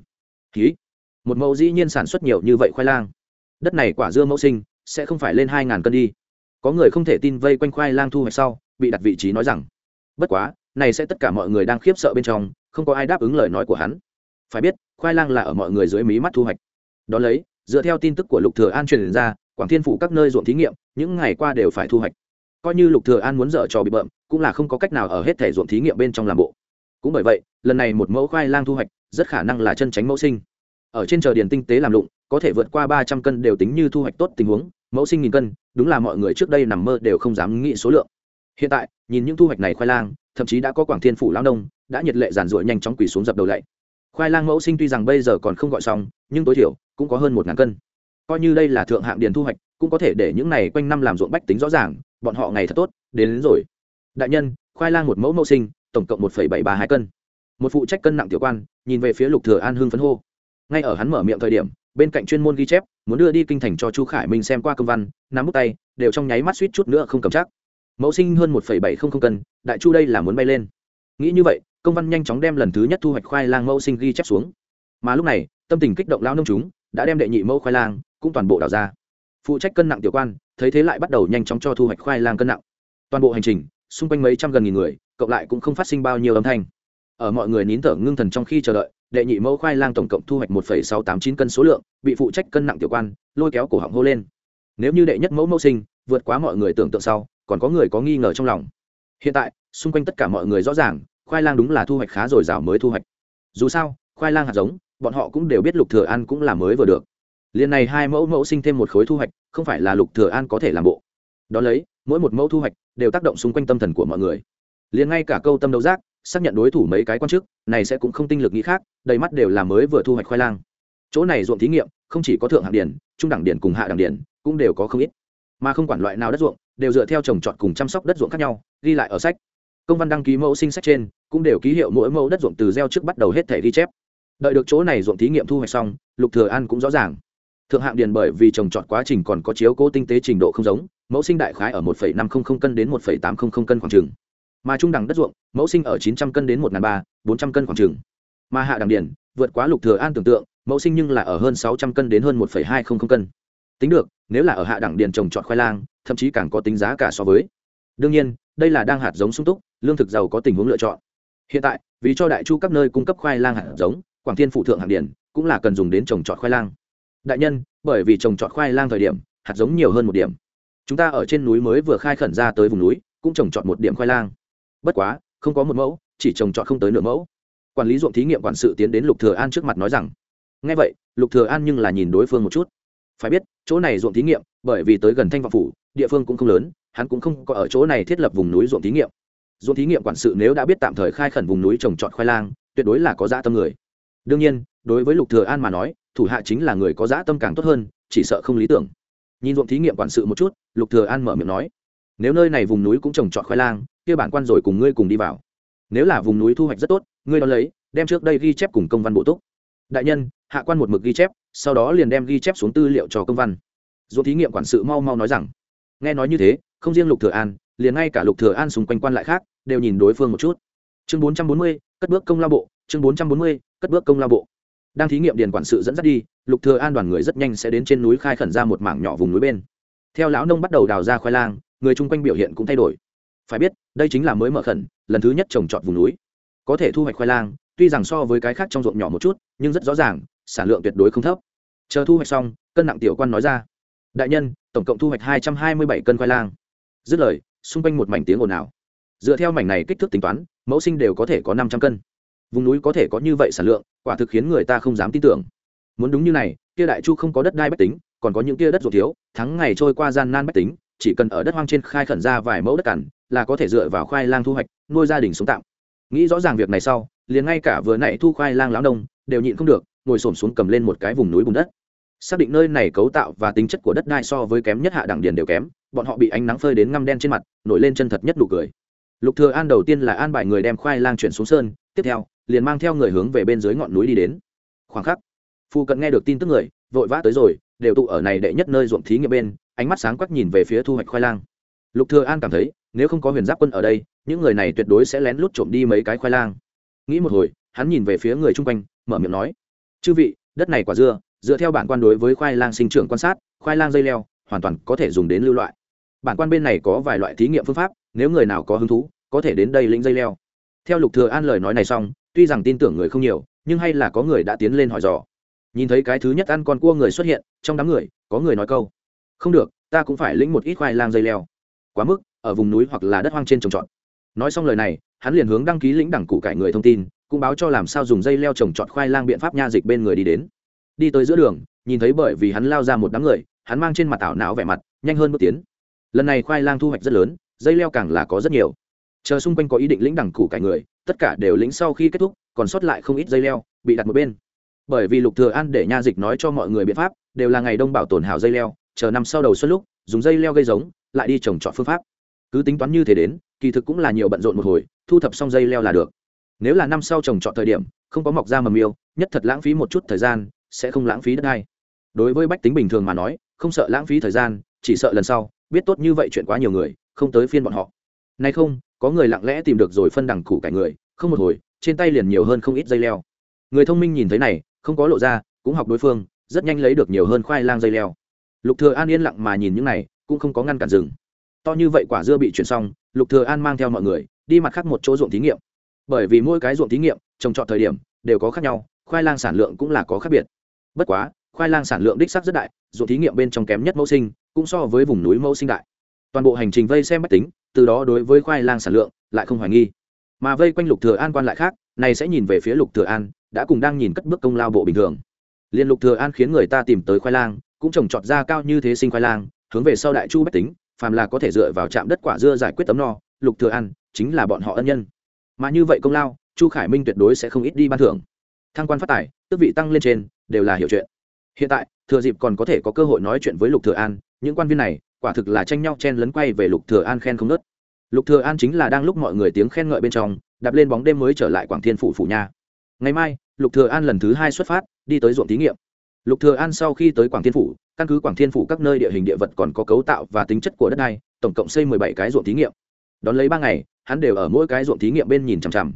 Ký một mẫu dĩ nhiên sản xuất nhiều như vậy khoai lang. Đất này quả dưa mẫu sinh, sẽ không phải lên hai ngàn cân đi. Có người không thể tin vây quanh khoai lang thu hoạch sau, bị đặt vị trí nói rằng, bất quá, này sẽ tất cả mọi người đang khiếp sợ bên trong, không có ai đáp ứng lời nói của hắn. Phải biết, khoai lang là ở mọi người dưới mí mắt thu hoạch. Đón lấy, dựa theo tin tức của lục thừa an truyền ra, quảng thiên phủ các nơi ruộng thí nghiệm, những ngày qua đều phải thu hoạch coi như lục thừa an muốn dở trò bị bợm, cũng là không có cách nào ở hết thể ruộng thí nghiệm bên trong làm bộ. Cũng bởi vậy, lần này một mẫu khoai lang thu hoạch, rất khả năng là chân tránh mẫu sinh. Ở trên chờ điền tinh tế làm lụng, có thể vượt qua ba trăm cân đều tính như thu hoạch tốt tình huống, mẫu sinh nghìn cân, đúng là mọi người trước đây nằm mơ đều không dám nghĩ số lượng. Hiện tại, nhìn những thu hoạch này khoai lang, thậm chí đã có quảng thiên phủ lao nông, đã nhiệt lệ giàn ruội nhanh chóng quỳ xuống dập đầu lạy khoai lang mẫu sinh tuy rằng bây giờ còn không gọi xong, nhưng tối thiểu cũng có hơn một ngàn cân. Coi như đây là thượng hạng điền thu hoạch cũng có thể để những này quanh năm làm ruộng bách tính rõ ràng bọn họ ngày thật tốt đến, đến rồi. Đại nhân khoai lang một mẫu mẫu sinh tổng cộng một bảy ba hai cân. Một phụ trách cân nặng tiểu quan nhìn về phía lục thừa an hưng phấn hô. Ngay ở hắn mở miệng thời điểm bên cạnh chuyên môn ghi chép muốn đưa đi kinh thành cho chu khải minh xem qua công văn nắm bút tay đều trong nháy mắt suýt chút nữa không cầm chắc. Mẫu sinh hơn một bảy không không cân đại chu đây là muốn bay lên. Nghĩ như vậy công văn nhanh chóng đem lần thứ nhất thu hoạch khoai lang mẫu sinh ghi chép xuống. Mà lúc này tâm tình kích động lao nông chúng đã đem đệ nhị mẫu khoai lang cũng toàn bộ đào ra phụ trách cân nặng tiểu quan, thấy thế lại bắt đầu nhanh chóng cho thu hoạch khoai lang cân nặng. Toàn bộ hành trình, xung quanh mấy trăm gần nghìn người, cộng lại cũng không phát sinh bao nhiêu âm thanh. Ở mọi người nín thở ngưng thần trong khi chờ đợi, đệ nhị mẫu khoai lang tổng cộng thu hoạch một sáu tám chín cân số lượng, bị phụ trách cân nặng tiểu quan, lôi kéo cổ họng hô lên. Nếu như đệ nhất mẫu mẫu sinh, vượt quá mọi người tưởng tượng sau, còn có người có nghi ngờ trong lòng. Hiện tại, xung quanh tất cả mọi người rõ ràng, khoai lang đúng là thu hoạch khá dồi dào mới thu hoạch. Dù sao, khoai lang hạt giống, bọn họ cũng đều biết lục thừa ăn cũng là mới vừa được liền này hai mẫu mẫu sinh thêm một khối thu hoạch, không phải là lục thừa an có thể làm bộ. Đó lấy, mỗi một mẫu thu hoạch đều tác động xung quanh tâm thần của mọi người. Liền ngay cả câu tâm đấu giác, xác nhận đối thủ mấy cái quan chức, này sẽ cũng không tinh lực nghĩ khác, đầy mắt đều là mới vừa thu hoạch khoai lang. Chỗ này ruộng thí nghiệm, không chỉ có thượng hạng điển, trung đẳng điển cùng hạ đẳng điển, cũng đều có không ít. Mà không quản loại nào đất ruộng, đều dựa theo trồng trọt cùng chăm sóc đất ruộng khác nhau, ghi lại ở sách. Công văn đăng ký mẫu sinh sách trên, cũng đều ký hiệu mỗi mẫu đất ruộng từ gieo trước bắt đầu hết thể ghi chép. Đợi được chỗ này ruộng thí nghiệm thu hoạch xong, lục thừa an cũng rõ ràng thượng hạng điền bởi vì trồng trọt quá trình còn có chiếu cố tinh tế trình độ không giống mẫu sinh đại khái ở 1,500 cân đến 1,800 cân khoảng trường mà trung đẳng đất ruộng mẫu sinh ở 900 cân đến 1.300, 400 cân khoảng trường mà hạ đẳng điền vượt quá lục thừa an tưởng tượng mẫu sinh nhưng là ở hơn 600 cân đến hơn 1,200 cân. Tính được nếu là ở hạ đẳng điền trồng trọt khoai lang thậm chí càng có tính giá cả so với. Đương nhiên đây là đang hạt giống sung túc lương thực giàu có tình huống lựa chọn. Hiện tại vì cho đại chu các nơi cung cấp khoai lang hạt giống quảng thiên phụ thượng hạng điền cũng là cần dùng đến trồng trọt khoai lang đại nhân, bởi vì trồng trọt khoai lang thời điểm, hạt giống nhiều hơn một điểm. Chúng ta ở trên núi mới vừa khai khẩn ra tới vùng núi, cũng trồng trọt một điểm khoai lang. Bất quá, không có một mẫu, chỉ trồng trọt không tới nửa mẫu. Quản lý ruộng thí nghiệm quản sự tiến đến lục thừa an trước mặt nói rằng, nghe vậy, lục thừa an nhưng là nhìn đối phương một chút. Phải biết, chỗ này ruộng thí nghiệm, bởi vì tới gần thanh vọng phủ, địa phương cũng không lớn, hắn cũng không có ở chỗ này thiết lập vùng núi ruộng thí nghiệm. Ruộng thí nghiệm quản sự nếu đã biết tạm thời khai khẩn vùng núi trồng trọt khoai lang, tuyệt đối là có dã tâm người. Đương nhiên đối với lục thừa an mà nói thủ hạ chính là người có dã tâm càng tốt hơn chỉ sợ không lý tưởng. Nhìn ruộng thí nghiệm quản sự một chút lục thừa an mở miệng nói nếu nơi này vùng núi cũng trồng trọt khoai lang kia bản quan rồi cùng ngươi cùng đi vào. Nếu là vùng núi thu hoạch rất tốt ngươi đón lấy đem trước đây ghi chép cùng công văn bộ túc. Đại nhân hạ quan một mực ghi chép sau đó liền đem ghi chép xuống tư liệu cho công văn. Ruộng thí nghiệm quản sự mau mau nói rằng nghe nói như thế không riêng lục thừa an liền ngay cả lục thừa an xung quanh quan lại khác đều nhìn đối phương một chút. Chương 440, cất bước công lao bộ chương 440, cất bước công lao bộ đang thí nghiệm điền quản sự dẫn dắt đi, lục thừa an đoàn người rất nhanh sẽ đến trên núi khai khẩn ra một mảng nhỏ vùng núi bên. Theo lão nông bắt đầu đào ra khoai lang, người chung quanh biểu hiện cũng thay đổi. Phải biết, đây chính là mới mở khẩn, lần thứ nhất trồng trọt vùng núi. Có thể thu hoạch khoai lang, tuy rằng so với cái khác trong ruộng nhỏ một chút, nhưng rất rõ ràng, sản lượng tuyệt đối không thấp. Chờ thu hoạch xong, cân nặng tiểu quan nói ra. Đại nhân, tổng cộng thu hoạch hai trăm hai mươi bảy cân khoai lang. Dứt lời, xung quanh một mảnh tiếng ồn ào. Dựa theo mảnh này kích thước tính toán, mẫu sinh đều có thể có năm trăm cân vùng núi có thể có như vậy sản lượng, quả thực khiến người ta không dám tin tưởng. Muốn đúng như này, kia đại chu không có đất đai bách tính, còn có những kia đất ruột thiếu, tháng ngày trôi qua gian nan bách tính, chỉ cần ở đất hoang trên khai khẩn ra vài mẫu đất cằn, là có thể dựa vào khoai lang thu hoạch, nuôi gia đình sống tạm. Nghĩ rõ ràng việc này sau, liền ngay cả vừa nãy thu khoai lang lão nông, đều nhịn không được, ngồi xổm xuống cầm lên một cái vùng núi bùn đất. Xác định nơi này cấu tạo và tính chất của đất đai so với kém nhất hạ đẳng điền đều kém, bọn họ bị ánh nắng phơi đến ngăm đen trên mặt, nổi lên chân thật nhất nụ cười. Lục thừa an đầu tiên là an bài người đem khoai lang chuyển xuống sơn, tiếp theo liền mang theo người hướng về bên dưới ngọn núi đi đến. Khoảng khắc, phu cận nghe được tin tức người, vội vã tới rồi, đều tụ ở này đệ nhất nơi ruộng thí nghiệm bên, ánh mắt sáng quắc nhìn về phía thu hoạch khoai lang. Lục thừa an cảm thấy, nếu không có huyền giáp quân ở đây, những người này tuyệt đối sẽ lén lút trộm đi mấy cái khoai lang. Nghĩ một hồi, hắn nhìn về phía người chung quanh, mở miệng nói, chư vị, đất này quả dưa, dựa theo bản quan đối với khoai lang sinh trưởng quan sát, khoai lang dây leo, hoàn toàn có thể dùng đến lưu loại. Bản quan bên này có vài loại thí nghiệm phương pháp, nếu người nào có hứng thú, có thể đến đây lĩnh dây leo. Theo lục thừa an lời nói này xong tuy rằng tin tưởng người không nhiều, nhưng hay là có người đã tiến lên hỏi dò. Nhìn thấy cái thứ nhất ăn con cua người xuất hiện, trong đám người, có người nói câu. Không được, ta cũng phải lĩnh một ít khoai lang dây leo. Quá mức, ở vùng núi hoặc là đất hoang trên trồng trọt. Nói xong lời này, hắn liền hướng đăng ký lĩnh đẳng cụ cải người thông tin, cũng báo cho làm sao dùng dây leo trồng trọt khoai lang biện pháp nha dịch bên người đi đến. Đi tới giữa đường, nhìn thấy bởi vì hắn lao ra một đám người, hắn mang trên mặt ảo não vẻ mặt, nhanh hơn bước tiến. Lần này khoai lang thu hoạch rất lớn, dây leo càng là có rất nhiều. Chờ xung quanh có ý định lĩnh đẳng cụ cải người tất cả đều lĩnh sau khi kết thúc, còn sót lại không ít dây leo, bị đặt một bên. Bởi vì lục thừa an để nha dịch nói cho mọi người biện pháp, đều là ngày đông bảo tồn hảo dây leo, chờ năm sau đầu xuân lúc, dùng dây leo gây giống, lại đi trồng trọt phương pháp. Cứ tính toán như thế đến, kỳ thực cũng là nhiều bận rộn một hồi, thu thập xong dây leo là được. Nếu là năm sau trồng trọt thời điểm, không có mọc ra mầm yêu, nhất thật lãng phí một chút thời gian, sẽ không lãng phí đất ai đối với bách tính bình thường mà nói, không sợ lãng phí thời gian, chỉ sợ lần sau, biết tốt như vậy chuyện quá nhiều người, không tới phiên bọn họ. Nay không có người lặng lẽ tìm được rồi phân đẳng củ cải người, không một hồi, trên tay liền nhiều hơn không ít dây leo. Người thông minh nhìn thấy này, không có lộ ra, cũng học đối phương, rất nhanh lấy được nhiều hơn khoai lang dây leo. Lục thừa an yên lặng mà nhìn những này, cũng không có ngăn cản dừng. To như vậy quả dưa bị chuyển xong, lục thừa an mang theo mọi người, đi mặt khác một chỗ ruộng thí nghiệm. Bởi vì mỗi cái ruộng thí nghiệm, trồng trọt thời điểm, đều có khác nhau, khoai lang sản lượng cũng là có khác biệt. Bất quá, khoai lang sản lượng đích xác rất đại, ruộng thí nghiệm bên trong kém nhất mẫu sinh, cũng so với vùng núi mẫu sinh đại. Toàn bộ hành trình vây xem bách tính từ đó đối với khoai lang sản lượng lại không hoài nghi. Mà vây quanh lục thừa an quan lại khác, này sẽ nhìn về phía lục thừa an, đã cùng đang nhìn cất bước công lao bộ bình thường. Liên lục thừa an khiến người ta tìm tới khoai lang, cũng trồng trọt ra cao như thế sinh khoai lang, hướng về sau đại chu bách tính, phàm là có thể dựa vào trạm đất quả dưa giải quyết tấm no, lục thừa an chính là bọn họ ân nhân. Mà như vậy công lao, chu khải minh tuyệt đối sẽ không ít đi ban thưởng. Thăng quan phát tài, tước vị tăng lên trên, đều là hiểu chuyện. Hiện tại, thừa dịp còn có thể có cơ hội nói chuyện với lục thừa an, những quan viên này quả thực là tranh nhau chen lấn quay về lục thừa an khen không nớt lục thừa an chính là đang lúc mọi người tiếng khen ngợi bên trong, đạp lên bóng đêm mới trở lại quảng thiên phủ phủ nha. Ngày mai, lục thừa an lần thứ hai xuất phát, đi tới ruộng thí nghiệm. Lục thừa an sau khi tới quảng thiên phủ, căn cứ quảng thiên phủ các nơi địa hình địa vật còn có cấu tạo và tính chất của đất này, tổng cộng xây 17 cái ruộng thí nghiệm. Đón lấy ba ngày, hắn đều ở mỗi cái ruộng thí nghiệm bên nhìn chằm chằm.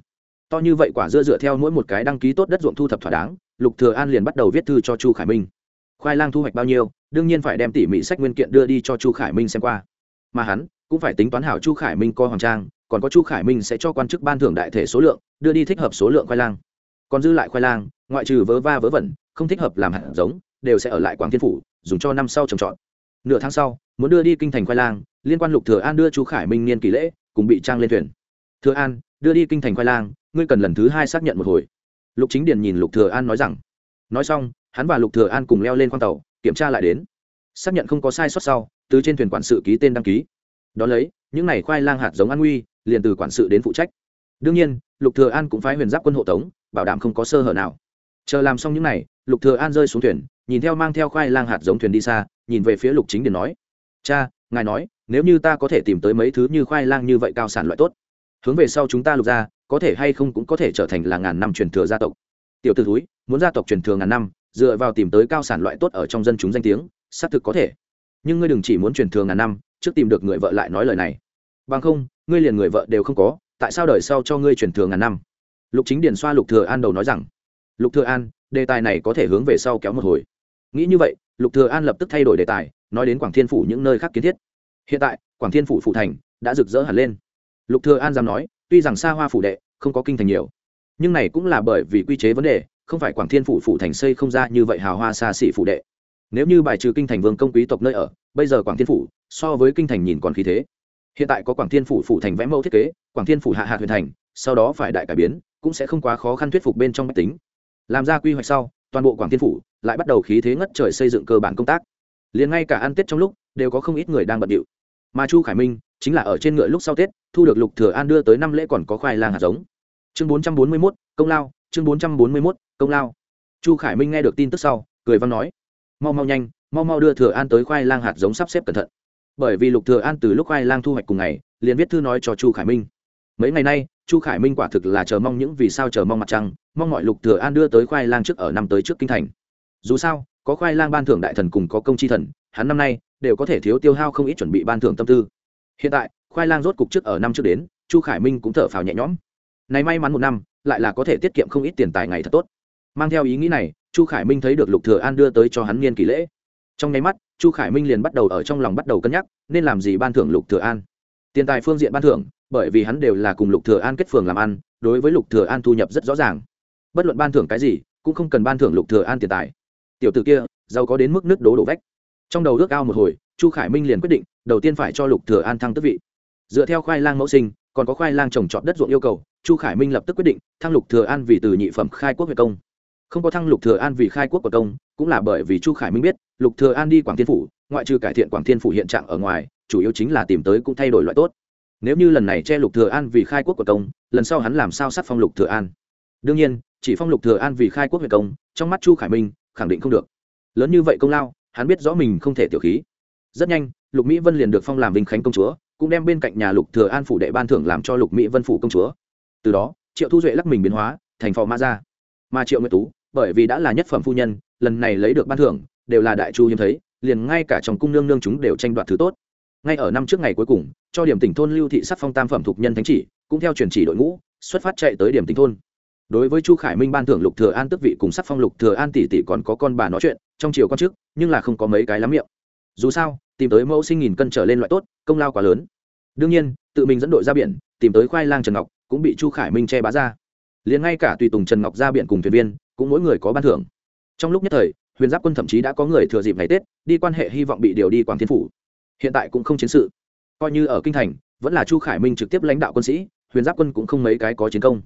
To như vậy quả dưa dựa theo mỗi một cái đăng ký tốt đất ruộng thu thập thỏa đáng, lục thừa an liền bắt đầu viết thư cho chu khải minh khoai lang thu hoạch bao nhiêu, đương nhiên phải đem tỉ mỉ sách nguyên kiện đưa đi cho chu khải minh xem qua. Mà hắn cũng phải tính toán hảo chu khải minh coi hoàng trang, còn có chu khải minh sẽ cho quan chức ban thưởng đại thể số lượng, đưa đi thích hợp số lượng khoai lang. Còn dư lại khoai lang, ngoại trừ vớ va vớ vẩn, không thích hợp làm hạt giống, đều sẽ ở lại quảng thiên phủ, dùng cho năm sau trồng trọt. Nửa tháng sau, muốn đưa đi kinh thành khoai lang, liên quan lục thừa an đưa chu khải minh niên kỳ lễ, cùng bị trang lên thuyền. Thừa an, đưa đi kinh thành khoai lang, ngươi cần lần thứ hai xác nhận một hồi. Lục chính điền nhìn lục thừa an nói rằng. Nói xong hắn và lục thừa an cùng leo lên khoang tàu, kiểm tra lại đến. Xác nhận không có sai sót sau, từ trên thuyền quản sự ký tên đăng ký. Đón lấy, những này khoai lang hạt giống an nguy, liền từ quản sự đến phụ trách. Đương nhiên, lục thừa an cũng phái huyền giáp quân hộ tống, bảo đảm không có sơ hở nào. Chờ làm xong những này, lục thừa an rơi xuống thuyền, nhìn theo mang theo khoai lang hạt giống thuyền đi xa, nhìn về phía lục chính điền nói. Cha, ngài nói, nếu như ta có thể tìm tới mấy thứ như khoai lang như vậy cao sản loại tốt, hướng về sau chúng ta lục ra, có thể hay không cũng có thể trở thành là ngàn năm truyền thừa gia tộc. Tiểu tử thúi, muốn gia tộc truyền thừa ngàn năm dựa vào tìm tới cao sản loại tốt ở trong dân chúng danh tiếng, xác thực có thể. Nhưng ngươi đừng chỉ muốn truyền thường ngàn năm, trước tìm được người vợ lại nói lời này. Bằng không, ngươi liền người vợ đều không có, tại sao đời sau cho ngươi truyền thường ngàn năm? Lục chính điền xoa lục thừa an đầu nói rằng, lục thừa an, đề tài này có thể hướng về sau kéo một hồi. Nghĩ như vậy, lục thừa an lập tức thay đổi đề tài, nói đến quảng thiên phủ những nơi khác kiến thiết. Hiện tại, quảng thiên phủ phụ thành đã rực rỡ hẳn lên. Lục thừa an dám nói, tuy rằng xa hoa phủ đệ không có kinh thành nhiều, nhưng này cũng là bởi vì quy chế vấn đề không phải quảng thiên phủ phủ thành xây không ra như vậy hào hoa xa xỉ phủ đệ. Nếu như bài trừ kinh thành vương công quý tộc nơi ở bây giờ quảng thiên phủ so với kinh thành nhìn còn khí thế. Hiện tại có quảng thiên phủ phủ thành vẽ mẫu thiết kế quảng thiên phủ hạ hạ huyền thành sau đó phải đại cải biến cũng sẽ không quá khó khăn thuyết phục bên trong máy tính. Làm ra quy hoạch sau toàn bộ quảng thiên phủ lại bắt đầu khí thế ngất trời xây dựng cơ bản công tác. Liền ngay cả ăn tết trong lúc đều có không ít người đang bận điệu. Mà chu khải minh chính là ở trên ngựa lúc sau tết thu được lục thừa an đưa tới năm lễ còn có khoai lang hạt giống. Chương bốn trăm bốn mươi 441, công lao chương bốn trăm bốn mươi 441, công lao. Chu khải minh nghe được tin tức sau, cười văn nói, mau mau nhanh, mau mau đưa thừa an tới khoai lang hạt giống sắp xếp cẩn thận. Bởi vì lục thừa an từ lúc khoai lang thu hoạch cùng ngày, liền viết thư nói cho chu khải minh. Mấy ngày nay, chu khải minh quả thực là chờ mong những vì sao chờ mong mặt trăng, mong mọi lục thừa an đưa tới khoai lang trước ở năm tới trước kinh thành. Dù sao, có khoai lang ban thưởng đại thần cùng có công chi thần, hắn năm nay đều có thể thiếu tiêu hao không ít chuẩn bị ban thưởng tâm tư. Hiện tại, khoai lang rốt cục trước ở năm trước đến, chu khải minh cũng thở phào nhẹ nhõm. Này may mắn một năm, lại là có thể tiết kiệm không ít tiền tài ngày thật tốt mang theo ý nghĩ này, chu khải minh thấy được lục thừa an đưa tới cho hắn niên kỷ lễ. Trong nháy mắt, chu khải minh liền bắt đầu ở trong lòng bắt đầu cân nhắc, nên làm gì ban thưởng lục thừa an. Tiền tài phương diện ban thưởng, bởi vì hắn đều là cùng lục thừa an kết phường làm ăn, đối với lục thừa an thu nhập rất rõ ràng. Bất luận ban thưởng cái gì, cũng không cần ban thưởng lục thừa an tiền tài. Tiểu tử kia, giàu có đến mức nước đố đổ vách. Trong đầu ước ao một hồi, chu khải minh liền quyết định, đầu tiên phải cho lục thừa an thăng tước vị. Dựa theo khoai lang mẫu sinh, còn có khoai lang trồng trọt đất ruộng yêu cầu, chu khải minh lập tức quyết định, thăng lục thừa an vì từ nhị phẩm khai quốc huệ công không có thăng lục thừa an vì khai quốc của công, cũng là bởi vì chu khải minh biết, lục thừa an đi quảng thiên phủ, ngoại trừ cải thiện quảng thiên phủ hiện trạng ở ngoài, chủ yếu chính là tìm tới cũng thay đổi loại tốt. Nếu như lần này che lục thừa an vì khai quốc của công, lần sau hắn làm sao sát phong lục thừa an? Đương nhiên, chỉ phong lục thừa an vì khai quốc huệ công, trong mắt chu khải minh, khẳng định không được. Lớn như vậy công lao, hắn biết rõ mình không thể tiểu khí. Rất nhanh, lục mỹ vân liền được phong làm vinh khánh công chúa, cũng đem bên cạnh nhà lục thừa an phủ đệ ban thưởng làm cho lục mỹ vân phủ công chúa. Từ đó, triệu thu duệ lắc mình biến hóa, thành phò ma gia. Mà triệu nguyệt tú bởi vì đã là nhất phẩm phu nhân, lần này lấy được ban thưởng, đều là đại chu hiếm thấy, liền ngay cả trong cung nương nương chúng đều tranh đoạt thứ tốt. Ngay ở năm trước ngày cuối cùng, cho điểm tỉnh thôn lưu thị sắc phong tam phẩm thuộc nhân thánh chỉ, cũng theo truyền chỉ đội ngũ, xuất phát chạy tới điểm tỉnh thôn. Đối với chu khải minh ban thưởng lục thừa an tước vị cùng sắc phong lục thừa an tỷ tỷ còn có con bà nói chuyện, trong chiều con trước, nhưng là không có mấy cái lắm miệng. Dù sao, tìm tới mẫu sinh nghìn cân trở lên loại tốt, công lao quá lớn. Đương nhiên, tự mình dẫn đội ra biển, tìm tới khoai lang trần ngọc, cũng bị chu khải minh che bá ra. Liền ngay cả tùy tùng trần ngọc ra biển cùng thuyền viên cũng mỗi người có ban thưởng. Trong lúc nhất thời, huyền giáp quân thậm chí đã có người thừa dịp ngày tết, đi quan hệ hy vọng bị điều đi quảng thiên phủ. Hiện tại cũng không chiến sự. Coi như ở kinh thành, vẫn là chu khải minh trực tiếp lãnh đạo quân sĩ, huyền giáp quân cũng không mấy cái có chiến công.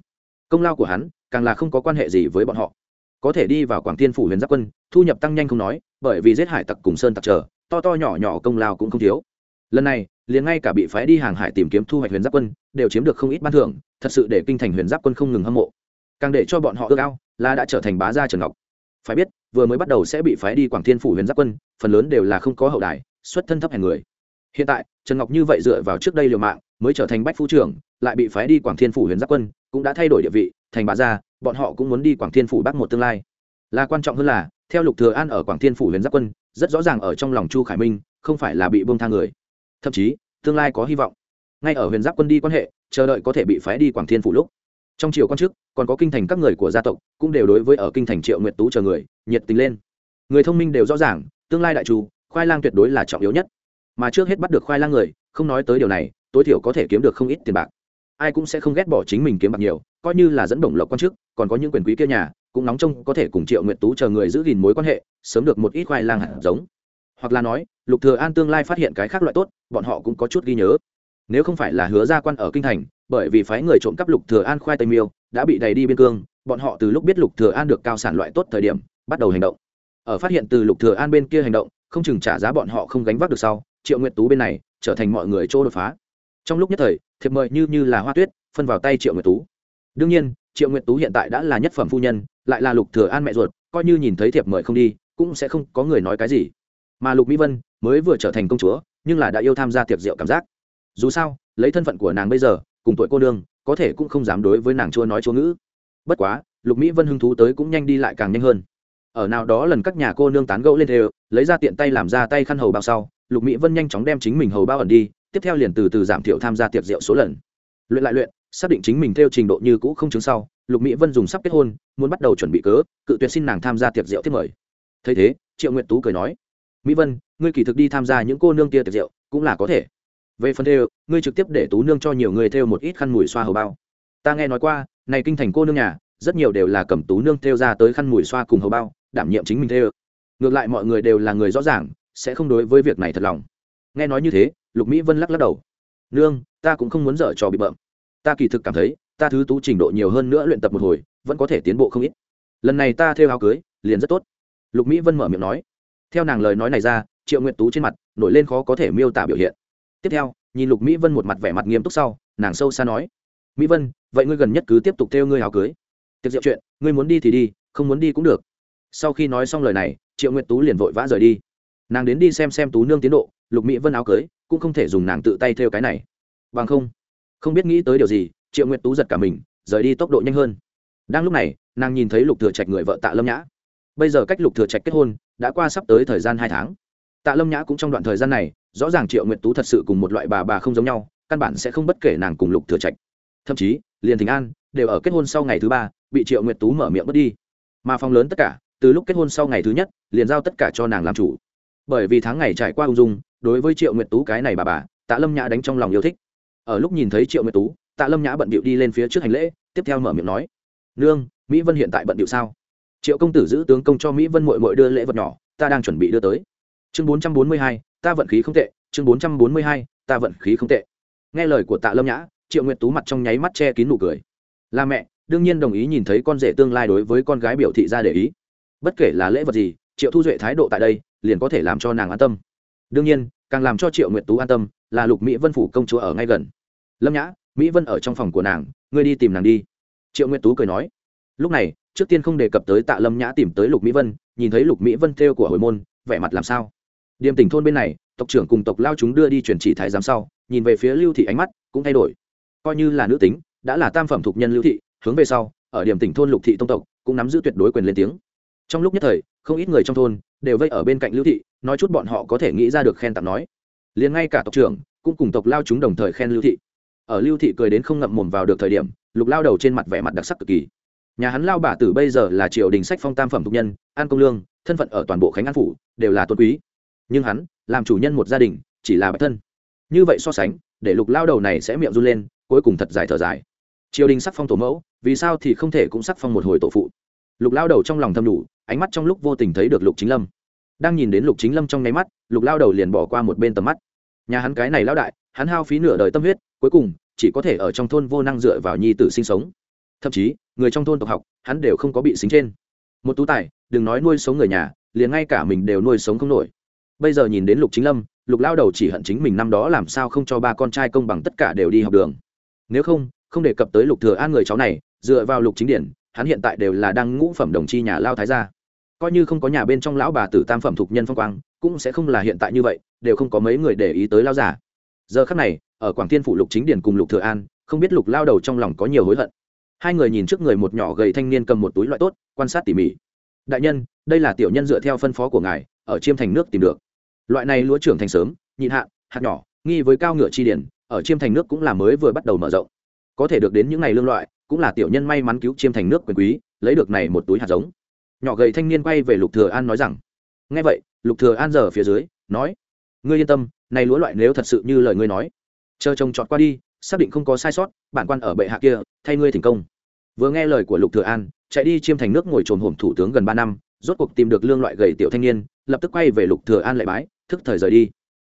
Công lao của hắn, càng là không có quan hệ gì với bọn họ. Có thể đi vào quảng thiên phủ huyền giáp quân, thu nhập tăng nhanh không nói, bởi vì giết hải tặc cùng sơn tặc trở to to nhỏ nhỏ công lao cũng không thiếu. Lần này, liền ngay cả bị phái đi hàng hải tìm kiếm thu hoạch huyền giáp quân, đều chiếm được không ít ban thưởng, thật sự để kinh thành huyền giáp quân không ngừng hâm mộ. Càng để cho bọn họ ước ao là đã trở thành bá gia trần ngọc. Phải biết, vừa mới bắt đầu sẽ bị phái đi quảng thiên phủ huyền giáp quân, phần lớn đều là không có hậu đài, xuất thân thấp hèn người. Hiện tại, trần ngọc như vậy dựa vào trước đây liều mạng, mới trở thành bách phu trưởng, lại bị phái đi quảng thiên phủ huyền giáp quân, cũng đã thay đổi địa vị, thành bá gia, bọn họ cũng muốn đi quảng thiên phủ bắc một tương lai. Là quan trọng hơn là, theo lục thừa an ở quảng thiên phủ huyền giáp quân, rất rõ ràng ở trong lòng chu khải minh, không phải là bị buông tha người. Thậm chí, tương lai có hy vọng. Ngay ở huyền giáp quân đi quan hệ, chờ đợi có thể bị phái đi quảng thiên phủ lúc trong triều quan chức, còn có kinh thành các người của gia tộc, cũng đều đối với ở kinh thành triệu nguyệt tú chờ người, nhiệt tình lên. Người thông minh đều rõ ràng, tương lai đại trù khoai lang tuyệt đối là trọng yếu nhất. Mà trước hết bắt được khoai lang người, không nói tới điều này, tối thiểu có thể kiếm được không ít tiền bạc. Ai cũng sẽ không ghét bỏ chính mình kiếm bạc nhiều, coi như là dẫn đồng lộc quan chức, còn có những quyền quý kia nhà, cũng nóng trông có thể cùng triệu nguyệt tú chờ người giữ gìn mối quan hệ, sớm được một ít khoai lang hạt giống. Hoặc là nói, lục thừa an tương lai phát hiện cái khác loại tốt, bọn họ cũng có chút ghi nhớ nếu không phải là hứa gia quan ở kinh thành, bởi vì phái người trộm cắp lục thừa an khoai tây miêu, đã bị đẩy đi biên cương, bọn họ từ lúc biết lục thừa an được cao sản loại tốt thời điểm, bắt đầu hành động. Ở phát hiện từ lục thừa an bên kia hành động, không chừng trả giá bọn họ không gánh vác được sau, triệu nguyệt tú bên này trở thành mọi người chỗ đột phá. Trong lúc nhất thời, thiệp mời như như là hoa tuyết, phân vào tay triệu nguyệt tú. Đương nhiên, triệu nguyệt tú hiện tại đã là nhất phẩm phu nhân, lại là lục thừa an mẹ ruột, coi như nhìn thấy thiệp mời không đi, cũng sẽ không có người nói cái gì. Mà lục mỹ vân mới vừa trở thành công chúa, nhưng là đã yêu tham gia tiệc rượu cảm giác dù sao, lấy thân phận của nàng bây giờ, cùng tuổi cô nương, có thể cũng không dám đối với nàng chua nói chua ngữ. Bất quá, lục mỹ vân hứng thú tới cũng nhanh đi lại càng nhanh hơn. Ở nào đó lần các nhà cô nương tán gẫu lên đều, lấy ra tiện tay làm ra tay khăn hầu bao sau, lục mỹ vân nhanh chóng đem chính mình hầu bao ẩn đi, tiếp theo liền từ từ giảm thiểu tham gia tiệc rượu số lần. Luyện lại luyện, xác định chính mình theo trình độ như cũ không chứng sau, lục mỹ vân dùng sắp kết hôn, muốn bắt đầu chuẩn bị cớ, cự tuyệt xin nàng tham gia tiệc rượu tiếp mời. Thấy thế, triệu nguyện tú cười nói, mỹ vân, ngươi kỳ thực đi tham gia những cô nương kia tiệc rượu, cũng là có thể về phần thêu, ngươi trực tiếp để tú nương cho nhiều người thêu một ít khăn mùi xoa hầu bao. Ta nghe nói qua, này kinh thành cô nương nhà, rất nhiều đều là cầm tú nương thêu ra tới khăn mùi xoa cùng hầu bao, đảm nhiệm chính mình thêu. Ngược lại mọi người đều là người rõ ràng, sẽ không đối với việc này thật lòng. Nghe nói như thế, lục mỹ vân lắc lắc đầu. Nương, ta cũng không muốn dở trò bị bợm. Ta kỳ thực cảm thấy, ta thứ tú trình độ nhiều hơn nữa luyện tập một hồi, vẫn có thể tiến bộ không ít. Lần này ta thêu áo cưới, liền rất tốt. Lục mỹ vân mở miệng nói. Theo nàng lời nói này ra, triệu nguyện tú trên mặt, nổi lên khó có thể miêu tả biểu hiện tiếp theo, nhìn lục mỹ vân một mặt vẻ mặt nghiêm túc sau, nàng sâu xa nói, mỹ vân, vậy ngươi gần nhất cứ tiếp tục theo ngươi áo cưới. Tiệc diệu chuyện, ngươi muốn đi thì đi, không muốn đi cũng được. Sau khi nói xong lời này, triệu nguyện tú liền vội vã rời đi. Nàng đến đi xem xem tú nương tiến độ, lục mỹ vân áo cưới cũng không thể dùng nàng tự tay theo cái này. Bằng không không biết nghĩ tới điều gì, triệu nguyện tú giật cả mình, rời đi tốc độ nhanh hơn. Đang lúc này, nàng nhìn thấy lục thừa trạch người vợ tạ lâm nhã. Bây giờ cách lục thừa trạch kết hôn, đã qua sắp tới thời gian hai tháng. Tạ lâm nhã cũng trong đoạn thời gian này rõ ràng triệu nguyệt tú thật sự cùng một loại bà bà không giống nhau, căn bản sẽ không bất kể nàng cùng lục thừa trạch. Thậm chí liền thịnh an đều ở kết hôn sau ngày thứ ba, bị triệu nguyệt tú mở miệng mất đi. Mà phong lớn tất cả, từ lúc kết hôn sau ngày thứ nhất, liền giao tất cả cho nàng làm chủ. Bởi vì tháng ngày trải qua ung dung, đối với triệu nguyệt tú cái này bà bà, tạ lâm nhã đánh trong lòng yêu thích. Ở lúc nhìn thấy triệu nguyệt tú, tạ lâm nhã bận bịu đi lên phía trước hành lễ, tiếp theo mở miệng nói, nương, mỹ vân hiện tại bận bịu sao? Triệu công tử giữ tướng công cho mỹ vân mội mội đưa lễ vật nhỏ, ta đang chuẩn bị đưa tới. Chương bốn trăm bốn mươi hai ta vận khí không tệ, chương bốn trăm bốn mươi hai, ta vận khí không tệ. Nghe lời của tạ lâm nhã, triệu nguyệt tú mặt trong nháy mắt che kín nụ cười. Là mẹ, đương nhiên đồng ý nhìn thấy con rể tương lai đối với con gái biểu thị ra để ý. Bất kể là lễ vật gì, triệu thu duệ thái độ tại đây, liền có thể làm cho nàng an tâm. Đương nhiên, càng làm cho triệu nguyệt tú an tâm là lục mỹ vân phủ công chúa ở ngay gần. Lâm nhã, mỹ vân ở trong phòng của nàng, ngươi đi tìm nàng đi. Triệu nguyệt tú cười nói. Lúc này, trước tiên không đề cập tới tạ lâm nhã tìm tới lục mỹ vân, nhìn thấy lục mỹ vân theo của hồi môn, vẻ mặt làm sao? Điềm tỉnh thôn bên này, tộc trưởng cùng tộc lao chúng đưa đi chuyển chỉ thái giám sau, nhìn về phía lưu thị ánh mắt cũng thay đổi. Coi như là nữ tính, đã là tam phẩm thuộc nhân lưu thị, hướng về sau, ở điểm tỉnh thôn lục thị tông tộc, cũng nắm giữ tuyệt đối quyền lên tiếng. Trong lúc nhất thời, không ít người trong thôn đều vây ở bên cạnh lưu thị, nói chút bọn họ có thể nghĩ ra được khen tặng nói. Liền ngay cả tộc trưởng cũng cùng tộc lao chúng đồng thời khen lưu thị. Ở lưu thị cười đến không ngậm mồm vào được thời điểm, lục lao đầu trên mặt vẻ mặt đặc sắc cực kỳ. Nhà hắn lao bà tử bây giờ là triều đình sách phong tam phẩm thục nhân, an công lương, thân phận ở toàn bộ khánh an phủ, đều là tôn quý nhưng hắn làm chủ nhân một gia đình chỉ là bạch thân. Như vậy so sánh, để lục lao đầu này sẽ miệng run lên, cuối cùng thật dài thở dài. Triều đình sắc phong tổ mẫu, vì sao thì không thể cũng sắc phong một hồi tổ phụ? Lục lao đầu trong lòng thâm đủ, ánh mắt trong lúc vô tình thấy được lục chính lâm. Đang nhìn đến lục chính lâm trong nháy mắt, lục lao đầu liền bỏ qua một bên tầm mắt. Nhà hắn cái này lao đại, hắn hao phí nửa đời tâm huyết, cuối cùng, chỉ có thể ở trong thôn vô năng dựa vào nhi tử sinh sống. Thậm chí, người trong thôn tộc học, hắn đều không có bị xính trên. Một tú tài, đừng nói nuôi sống người nhà, liền ngay cả mình đều nuôi sống không nổi bây giờ nhìn đến lục chính lâm, lục lao đầu chỉ hận chính mình năm đó làm sao không cho ba con trai công bằng tất cả đều đi học đường. Nếu không không đề cập tới lục thừa an người cháu này, dựa vào lục chính điển, hắn hiện tại đều là đang ngũ phẩm đồng chi nhà lao thái gia. Coi như không có nhà bên trong lão bà tử tam phẩm thuộc nhân phong quang, cũng sẽ không là hiện tại như vậy, đều không có mấy người để ý tới lao giả giờ khắc này, ở quảng thiên phủ lục chính điển cùng lục thừa an, không biết lục lao đầu trong lòng có nhiều hối hận. Hai người nhìn trước người một nhỏ gầy thanh niên cầm một túi loại tốt, quan sát tỉ mỉ. Đại nhân, đây là tiểu nhân dựa theo phân phó của ngài, ở chiêm thành nước tìm được loại này lúa trưởng thành sớm, nhịn hạn, hạt nhỏ, nghi với cao ngựa chi điển, ở chiêm thành nước cũng là mới vừa bắt đầu mở rộng. Có thể được đến những ngày lương loại, cũng là tiểu nhân may mắn cứu chiêm thành nước quyền quý, lấy được này một túi hạt giống. Nhỏ gầy thanh niên quay về lục thừa an nói rằng, nghe vậy, lục thừa an giờ phía dưới, nói, ngươi yên tâm, này lúa loại nếu thật sự như lời ngươi nói, chờ trông chọn qua đi, xác định không có sai sót, bản quan ở bệ hạ kia, thay ngươi thành công. Vừa nghe lời của lục thừa an, chạy đi chiêm thành nước ngồi trồn hổm thủ tướng gần ba năm, rốt cuộc tìm được lương loại gầy tiểu thanh niên, lập tức quay về lục thừa an lại bái thức thời rời đi.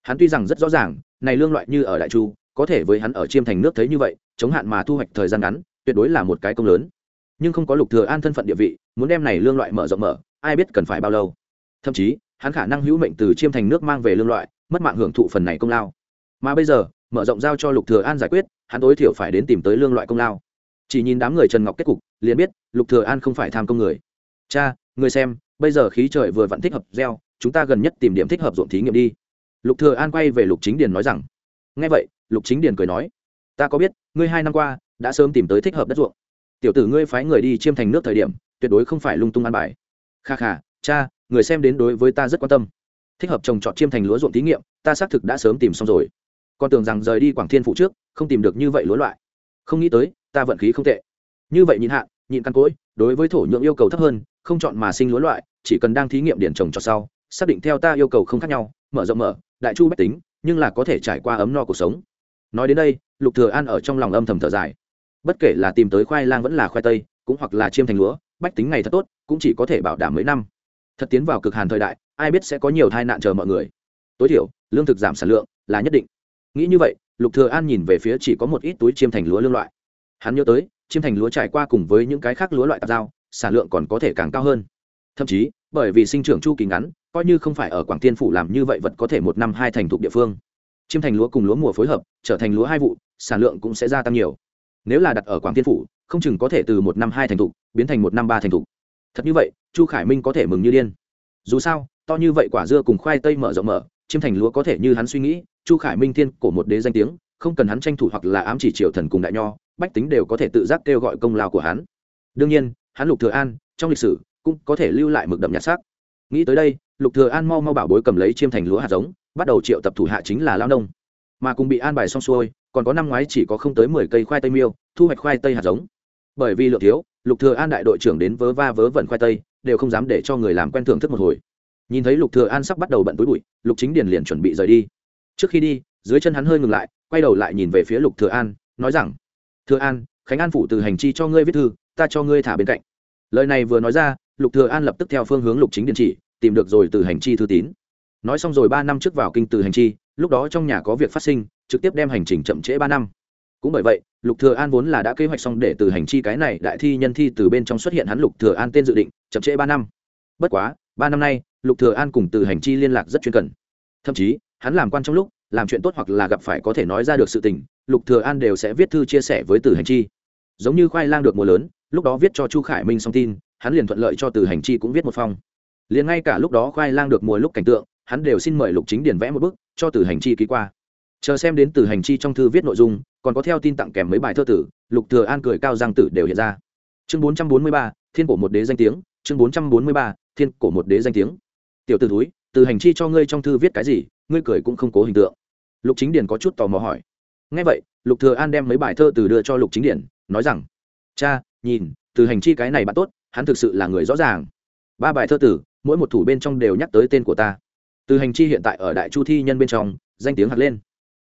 Hắn tuy rằng rất rõ ràng, này lương loại như ở đại chu, có thể với hắn ở chiêm thành nước thấy như vậy, chống hạn mà thu hoạch thời gian ngắn, tuyệt đối là một cái công lớn. Nhưng không có lục thừa an thân phận địa vị, muốn đem này lương loại mở rộng mở, ai biết cần phải bao lâu. Thậm chí, hắn khả năng hữu mệnh từ chiêm thành nước mang về lương loại, mất mạng hưởng thụ phần này công lao. Mà bây giờ, mở rộng giao cho lục thừa an giải quyết, hắn tối thiểu phải đến tìm tới lương loại công lao. Chỉ nhìn đám người trần ngọc kết cục, liền biết lục thừa an không phải tham công người. Cha, người xem, bây giờ khí trời vừa vặn thích hợp gieo chúng ta gần nhất tìm điểm thích hợp ruộng thí nghiệm đi. Lục thừa an quay về lục chính điền nói rằng, nghe vậy, lục chính điền cười nói, ta có biết, ngươi hai năm qua đã sớm tìm tới thích hợp đất ruộng. Tiểu tử ngươi phái người đi chiêm thành nước thời điểm, tuyệt đối không phải lung tung ăn bài. Kha kha, cha, người xem đến đối với ta rất quan tâm. Thích hợp trồng trọt chiêm thành lúa ruộng thí nghiệm, ta xác thực đã sớm tìm xong rồi. Con tưởng rằng rời đi quảng thiên phụ trước, không tìm được như vậy lúa loại. Không nghĩ tới, ta vận khí không tệ. Như vậy nhịn hạn nhịn căn cối, đối với thổ nhưỡng yêu cầu thấp hơn, không chọn mà sinh lúa loại, chỉ cần đang thí nghiệm điển trồng trọt sau xác định theo ta yêu cầu không khác nhau, mở rộng mở, đại chu bách tính, nhưng là có thể trải qua ấm no cuộc sống. Nói đến đây, lục thừa an ở trong lòng âm thầm thở dài. Bất kể là tìm tới khoai lang vẫn là khoai tây, cũng hoặc là chiêm thành lúa, bách tính ngày thật tốt, cũng chỉ có thể bảo đảm mấy năm. Thật tiến vào cực hàn thời đại, ai biết sẽ có nhiều tai nạn chờ mọi người. Tối thiểu, lương thực giảm sản lượng là nhất định. Nghĩ như vậy, lục thừa an nhìn về phía chỉ có một ít túi chiêm thành lúa lương loại. Hắn nhớ tới, chiêm thành lúa trải qua cùng với những cái khác lúa loại tạp dao, sản lượng còn có thể càng cao hơn. Thậm chí, bởi vì sinh trưởng chu kỳ ngắn coi như không phải ở quảng tiên phủ làm như vậy vật có thể một năm hai thành thục địa phương. Chiêm thành lúa cùng lúa mùa phối hợp, trở thành lúa hai vụ, sản lượng cũng sẽ gia tăng nhiều. Nếu là đặt ở quảng tiên phủ, không chừng có thể từ một năm hai thành thục biến thành một năm ba thành thục thật như vậy, chu khải minh có thể mừng như điên. Dù sao, to như vậy quả dưa cùng khoai tây mở rộng mở, chiêm thành lúa có thể như hắn suy nghĩ, chu khải minh thiên cổ một đế danh tiếng, không cần hắn tranh thủ hoặc là ám chỉ triều thần cùng đại nho, bách tính đều có thể tự giác kêu gọi công lao của hắn. Đương nhiên, hắn lục thừa an, trong lịch sử, cũng có thể lưu lại mực đậm nhạt sắc nghĩ tới đây, lục thừa an mau mau bảo bối cầm lấy chiêm thành lúa hạt giống, bắt đầu triệu tập thủ hạ chính là lao nông. Mà cùng bị an bài xong xuôi, còn có năm ngoái chỉ có không tới mười cây khoai tây miêu, thu hoạch khoai tây hạt giống. Bởi vì lượng thiếu, lục thừa an đại đội trưởng đến vớ va vớ vẩn khoai tây, đều không dám để cho người làm quen thưởng thức một hồi. Nhìn thấy lục thừa an sắp bắt đầu bận túi bụi, lục chính điền liền chuẩn bị rời đi. Trước khi đi, dưới chân hắn hơi ngừng lại, quay đầu lại nhìn về phía lục thừa an, nói rằng, thừa an, khánh an phủ từ hành chi cho ngươi viết thư, ta cho ngươi thả bên cạnh. Lời này vừa nói ra lục thừa an lập tức theo phương hướng lục chính điện chỉ, tìm được rồi từ hành chi thư tín. Nói xong rồi ba năm trước vào kinh từ hành chi, lúc đó trong nhà có việc phát sinh, trực tiếp đem hành trình chậm trễ ba năm. Cũng bởi vậy, lục thừa an vốn là đã kế hoạch xong để từ hành chi cái này đại thi nhân thi từ bên trong xuất hiện hắn lục thừa an tên dự định, chậm trễ ba năm. Bất quá, ba năm nay, lục thừa an cùng từ hành chi liên lạc rất chuyên cần. Thậm chí, hắn làm quan trong lúc, làm chuyện tốt hoặc là gặp phải có thể nói ra được sự tình, lục thừa an đều sẽ viết thư chia sẻ với từ hành chi. Giống như khoai lang được mùa lớn, lúc đó viết cho chu khải minh xong tin hắn liền thuận lợi cho từ hành chi cũng viết một phong. Liền ngay cả lúc đó khoai lang được mùa lúc cảnh tượng hắn đều xin mời lục chính điền vẽ một bức cho từ hành chi ký qua. Chờ xem đến từ hành chi trong thư viết nội dung còn có theo tin tặng kèm mấy bài thơ tử lục thừa an cười cao giang tử đều hiện ra. Chương 443, thiên cổ một đế danh tiếng chương 443, thiên cổ một đế danh tiếng. Tiểu tử thúi từ hành chi cho ngươi trong thư viết cái gì ngươi cười cũng không cố hình tượng. Lục chính điền có chút tò mò hỏi. Nghe vậy lục thừa an đem mấy bài thơ từ đưa cho lục chính điền nói rằng cha nhìn từ hành chi cái này bạn tốt hắn thực sự là người rõ ràng. Ba bài thơ tử, mỗi một thủ bên trong đều nhắc tới tên của ta. Từ hành chi hiện tại ở đại chu thi nhân bên trong, danh tiếng hạt lên.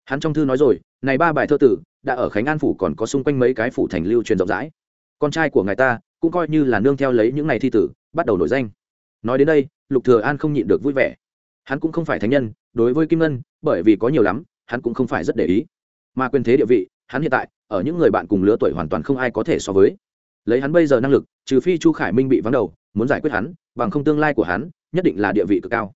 Hắn trong thư nói rồi, này ba bài thơ tử, đã ở khánh an phủ còn có xung quanh mấy cái phủ thành lưu truyền rộng rãi. Con trai của ngài ta, cũng coi như là nương theo lấy những ngày thi tử, bắt đầu nổi danh. Nói đến đây, lục thừa an không nhịn được vui vẻ. Hắn cũng không phải thánh nhân, đối với kim ngân, bởi vì có nhiều lắm, hắn cũng không phải rất để ý. Mà quyền thế địa vị, hắn hiện tại, ở những người bạn cùng lứa tuổi hoàn toàn không ai có thể so với lấy hắn bây giờ năng lực, trừ phi chu khải minh bị vắng đầu, muốn giải quyết hắn, bằng không tương lai của hắn, nhất định là địa vị cực cao.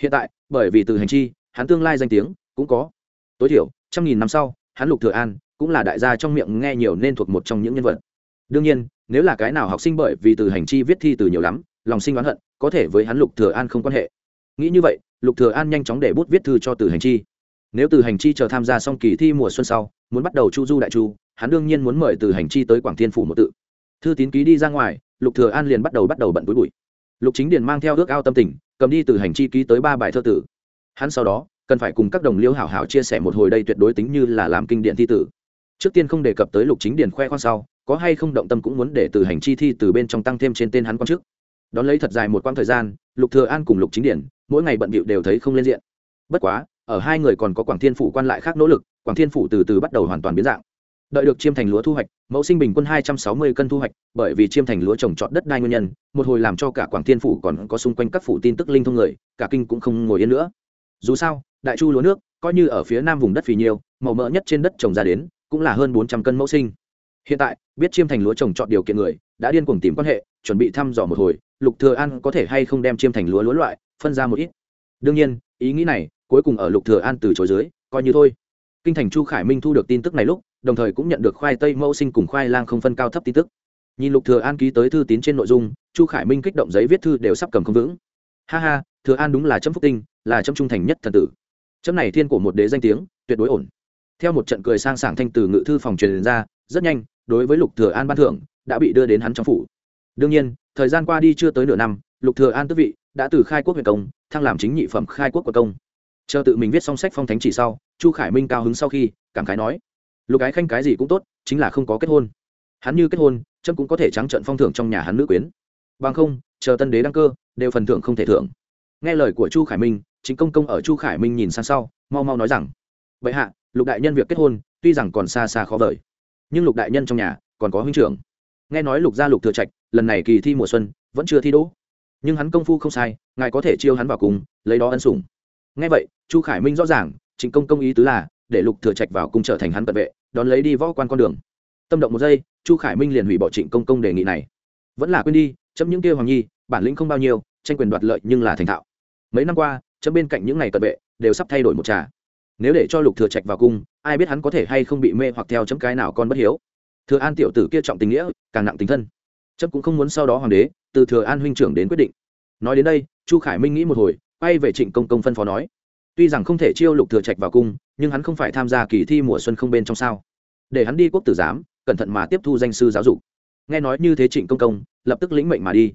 Hiện tại, bởi vì từ hành chi, hắn tương lai danh tiếng cũng có. Tối thiểu, trăm nghìn năm sau, hắn lục thừa an cũng là đại gia trong miệng nghe nhiều nên thuộc một trong những nhân vật. Đương nhiên, nếu là cái nào học sinh bởi vì từ hành chi viết thi từ nhiều lắm, lòng sinh oán hận, có thể với hắn lục thừa an không quan hệ. Nghĩ như vậy, lục thừa an nhanh chóng để bút viết thư cho từ hành chi. Nếu từ hành chi chờ tham gia xong kỳ thi mùa xuân sau, muốn bắt đầu chu du đại chu, hắn đương nhiên muốn mời từ hành chi tới quảng thiên phủ một tự thư tín ký đi ra ngoài, lục thừa an liền bắt đầu bắt đầu bận túi bụi. Lục chính điền mang theo ước ao tâm tình, cầm đi từ hành chi ký tới ba bài thơ tử. Hắn sau đó, cần phải cùng các đồng liêu hảo hảo chia sẻ một hồi đây tuyệt đối tính như là làm kinh điển thi tử. Trước tiên không đề cập tới lục chính điền khoe khoang sau, có hay không động tâm cũng muốn để từ hành chi thi từ bên trong tăng thêm trên tên hắn quan chức đón lấy thật dài một quãng thời gian, lục thừa an cùng lục chính điển mỗi ngày bận bịu đều thấy không lên diện. Bất quá, ở hai người còn có quảng thiên phủ quan lại khác nỗ lực, quảng thiên phủ từ từ bắt đầu hoàn toàn biến dạng đợi được chiêm thành lúa thu hoạch mẫu sinh bình quân hai trăm sáu mươi cân thu hoạch bởi vì chiêm thành lúa trồng trọt đất đai nguyên nhân một hồi làm cho cả quảng thiên phủ còn có xung quanh các phủ tin tức linh thông người cả kinh cũng không ngồi yên nữa. Dù sao đại chu lúa nước coi như ở phía nam vùng đất phì nhiều, màu mỡ nhất trên đất trồng ra đến cũng là hơn bốn trăm cân mẫu sinh. Hiện tại biết chiêm thành lúa trồng trọt điều kiện người đã điên cuồng tìm quan hệ chuẩn bị thăm dò một hồi lục thừa an có thể hay không đem chiêm thành lúa lúa loại phân ra một ít. Đương nhiên ý nghĩ này cuối cùng ở lục thừa an từ chối dưới coi như thôi. Kinh thành chu khải minh thu được tin tức này lúc đồng thời cũng nhận được khoai tây mẫu sinh cùng khoai lang không phân cao thấp tin tức. Nhìn lục thừa an ký tới thư tín trên nội dung, chu khải minh kích động giấy viết thư đều sắp cầm không vững. Ha ha, thừa an đúng là chấm phúc tinh, là chấm trung thành nhất thần tử. Chấm này thiên của một đế danh tiếng, tuyệt đối ổn. Theo một trận cười sang sảng thanh từ ngự thư phòng truyền ra, rất nhanh, đối với lục thừa an ban thưởng, đã bị đưa đến hắn trong phủ. Đương nhiên, thời gian qua đi chưa tới nửa năm, lục thừa an tước vị đã từ khai quốc huyện công, thăng làm chính nhị phẩm khai quốc của công. Chờ tự mình viết xong sách phong thánh chỉ sau, chu khải minh cao hứng sau khi, cảm khái nói lục ái khanh cái gì cũng tốt, chính là không có kết hôn. Hắn như kết hôn trâm cũng có thể trắng trận phong thưởng trong nhà hắn nữ quyến. Bằng không, chờ tân đế đăng cơ, đều phần thưởng không thể thưởng. Nghe lời của chu khải minh, chính công công ở chu khải minh nhìn sang sau, mau mau nói rằng vậy hạ, lục đại nhân việc kết hôn, tuy rằng còn xa xa khó vời, nhưng lục đại nhân trong nhà còn có huynh trưởng. Nghe nói lục gia lục thừa trạch, lần này kỳ thi mùa xuân, vẫn chưa thi đỗ. Nhưng hắn công phu không sai, ngài có thể chiêu hắn vào cùng, lấy đó ân sủng. Nghe vậy, chu khải minh rõ ràng, chính công công ý tứ là, để lục thừa trạch vào cung trở thành hắn cận vệ đón lấy đi võ quan con đường. Tâm động một giây, chu khải minh liền hủy bỏ trịnh công công đề nghị này. Vẫn là quên đi, chấm những kia hoàng nhi, bản lĩnh không bao nhiêu, tranh quyền đoạt lợi nhưng là thành thạo. Mấy năm qua, chấm bên cạnh những ngày cận vệ, đều sắp thay đổi một trà. Nếu để cho lục thừa trạch vào cung, ai biết hắn có thể hay không bị mê hoặc theo chấm cái nào con bất hiếu. Thừa an tiểu tử kia trọng tình nghĩa, càng nặng tình thân. Chấm cũng không muốn sau đó hoàng đế, từ thừa an huynh trưởng đến quyết định. Nói đến đây, chu khải minh nghĩ một hồi, quay về trịnh công công phân phó nói. Tuy rằng không thể chiêu lục thừa trạch vào cung nhưng hắn không phải tham gia kỳ thi mùa xuân không bên trong sao? Để hắn đi quốc tử giám, cẩn thận mà tiếp thu danh sư giáo dục. Nghe nói như thế trịnh công công, lập tức lĩnh mệnh mà đi.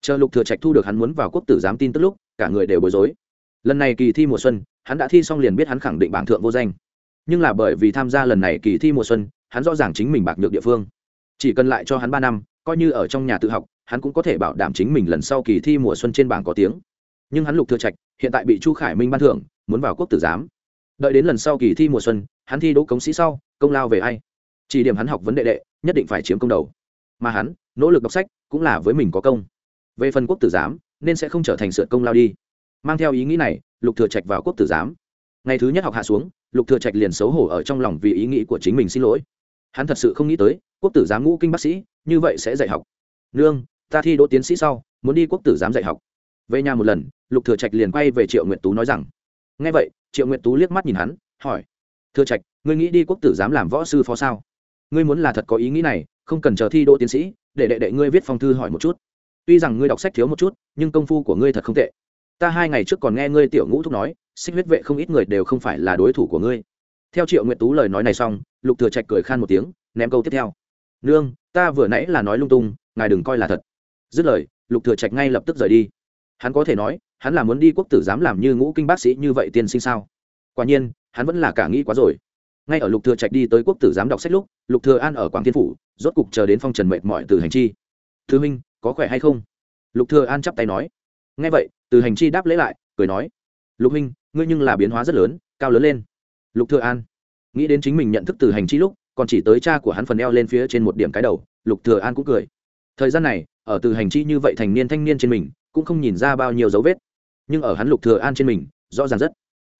Chờ lục thừa trạch thu được hắn muốn vào quốc tử giám tin tức lúc, cả người đều bối rối. Lần này kỳ thi mùa xuân, hắn đã thi xong liền biết hắn khẳng định bảng thượng vô danh. Nhưng là bởi vì tham gia lần này kỳ thi mùa xuân, hắn rõ ràng chính mình bạc nhược địa phương. Chỉ cần lại cho hắn ba năm, coi như ở trong nhà tự học, hắn cũng có thể bảo đảm chính mình lần sau kỳ thi mùa xuân trên bảng có tiếng. Nhưng hắn lục thừa trạch hiện tại bị chu khải minh ban thưởng, muốn vào quốc tử giám đợi đến lần sau kỳ thi mùa xuân, hắn thi đỗ cống sĩ sau, công lao về ai? Chỉ điểm hắn học vấn đệ đệ, nhất định phải chiếm công đầu. Mà hắn, nỗ lực đọc sách, cũng là với mình có công. Về phần quốc tử giám, nên sẽ không trở thành sượt công lao đi. Mang theo ý nghĩ này, lục thừa trạch vào quốc tử giám. Ngày thứ nhất học hạ xuống, lục thừa trạch liền xấu hổ ở trong lòng vì ý nghĩ của chính mình xin lỗi. Hắn thật sự không nghĩ tới, quốc tử giám ngũ kinh bác sĩ, như vậy sẽ dạy học. Nương, ta thi đỗ tiến sĩ sau, muốn đi quốc tử giám dạy học. Về nhà một lần, lục thừa trạch liền quay về triệu nguyện tú nói rằng, nghe vậy triệu nguyện tú liếc mắt nhìn hắn, hỏi thừa trạch, ngươi nghĩ đi quốc tử giám làm võ sư phó sao? Ngươi muốn là thật có ý nghĩ này, không cần chờ thi đỗ tiến sĩ, để đệ đệ ngươi viết phong thư hỏi một chút. Tuy rằng ngươi đọc sách thiếu một chút, nhưng công phu của ngươi thật không tệ. Ta hai ngày trước còn nghe ngươi tiểu ngũ thúc nói, xích huyết vệ không ít người đều không phải là đối thủ của ngươi. Theo triệu nguyện tú lời nói này xong, lục thừa trạch cười khan một tiếng, ném câu tiếp theo. Nương, ta vừa nãy là nói lung tung, ngài đừng coi là thật. Dứt lời, lục thừa trạch ngay lập tức rời đi. Hắn có thể nói hắn là muốn đi quốc tử giám làm như ngũ kinh bác sĩ như vậy tiên sinh sao? Quả nhiên, hắn vẫn là cả nghĩ quá rồi. Ngay ở lục thừa trạch đi tới quốc tử giám đọc sách lúc, lục thừa an ở quảng thiên phủ, rốt cục chờ đến phong trần mệt mỏi từ hành chi. Thư minh có khỏe hay không? Lục thừa an chắp tay nói. Nghe vậy, từ hành chi đáp lễ lại, cười nói. Lục minh ngươi nhưng là biến hóa rất lớn, cao lớn lên. Lục thừa an nghĩ đến chính mình nhận thức từ hành chi lúc, còn chỉ tới cha của hắn phần eo lên phía trên một điểm cái đầu, lục thừa an cũng cười. Thời gian này, ở từ hành chi như vậy thành niên thanh niên trên mình, cũng không nhìn ra bao nhiêu dấu vết nhưng ở hắn lục thừa an trên mình rõ ràng rất.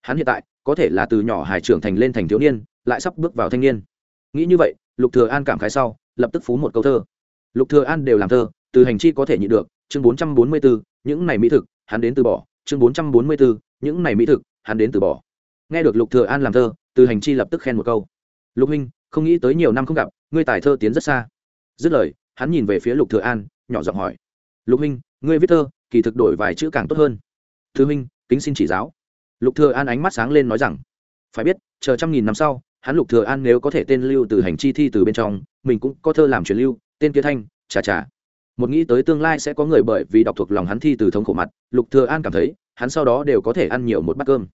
Hắn hiện tại có thể là từ nhỏ hải trưởng thành lên thành thiếu niên lại sắp bước vào thanh niên. Nghĩ như vậy lục thừa an cảm khái sau lập tức phú một câu thơ. Lục thừa an đều làm thơ từ hành chi có thể nhịn được chương 444, những này mỹ thực hắn đến từ bỏ chương 444, những này mỹ thực hắn đến từ bỏ. Nghe được lục thừa an làm thơ từ hành chi lập tức khen một câu. Lục huynh không nghĩ tới nhiều năm không gặp ngươi tài thơ tiến rất xa. Dứt lời hắn nhìn về phía lục thừa an nhỏ giọng hỏi. Lục huynh ngươi viết thơ kỳ thực đổi vài chữ càng tốt hơn thư huynh, kính xin chỉ giáo. Lục thừa an ánh mắt sáng lên nói rằng, phải biết, chờ trăm nghìn năm sau, hắn lục thừa an nếu có thể tên lưu từ hành chi thi từ bên trong, mình cũng có thơ làm truyền lưu, tên kia thanh chà chà một nghĩ tới tương lai sẽ có người bởi vì đọc thuộc lòng hắn thi từ thống khổ mặt, lục thừa an cảm thấy, hắn sau đó đều có thể ăn nhiều một bát cơm.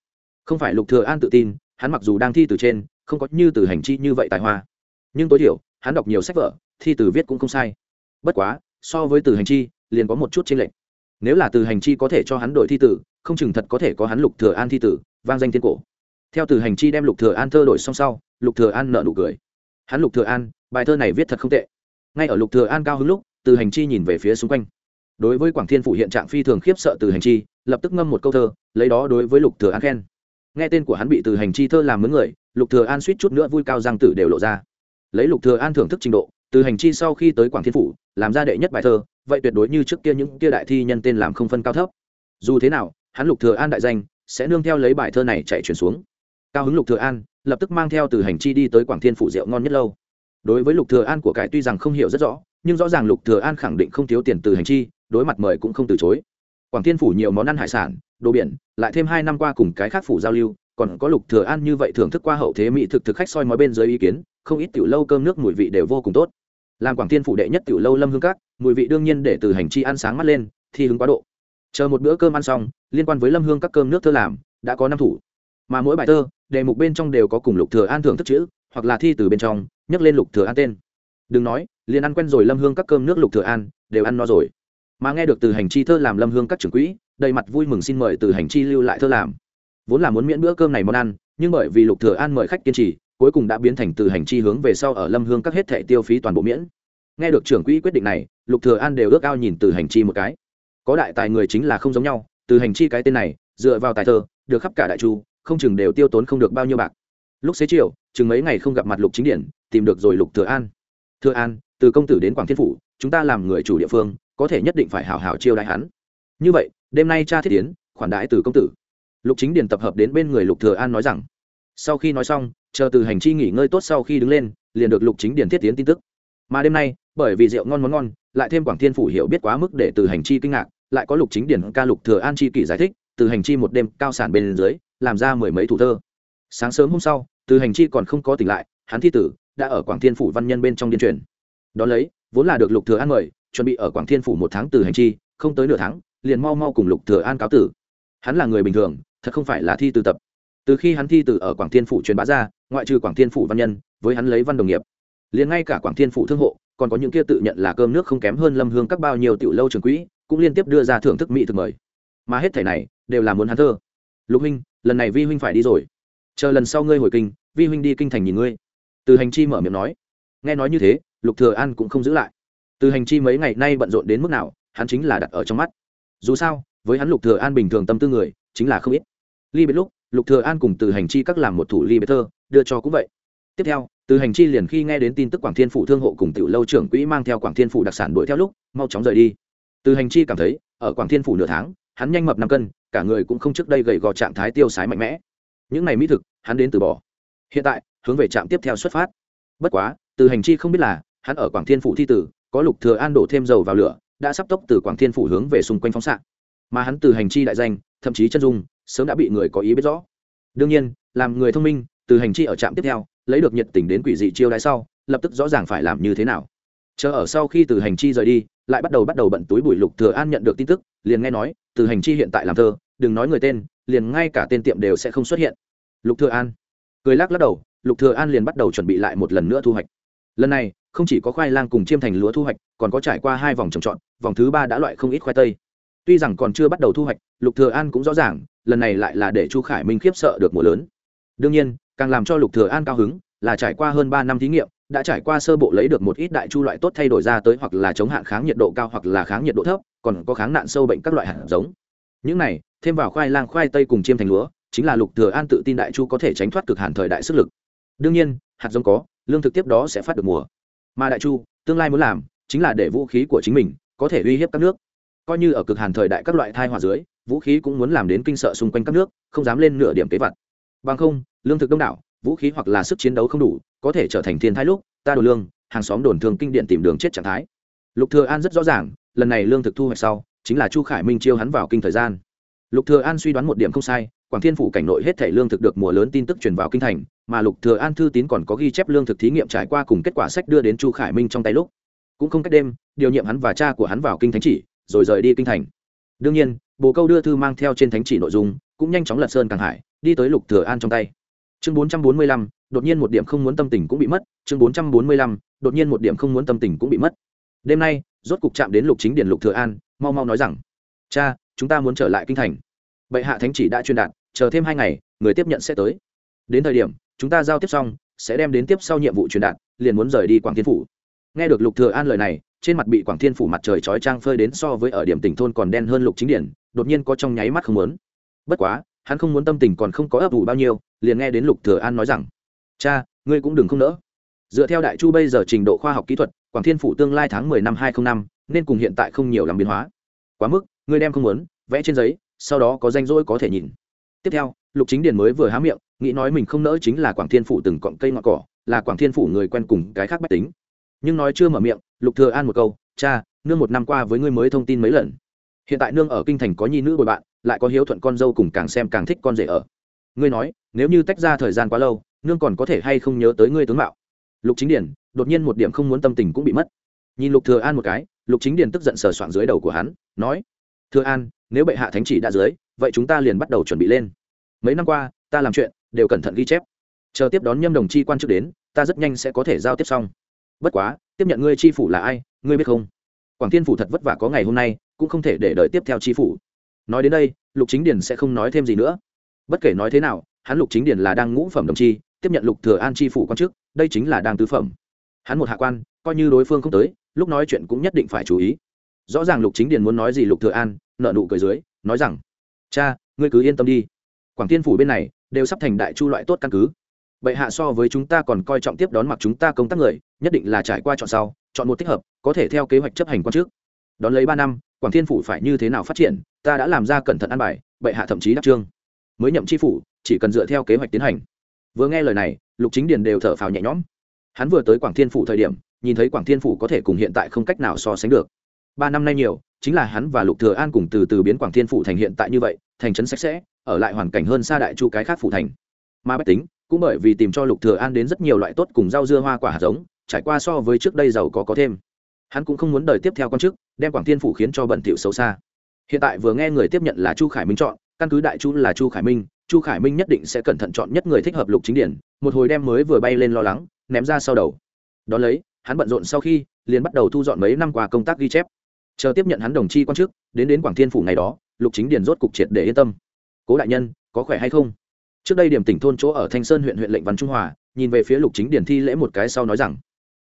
Không phải lục thừa an tự tin, hắn mặc dù đang thi từ trên, không có như từ hành chi như vậy tài hoa. Nhưng tối thiểu, hắn đọc nhiều sách vở, thi từ viết cũng không sai. Bất quá, so với từ hành chi, liền có một chút chênh lệch. Nếu là từ hành chi có thể cho hắn đổi thi tử không chừng thật có thể có hắn lục thừa an thi tử, vang danh thiên cổ. Theo từ hành chi đem lục thừa an thơ đổi xong sau, lục thừa an nở nụ cười. Hắn lục thừa an, bài thơ này viết thật không tệ. Ngay ở lục thừa an cao hứng lúc, từ hành chi nhìn về phía xung quanh. Đối với quảng thiên phủ hiện trạng phi thường khiếp sợ từ hành chi, lập tức ngâm một câu thơ, lấy đó đối với lục thừa an khen. Nghe tên của hắn bị từ hành chi thơ làm mướn người, lục thừa an suýt chút nữa vui cao giang tử đều lộ ra. Lấy lục thừa an thưởng thức trình độ, từ hành chi sau khi tới quảng thiên phủ, làm ra đệ nhất bài thơ, vậy tuyệt đối như trước kia những kia đại thi nhân tên làm không phân cao thấp. Dù thế nào hắn lục thừa an đại danh, sẽ nương theo lấy bài thơ này chạy truyền xuống. Cao hứng lục thừa an, lập tức mang theo từ hành chi đi tới quảng thiên phủ rượu ngon nhất lâu. Đối với lục thừa an của cải tuy rằng không hiểu rất rõ, nhưng rõ ràng lục thừa an khẳng định không thiếu tiền từ hành chi, đối mặt mời cũng không từ chối. Quảng thiên phủ nhiều món ăn hải sản, đồ biển, lại thêm hai năm qua cùng cái khác phủ giao lưu, còn có lục thừa an như vậy thưởng thức qua hậu thế mỹ thực thực khách soi mói bên dưới ý kiến, không ít tiểu lâu cơm nước mùi vị đều vô cùng tốt. Làm quảng thiên phủ đệ nhất tiểu lâu lâm hương các, mùi vị đương nhiên để từ hành chi ăn sáng mắt lên, thi hứng quá độ chờ một bữa cơm ăn xong, liên quan với lâm hương các cơm nước thơ làm, đã có năm thủ. Mà mỗi bài thơ, đề mục bên trong đều có cùng lục thừa an thưởng thức chữ, hoặc là thi từ bên trong, nhắc lên lục thừa an tên. Đừng nói, liền ăn quen rồi lâm hương các cơm nước lục thừa an, đều ăn no rồi. Mà nghe được từ hành chi thơ làm lâm hương các trưởng quỹ, đầy mặt vui mừng xin mời từ hành chi lưu lại thơ làm. Vốn là muốn miễn bữa cơm này món ăn, nhưng bởi vì lục thừa an mời khách kiên trì, cuối cùng đã biến thành từ hành chi hướng về sau ở lâm hương các hết thẻ tiêu phí toàn bộ miễn. Nghe được trưởng quỹ quyết định này, lục thừa an đều ước ao nhìn từ hành chi một cái có đại tài người chính là không giống nhau, từ hành chi cái tên này, dựa vào tài thơ, được khắp cả đại chu, không chừng đều tiêu tốn không được bao nhiêu bạc. Lúc xế chiều, chừng mấy ngày không gặp mặt lục chính điển, tìm được rồi lục thừa an. Thừa an, từ công tử đến quảng thiên phủ, chúng ta làm người chủ địa phương, có thể nhất định phải hảo hảo chiêu đãi hắn. Như vậy, đêm nay cha thiết tiến khoản đãi từ công tử. Lục chính điển tập hợp đến bên người lục thừa an nói rằng, sau khi nói xong, chờ từ hành chi nghỉ ngơi tốt sau khi đứng lên, liền được lục chính điển thiết tiến tin tức. Mà đêm nay, bởi vì rượu ngon món ngon, lại thêm quảng thiên phủ hiểu biết quá mức để từ hành chi kinh ngạc lại có lục chính điển ca lục thừa an chi kỷ giải thích, từ hành chi một đêm cao sản bên dưới, làm ra mười mấy thủ thơ. Sáng sớm hôm sau, từ hành chi còn không có tỉnh lại, hắn thi tử đã ở quảng thiên phủ văn nhân bên trong điên truyền. Đón lấy, vốn là được lục thừa an mời, chuẩn bị ở quảng thiên phủ một tháng từ hành chi, không tới nửa tháng, liền mau mau cùng lục thừa an cáo tử. Hắn là người bình thường, thật không phải là thi từ tập. Từ khi hắn thi từ ở quảng thiên phủ truyền bá ra, ngoại trừ quảng thiên phủ văn nhân, với hắn lấy văn đồng nghiệp, liền ngay cả quảng thiên phủ thương hộ, còn có những kia tự nhận là cơm nước không kém hơn lâm hương các bao nhiêu tiểu lâu trường quỹ cũng liên tiếp đưa ra thưởng thức mỹ thực mời. Mà hết thảy này đều là muốn hắn thơ. Lục huynh, lần này vi huynh phải đi rồi. Chờ lần sau ngươi hồi kinh, vi huynh đi kinh thành nhìn ngươi. Từ hành chi mở miệng nói. Nghe nói như thế, lục thừa an cũng không giữ lại. Từ hành chi mấy ngày nay bận rộn đến mức nào, hắn chính là đặt ở trong mắt. Dù sao, với hắn lục thừa an bình thường tâm tư người, chính là không ít. Ly biệt lúc, lục thừa an cùng từ hành chi các làm một thủ ly biệt thơ, đưa cho cũng vậy. Tiếp theo, từ hành chi liền khi nghe đến tin tức quảng thiên phủ thương hộ cùng tiểu lâu trưởng quỹ mang theo quảng thiên phủ đặc sản đuổi theo lúc, mau chóng rời đi từ hành chi cảm thấy, ở quảng thiên phủ nửa tháng, hắn nhanh mập năm cân, cả người cũng không trước đây gầy gò trạng thái tiêu sái mạnh mẽ. Những này mỹ thực, hắn đến từ bỏ. Hiện tại, hướng về trạm tiếp theo xuất phát. Bất quá, từ hành chi không biết là, hắn ở quảng thiên phủ thi tử, có lục thừa an đổ thêm dầu vào lửa, đã sắp tốc từ quảng thiên phủ hướng về xung quanh phóng xạ. Mà hắn từ hành chi đại danh, thậm chí chân dung, sớm đã bị người có ý biết rõ. Đương nhiên, làm người thông minh, từ hành chi ở trạm tiếp theo, lấy được nhiệt tình đến quỷ dị chiêu đãi sau, lập tức rõ ràng phải làm như thế nào chờ ở sau khi từ hành chi rời đi, lại bắt đầu bắt đầu bận túi bụi lục thừa an nhận được tin tức, liền nghe nói, từ hành chi hiện tại làm thơ, đừng nói người tên, liền ngay cả tên tiệm đều sẽ không xuất hiện. Lục thừa an. Cười lắc lắc đầu, lục thừa an liền bắt đầu chuẩn bị lại một lần nữa thu hoạch. Lần này, không chỉ có khoai lang cùng chiêm thành lúa thu hoạch, còn có trải qua hai vòng trồng trọt, vòng thứ ba đã loại không ít khoai tây. Tuy rằng còn chưa bắt đầu thu hoạch, lục thừa an cũng rõ ràng, lần này lại là để chu khải minh khiếp sợ được mùa lớn. Đương nhiên, càng làm cho lục thừa an cao hứng, là trải qua hơn ba năm thí nghiệm đã trải qua sơ bộ lấy được một ít đại chu loại tốt thay đổi ra tới hoặc là chống hạn kháng nhiệt độ cao hoặc là kháng nhiệt độ thấp, còn có kháng nạn sâu bệnh các loại hạt giống. Những này, thêm vào khoai lang, khoai tây cùng chiêm thành lúa, chính là lục thừa an tự tin đại chu có thể tránh thoát cực hạn thời đại sức lực. Đương nhiên, hạt giống có, lương thực tiếp đó sẽ phát được mùa. Mà đại chu, tương lai muốn làm, chính là để vũ khí của chính mình có thể uy hiếp các nước. Coi như ở cực hàn thời đại các loại thai hỏa dưới, vũ khí cũng muốn làm đến kinh sợ xung quanh các nước, không dám lên nửa điểm kế vật. Bằng không, lương thực đông đảo, vũ khí hoặc là sức chiến đấu không đủ có thể trở thành thiên thái lúc ta đồ lương hàng xóm đồn thường kinh điện tìm đường chết trạng thái. Lục thừa an rất rõ ràng lần này lương thực thu hoạch sau chính là chu khải minh chiêu hắn vào kinh thời gian. Lục thừa an suy đoán một điểm không sai quảng thiên phủ cảnh nội hết thảy lương thực được mùa lớn tin tức truyền vào kinh thành mà lục thừa an thư tín còn có ghi chép lương thực thí nghiệm trải qua cùng kết quả sách đưa đến chu khải minh trong tay lúc. Cũng không cách đêm điều nhiệm hắn và cha của hắn vào kinh thánh chỉ rồi rời đi kinh thành. Đương nhiên bồ câu đưa thư mang theo trên thánh chỉ nội dung cũng nhanh chóng lật sơn càng hải đi tới lục thừa an trong tay. Chương 445, đột nhiên một điểm không muốn tâm tình cũng bị mất chương 445, đột nhiên một điểm không muốn tâm tình cũng bị mất. Đêm nay rốt cục chạm đến lục chính điển lục thừa an mau mau nói rằng cha chúng ta muốn trở lại kinh thành. Bệ hạ thánh chỉ đã truyền đạt chờ thêm hai ngày người tiếp nhận sẽ tới. Đến thời điểm chúng ta giao tiếp xong sẽ đem đến tiếp sau nhiệm vụ truyền đạt liền muốn rời đi quảng thiên phủ. Nghe được lục thừa an lời này trên mặt bị quảng thiên phủ mặt trời chói trang phơi đến so với ở điểm tỉnh thôn còn đen hơn lục chính điển đột nhiên có trong nháy mắt không muốn. Bất quá hắn không muốn tâm tình còn không có ấp ủ bao nhiêu liền nghe đến lục thừa an nói rằng cha, ngươi cũng đừng không nỡ. Dựa theo đại chu bây giờ trình độ khoa học kỹ thuật, quảng thiên phủ tương lai tháng 10 năm 2005 nên cùng hiện tại không nhiều làm biến hóa. Quá mức, ngươi đem không muốn, vẽ trên giấy, sau đó có danh rỗi có thể nhìn. Tiếp theo, lục chính điền mới vừa há miệng, nghĩ nói mình không nỡ chính là quảng thiên phủ từng cọng cây ngọn cỏ, là quảng thiên phủ người quen cùng cái khác bách tính. Nhưng nói chưa mở miệng, lục thừa an một câu, cha, nương một năm qua với ngươi mới thông tin mấy lần. Hiện tại nương ở kinh thành có nhi nữ bồi bạn, lại có hiếu thuận con dâu cùng càng xem càng thích con rể ở. Ngươi nói, nếu như tách ra thời gian quá lâu nương còn có thể hay không nhớ tới ngươi tướng mạo. Lục chính điển đột nhiên một điểm không muốn tâm tình cũng bị mất. Nhìn lục thừa an một cái, lục chính điển tức giận sờ soạng dưới đầu của hắn, nói, thừa an, nếu bệ hạ thánh chỉ đã dưới, vậy chúng ta liền bắt đầu chuẩn bị lên. Mấy năm qua, ta làm chuyện, đều cẩn thận ghi chép. Chờ tiếp đón nhâm đồng chi quan chức đến, ta rất nhanh sẽ có thể giao tiếp xong. Bất quá, tiếp nhận ngươi chi phủ là ai, ngươi biết không? Quảng thiên phủ thật vất vả có ngày hôm nay, cũng không thể để đợi tiếp theo chi phủ. Nói đến đây, lục chính điền sẽ không nói thêm gì nữa. Bất kể nói thế nào, hắn lục chính điền là đang ngũ phẩm đồng chi tiếp nhận lục thừa an chi phủ quan chức, đây chính là đang tứ phẩm. Hắn một hạ quan, coi như đối phương không tới, lúc nói chuyện cũng nhất định phải chú ý. Rõ ràng lục chính điền muốn nói gì lục thừa an nợ nụ cười dưới, nói rằng, cha, ngươi cứ yên tâm đi. Quảng tiên phủ bên này đều sắp thành đại chu loại tốt căn cứ. Bệ hạ so với chúng ta còn coi trọng tiếp đón mặc chúng ta công tác người, nhất định là trải qua chọn sau, chọn một thích hợp, có thể theo kế hoạch chấp hành quan trước đón lấy ba năm, quảng thiên phủ phải như thế nào phát triển, ta đã làm ra cẩn thận an bài, bệ hạ thậm chí đắc trương. Mới nhậm chi phủ, chỉ cần dựa theo kế hoạch tiến hành vừa nghe lời này, lục chính điền đều thở phào nhẹ nhõm. Hắn vừa tới quảng thiên phủ thời điểm, nhìn thấy quảng thiên phủ có thể cùng hiện tại không cách nào so sánh được. Ba năm nay nhiều, chính là hắn và lục thừa an cùng từ từ biến quảng thiên phủ thành hiện tại như vậy, thành trấn sạch sẽ, ở lại hoàn cảnh hơn xa đại chu cái khác phủ thành. Mà bách tính, cũng bởi vì tìm cho lục thừa an đến rất nhiều loại tốt cùng rau dưa hoa quả hạt giống, trải qua so với trước đây giàu có có thêm. Hắn cũng không muốn đời tiếp theo con chức đem quảng thiên phủ khiến cho bẩn thỉu xấu xa. Hiện tại vừa nghe người tiếp nhận là chu khải minh chọn, căn cứ đại chu là chu khải minh chu khải minh nhất định sẽ cẩn thận chọn nhất người thích hợp lục chính điển, một hồi đem mới vừa bay lên lo lắng, ném ra sau đầu. Đón lấy, hắn bận rộn sau khi, liền bắt đầu thu dọn mấy năm qua công tác ghi chép. Chờ tiếp nhận hắn đồng chi quan chức đến đến quảng thiên phủ ngày đó, lục chính điển rốt cục triệt để yên tâm. Cố đại nhân, có khỏe hay không? Trước đây điểm tỉnh thôn chỗ ở thanh sơn huyện huyện lệnh văn trung hòa, nhìn về phía lục chính điển thi lễ một cái sau nói rằng,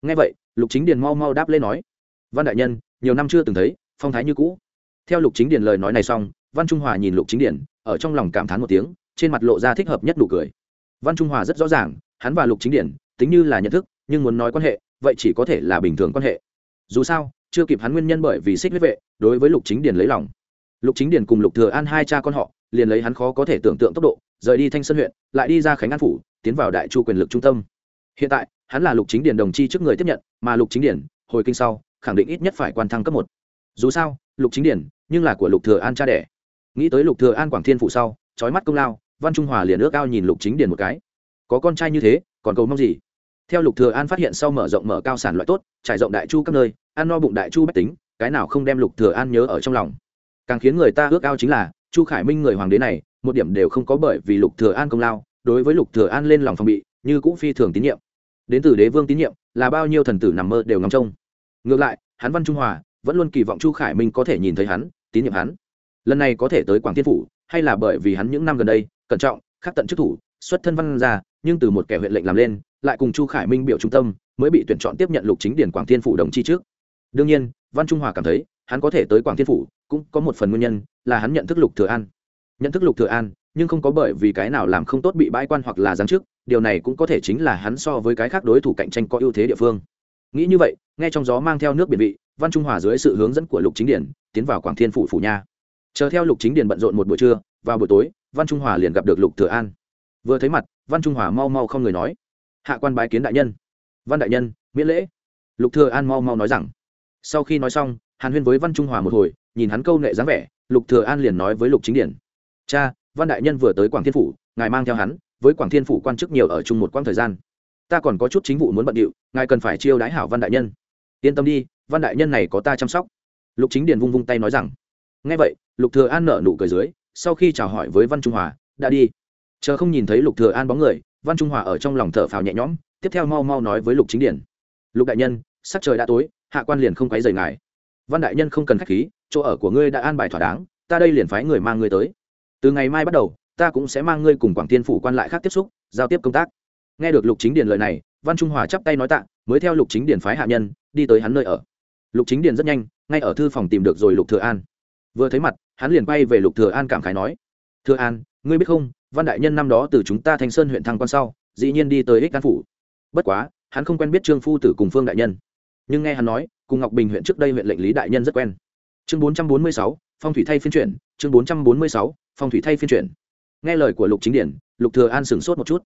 nghe vậy, lục chính điển mau mau đáp lên nói, văn đại nhân, nhiều năm chưa từng thấy, phong thái như cũ. Theo lục chính điển lời nói này xong, văn trung hòa nhìn lục chính điển, ở trong lòng cảm thán một tiếng trên mặt lộ ra thích hợp nhất nụ cười. Văn trung hòa rất rõ ràng, hắn và lục chính điển, tính như là nhận thức, nhưng muốn nói quan hệ, vậy chỉ có thể là bình thường quan hệ. Dù sao, chưa kịp hắn nguyên nhân bởi vì xích huyết vệ, đối với lục chính điển lấy lòng. Lục chính điển cùng lục thừa an hai cha con họ, liền lấy hắn khó có thể tưởng tượng tốc độ, rời đi thanh sơn huyện, lại đi ra khánh an phủ, tiến vào đại chu quyền lực trung tâm. Hiện tại, hắn là lục chính điển đồng chi trước người tiếp nhận, mà lục chính điển, hồi kinh sau, khẳng định ít nhất phải quan thăng cấp một. Dù sao, lục chính điển, nhưng là của lục thừa an cha đẻ. Nghĩ tới lục thừa an quảng thiên phủ sau, chói mắt công lao văn trung hòa liền ước ao nhìn lục chính Điền một cái. Có con trai như thế, còn cầu mong gì? Theo lục thừa an phát hiện sau mở rộng mở cao sản loại tốt, trải rộng đại chu các nơi, ăn no bụng đại chu bách tính, cái nào không đem lục thừa an nhớ ở trong lòng. Càng khiến người ta ước ao chính là, chu khải minh người hoàng đế này, một điểm đều không có bởi vì lục thừa an công lao, đối với lục thừa an lên lòng phòng bị, như cũng phi thường tín nhiệm. Đến từ đế vương tín nhiệm, là bao nhiêu thần tử nằm mơ đều ngóng trông. Ngược lại, hắn văn trung hòa, vẫn luôn kỳ vọng chu khải minh có thể nhìn thấy hắn, tín nhiệm hắn. Lần này có thể tới quảng thiên phủ, hay là bởi vì hắn những năm gần đây cẩn trọng, khắc tận chức thủ, xuất thân văn ra nhưng từ một kẻ huyện lệnh làm lên, lại cùng chu khải minh biểu trung tâm, mới bị tuyển chọn tiếp nhận lục chính điển quảng thiên phủ đồng chi trước. Đương nhiên, văn trung hòa cảm thấy, hắn có thể tới quảng thiên phủ, cũng có một phần nguyên nhân, là hắn nhận thức lục thừa an. Nhận thức lục thừa an, nhưng không có bởi vì cái nào làm không tốt bị bãi quan hoặc là giáng chức, điều này cũng có thể chính là hắn so với cái khác đối thủ cạnh tranh có ưu thế địa phương. Nghĩ như vậy, nghe trong gió mang theo nước biển vị, văn trung hòa dưới sự hướng dẫn của lục chính điển tiến vào quảng thiên phủ phủ nha chờ theo lục chính điển bận rộn một buổi trưa vào buổi tối, văn trung hòa liền gặp được lục thừa an. Vừa thấy mặt, văn trung hòa mau mau không người nói. Hạ quan bái kiến đại nhân. Văn đại nhân, miễn lễ. Lục thừa an mau mau nói rằng. Sau khi nói xong, hàn huyên với văn trung hòa một hồi, nhìn hắn câu nệ dáng vẻ, lục thừa an liền nói với lục chính điển. Cha, văn đại nhân vừa tới quảng thiên phủ, ngài mang theo hắn, với quảng thiên phủ quan chức nhiều ở chung một quãng thời gian. Ta còn có chút chính vụ muốn bận điệu, ngài cần phải chiêu đái hảo văn đại nhân. Yên tâm đi, văn đại nhân này có ta chăm sóc. Lục chính điền vung vung tay nói rằng. Nghe vậy, lục thừa an nở nụ cười dưới sau khi chào hỏi với văn trung hòa, đã đi. Chờ không nhìn thấy lục thừa an bóng người, văn trung hòa ở trong lòng thở phào nhẹ nhõm, tiếp theo mau mau nói với lục chính điển lục đại nhân, sắc trời đã tối, hạ quan liền không quấy rầy ngài. Văn đại nhân không cần khách khí, chỗ ở của ngươi đã an bài thỏa đáng, ta đây liền phái người mang ngươi tới. Từ ngày mai bắt đầu, ta cũng sẽ mang ngươi cùng quảng tiên phủ quan lại khác tiếp xúc, giao tiếp công tác. Nghe được lục chính điền lời này, văn trung hòa chắp tay nói tạ, mới theo lục chính điền phái hạ nhân, đi tới hắn nơi ở. Lục chính điền rất nhanh, ngay ở thư phòng tìm được rồi lục thừa an. Vừa thấy mặt hắn liền quay về lục thừa an cảm khái nói, thừa an, ngươi biết không, văn đại nhân năm đó từ chúng ta thanh sơn huyện thăng quan sau, dĩ nhiên đi tới ích an phủ. Bất quá, hắn không quen biết trương phu tử cùng phương đại nhân. Nhưng nghe hắn nói, cùng ngọc bình huyện trước đây huyện lệnh lý đại nhân rất quen. Chương bốn trăm bốn mươi sáu, phong thủy thay phiên chuyển, chương bốn trăm bốn mươi sáu, phong thủy thay phiên chuyển. Nghe lời của lục chính điển, lục thừa an sửng sốt một chút.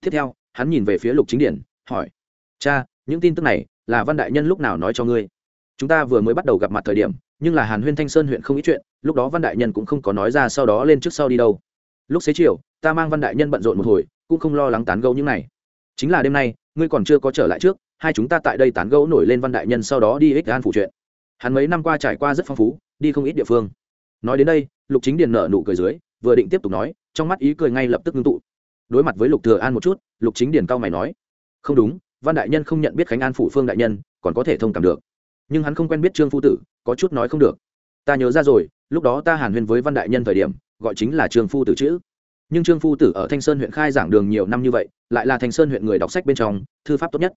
Tiếp theo, hắn nhìn về phía lục chính điển, hỏi, cha, những tin tức này là văn đại nhân lúc nào nói cho ngươi? Chúng ta vừa mới bắt đầu gặp mặt thời điểm nhưng là hàn huyên thanh sơn huyện không ít chuyện, lúc đó văn đại nhân cũng không có nói ra sau đó lên trước sau đi đâu. Lúc xế chiều, ta mang văn đại nhân bận rộn một hồi, cũng không lo lắng tán gẫu những này. Chính là đêm nay, ngươi còn chưa có trở lại trước, hai chúng ta tại đây tán gẫu nổi lên văn đại nhân sau đó đi ích an phủ chuyện. Hắn mấy năm qua trải qua rất phong phú, đi không ít địa phương. Nói đến đây, lục chính điền nở nụ cười dưới, vừa định tiếp tục nói, trong mắt ý cười ngay lập tức ngưng tụ. Đối mặt với lục thừa an một chút, lục chính điền cao mày nói, không đúng, văn đại nhân không nhận biết khánh an phủ phương đại nhân, còn có thể thông cảm được nhưng hắn không quen biết trương phu tử, có chút nói không được. Ta nhớ ra rồi, lúc đó ta hàn huyên với văn đại nhân thời điểm, gọi chính là trương phu tử chữ. Nhưng trương phu tử ở thanh sơn huyện khai giảng đường nhiều năm như vậy, lại là thanh sơn huyện người đọc sách bên trong, thư pháp tốt nhất.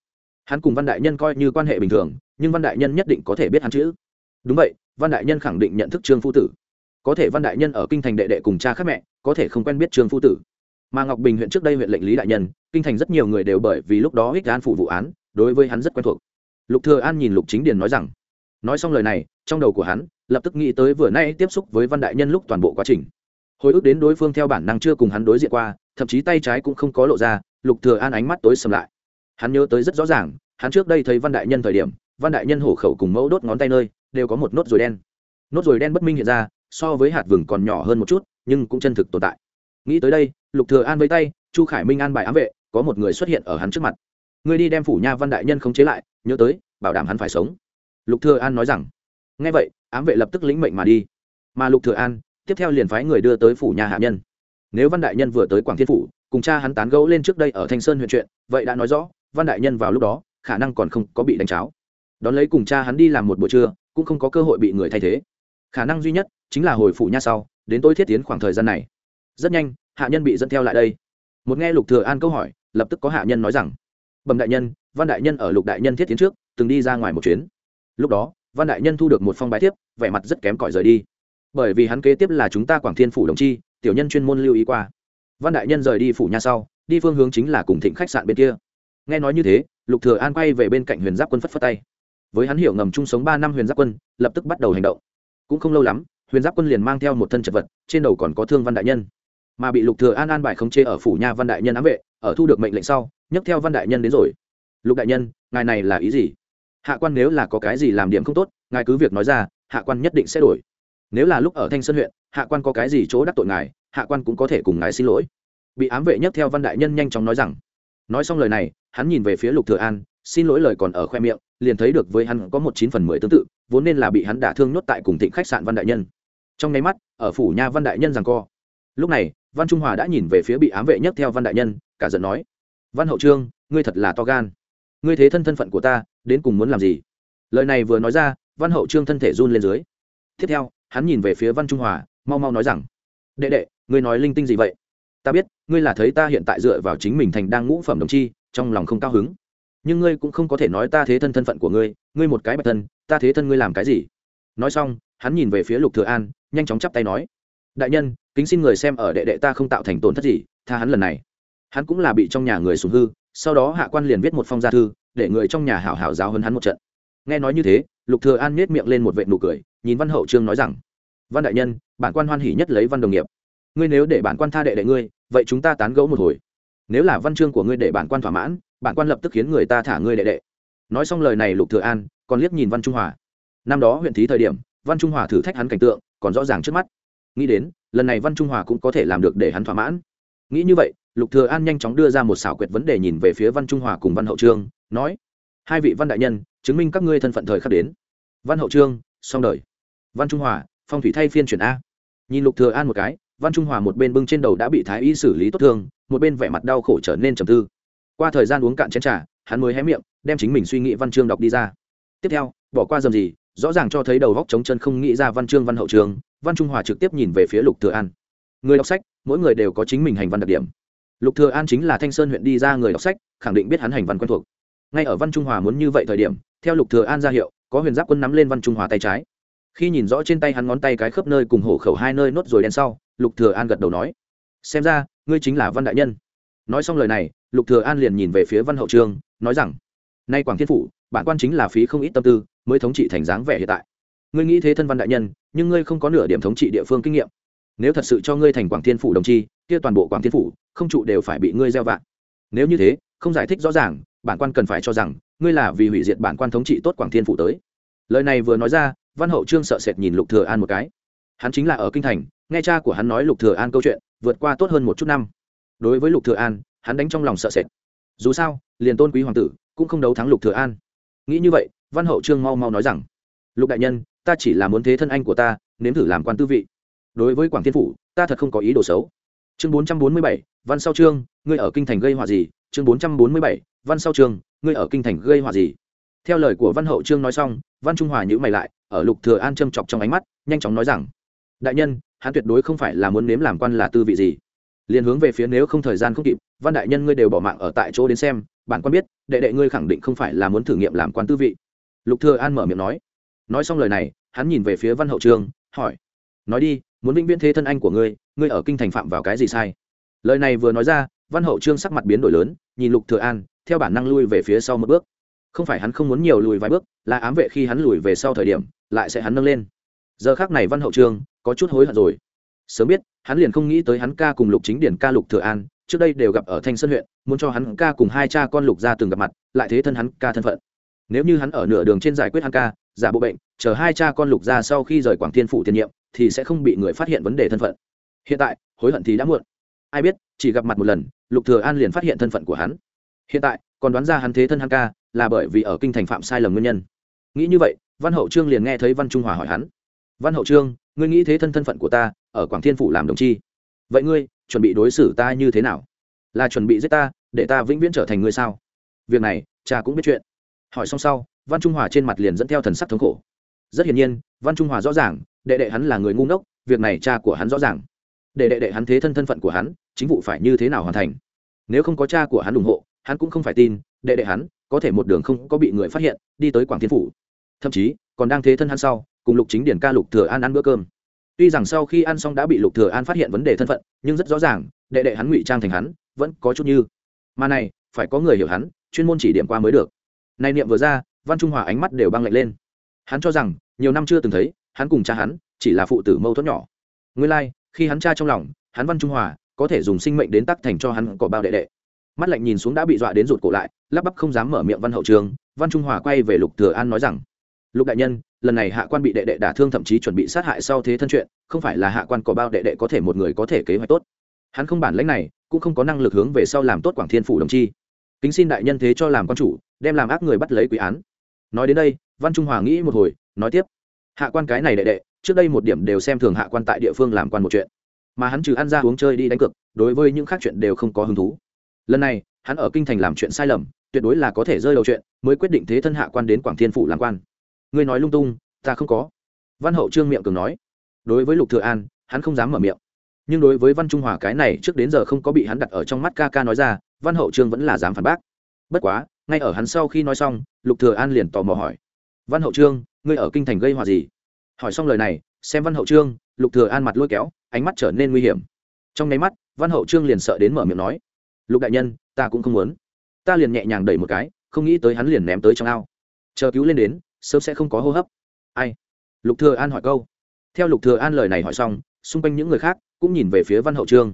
Hắn cùng văn đại nhân coi như quan hệ bình thường, nhưng văn đại nhân nhất định có thể biết hắn chữ. Đúng vậy, văn đại nhân khẳng định nhận thức trương phu tử. Có thể văn đại nhân ở kinh thành đệ đệ cùng cha khác mẹ, có thể không quen biết trương phu tử. Mà ngọc bình huyện trước đây huyện lệnh lý đại nhân, kinh thành rất nhiều người đều bởi vì lúc đó ích an phụ vụ án, đối với hắn rất quen thuộc lục thừa an nhìn lục chính điền nói rằng, nói xong lời này, trong đầu của hắn, lập tức nghĩ tới vừa nay tiếp xúc với văn đại nhân lúc toàn bộ quá trình. Hồi ức đến đối phương theo bản năng chưa cùng hắn đối diện qua, thậm chí tay trái cũng không có lộ ra, lục thừa an ánh mắt tối sầm lại. Hắn nhớ tới rất rõ ràng, hắn trước đây thấy văn đại nhân thời điểm, văn đại nhân hổ khẩu cùng mẫu đốt ngón tay nơi, đều có một nốt ruồi đen. Nốt ruồi đen bất minh hiện ra, so với hạt vừng còn nhỏ hơn một chút, nhưng cũng chân thực tồn tại. Nghĩ tới đây, lục thừa an với tay, chu khải minh an bài ám vệ, có một người xuất hiện ở hắn trước mặt. Người đi đem phủ nha văn đại nhân không chế lại nhớ tới, bảo đảm hắn phải sống. Lục thừa an nói rằng, nghe vậy, ám vệ lập tức lĩnh mệnh mà đi. Mà lục thừa an, tiếp theo liền phái người đưa tới phủ nhà hạ nhân. Nếu văn đại nhân vừa tới quảng thiên phủ, cùng cha hắn tán gẫu lên trước đây ở thanh sơn huyện chuyện, vậy đã nói rõ, văn đại nhân vào lúc đó, khả năng còn không có bị đánh cháo. Đón lấy cùng cha hắn đi làm một buổi trưa, cũng không có cơ hội bị người thay thế. Khả năng duy nhất chính là hồi phủ nha sau, đến tôi thiết tiến khoảng thời gian này. Rất nhanh, hạ nhân bị dẫn theo lại đây. Một nghe lục thừa an câu hỏi, lập tức có hạ nhân nói rằng, bẩm đại nhân văn đại nhân ở lục đại nhân thiết tiến trước, từng đi ra ngoài một chuyến. Lúc đó, văn đại nhân thu được một phong bái thiếp, vẻ mặt rất kém cỏi rời đi. Bởi vì hắn kế tiếp là chúng ta quảng thiên phủ đồng chi, tiểu nhân chuyên môn lưu ý qua. Văn đại nhân rời đi phủ nhà sau, đi phương hướng chính là cùng thịnh khách sạn bên kia. Nghe nói như thế, lục thừa an quay về bên cạnh huyền giáp quân phất phất tay. Với hắn hiểu ngầm chung sống ba năm huyền giáp quân, lập tức bắt đầu hành động. Cũng không lâu lắm, huyền giáp quân liền mang theo một thân chật vật, trên đầu còn có thương văn đại nhân. Mà bị lục thừa an an bài khống chế ở phủ nhà văn đại nhân ám vệ, ở thu được mệnh lệnh sau, nhấc theo văn đại nhân đến rồi lục đại nhân, ngài này là ý gì? Hạ quan nếu là có cái gì làm điểm không tốt, ngài cứ việc nói ra, hạ quan nhất định sẽ đổi. Nếu là lúc ở thanh sơn huyện, hạ quan có cái gì chỗ đắc tội ngài, hạ quan cũng có thể cùng ngài xin lỗi. Bị ám vệ nhất theo văn đại nhân nhanh chóng nói rằng. Nói xong lời này, hắn nhìn về phía lục thừa an, xin lỗi lời còn ở khoe miệng, liền thấy được với hắn có một chín phần mười tương tự, vốn nên là bị hắn đả thương nhốt tại cùng thịnh khách sạn văn đại nhân. Trong nháy mắt, ở phủ nha văn đại nhân rằng co. Lúc này, văn trung hòa đã nhìn về phía bị ám vệ nhất theo văn đại nhân, cả giận nói, văn hậu trương, ngươi thật là to gan ngươi thế thân thân phận của ta, đến cùng muốn làm gì? Lời này vừa nói ra, văn hậu trương thân thể run lên dưới. Tiếp theo, hắn nhìn về phía văn trung hòa, mau mau nói rằng, đệ đệ, ngươi nói linh tinh gì vậy? Ta biết, ngươi là thấy ta hiện tại dựa vào chính mình thành đang ngũ phẩm đồng chi, trong lòng không cao hứng. Nhưng ngươi cũng không có thể nói ta thế thân thân phận của ngươi ngươi một cái bạch thân, ta thế thân ngươi làm cái gì? Nói xong, hắn nhìn về phía lục thừa an, nhanh chóng chắp tay nói, đại nhân, kính xin người xem ở đệ đệ ta không tạo thành tổn thất gì, tha hắn lần này. Hắn cũng là bị trong nhà người sùng hư sau đó hạ quan liền viết một phong gia thư, để người trong nhà hảo hảo giáo hơn hắn một trận. Nghe nói như thế, lục thừa an nhếch miệng lên một vệt nụ cười, nhìn văn hậu trương nói rằng, văn đại nhân, bản quan hoan hỉ nhất lấy văn đồng nghiệp. Ngươi nếu để bản quan tha đệ đệ ngươi, vậy chúng ta tán gẫu một hồi. Nếu là văn chương của ngươi để bản quan thỏa mãn, bản quan lập tức khiến người ta thả ngươi đệ đệ. Nói xong lời này lục thừa an còn liếc nhìn văn trung hòa. Năm đó huyện thí thời điểm, văn trung hòa thử thách hắn cảnh tượng, còn rõ ràng trước mắt. Nghĩ đến, lần này văn trung hòa cũng có thể làm được để hắn thỏa mãn nghĩ như vậy, lục thừa an nhanh chóng đưa ra một xảo quyệt vấn đề nhìn về phía văn trung hòa cùng văn hậu trương, nói, hai vị văn đại nhân, chứng minh các ngươi thân phận thời khắc đến. Văn hậu trương, xong đời. Văn trung hòa, phong thủy thay phiên chuyển a. Nhìn lục thừa an một cái, văn trung hòa một bên bưng trên đầu đã bị thái y xử lý tốt thương, một bên vẻ mặt đau khổ trở nên trầm tư. Qua thời gian uống cạn chén trà, hắn mới hé miệng, đem chính mình suy nghĩ văn chương đọc đi ra. Tiếp theo, bỏ qua dầm gì, rõ ràng cho thấy đầu góc chống chân không nghĩ ra văn chương văn hậu trường văn trung hòa trực tiếp nhìn về phía lục thừa an người đọc sách, mỗi người đều có chính mình hành văn đặc điểm. Lục thừa an chính là thanh sơn huyện đi ra người đọc sách, khẳng định biết hắn hành văn quen thuộc. Ngay ở văn trung hòa muốn như vậy thời điểm, theo lục thừa an ra hiệu, có huyền giáp quân nắm lên văn trung hòa tay trái. Khi nhìn rõ trên tay hắn ngón tay cái khớp nơi cùng hổ khẩu hai nơi nốt rồi đen sau, lục thừa an gật đầu nói, xem ra, ngươi chính là văn đại nhân. Nói xong lời này, lục thừa an liền nhìn về phía văn hậu trương, nói rằng, nay quảng thiên phủ, bản quan chính là phí không ít tâm tư, mới thống trị thành dáng vẻ hiện tại. Ngươi nghĩ thế thân văn đại nhân, nhưng ngươi không có nửa điểm thống trị địa phương kinh nghiệm nếu thật sự cho ngươi thành quảng thiên phủ đồng chi, kia toàn bộ quảng thiên phủ, không trụ đều phải bị ngươi gieo vạn nếu như thế, không giải thích rõ ràng, bản quan cần phải cho rằng, ngươi là vì hủy diệt bản quan thống trị tốt quảng thiên phủ tới. Lời này vừa nói ra, văn hậu trương sợ sệt nhìn lục thừa an một cái. Hắn chính là ở kinh thành, nghe cha của hắn nói lục thừa an câu chuyện, vượt qua tốt hơn một chút năm. Đối với lục thừa an, hắn đánh trong lòng sợ sệt. Dù sao, liền tôn quý hoàng tử, cũng không đấu thắng lục thừa an. Nghĩ như vậy, văn hậu trương mau mau nói rằng, lục đại nhân, ta chỉ là muốn thế thân anh của ta, nếm thử làm quan tư vị đối với quảng thiên phủ, ta thật không có ý đồ xấu. Chương bốn trăm bốn mươi bảy, văn sau trương ngươi ở kinh thành gây họa gì? Chương bốn trăm bốn mươi bảy, văn sau trương ngươi ở kinh thành gây họa gì? Theo lời của văn hậu trương nói xong, văn trung hòa nhữ mày lại, ở lục thừa an châm chọc trong ánh mắt, nhanh chóng nói rằng, đại nhân, hắn tuyệt đối không phải là muốn nếm làm quan là tư vị gì. Liền hướng về phía nếu không thời gian không kịp, văn đại nhân ngươi đều bỏ mạng ở tại chỗ đến xem bản quan biết, đệ đệ ngươi khẳng định không phải là muốn thử nghiệm làm quan tư vị. Lục thừa an mở miệng nói. Nói xong lời này, hắn nhìn về phía văn hậu trương hỏi, nói đi muốn vĩnh viễn thế thân anh của ngươi ngươi ở kinh thành phạm vào cái gì sai? Lời này vừa nói ra, văn hậu trương sắc mặt biến đổi lớn, nhìn lục thừa an, theo bản năng lui về phía sau một bước. Không phải hắn không muốn nhiều lùi vài bước, là ám vệ khi hắn lùi về sau thời điểm, lại sẽ hắn nâng lên. Giờ khác này văn hậu trương có chút hối hận rồi. Sớm biết, hắn liền không nghĩ tới hắn ca cùng lục chính điển, ca lục thừa an, trước đây đều gặp ở thanh sơn huyện, muốn cho hắn ca cùng hai cha con lục ra từng gặp mặt, lại thế thân hắn ca thân phận. Nếu như hắn ở nửa đường trên giải quyết hắn ca, giả bộ bệnh, chờ hai cha con lục ra sau khi rời quảng thiên phủ tiền nhiệm thì sẽ không bị người phát hiện vấn đề thân phận. Hiện tại, hối hận thì đã muộn. Ai biết, chỉ gặp mặt một lần, lục thừa an liền phát hiện thân phận của hắn. Hiện tại, còn đoán ra hắn thế thân hắn ca, là bởi vì ở kinh thành phạm sai lầm nguyên nhân. Nghĩ như vậy, văn hậu trương liền nghe thấy văn trung hòa hỏi hắn. Văn hậu trương, ngươi nghĩ thế thân thân phận của ta, ở quảng thiên phủ làm đồng chi? Vậy ngươi, chuẩn bị đối xử ta như thế nào? Là chuẩn bị giết ta, để ta vĩnh viễn trở thành ngươi sao? Việc này, cha cũng biết chuyện. Hỏi xong sau, văn trung hòa trên mặt liền dẫn theo thần sắc thống khổ rất hiển nhiên, văn trung hòa rõ ràng, đệ đệ hắn là người ngu ngốc, việc này cha của hắn rõ ràng. Để đệ đệ hắn thế thân thân phận của hắn, chính vụ phải như thế nào hoàn thành? Nếu không có cha của hắn ủng hộ, hắn cũng không phải tin, đệ đệ hắn, có thể một đường không có bị người phát hiện, đi tới quảng thiên phủ. Thậm chí, còn đang thế thân hắn sau, cùng lục chính điển ca lục thừa an ăn bữa cơm. Tuy rằng sau khi ăn xong đã bị lục thừa an phát hiện vấn đề thân phận, nhưng rất rõ ràng, đệ đệ hắn ngụy trang thành hắn, vẫn có chút như. Mà này, phải có người hiểu hắn, chuyên môn chỉ điểm qua mới được. Này niệm vừa ra, văn trung hòa ánh mắt đều băng lạnh lên hắn cho rằng nhiều năm chưa từng thấy hắn cùng cha hắn chỉ là phụ tử mâu thuẫn nhỏ. Nguyên lai like, khi hắn cha trong lòng hắn văn trung hòa có thể dùng sinh mệnh đến tắc thành cho hắn có bao đệ đệ. Mắt lạnh nhìn xuống đã bị dọa đến rụt cổ lại lắp bắp không dám mở miệng văn hậu trường văn trung hòa quay về lục thừa an nói rằng lục đại nhân lần này hạ quan bị đệ đệ đả thương thậm chí chuẩn bị sát hại sau thế thân chuyện không phải là hạ quan có bao đệ đệ có thể một người có thể kế hoạch tốt. Hắn không bản lãnh này cũng không có năng lực hướng về sau làm tốt quảng thiên phủ đồng chi. Kính xin đại nhân thế cho làm quan chủ đem làm ác người bắt lấy quý án nói đến đây, văn trung hòa nghĩ một hồi, nói tiếp. Hạ quan cái này đệ đệ, trước đây một điểm đều xem thường hạ quan tại địa phương làm quan một chuyện. Mà hắn trừ ăn ra uống chơi đi đánh cược, đối với những khác chuyện đều không có hứng thú. Lần này, hắn ở kinh thành làm chuyện sai lầm, tuyệt đối là có thể rơi đầu chuyện, mới quyết định thế thân hạ quan đến quảng thiên phủ làm quan. Ngươi nói lung tung, ta không có. Văn hậu trương miệng cường nói. Đối với lục thừa an, hắn không dám mở miệng. Nhưng đối với văn trung hòa cái này, trước đến giờ không có bị hắn đặt ở trong mắt ca ca nói ra, văn hậu trương vẫn là dám phản bác. Bất quá ngay ở hắn sau khi nói xong, lục thừa an liền tò mò hỏi. Văn hậu trương, ngươi ở kinh thành gây họa gì? Hỏi xong lời này, xem văn hậu trương, lục thừa an mặt lôi kéo, ánh mắt trở nên nguy hiểm. Trong nháy mắt, văn hậu trương liền sợ đến mở miệng nói, lục đại nhân, ta cũng không muốn. Ta liền nhẹ nhàng đẩy một cái, không nghĩ tới hắn liền ném tới trong ao. Chờ cứu lên đến, sớm sẽ không có hô hấp. Ai? Lục thừa an hỏi câu. Theo lục thừa an lời này hỏi xong, xung quanh những người khác cũng nhìn về phía văn hậu trương.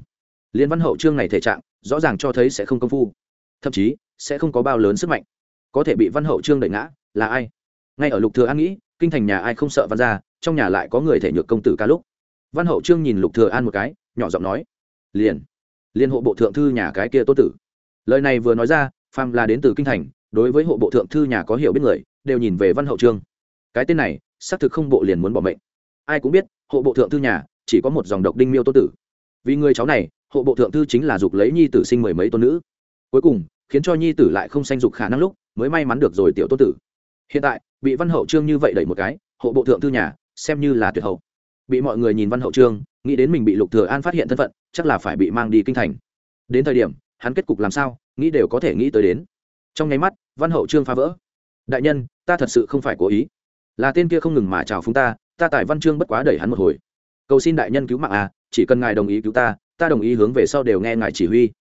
Liên văn hậu trương này thể trạng, rõ ràng cho thấy sẽ không công phu. Thậm chí sẽ không có bao lớn sức mạnh. Có thể bị văn hậu trương đẩy ngã, là ai? Ngay ở lục thừa an nghĩ, kinh thành nhà ai không sợ văn gia, trong nhà lại có người thể nhược công tử ca lúc. Văn hậu trương nhìn lục thừa an một cái, nhỏ giọng nói, liền liên hộ bộ thượng thư nhà cái kia tốt tử. Lời này vừa nói ra, phàm là đến từ kinh thành, đối với hộ bộ thượng thư nhà có hiểu biết người, đều nhìn về văn hậu trương. Cái tên này, xác thực không bộ liền muốn bỏ mệnh. Ai cũng biết, hộ bộ thượng thư nhà, chỉ có một dòng độc đinh miêu tốt tử. Vì người cháu này, hộ bộ thượng thư chính là dục lấy nhi tử sinh mười mấy tôn nữ. Cuối cùng khiến cho nhi tử lại không sanh dục khả năng lúc, mới may mắn được rồi tiểu tôn tử. Hiện tại, bị văn hậu trương như vậy đẩy một cái, hộ bộ thượng thư nhà, xem như là tuyệt hậu. Bị mọi người nhìn văn hậu trương, nghĩ đến mình bị lục thừa an phát hiện thân phận, chắc là phải bị mang đi kinh thành. Đến thời điểm, hắn kết cục làm sao, nghĩ đều có thể nghĩ tới đến. Trong nháy mắt, văn hậu trương phá vỡ. Đại nhân, ta thật sự không phải cố ý. Là tên kia không ngừng mà chào phúng ta ta tại văn chương bất quá đẩy hắn một hồi. Cầu xin đại nhân cứu mạng à chỉ cần ngài đồng ý cứu ta ta đồng ý hướng về sau đều nghe ngài chỉ huy.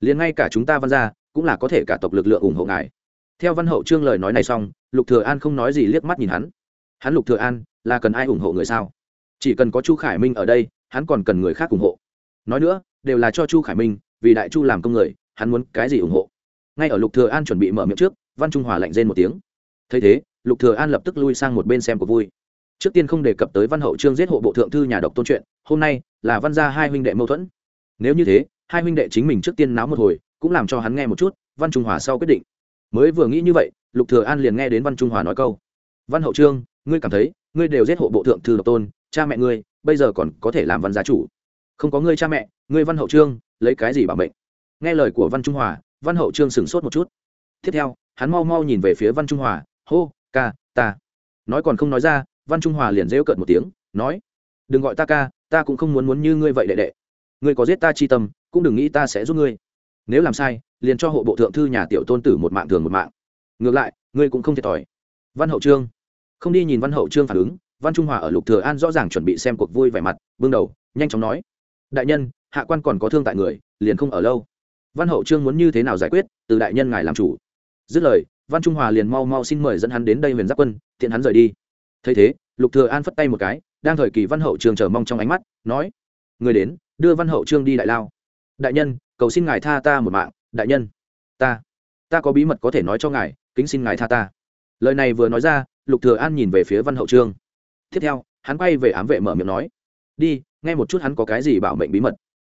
Liền ngay cả chúng ta văn ra cũng là có thể cả tộc lực lượng ủng hộ ngài. Theo văn hậu trương lời nói này xong, lục thừa an không nói gì liếc mắt nhìn hắn. Hắn lục thừa an, là cần ai ủng hộ người sao? Chỉ cần có chu khải minh ở đây, hắn còn cần người khác ủng hộ. Nói nữa, đều là cho chu khải minh, vì đại chu làm công người, hắn muốn cái gì ủng hộ? Ngay ở lục thừa an chuẩn bị mở miệng trước, văn trung hòa lạnh rên một tiếng. Thấy thế, lục thừa an lập tức lui sang một bên xem cuộc vui. Trước tiên không đề cập tới văn hậu trương giết hộ bộ thượng thư nhà độc tôn chuyện, hôm nay là văn gia hai huynh đệ mâu thuẫn. Nếu như thế, hai huynh đệ chính mình trước tiên náo một hồi cũng làm cho hắn nghe một chút, văn trung hòa sau quyết định. Mới vừa nghĩ như vậy, lục thừa an liền nghe đến văn trung hòa nói câu. Văn hậu trương, ngươi cảm thấy, ngươi đều giết hộ bộ thượng thư độc tôn, cha mẹ ngươi, bây giờ còn có thể làm văn gia chủ? Không có ngươi cha mẹ, ngươi văn hậu trương, lấy cái gì bảo mệnh? Nghe lời của văn trung hòa, văn hậu trương sửng sốt một chút. Tiếp theo, hắn mau mau nhìn về phía văn trung hòa, hô, ca, ta. Nói còn không nói ra, văn trung hòa liền rêu cợt một tiếng, nói, đừng gọi ta ca, ta cũng không muốn muốn như ngươi vậy đệ đệ. Ngươi có giết ta chi tâm, cũng đừng nghĩ ta sẽ giúp ngươi nếu làm sai, liền cho hộ bộ thượng thư nhà tiểu tôn tử một mạng thường một mạng. Ngược lại, ngươi cũng không thiệt thòi. Văn hậu trương. Không đi nhìn văn hậu trương phản ứng, văn trung hòa ở lục thừa an rõ ràng chuẩn bị xem cuộc vui vẻ mặt, bưng đầu, nhanh chóng nói. Đại nhân, hạ quan còn có thương tại người, liền không ở lâu. Văn hậu trương muốn như thế nào giải quyết, từ đại nhân ngài làm chủ. Dứt lời, văn trung hòa liền mau mau xin mời dẫn hắn đến đây huyền giáp quân, tiện hắn rời đi. Thấy thế, lục thừa an phất tay một cái, đang thời kỳ văn hậu trương chờ mong trong ánh mắt, nói, người đến, đưa văn hậu trương đi đại lao. Đại nhân cầu xin ngài tha ta một mạng, đại nhân. Ta ta có bí mật có thể nói cho ngài, kính xin ngài tha ta. Lời này vừa nói ra, lục thừa an nhìn về phía văn hậu trương. Tiếp theo, hắn quay về ám vệ mở miệng nói, đi, nghe một chút hắn có cái gì bảo mệnh bí mật.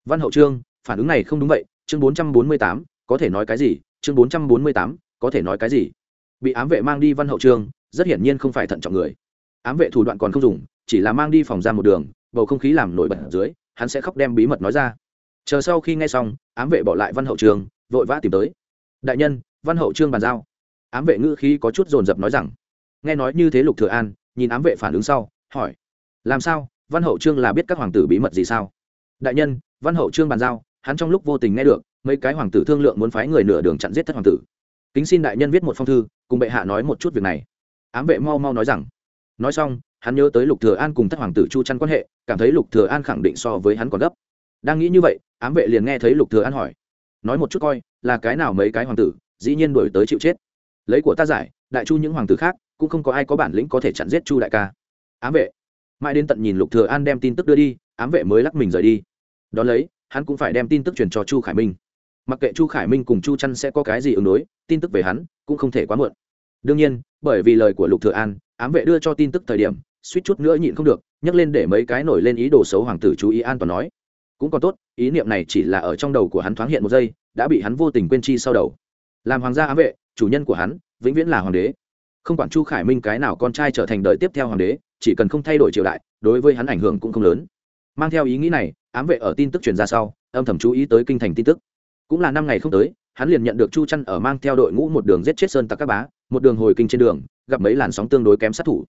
Văn hậu trương, phản ứng này không đúng vậy, chương bốn trăm bốn mươi tám, có thể nói cái gì? Chương bốn trăm bốn mươi tám, có thể nói cái gì? Bị ám vệ mang đi văn hậu trương, rất hiển nhiên không phải thận trọng người. Ám vệ thủ đoạn còn không dùng, chỉ là mang đi phòng ra một đường, bầu không khí làm nổi bật dưới, hắn sẽ khóc đem bí mật nói ra chờ sau khi nghe xong, ám vệ bỏ lại văn hậu trường, vội vã tìm tới. Đại nhân, văn hậu trương bàn giao. Ám vệ ngữ khí có chút dồn dập nói rằng, nghe nói như thế lục thừa an, nhìn ám vệ phản ứng sau, hỏi, làm sao? Văn hậu trương là biết các hoàng tử bí mật gì sao? Đại nhân, văn hậu trương bàn giao, hắn trong lúc vô tình nghe được, mấy cái hoàng tử thương lượng muốn phái người nửa đường chặn giết thất hoàng tử. Kính xin đại nhân viết một phong thư, cùng bệ hạ nói một chút việc này. Ám vệ mau mau nói rằng, nói xong, hắn nhớ tới lục thừa an cùng thất hoàng tử chu chăn quan hệ, cảm thấy lục thừa an khẳng định so với hắn còn gấp. Đang nghĩ như vậy ám vệ liền nghe thấy lục thừa an hỏi. Nói một chút coi, là cái nào mấy cái hoàng tử, dĩ nhiên đuổi tới chịu chết. Lấy của ta giải, đại chu những hoàng tử khác, cũng không có ai có bản lĩnh có thể chặn giết chu đại ca. Ám vệ. Mãi đến tận nhìn lục thừa an đem tin tức đưa đi, ám vệ mới lắc mình rời đi. Đón lấy, hắn cũng phải đem tin tức truyền cho chu khải minh. Mặc kệ chu khải minh cùng chu chăn sẽ có cái gì ứng đối, tin tức về hắn cũng không thể quá muộn. Đương nhiên, bởi vì lời của lục thừa an, ám vệ đưa cho tin tức thời điểm, suýt chút nữa nhịn không được nhắc lên để mấy cái nổi lên ý đồ xấu hoàng tử chú ý an toàn nói cũng còn tốt, ý niệm này chỉ là ở trong đầu của hắn thoáng hiện một giây, đã bị hắn vô tình quên chi sau đầu. Làm hoàng gia ám vệ, chủ nhân của hắn, vĩnh viễn là hoàng đế. Không quản chu khải minh cái nào con trai trở thành đời tiếp theo hoàng đế, chỉ cần không thay đổi triều đại, đối với hắn ảnh hưởng cũng không lớn. Mang theo ý nghĩ này, ám vệ ở tin tức truyền ra sau, âm thầm chú ý tới kinh thành tin tức. Cũng là năm ngày không tới, hắn liền nhận được chu chăn ở mang theo đội ngũ một đường giết chết sơn tặc các bá, một đường hồi kinh trên đường, gặp mấy làn sóng tương đối kém sát thủ.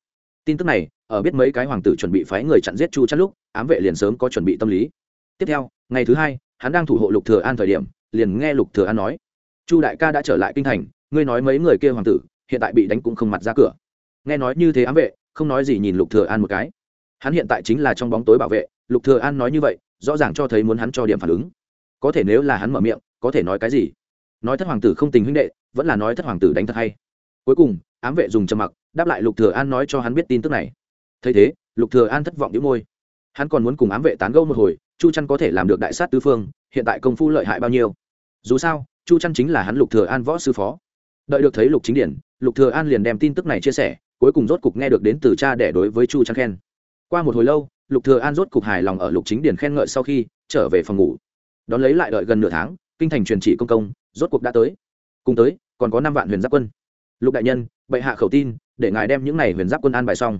Tin tức này, ở biết mấy cái hoàng tử chuẩn bị phái người chặn giết chu chăn lúc, ám vệ liền sớm có chuẩn bị tâm lý tiếp theo, ngày thứ hai, hắn đang thủ hộ lục thừa an thời điểm, liền nghe lục thừa an nói, chu đại ca đã trở lại kinh thành, ngươi nói mấy người kia hoàng tử, hiện tại bị đánh cũng không mặt ra cửa. Nghe nói như thế ám vệ, không nói gì nhìn lục thừa an một cái. Hắn hiện tại chính là trong bóng tối bảo vệ, lục thừa an nói như vậy, rõ ràng cho thấy muốn hắn cho điểm phản ứng. Có thể nếu là hắn mở miệng, có thể nói cái gì? Nói thất hoàng tử không tình huynh đệ, vẫn là nói thất hoàng tử đánh thật hay. Cuối cùng, ám vệ dùng trầm mặc, đáp lại lục thừa an nói cho hắn biết tin tức này. Thấy thế, lục thừa an thất vọng nhíu môi hắn còn muốn cùng ám vệ tán gẫu một hồi, chu trăn có thể làm được đại sát tứ phương, hiện tại công phu lợi hại bao nhiêu? Dù sao, chu trăn chính là hắn lục thừa an võ sư phó. Đợi được thấy lục chính điển, lục thừa an liền đem tin tức này chia sẻ, cuối cùng rốt cục nghe được đến từ cha để đối với chu trăn khen. Qua một hồi lâu, lục thừa an rốt cục hài lòng ở lục chính điển khen ngợi sau khi trở về phòng ngủ. Đón lấy lại đợi gần nửa tháng, kinh thành truyền chỉ công công, rốt cuộc đã tới. Cùng tới, còn có năm vạn huyền giáp quân. Lục đại nhân, bệ hạ khẩu tin, để ngài đem những này huyền giáp quân an bài xong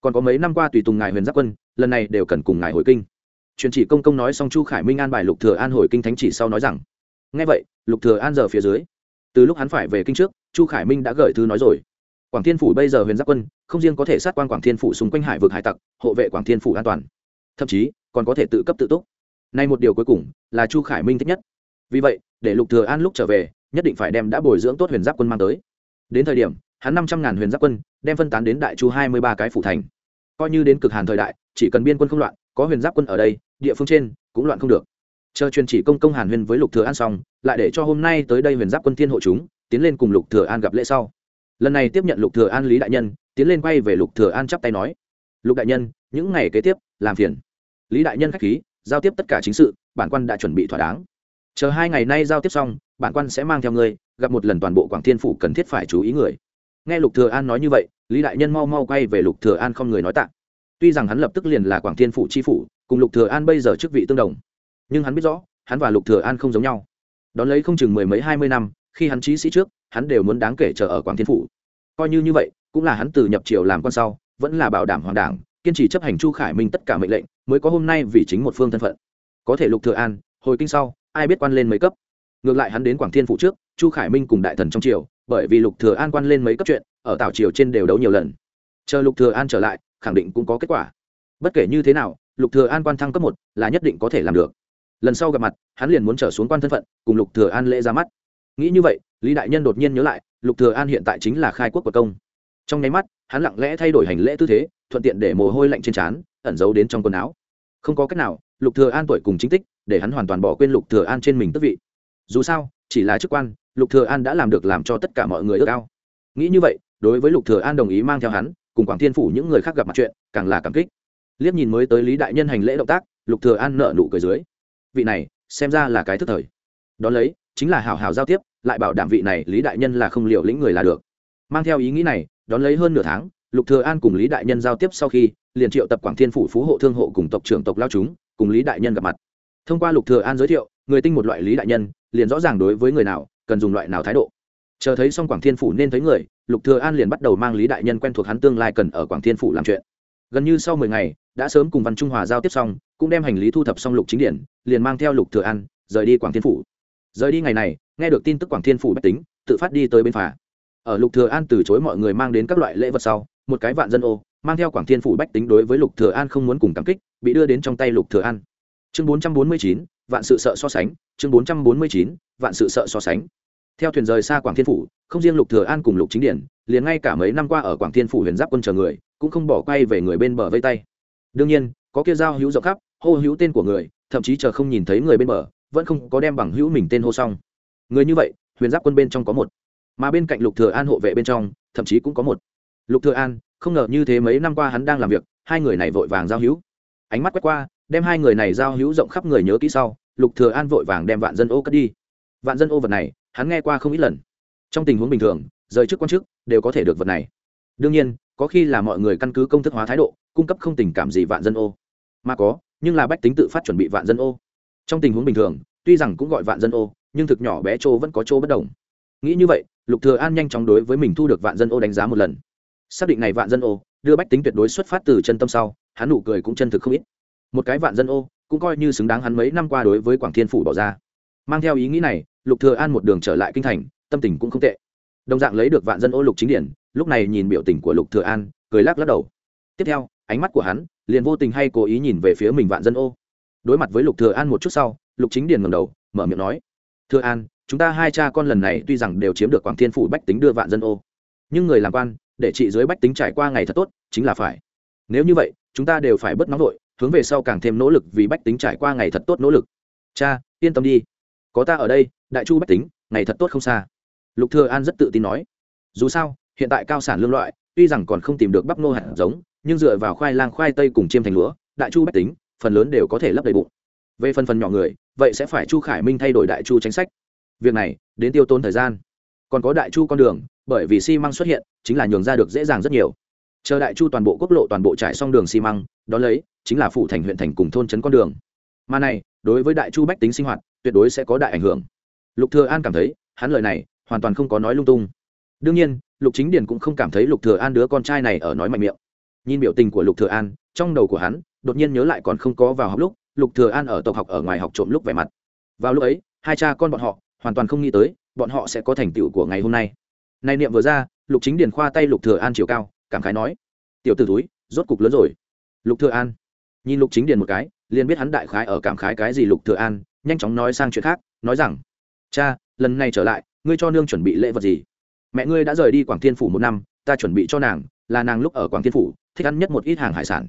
còn có mấy năm qua tùy tùng ngài huyền giáp quân, lần này đều cần cùng ngài hồi kinh. Truyền chỉ công công nói xong chu khải minh an bài lục thừa an hồi kinh thánh chỉ sau nói rằng, nghe vậy, lục thừa an giờ phía dưới, từ lúc hắn phải về kinh trước, chu khải minh đã gửi thư nói rồi. Quảng thiên phủ bây giờ huyền giáp quân, không riêng có thể sát quan quảng thiên phủ xung quanh hải vực hải tặc, hộ vệ quảng thiên phủ an toàn. Thậm chí, còn có thể tự cấp tự túc. Nay một điều cuối cùng là chu khải minh thích nhất. Vì vậy, để lục thừa an lúc trở về, nhất định phải đem đã bồi dưỡng tốt huyền giáp quân mang tới. Đến thời điểm hắn năm trăm ngàn huyền giáp quân, đem phân tán đến đại chu hai mươi ba cái phủ thành. Coi như đến cực hàn thời đại, chỉ cần biên quân không loạn, có huyền giáp quân ở đây, địa phương trên, cũng loạn không được. Chờ truyền chỉ công công hàn huyền với lục thừa an xong, lại để cho hôm nay tới đây huyền giáp quân thiên hộ chúng, tiến lên cùng lục thừa an gặp lễ sau. Lần này tiếp nhận lục thừa an lý đại nhân, tiến lên quay về lục thừa an chắp tay nói, lục đại nhân, những ngày kế tiếp, làm phiền. Lý đại nhân khách khí, giao tiếp tất cả chính sự, bản quan đã chuẩn bị thỏa đáng. Chờ hai ngày nay giao tiếp xong, bản quan sẽ mang theo ngươi, gặp một lần toàn bộ quảng thiên phủ cần thiết phải chú ý người nghe lục thừa an nói như vậy, lý đại nhân mau mau quay về lục thừa an không người nói tạ. Tuy rằng hắn lập tức liền là quảng thiên phủ chi phủ, cùng lục thừa an bây giờ chức vị tương đồng, nhưng hắn biết rõ, hắn và lục thừa an không giống nhau. Đón lấy không chừng mười mấy hai mươi năm, khi hắn trí sĩ trước, hắn đều muốn đáng kể chờ ở quảng thiên phủ. Coi như như vậy, cũng là hắn từ nhập triều làm quan sau, vẫn là bảo đảm hoàng đảng, kiên trì chấp hành chu khải minh tất cả mệnh lệnh, mới có hôm nay vì chính một phương thân phận. Có thể lục thừa an, hồi kinh sau, ai biết quan lên mấy cấp? Ngược lại hắn đến quảng thiên phụ trước, chu khải minh cùng đại thần trong triều, bởi vì lục thừa an quan lên mấy cấp chuyện, ở tảo triều trên đều đấu nhiều lần. Chờ lục thừa an trở lại, khẳng định cũng có kết quả. Bất kể như thế nào, lục thừa an quan thăng cấp một là nhất định có thể làm được. Lần sau gặp mặt, hắn liền muốn trở xuống quan thân phận, cùng lục thừa an lễ ra mắt. Nghĩ như vậy, lý đại nhân đột nhiên nhớ lại, lục thừa an hiện tại chính là khai quốc của công. Trong nháy mắt, hắn lặng lẽ thay đổi hành lễ tư thế, thuận tiện để mồ hôi lạnh trên trán, ẩn giấu đến trong quần áo. Không có cách nào, lục thừa an tuổi cùng chính tích, để hắn hoàn toàn bỏ quên lục thừa an trên mình tước vị dù sao, chỉ là chức quan, lục thừa an đã làm được làm cho tất cả mọi người ước ao. Nghĩ như vậy, đối với lục thừa an đồng ý mang theo hắn, cùng quảng thiên phủ những người khác gặp mặt chuyện, càng là cảm kích. Liếc nhìn mới tới lý đại nhân hành lễ động tác, lục thừa an nợ nụ cười dưới. Vị này, xem ra là cái thức thời. Đó lấy, chính là hảo hảo giao tiếp, lại bảo đảm vị này lý đại nhân là không liệu lĩnh người là được. Mang theo ý nghĩ này đón lấy hơn nửa tháng, lục thừa an cùng lý đại nhân giao tiếp sau khi, liền triệu tập quảng thiên phủ phú hộ thương hộ cùng tộc trưởng tộc lao chúng, cùng lý đại nhân gặp mặt. Thông qua lục thừa an giới thiệu, người tinh một loại lý đại nhân liền rõ ràng đối với người nào cần dùng loại nào thái độ. Chờ thấy xong quảng thiên phủ nên thấy người lục thừa an liền bắt đầu mang lý đại nhân quen thuộc hắn tương lai cần ở quảng thiên phủ làm chuyện. Gần như sau mười ngày đã sớm cùng văn trung hòa giao tiếp xong cũng đem hành lý thu thập xong lục chính điển liền mang theo lục thừa an rời đi quảng thiên phủ. Rời đi ngày này nghe được tin tức quảng thiên phủ bách tính tự phát đi tới bên phà. Ở lục thừa an từ chối mọi người mang đến các loại lễ vật sau một cái vạn dân ô mang theo quảng thiên phủ bách tính đối với lục thừa an không muốn cùng cảm kích bị đưa đến trong tay lục thừa an. Chương 449, vạn sự sợ so sánh chương 449, vạn sự sợ so sánh. Theo thuyền rời xa quảng thiên phủ không riêng lục thừa an cùng lục chính điển liền ngay cả mấy năm qua ở quảng thiên phủ huyền giáp quân chờ người cũng không bỏ quay về người bên bờ vây tay. Đương nhiên có kia giao hữu rộng khắp hô hữu tên của người thậm chí chờ không nhìn thấy người bên bờ vẫn không có đem bằng hữu mình tên hô xong. Người như vậy huyền giáp quân bên trong có một. Mà bên cạnh lục thừa an hộ vệ bên trong thậm chí cũng có một. Lục thừa an không ngờ như thế mấy năm qua hắn đang làm việc hai người này vội vàng giao hữu. Ánh mắt quét qua đem hai người này giao hữu rộng khắp người nhớ kỹ sau lục thừa an vội vàng đem vạn dân ô cất đi. Vạn dân ô vật này, hắn nghe qua không ít lần. Trong tình huống bình thường, rời chức quan chức đều có thể được vật này. Đương nhiên, có khi là mọi người căn cứ công thức hóa thái độ, cung cấp không tình cảm gì vạn dân ô. Mà có, nhưng là bách tính tự phát chuẩn bị vạn dân ô. Trong tình huống bình thường, tuy rằng cũng gọi vạn dân ô, nhưng thực nhỏ bé chỗ vẫn có chỗ bất đồng. Nghĩ như vậy, lục thừa an nhanh chóng đối với mình thu được vạn dân ô đánh giá một lần. Xác định này vạn dân ô, đưa bách tính tuyệt đối xuất phát từ chân tâm sau, hắn nụ cười cũng chân thực không ít. Một cái vạn dân ô cũng coi như xứng đáng hắn mấy năm qua đối với quảng thiên phủ bỏ ra. Mang theo ý nghĩ này, lục thừa an một đường trở lại kinh thành, tâm tình cũng không tệ. Đồng dạng lấy được vạn dân ô lục chính điển lúc này nhìn biểu tình của lục thừa an, cười lắc lắc đầu. Tiếp theo, ánh mắt của hắn liền vô tình hay cố ý nhìn về phía mình vạn dân ô. Đối mặt với lục thừa an một chút sau, lục chính điển ngẩng đầu, mở miệng nói, thừa an, chúng ta hai cha con lần này tuy rằng đều chiếm được quảng thiên phủ bách tính đưa vạn dân ô, nhưng người làm quan, để trị dưới bách tính trải qua ngày thật tốt, chính là phải. Nếu như vậy, chúng ta đều phải bất nóng vội hướng về sau càng thêm nỗ lực vì bách tính trải qua ngày thật tốt nỗ lực. Cha, yên tâm đi. Có ta ở đây, đại chu bách tính, ngày thật tốt không xa. Lục thừa an rất tự tin nói. Dù sao, hiện tại cao sản lương loại, tuy rằng còn không tìm được bắp nô hạt giống, nhưng dựa vào khoai lang khoai tây cùng chiêm thành lúa, đại chu bách tính, phần lớn đều có thể lấp đầy bụng. Về phần phần nhỏ người, vậy sẽ phải chu khải minh thay đổi đại chu chính sách. Việc này, đến tiêu tốn thời gian. Còn có đại chu con đường, bởi vì xi măng xuất hiện, chính là nhường ra được dễ dàng rất nhiều chờ đại chu toàn bộ quốc lộ toàn bộ trải xong đường xi măng, đó lấy, chính là phụ thành huyện thành cùng thôn trấn con đường. Mà này, đối với đại chu bách tính sinh hoạt, tuyệt đối sẽ có đại ảnh hưởng. Lục thừa an cảm thấy, hắn lời này, hoàn toàn không có nói lung tung. Đương nhiên, lục chính điền cũng không cảm thấy lục thừa an đứa con trai này ở nói mạnh miệng. Nhìn biểu tình của lục thừa an, trong đầu của hắn, đột nhiên nhớ lại còn không có vào học lúc, lục thừa an ở tộc học ở ngoài học trộm lúc vẻ mặt. Vào lúc ấy, hai cha con bọn họ, hoàn toàn không nghĩ tới, bọn họ sẽ có thành tựu của ngày hôm nay. Nay niệm vừa ra, lục chính điền khoa tay lục thừa an chiều cao cảm khái nói, tiểu tử túi rốt cục lớn rồi. Lục thừa an nhìn lục chính điền một cái, liền biết hắn đại khái ở cảm khái cái gì lục thừa an, nhanh chóng nói sang chuyện khác, nói rằng, cha, lần này trở lại, ngươi cho nương chuẩn bị lễ vật gì? Mẹ ngươi đã rời đi quảng thiên phủ một năm, ta chuẩn bị cho nàng, là nàng lúc ở quảng thiên phủ, thích ăn nhất một ít hàng hải sản.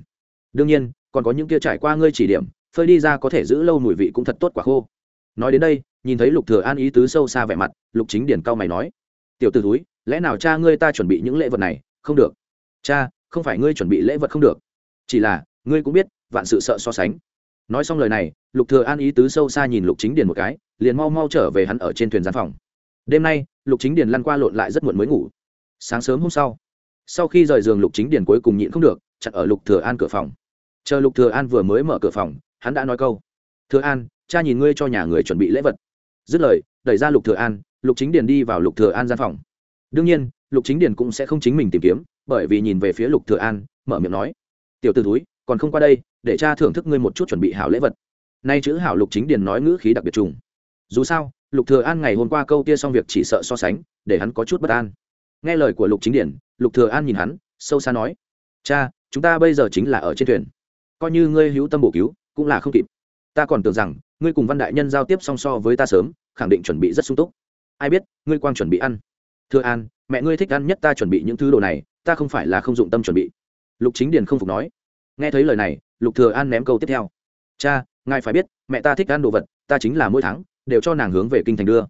Đương nhiên, còn có những kia trải qua ngươi chỉ điểm, phơi đi ra có thể giữ lâu mùi vị cũng thật tốt quả khô. Nói đến đây, nhìn thấy lục thừa an ý tứ sâu xa vẻ mặt, lục chính điển cao mày nói, tiểu t ử túi lẽ nào cha ngươi ta chuẩn bị những lễ vật này? Không được cha, không phải ngươi chuẩn bị lễ vật không được. Chỉ là, ngươi cũng biết, vạn sự sợ so sánh. Nói xong lời này, lục thừa an ý tứ sâu xa nhìn lục chính điền một cái, liền mau mau trở về hắn ở trên thuyền gian phòng. Đêm nay, lục chính điền lăn qua lộn lại rất muộn mới ngủ. Sáng sớm hôm sau sau khi rời giường lục chính điền cuối cùng nhịn không được, chặn ở lục thừa an cửa phòng. Chờ lục thừa an vừa mới mở cửa phòng, hắn đã nói câu, thừa an, cha nhìn ngươi cho nhà người chuẩn bị lễ vật. Dứt lời, đẩy ra lục thừa an, lục chính điền đi vào lục thừa an gian phòng. Đương nhiên, lục chính điền cũng sẽ không chính mình tìm kiếm bởi vì nhìn về phía lục thừa an, mở miệng nói, tiểu tử túi còn không qua đây, để cha thưởng thức ngươi một chút chuẩn bị hảo lễ vật. Nay chữ hảo lục chính điền nói ngữ khí đặc biệt trùng. Dù sao, lục thừa an ngày hôm qua câu kia xong việc chỉ sợ so sánh, để hắn có chút bất an. Nghe lời của lục chính điền, lục thừa an nhìn hắn, sâu xa nói, cha, chúng ta bây giờ chính là ở trên thuyền. Coi như ngươi hữu tâm bổ cứu, cũng là không kịp. Ta còn tưởng rằng, ngươi cùng văn đại nhân giao tiếp song so với ta sớm, khẳng định chuẩn bị rất sung túc. Ai biết, ngươi quang chuẩn bị ăn. Thừa an, mẹ ngươi thích ăn nhất ta chuẩn bị những thứ đồ này ta không phải là không dụng tâm chuẩn bị. Lục chính điền không phục nói. Nghe thấy lời này, lục thừa an ném câu tiếp theo. Cha, ngài phải biết, mẹ ta thích ăn đồ vật, ta chính là mỗi tháng đều cho nàng hướng về kinh thành đưa.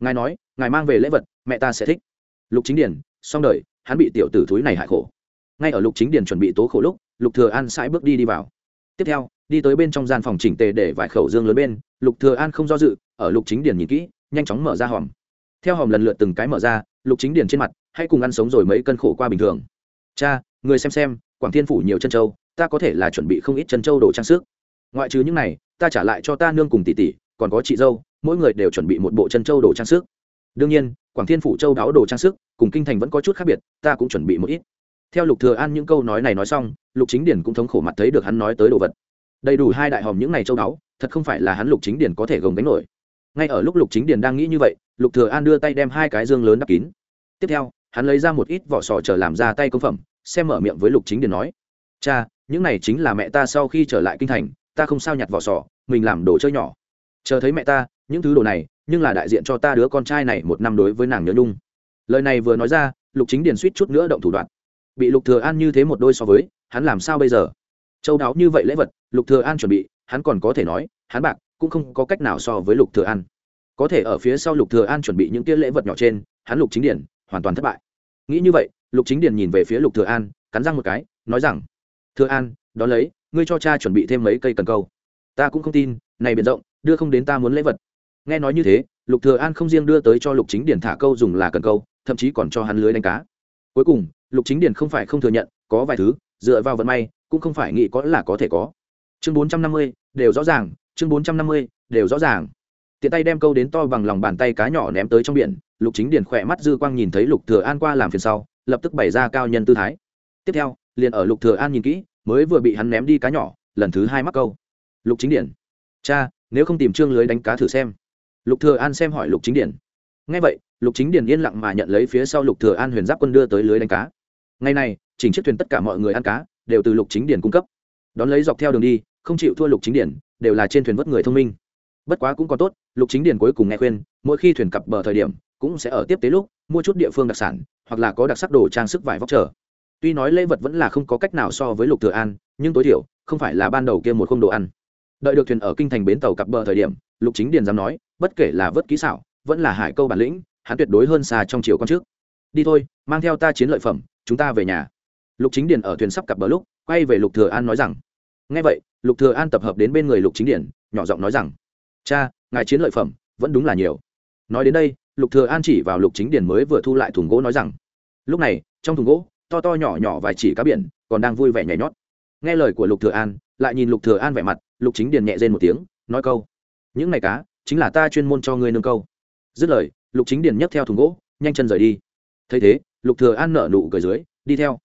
Ngài nói, ngài mang về lễ vật, mẹ ta sẽ thích. Lục chính điền, xong đời, hắn bị tiểu tử thúi này hại khổ. Ngay ở lục chính điền chuẩn bị tố khổ lúc, lục thừa an sải bước đi đi vào. Tiếp theo, đi tới bên trong gian phòng chỉnh tề để vài khẩu dương lớn bên, lục thừa an không do dự, ở lục chính điền nhìn kỹ, nhanh chóng mở ra hòm. Theo hòm lần lượt từng cái mở ra, lục chính điền trên mặt hãy cùng ăn sống rồi mấy cân khổ qua bình thường. Cha, người xem xem, quảng thiên phủ nhiều chân châu, ta có thể là chuẩn bị không ít chân châu đồ trang sức. Ngoại trừ những này, ta trả lại cho ta nương cùng tỷ tỷ, còn có chị dâu, mỗi người đều chuẩn bị một bộ chân châu đồ trang sức. Đương nhiên, quảng thiên phủ châu đáo đồ trang sức, cùng kinh thành vẫn có chút khác biệt, ta cũng chuẩn bị một ít. Theo lục thừa an những câu nói này nói xong, lục chính điển cũng thống khổ mặt thấy được hắn nói tới đồ vật. Đầy đủ hai đại hòm những này châu đáo, thật không phải là hắn lục chính điền có thể gồng đánh nổi. Ngay ở lúc lục chính điền đang nghĩ như vậy, lục thừa an đưa tay đem hai cái dương lớn đắp kín. Tiếp theo hắn lấy ra một ít vỏ sò chờ làm ra tay công phẩm, xem mở miệng với lục chính điền nói, cha, những này chính là mẹ ta sau khi trở lại kinh thành, ta không sao nhặt vỏ sò, mình làm đồ chơi nhỏ. Chờ thấy mẹ ta, những thứ đồ này, nhưng là đại diện cho ta đứa con trai này một năm đối với nàng nhớ nhung. Lời này vừa nói ra, lục chính điền suýt chút nữa động thủ đoạn. Bị lục thừa an như thế một đôi so với, hắn làm sao bây giờ? Châu đáo như vậy lễ vật, lục thừa an chuẩn bị, hắn còn có thể nói, hắn bạc, cũng không có cách nào so với lục thừa an. Có thể ở phía sau lục thừa an chuẩn bị những kia lễ vật nhỏ trên, hắn lục chính điển hoàn toàn thất bại nghĩ như vậy, lục chính điển nhìn về phía lục thừa an, cắn răng một cái, nói rằng, thừa an, đón lấy, ngươi cho cha chuẩn bị thêm mấy cây cần câu. Ta cũng không tin, này biển rộng, đưa không đến ta muốn lễ vật. Nghe nói như thế, lục thừa an không riêng đưa tới cho lục chính điển thả câu dùng là cần câu, thậm chí còn cho hắn lưới đánh cá. Cuối cùng, lục chính điển không phải không thừa nhận, có vài thứ, dựa vào vận may, cũng không phải nghĩ có là có thể có. Chương bốn trăm năm mươi, đều rõ ràng, chương bốn trăm năm mươi, đều rõ ràng. Tiện tay đem câu đến to bằng lòng bàn tay cá nhỏ ném tới trong biển lục chính điền khỏe mắt dư quang nhìn thấy lục thừa an qua làm phiền sau, lập tức bày ra cao nhân tư thái. Tiếp theo, liền ở lục thừa an nhìn kỹ, mới vừa bị hắn ném đi cá nhỏ, lần thứ hai mắc câu. Lục chính điển cha, nếu không tìm trương lưới đánh cá thử xem. Lục thừa an xem hỏi lục chính điển nghe vậy, lục chính điển yên lặng mà nhận lấy phía sau lục thừa an huyền giáp quân đưa tới lưới đánh cá. Ngày này, chỉnh chiếc thuyền tất cả mọi người ăn cá, đều từ lục chính điển cung cấp. Đón lấy dọc theo đường đi, không chịu thua lục chính điển đều là trên thuyền vớt người thông minh. Bất quá cũng có tốt, lục chính điển cuối cùng nghe khuyên, mỗi khi thuyền cập bờ thời điểm cũng sẽ ở tiếp tế lúc mua chút địa phương đặc sản hoặc là có đặc sắc đồ trang sức vải vóc trở tuy nói lễ vật vẫn là không có cách nào so với lục thừa an, nhưng tối thiểu, không phải là ban đầu kia một không đồ ăn. Đợi được thuyền ở kinh thành bến tàu cập bờ thời điểm, lục chính điền dám nói, bất kể là vớt kỹ xảo, vẫn là hải câu bản lĩnh, hắn tuyệt đối hơn xa trong chiều con trước. Đi thôi, mang theo ta chiến lợi phẩm, chúng ta về nhà. Lục chính điền ở thuyền sắp cập bờ lúc, quay về lục thừa an nói rằng, nghe vậy, lục thừa an tập hợp đến bên người lục chính điền, nhỏ giọng nói rằng, cha, ngài chiến lợi phẩm vẫn đúng là nhiều. Nói đến đây lục thừa an chỉ vào lục chính điền mới vừa thu lại thùng gỗ nói rằng, lúc này, trong thùng gỗ, to to nhỏ nhỏ vài chỉ cá biển, còn đang vui vẻ nhảy nhót. Nghe lời của lục thừa an, lại nhìn lục thừa an vẻ mặt, lục chính điền nhẹ rên một tiếng, nói câu, những này cá, chính là ta chuyên môn cho ngươi nương câu. Dứt lời, lục chính điền nhấc theo thùng gỗ, nhanh chân rời đi. Thấy thế, lục thừa an nở nụ cười dưới, đi theo.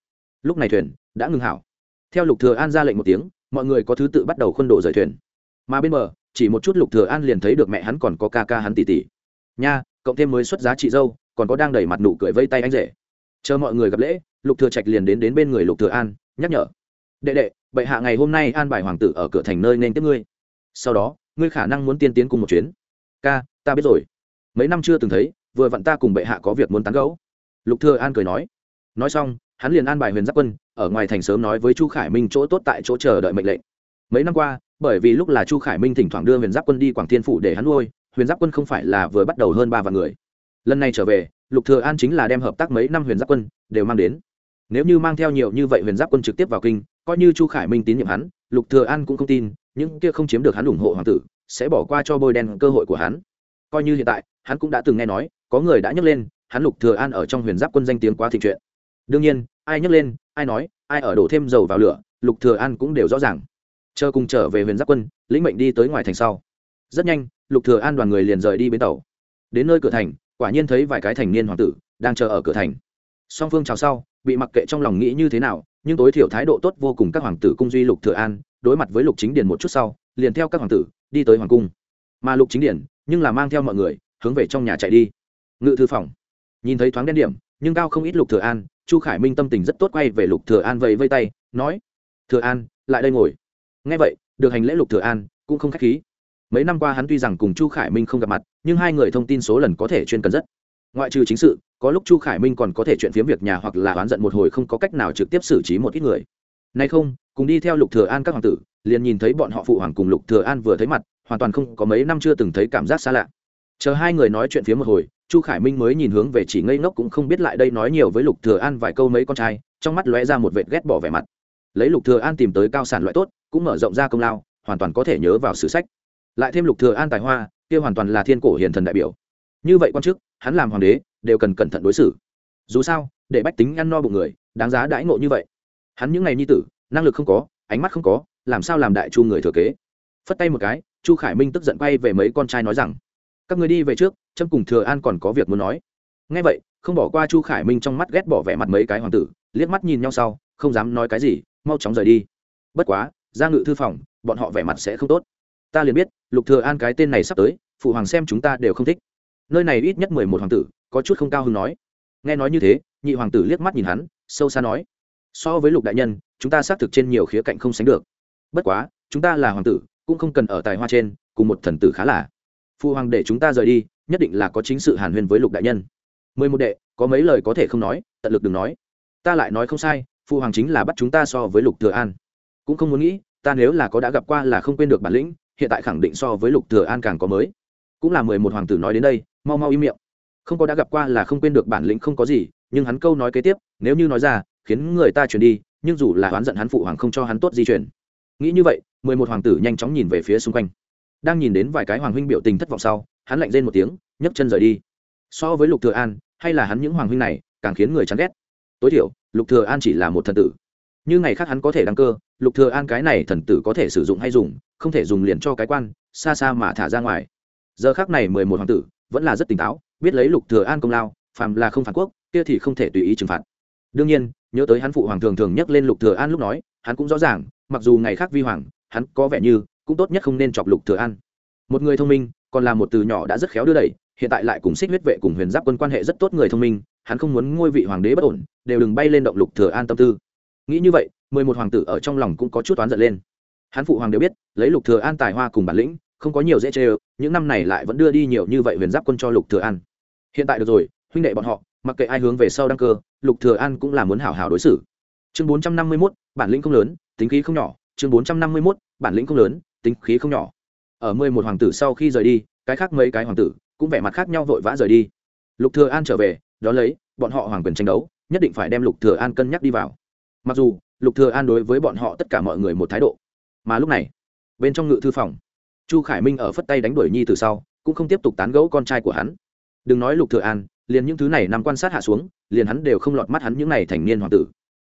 Lúc này thuyền đã ngừng hảo. Theo lục thừa an ra lệnh một tiếng, mọi người có thứ tự bắt đầu khuân đổ rời thuyền. Mà bên bờ, chỉ một chút lục thừa an liền thấy được mẹ hắn còn có ca ca hắn tỷ tỷ nha cộng thêm mới xuất giá chị dâu, còn có đang đẩy mặt nụ cười vây tay anh rể. Chờ mọi người gặp lễ, lục thừa trạch liền đến đến bên người lục thừa an, nhắc nhở. Đệ đệ, bệ hạ ngày hôm nay an bài hoàng tử ở cửa thành nơi nên tiếp ngươi. Sau đó, ngươi khả năng muốn tiên tiến cùng một chuyến. Ca, ta biết rồi. Mấy năm chưa từng thấy, vừa vặn ta cùng bệ hạ có việc muốn tán gẫu. Lục thừa an cười nói. Nói xong, hắn liền an bài huyền giáp quân, ở ngoài thành sớm nói với chu khải minh chỗ tốt tại chỗ chờ đợi mệnh lệnh. Mấy năm qua, bởi vì lúc là chu khải minh thỉnh thoảng đưa huyền giáp quân đi quảng thiên phủ để hắn nuôi huyền giáp quân không phải là vừa bắt đầu hơn ba vạn người. Lần này trở về, lục thừa an chính là đem hợp tác mấy năm huyền giáp quân đều mang đến. Nếu như mang theo nhiều như vậy huyền giáp quân trực tiếp vào kinh, coi như chu khải minh tín nhiệm hắn, lục thừa an cũng không tin, những kia không chiếm được hắn ủng hộ hoàng tử, sẽ bỏ qua cho bôi đen cơ hội của hắn. Coi như hiện tại, hắn cũng đã từng nghe nói, có người đã nhắc lên, hắn lục thừa an ở trong huyền giáp quân danh tiếng quá thịnh chuyện. Đương nhiên, ai nhắc lên, ai nói, ai ở đổ thêm dầu vào lửa, lục thừa an cũng đều rõ ràng. Chờ cùng trở về huyền giáp quân, lĩnh mệnh đi tới ngoài thành sau. Rất nhanh lục thừa an đoàn người liền rời đi bến tàu. Đến nơi cửa thành, quả nhiên thấy vài cái thành niên hoàng tử đang chờ ở cửa thành. Song phương chào sau, bị mặc kệ trong lòng nghĩ như thế nào, nhưng tối thiểu thái độ tốt vô cùng các hoàng tử cung duy lục thừa an, đối mặt với lục chính điển một chút sau, liền theo các hoàng tử đi tới hoàng cung. Mà lục chính điển nhưng là mang theo mọi người, hướng về trong nhà chạy đi. Ngự thư phòng. Nhìn thấy thoáng đen điểm, nhưng cao không ít lục thừa an, chu khải minh tâm tình rất tốt quay về lục thừa an vẫy vây tay, nói, thừa an, lại đây ngồi. Nghe vậy, được hành lễ lục thừa an, cũng không khách khí mấy năm qua hắn tuy rằng cùng chu khải minh không gặp mặt, nhưng hai người thông tin số lần có thể chuyên cần rất. Ngoại trừ chính sự, có lúc chu khải minh còn có thể chuyện phiếm việc nhà hoặc là oán giận một hồi không có cách nào trực tiếp xử trí một ít người. Nay không, cùng đi theo lục thừa an các hoàng tử, liền nhìn thấy bọn họ phụ hoàng cùng lục thừa an vừa thấy mặt, hoàn toàn không có mấy năm chưa từng thấy cảm giác xa lạ. Chờ hai người nói chuyện phía một hồi, chu khải minh mới nhìn hướng về chỉ ngây ngốc cũng không biết lại đây nói nhiều với lục thừa an vài câu mấy con trai, trong mắt lóe ra một vệt ghét bỏ vẻ mặt. Lấy lục thừa an tìm tới cao sản loại tốt, cũng mở rộng ra công lao, hoàn toàn có thể nhớ vào sử sách lại thêm lục thừa an tài hoa, kia hoàn toàn là thiên cổ hiền thần đại biểu. Như vậy quan chức, hắn làm hoàng đế, đều cần cẩn thận đối xử. Dù sao, để bách tính ăn no bụng người, đáng giá đãi ngộ như vậy. Hắn những ngày nhi tử, năng lực không có, ánh mắt không có, làm sao làm đại chu người thừa kế? Phất tay một cái, chu khải minh tức giận quay về mấy con trai nói rằng, các người đi về trước trâm cùng thừa an còn có việc muốn nói. Ngay vậy, không bỏ qua chu khải minh trong mắt ghét bỏ vẻ mặt mấy cái hoàng tử, liếc mắt nhìn nhau sau, không dám nói cái gì, mau chóng rời đi. Bất quá, ra ngự thư phòng, bọn họ vẻ mặt sẽ không tốt ta liền biết, lục thừa an cái tên này sắp tới, phụ hoàng xem chúng ta đều không thích. Nơi này ít nhất mười một hoàng tử, có chút không cao hứng nói. Nghe nói như thế, nhị hoàng tử liếc mắt nhìn hắn, sâu xa nói. So với lục đại nhân, chúng ta xác thực trên nhiều khía cạnh không sánh được. Bất quá, chúng ta là hoàng tử, cũng không cần ở tài hoa trên, cùng một thần tử khá là. Phụ hoàng để chúng ta rời đi, nhất định là có chính sự hàn huyên với lục đại nhân. Mười một đệ, có mấy lời có thể không nói, tận lực đừng nói. Ta lại nói không sai, phụ hoàng chính là bắt chúng ta so với lục thừa an. Cũng không muốn nghĩ, ta nếu là có đã gặp qua là không quên được bản lĩnh hiện tại khẳng định so với lục thừa an càng có mới. Cũng là mười một hoàng tử nói đến đây, mau mau im miệng. Không có đã gặp qua là không quên được bản lĩnh không có gì, nhưng hắn câu nói kế tiếp, nếu như nói ra, khiến người ta chuyển đi, nhưng dù là oán giận hắn phụ hoàng không cho hắn tốt di chuyển. Nghĩ như vậy, mười một hoàng tử nhanh chóng nhìn về phía xung quanh. Đang nhìn đến vài cái hoàng huynh biểu tình thất vọng sau, hắn lạnh rên một tiếng, nhấc chân rời đi. So với lục thừa an, hay là hắn những hoàng huynh này, càng khiến người chán ghét. Tối thiểu, lục thừa an chỉ là một thần tử như ngày khác hắn có thể đăng cơ, lục thừa an cái này thần tử có thể sử dụng hay dùng, không thể dùng liền cho cái quan, xa xa mà thả ra ngoài. Giờ khác này mười một hoàng tử, vẫn là rất tỉnh táo, biết lấy lục thừa an công lao, phàm là không phản quốc, kia thì không thể tùy ý trừng phạt. Đương nhiên, nhớ tới hắn phụ hoàng thường thường nhắc lên lục thừa an lúc nói, hắn cũng rõ ràng, mặc dù ngày khác vi hoàng, hắn có vẻ như cũng tốt nhất không nên chọc lục thừa an. Một người thông minh, còn là một từ nhỏ đã rất khéo đưa đẩy, hiện tại lại cùng xích huyết vệ cùng huyền giáp quân quan hệ rất tốt người thông minh, hắn không muốn ngôi vị hoàng đế bất ổn, đều đừng bay lên động lục thừa an tâm tư nghĩ như vậy mười một hoàng tử ở trong lòng cũng có chút toán giận lên. Hắn phụ hoàng đều biết lấy lục thừa an tài hoa cùng bản lĩnh không có nhiều dễ chơi những năm này lại vẫn đưa đi nhiều như vậy huyền giáp quân cho lục thừa an. Hiện tại được rồi huynh đệ bọn họ mặc kệ ai hướng về sau đăng cơ lục thừa an cũng là muốn hảo hảo đối xử. Chương bốn trăm năm mươi 451, bản lĩnh không lớn tính khí không nhỏ. Chương bốn trăm năm mươi 451, bản lĩnh không lớn tính khí không nhỏ. Ở mười một hoàng tử sau khi rời đi cái khác mấy cái hoàng tử cũng vẻ mặt khác nhau vội vã rời đi. Lục thừa an trở về đó lấy bọn họ hoàng quyền tranh đấu nhất định phải đem lục thừa an cân nhắc đi vào mặc dù, lục thừa an đối với bọn họ tất cả mọi người một thái độ, mà lúc này, bên trong ngự thư phòng, chu khải minh ở phất tay đánh đuổi nhi từ sau, cũng không tiếp tục tán gẫu con trai của hắn. Đừng nói lục thừa an, liền những thứ này nằm quan sát hạ xuống, liền hắn đều không lọt mắt hắn những này thành niên hoàng tử.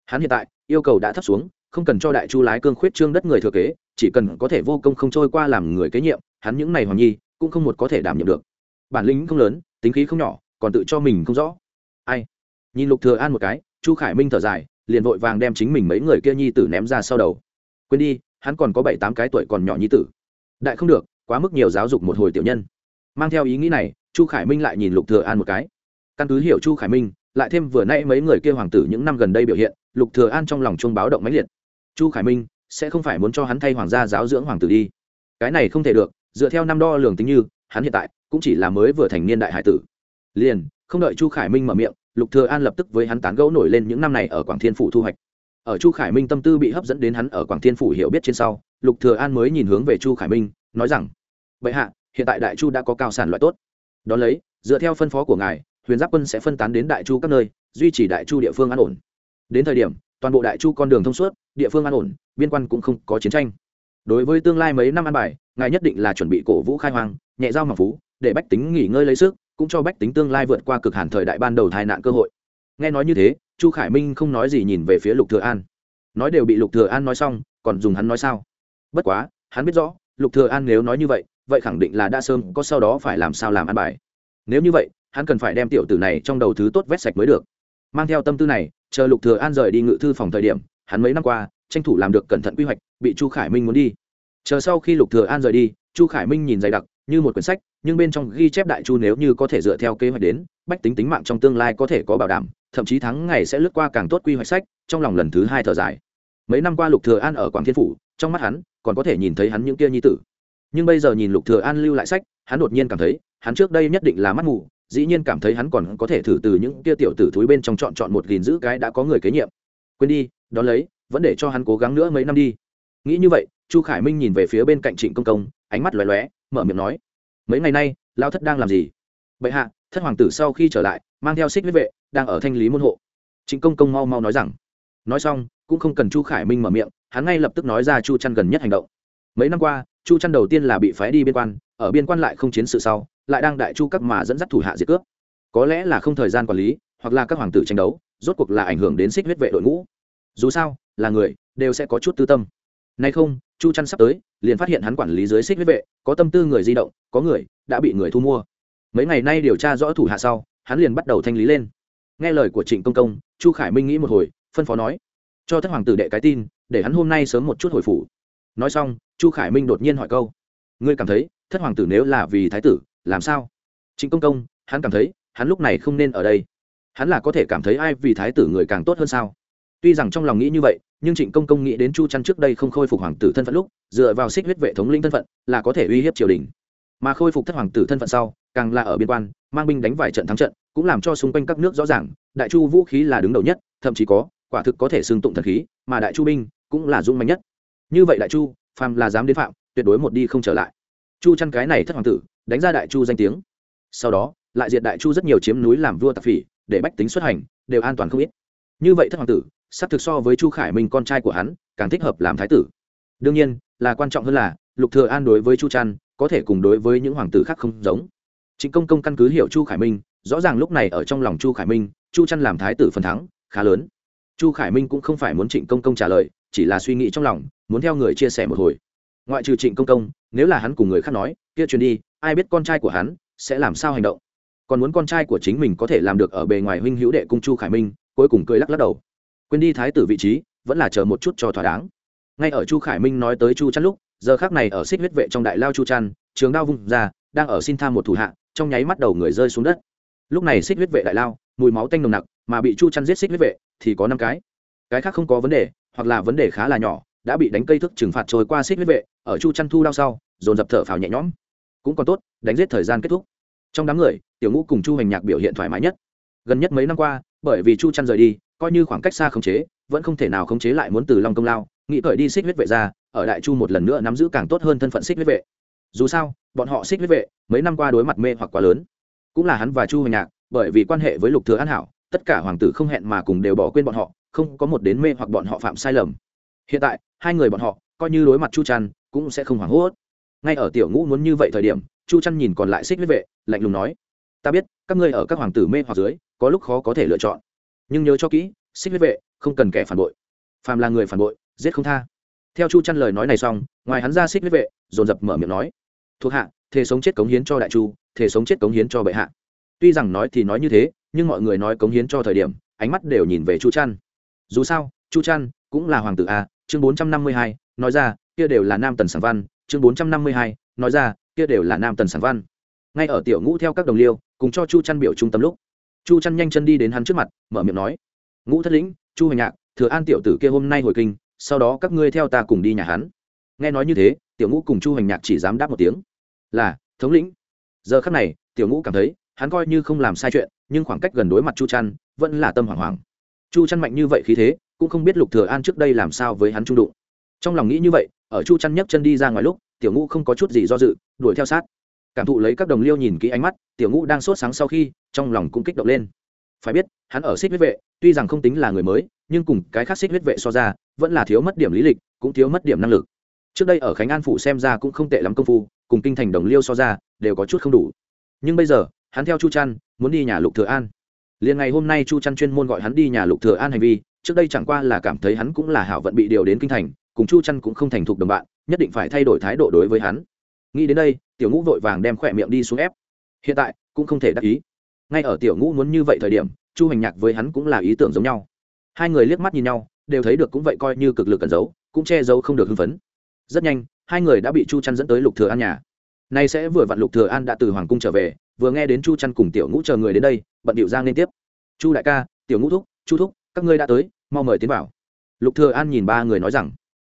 Hắn hiện tại, yêu cầu đã thấp xuống, không cần cho đại chu lái cương khuyết trương đất người thừa kế, chỉ cần có thể vô công không trôi qua làm người kế nhiệm, hắn những này hoàng nhi, cũng không một có thể đảm nhiệm được. Bản lĩnh không lớn, tính khí không nhỏ, còn tự cho mình không rõ. Ai? Nhìn lục thừa an một cái, chu khải minh thở dài liền vội vàng đem chính mình mấy người kia nhi tử ném ra sau đầu. Quên đi, hắn còn có bảy tám cái tuổi còn nhỏ nhi tử. Đại không được, quá mức nhiều giáo dục một hồi tiểu nhân. Mang theo ý nghĩ này, chu khải minh lại nhìn lục thừa an một cái. Căn cứ hiểu chu khải minh, lại thêm vừa nãy mấy người kia hoàng tử những năm gần đây biểu hiện, lục thừa an trong lòng chuông báo động mãnh liệt. Chu khải minh, sẽ không phải muốn cho hắn thay hoàng gia giáo dưỡng hoàng tử đi. Cái này không thể được, dựa theo năm đo lường tính như, hắn hiện tại cũng chỉ là mới vừa thành niên đại hải tử. Liền, không đợi chu khải minh mở miệng lục thừa an lập tức với hắn tán gẫu nổi lên những năm này ở quảng thiên phủ thu hoạch. Ở chu khải minh tâm tư bị hấp dẫn đến hắn ở quảng thiên phủ hiểu biết trên sau, lục thừa an mới nhìn hướng về chu khải minh, nói rằng vậy hạ, hiện tại đại chu đã có cao sản loại tốt. Đón lấy, dựa theo phân phó của ngài, huyền giáp quân sẽ phân tán đến đại chu các nơi, duy trì đại chu địa phương an ổn. Đến thời điểm, toàn bộ đại chu con đường thông suốt, địa phương an ổn, biên quan cũng không có chiến tranh. Đối với tương lai mấy năm an bài, ngài nhất định là chuẩn bị cổ vũ khai hoang, nhẹ giao mà phú, để bách tính nghỉ ngơi lấy sức cũng cho bách tính tương lai vượt qua cực hàn thời đại ban đầu tai nạn cơ hội. Nghe nói như thế, chu khải minh không nói gì nhìn về phía lục thừa an. Nói đều bị lục thừa an nói xong, còn dùng hắn nói sao? Bất quá, hắn biết rõ, lục thừa an nếu nói như vậy vậy khẳng định là đã sớm có sau đó phải làm sao làm ăn bài. Nếu như vậy, hắn cần phải đem tiểu tử này trong đầu thứ tốt vét sạch mới được. Mang theo tâm tư này, chờ lục thừa an rời đi ngự thư phòng thời điểm, hắn mấy năm qua, tranh thủ làm được cẩn thận quy hoạch, bị chu khải minh muốn đi. Chờ sau khi lục thừa an rời đi, chu khải minh nhìn dày đặc, như một quyển sách nhưng bên trong ghi chép đại chu nếu như có thể dựa theo kế hoạch đến, bách tính tính mạng trong tương lai có thể có bảo đảm, thậm chí thắng ngày sẽ lướt qua càng tốt quy hoạch sách, trong lòng lần thứ hai thở dài. Mấy năm qua lục thừa an ở quảng thiên phủ, trong mắt hắn, còn có thể nhìn thấy hắn những kia nhi tử. Nhưng bây giờ nhìn lục thừa an lưu lại sách, hắn đột nhiên cảm thấy, hắn trước đây nhất định là mắt mù, dĩ nhiên cảm thấy hắn còn có thể thử từ những kia tiểu tử thúi bên trong chọn chọn một gìn giữ cái đã có người kế nhiệm. Quên đi đó lấy, vẫn để cho hắn cố gắng nữa mấy năm đi. Nghĩ như vậy, chu khải minh nhìn về phía bên cạnh trịnh công công, ánh mắt lóe lóe, mở miệng nói mấy ngày nay lao thất đang làm gì? Bệ hạ, thất hoàng tử sau khi trở lại, mang theo xích huyết vệ, đang ở thanh lý môn hộ. Trịnh công công mau mau nói rằng. Nói xong, cũng không cần chu khải minh mở miệng, hắn ngay lập tức nói ra chu chăn gần nhất hành động. Mấy năm qua, chu chăn đầu tiên là bị phái đi biên quan, ở biên quan lại không chiến sự sau, lại đang đại chu cấp mà dẫn dắt thủ hạ diệt cướp. Có lẽ là không thời gian quản lý, hoặc là các hoàng tử tranh đấu, rốt cuộc là ảnh hưởng đến xích huyết vệ đội ngũ. Dù sao, là người, đều sẽ có chút tư tâm nay không, chu chăn sắp tới, liền phát hiện hắn quản lý dưới xích huyết vệ, có tâm tư người di động, có người đã bị người thu mua. Mấy ngày nay điều tra rõ thủ hạ sau, hắn liền bắt đầu thanh lý lên. Nghe lời của trịnh công công, chu khải minh nghĩ một hồi, phân phó nói, cho thất hoàng tử đệ cái tin, để hắn hôm nay sớm một chút hồi phủ. Nói xong, chu khải minh đột nhiên hỏi câu, ngươi cảm thấy thất hoàng tử nếu là vì thái tử, làm sao? Trịnh công công, hắn cảm thấy, hắn lúc này không nên ở đây. Hắn là có thể cảm thấy ai vì thái tử người càng tốt hơn sao? Tuy rằng trong lòng nghĩ như vậy nhưng trịnh công công nghĩ đến chu chăn trước đây không khôi phục hoàng tử thân phận lúc, dựa vào xích huyết vệ thống linh thân phận, là có thể uy hiếp triều đình. Mà khôi phục thất hoàng tử thân phận sau, càng là ở biên quan, mang binh đánh vài trận thắng trận, cũng làm cho xung quanh các nước rõ ràng, đại chu vũ khí là đứng đầu nhất, thậm chí có, quả thực có thể xưng tụng thần khí, mà đại chu binh cũng là dung mạnh nhất. Như vậy đại chu, phàm là dám đến phạm, tuyệt đối một đi không trở lại. Chu chăn cái này thất hoàng tử, đánh ra đại chu danh tiếng. Sau đó, lại diệt đại chu rất nhiều chiếm núi làm vua tạp phỉ, để bách tính xuất hành, đều an toàn không ít. Như vậy thất hoàng tử sắp thực so với chu khải minh con trai của hắn, càng thích hợp làm thái tử. Đương nhiên, là quan trọng hơn là, lục thừa an đối với chu trăn có thể cùng đối với những hoàng tử khác không giống. Trịnh công công căn cứ hiểu chu khải minh, rõ ràng lúc này ở trong lòng chu khải minh, chu trăn làm thái tử phần thắng, khá lớn. Chu khải minh cũng không phải muốn trịnh công công trả lời, chỉ là suy nghĩ trong lòng, muốn theo người chia sẻ một hồi. Ngoại trừ trịnh công công, nếu là hắn cùng người khác nói, kia truyền đi, ai biết con trai của hắn sẽ làm sao hành động? Còn muốn con trai của chính mình có thể làm được ở bề ngoài huynh hữu đệ cung chu khải minh, cuối cùng cười lắc lắc đầu quên đi thái tử vị trí, vẫn là chờ một chút cho thỏa đáng. Ngay ở chu khải minh nói tới chu chăn lúc, giờ khác này ở xích huyết vệ trong đại lao chu chăn, trường đao vung ra, đang ở xin tham một thủ hạ, trong nháy mắt đầu người rơi xuống đất. Lúc này xích huyết vệ đại lao, mùi máu tanh nồng nặc, mà bị chu chăn giết xích huyết vệ, thì có năm cái. Cái khác không có vấn đề, hoặc là vấn đề khá là nhỏ, đã bị đánh cây thức trừng phạt trôi qua xích huyết vệ, ở chu chăn thu lao sau, dồn dập thở phào nhẹ nhõm. Cũng còn tốt, đánh giết thời gian kết thúc. Trong đám người, tiểu ngũ cùng chu hành nhạc biểu hiện thoải mái nhất. Gần nhất mấy năm qua, bởi vì chu chăn rời đi coi như khoảng cách xa khống chế, vẫn không thể nào khống chế lại muốn từ long công lao, nghĩ cởi đi xích huyết vệ ra, ở đại chu một lần nữa nắm giữ càng tốt hơn thân phận xích huyết vệ. Dù sao, bọn họ xích huyết vệ, mấy năm qua đối mặt mê hoặc quá lớn. Cũng là hắn và chu hoành nhạc, bởi vì quan hệ với lục thừa an hảo, tất cả hoàng tử không hẹn mà cùng đều bỏ quên bọn họ, không có một đến mê hoặc bọn họ phạm sai lầm. Hiện tại, hai người bọn họ, coi như đối mặt chu trăn, cũng sẽ không hoảng hốt. Ngay ở tiểu ngũ muốn như vậy thời điểm, chu trăn nhìn còn lại xích huyết vệ, lạnh lùng nói, ta biết, các ngươi ở các hoàng tử mê hoặc dưới, có lúc khó có thể lựa chọn nhưng nhớ cho kỹ, xích huyết vệ, không cần kẻ phản bội. Phàm là người phản bội, giết không tha. Theo chu chăn lời nói này xong, ngoài hắn ra xích huyết vệ, dồn dập mở miệng nói, thuộc hạ thể sống chết cống hiến cho đại chu thể sống chết cống hiến cho bệ hạ. Tuy rằng nói thì nói như thế, nhưng mọi người nói cống hiến cho thời điểm, ánh mắt đều nhìn về chu chăn. Dù sao, chu chăn cũng là hoàng tử a, chương bốn trăm năm mươi hai, nói ra, kia đều là nam tần sản văn, chương bốn trăm năm mươi hai, nói ra, kia đều là nam tần sản văn. Ngay ở tiểu ngũ theo các đồng liêu, cùng cho chu chăn biểu trung tâm lúc chu chăn nhanh chân đi đến hắn trước mặt, mở miệng nói, ngũ thất lĩnh, chu hoành nhạc, thừa an tiểu tử kia hôm nay hồi kinh, sau đó các ngươi theo ta cùng đi nhà hắn. Nghe nói như thế, tiểu ngũ cùng chu hoành nhạc chỉ dám đáp một tiếng. Là, thống lĩnh. Giờ khắc này, tiểu ngũ cảm thấy, hắn coi như không làm sai chuyện, nhưng khoảng cách gần đối mặt chu chăn, vẫn là tâm hoảng hoảng. Chu chăn mạnh như vậy khí thế, cũng không biết lục thừa an trước đây làm sao với hắn trung đụng. Trong lòng nghĩ như vậy, ở chu chăn nhấc chân đi ra ngoài lúc, tiểu ngũ không có chút gì do dự, đuổi theo sát cảm thụ lấy các đồng liêu nhìn kỹ ánh mắt, tiểu ngũ đang sốt sáng sau khi, trong lòng cũng kích động lên. Phải biết, hắn ở xích huyết vệ, tuy rằng không tính là người mới, nhưng cùng cái khác xích huyết vệ so ra, vẫn là thiếu mất điểm lý lịch, cũng thiếu mất điểm năng lực. Trước đây ở khánh an phủ xem ra cũng không tệ lắm công phu, cùng kinh thành đồng liêu so ra, đều có chút không đủ. Nhưng bây giờ, hắn theo chu trăn, muốn đi nhà lục thừa an. Liền ngày hôm nay chu trăn chuyên môn gọi hắn đi nhà lục thừa an hành vi, trước đây chẳng qua là cảm thấy hắn cũng là hảo vận bị điều đến kinh thành, cùng chu trăn cũng không thành thục đồng bạn, nhất định phải thay đổi thái độ đối với hắn. Nghĩ đến đây tiểu ngũ vội vàng đem khỏe miệng đi xuống ép. Hiện tại, cũng không thể đắc ý. Ngay ở tiểu ngũ muốn như vậy thời điểm, chu hành nhạc với hắn cũng là ý tưởng giống nhau. Hai người liếc mắt nhìn nhau, đều thấy được cũng vậy coi như cực lực cẩn giấu, cũng che giấu không được hưng phấn. Rất nhanh, hai người đã bị chu chăn dẫn tới lục thừa an nhà. Nay sẽ vừa vặn lục thừa an đã từ hoàng cung trở về, vừa nghe đến chu chăn cùng tiểu ngũ chờ người đến đây, bận điệu giang liên tiếp. Chu đại ca, tiểu ngũ thúc, chu thúc, các ngươi đã tới, mau mời tiến vào. Lục thừa an nhìn ba người nói rằng.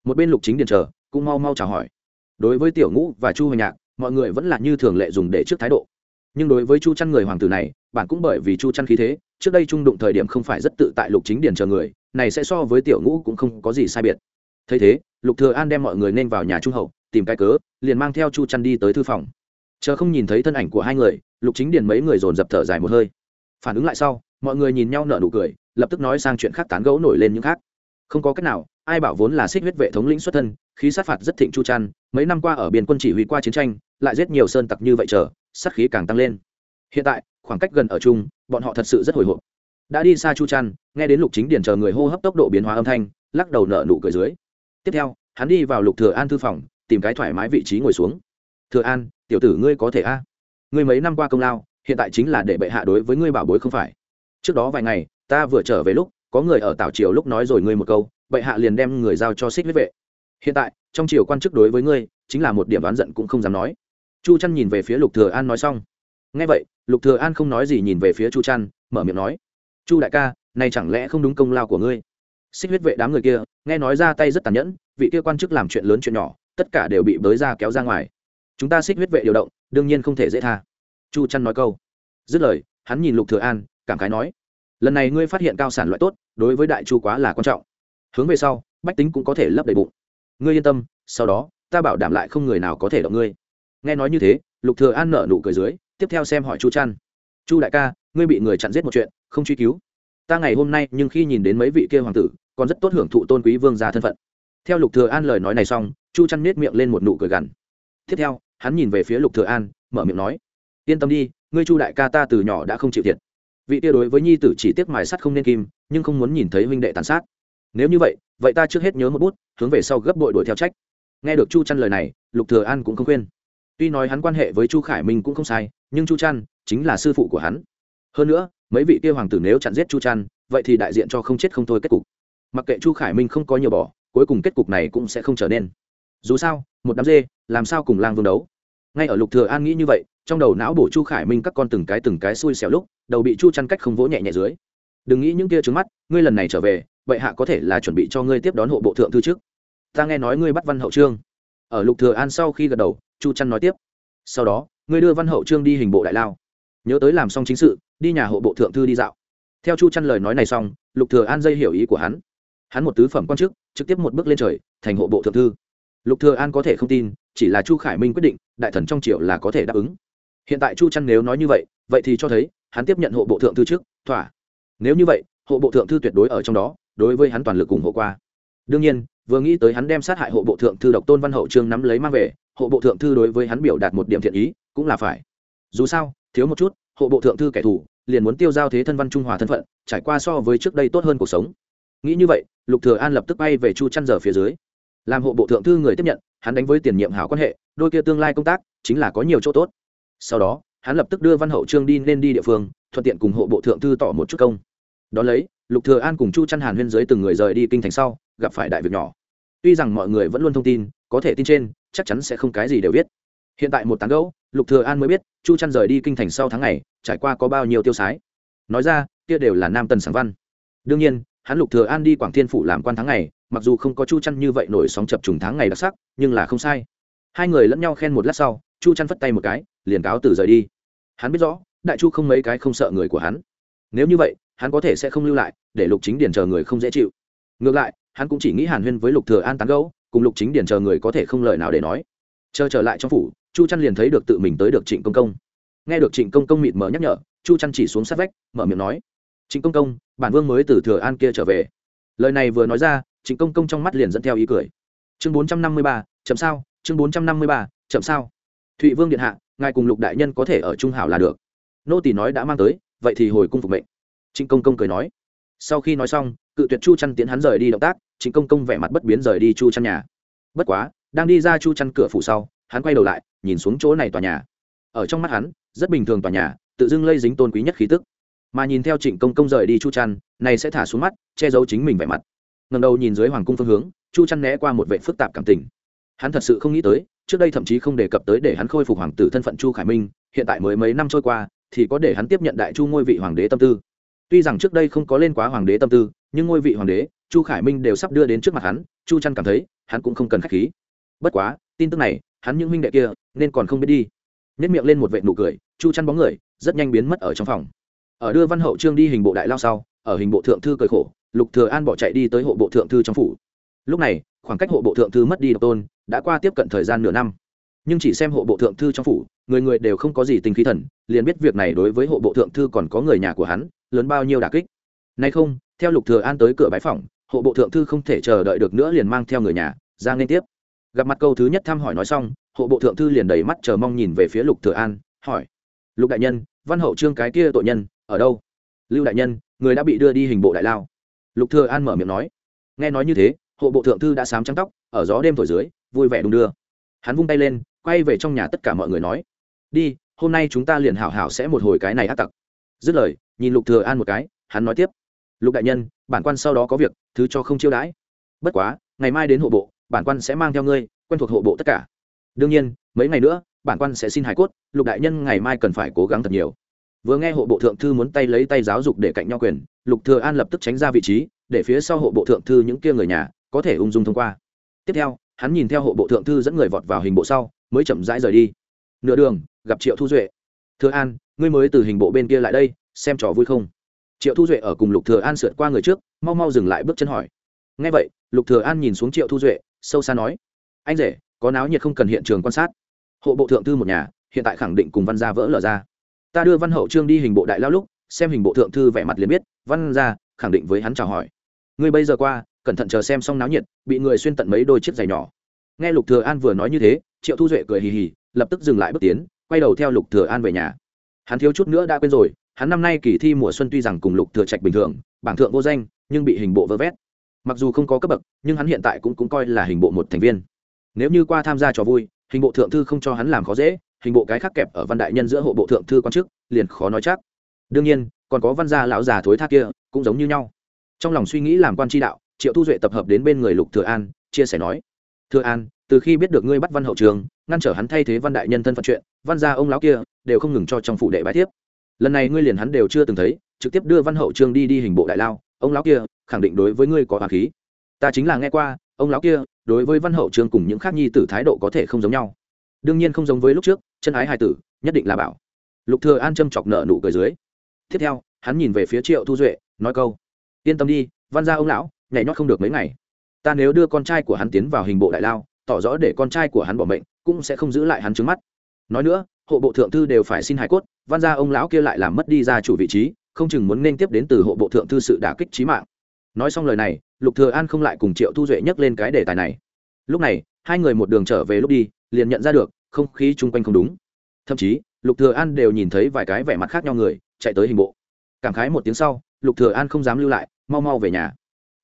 Một bên lục chính điện chờ, cũng mau mau chào hỏi. Đối với tiểu ngũ và chu hoành nhạc mọi người vẫn là như thường lệ dùng để trước thái độ. Nhưng đối với chu chăn người hoàng tử này bạn cũng bởi vì chu chăn khí thế, trước đây trung đụng thời điểm không phải rất tự tại lục chính điển chờ người, này sẽ so với tiểu ngũ cũng không có gì sai biệt. Thấy thế, lục thừa an đem mọi người nên vào nhà trung hậu, tìm cái cớ, liền mang theo chu chăn đi tới thư phòng. Chờ không nhìn thấy thân ảnh của hai người, lục chính điển mấy người dồn dập thở dài một hơi. Phản ứng lại sau, mọi người nhìn nhau nở nụ cười, lập tức nói sang chuyện khác tán gẫu nổi lên những khác. Không có cách nào, ai bảo vốn là xích huyết vệ thống lĩnh xuất thân, khí sát phạt rất thịnh chu chăn, mấy năm qua ở biên quân chỉ huy qua chiến tranh lại giết nhiều sơn tặc như vậy chờ, sát khí càng tăng lên. Hiện tại, khoảng cách gần ở chung, bọn họ thật sự rất hồi hộp. Đã đi xa chu chăn nghe đến lục chính điển chờ người hô hấp tốc độ biến hóa âm thanh, lắc đầu nở nụ cười dưới. Tiếp theo, hắn đi vào lục thừa an thư phòng, tìm cái thoải mái vị trí ngồi xuống. Thừa an, tiểu tử ngươi có thể a? Ngươi mấy năm qua công lao, hiện tại chính là để bệ hạ đối với ngươi bảo bối không phải. Trước đó vài ngày, ta vừa trở về lúc, có người ở tảo triều lúc nói rồi ngươi một câu, bệ hạ liền đem người giao cho xích huyết vệ. Hiện tại, trong triều quan chức đối với ngươi, chính là một điểm đoán giận cũng không dám nói chu trăn nhìn về phía lục thừa an nói xong. Nghe vậy, lục thừa an không nói gì nhìn về phía chu trăn mở miệng nói, chu đại ca, này chẳng lẽ không đúng công lao của ngươi? Xích huyết vệ đám người kia, nghe nói ra tay rất tàn nhẫn, vị kia quan chức làm chuyện lớn chuyện nhỏ, tất cả đều bị bới ra kéo ra ngoài. Chúng ta xích huyết vệ điều động, đương nhiên không thể dễ tha. Chu trăn nói câu. Dứt lời, hắn nhìn lục thừa an, cảm khái nói, lần này ngươi phát hiện cao sản loại tốt, đối với đại chu quá là quan trọng. Hướng về sau, bách tính cũng có thể lấp đầy bụng. Ngươi yên tâm, sau đó, ta bảo đảm lại không người nào có thể động ngươi nghe nói như thế, lục thừa an nở nụ cười dưới, tiếp theo xem hỏi chu trăn chu đại ca, ngươi bị người chặn giết một chuyện, không truy cứu. Ta ngày hôm nay nhưng khi nhìn đến mấy vị kia hoàng tử, còn rất tốt hưởng thụ tôn quý vương gia thân phận. Theo lục thừa an lời nói này xong, chu trăn nét miệng lên một nụ cười gằn. Tiếp theo, hắn nhìn về phía lục thừa an, mở miệng nói, yên tâm đi, ngươi chu đại ca ta từ nhỏ đã không chịu thiệt. Vị tia đối với nhi tử chỉ tiếc mài sắt không nên kim, nhưng không muốn nhìn thấy huynh đệ tàn sát. Nếu như vậy vậy ta trước hết nhớ một bút, hướng về sau gấp bội đuổi theo trách. Nghe được chu chăn lời này, lục thừa an cũng không khuyên tuy nói hắn quan hệ với chu khải minh cũng không sai, nhưng chu trăn chính là sư phụ của hắn. Hơn nữa, mấy vị kia hoàng tử nếu chặn giết chu trăn, vậy thì đại diện cho không chết không thôi kết cục. Mặc kệ chu khải minh không có nhiều bỏ, cuối cùng kết cục này cũng sẽ không trở nên. Dù sao, một đám dê, làm sao cùng lang vương đấu? Ngay ở lục thừa an nghĩ như vậy, trong đầu não bổ chu khải minh các con từng cái từng cái xui xẻo lúc, đầu bị chu chăn cách không vỗ nhẹ nhẹ dưới. Đừng nghĩ những kia trứng mắt, ngươi lần này trở về, vậy hạ có thể là chuẩn bị cho ngươi tiếp đón hộ bộ thượng thư trước. Ta nghe nói ngươi bắt văn hậu trương. Ở lục thừa an sau khi gật đầu chu chăn nói tiếp. Sau đó, ngươi đưa văn hậu trương đi hình bộ đại lao. Nhớ tới làm xong chính sự, đi nhà hộ bộ thượng thư đi dạo. Theo chu chăn lời nói này xong, lục thừa an dây hiểu ý của hắn. Hắn một tứ phẩm quan chức, trực tiếp một bước lên trời, thành hộ bộ thượng thư. Lục thừa an có thể không tin, chỉ là chu khải minh quyết định, đại thần trong triều là có thể đáp ứng. Hiện tại chu chăn nếu nói như vậy vậy thì cho thấy, hắn tiếp nhận hộ bộ thượng thư trước, thỏa. Nếu như vậy, hộ bộ thượng thư tuyệt đối ở trong đó, đối với hắn toàn lực ủng hộ qua. Đương nhiên, vừa nghĩ tới hắn đem sát hại hộ bộ thượng thư độc tôn văn hậu trương nắm lấy mang về hộ bộ thượng thư đối với hắn biểu đạt một điểm thiện ý, cũng là phải. Dù sao, thiếu một chút, hộ bộ thượng thư kẻ thù, liền muốn tiêu giao thế thân văn trung hòa thân phận, trải qua so với trước đây tốt hơn cuộc sống. Nghĩ như vậy, lục thừa an lập tức bay về chu chăn giờ phía dưới. Làm hộ bộ thượng thư người tiếp nhận, hắn đánh với tiền nhiệm hảo quan hệ, đôi kia tương lai công tác, chính là có nhiều chỗ tốt. Sau đó, hắn lập tức đưa văn hậu trương đi nên đi địa phương, thuận tiện cùng hộ bộ thượng thư tỏ một chút công. Đó lấy, lục thừa an cùng chu chăn hàn huyên dưới từng người rời đi kinh thành sau, gặp phải đại việc nhỏ. Tuy rằng mọi người vẫn luôn thông tin, có thể tin trên chắc chắn sẽ không cái gì đều biết hiện tại một tán gẫu, lục thừa an mới biết, chu chăn rời đi kinh thành sau tháng ngày, trải qua có bao nhiêu tiêu sái. Nói ra, kia đều là nam tần sáng văn. Đương nhiên, hắn lục thừa an đi quảng thiên phủ làm quan tháng ngày, mặc dù không có chu chăn như vậy nổi sóng chập trùng tháng ngày đặc sắc, nhưng là không sai. Hai người lẫn nhau khen một lát sau, chu chăn phất tay một cái, liền cáo từ rời đi. Hắn biết rõ, đại chu không mấy cái không sợ người của hắn. Nếu như vậy, hắn có thể sẽ không lưu lại, để lục chính điền chờ người không dễ chịu. Ngược lại, hắn cũng chỉ nghĩ hàn huyên với lục thừa an tán gẫu cùng lục chính điền chờ người có thể không lời nào để nói. Chờ trở lại trong phủ, chu trăn liền thấy được tự mình tới được trịnh công công. Nghe được trịnh công công mịt mở nhắc nhở, chu trăn chỉ xuống sát vách, mở miệng nói, trịnh công công, bản vương mới từ thừa an kia trở về. Lời này vừa nói ra, trịnh công công trong mắt liền dẫn theo ý cười. Chương bốn trăm năm mươi ba, chậm sao? Chương bốn trăm năm mươi ba, chậm sao? Thụy vương điện hạ, ngài cùng lục đại nhân có thể ở trung hảo là được. Nô tỷ nói đã mang tới, vậy thì hồi cung phục mệnh. Trịnh công công cười nói sau khi nói xong, cự tuyệt chu chăn tiến hắn rời đi động tác, trịnh công công vẻ mặt bất biến rời đi chu chăn nhà. Bất quá, đang đi ra chu chăn cửa phủ sau, hắn quay đầu lại, nhìn xuống chỗ này tòa nhà. Ở trong mắt hắn, rất bình thường tòa nhà, tự dưng lây dính tôn quý nhất khí tức. Mà nhìn theo trịnh công công rời đi chu chăn, này sẽ thả xuống mắt, che giấu chính mình vẻ mặt. Ngầm đầu nhìn dưới hoàng cung phương hướng, chu chăn né qua một vệ phức tạp cảm tình. Hắn thật sự không nghĩ tới, trước đây thậm chí không đề cập tới để hắn khôi phục hoàng tử thân phận chu khải minh, hiện tại mới mấy năm trôi qua, thì có để hắn tiếp nhận đại chu ngôi vị hoàng đế tâm tư tuy rằng trước đây không có lên quá hoàng đế tâm tư, nhưng ngôi vị hoàng đế, chu khải minh đều sắp đưa đến trước mặt hắn, chu trăn cảm thấy, hắn cũng không cần k h á c h khí. Bất quá, tin tức này, hắn những huynh đệ kia, nên còn không biết đi. Nếp miệng lên một vệ nụ cười, chu chăn bóng người, rất nhanh biến mất ở trong phòng. Ở đưa văn hậu trương đi hình bộ đại lao sau, ở hình bộ thượng thư cười khổ, lục thừa an bỏ chạy đi tới hộ bộ thượng thư trong phủ. Lúc này, khoảng cách hộ bộ thượng thư mất đi độc tôn, đã qua tiếp cận thời gian nửa năm. Nhưng chỉ xem hộ bộ thượng thư trong phủ người người đều không có gì tình khí thần, liền biết việc này đối với hộ bộ thượng thư còn có người nhà của hắn, lớn bao nhiêu đả kích. Nay không, theo lục thừa an tới cửa bái phòng hộ bộ thượng thư không thể chờ đợi được nữa liền mang theo người nhà, ra nên tiếp. Gặp mặt câu thứ nhất thăm hỏi nói xong, hộ bộ thượng thư liền đầy mắt chờ mong nhìn về phía lục thừa an, hỏi, lục đại nhân, văn hậu trương cái kia tội nhân, ở đâu? Lưu đại nhân, người đã bị đưa đi hình bộ đại lao. Lục thừa an mở miệng nói. Nghe nói như thế, hộ bộ thượng thư đã sám trắng tóc, ở gió đêm thổi dưới, vui vẻ đung đưa. Hắn vung tay lên, quay về trong nhà tất cả mọi người nói đi, hôm nay chúng ta liền hảo hảo sẽ một hồi cái này ác tặc. Dứt lời, nhìn lục thừa an một cái, hắn nói tiếp. Lục đại nhân, bản quan sau đó có việc, thứ cho không chiêu đãi. Bất quá, ngày mai đến hộ bộ, bản quan sẽ mang theo ngươi, quen thuộc hộ bộ tất cả. Đương nhiên, mấy ngày nữa, bản quan sẽ xin hải cốt, lục đại nhân ngày mai cần phải cố gắng thật nhiều. Vừa nghe hộ bộ thượng thư muốn tay lấy tay giáo dục để cạnh nhau quyền, lục thừa an lập tức tránh ra vị trí, để phía sau hộ bộ thượng thư những kia người nhà, có thể ung dung thông qua. Tiếp theo, hắn nhìn theo hộ bộ thượng thư dẫn người vọt vào hình bộ sau, mới chậm rãi rời đi nửa đường, gặp triệu thu duệ. Thừa an, ngươi mới từ hình bộ bên kia lại đây, xem trò vui không? Triệu thu duệ ở cùng lục thừa an sượt qua người trước, mau mau dừng lại bước chân hỏi. Nghe vậy, lục thừa an nhìn xuống triệu thu duệ, sâu xa nói. Anh rể, có náo nhiệt không cần hiện trường quan sát. Hộ bộ thượng thư một nhà, hiện tại khẳng định cùng văn gia vỡ lở ra. Ta đưa văn hậu trương đi hình bộ đại lao lúc, xem hình bộ thượng thư vẻ mặt liền biết, văn gia khẳng định với hắn chào hỏi. Ngươi bây giờ qua, cẩn thận chờ xem xong náo nhiệt, bị người xuyên tận mấy đôi chiếc giày nhỏ. Nghe lục thừa an vừa nói như thế, triệu thu duệ cười hì hì lập tức dừng lại bước tiến, quay đầu theo lục thừa an về nhà. Hắn thiếu chút nữa đã quên rồi, hắn năm nay kỳ thi mùa xuân tuy rằng cùng lục thừa trạch bình thường, bảng thượng vô danh, nhưng bị hình bộ vơ vét. Mặc dù không có cấp bậc, nhưng hắn hiện tại cũng cũng coi là hình bộ một thành viên. Nếu như qua tham gia trò vui, hình bộ thượng thư không cho hắn làm khó dễ, hình bộ cái khác kẹp ở văn đại nhân giữa hộ bộ thượng thư quan chức, liền khó nói chắc. Đương nhiên, còn có văn gia lão già thối tha kia, cũng giống như nhau. Trong lòng suy nghĩ làm quan tri đạo, triệu thu duệ tập hợp đến bên người lục thừa an, chia sẻ nói, thừa an từ khi biết được ngươi bắt văn hậu trường, ngăn trở hắn thay thế văn đại nhân thân phận chuyện, văn gia ông lão kia đều không ngừng cho trong phủ đệ bái tiếp lần này ngươi liền hắn đều chưa từng thấy, trực tiếp đưa văn hậu trương đi đi hình bộ đại lao, ông lão kia khẳng định đối với ngươi có hòa khí. Ta chính là nghe qua, ông lão kia đối với văn hậu trương cùng những khác nhi tử thái độ có thể không giống nhau. Đương nhiên không giống với lúc trước, chân ái hai tử, nhất định là bảo. Lục thừa an châm chọc nợ nụ cười dưới. Tiếp theo, hắn nhìn về phía triệu thu duệ, nói câu. Yên tâm đi, văn gia ông lão, nhảy nhót không được mấy ngày. Ta nếu đưa con trai của hắn tiến vào hình bộ đại lao tỏ rõ để con trai của hắn bỏ mệnh, cũng sẽ không giữ lại hắn trước mắt. Nói nữa, hộ bộ thượng thư đều phải xin hài cốt, văn gia ông lão kia lại làm mất đi ra chủ vị trí, không chừng muốn nên tiếp đến từ hộ bộ thượng thư sự đả kích trí mạng. Nói xong lời này, lục thừa an không lại cùng triệu thu duệ nhắc lên cái đề tài này. Lúc này, hai người một đường trở về lúc đi, liền nhận ra được, không khí chung quanh không đúng. Thậm chí, lục thừa an đều nhìn thấy vài cái vẻ mặt khác nhau người, chạy tới hình bộ. Cảm khái một tiếng sau, lục thừa an không dám lưu lại, mau mau về nhà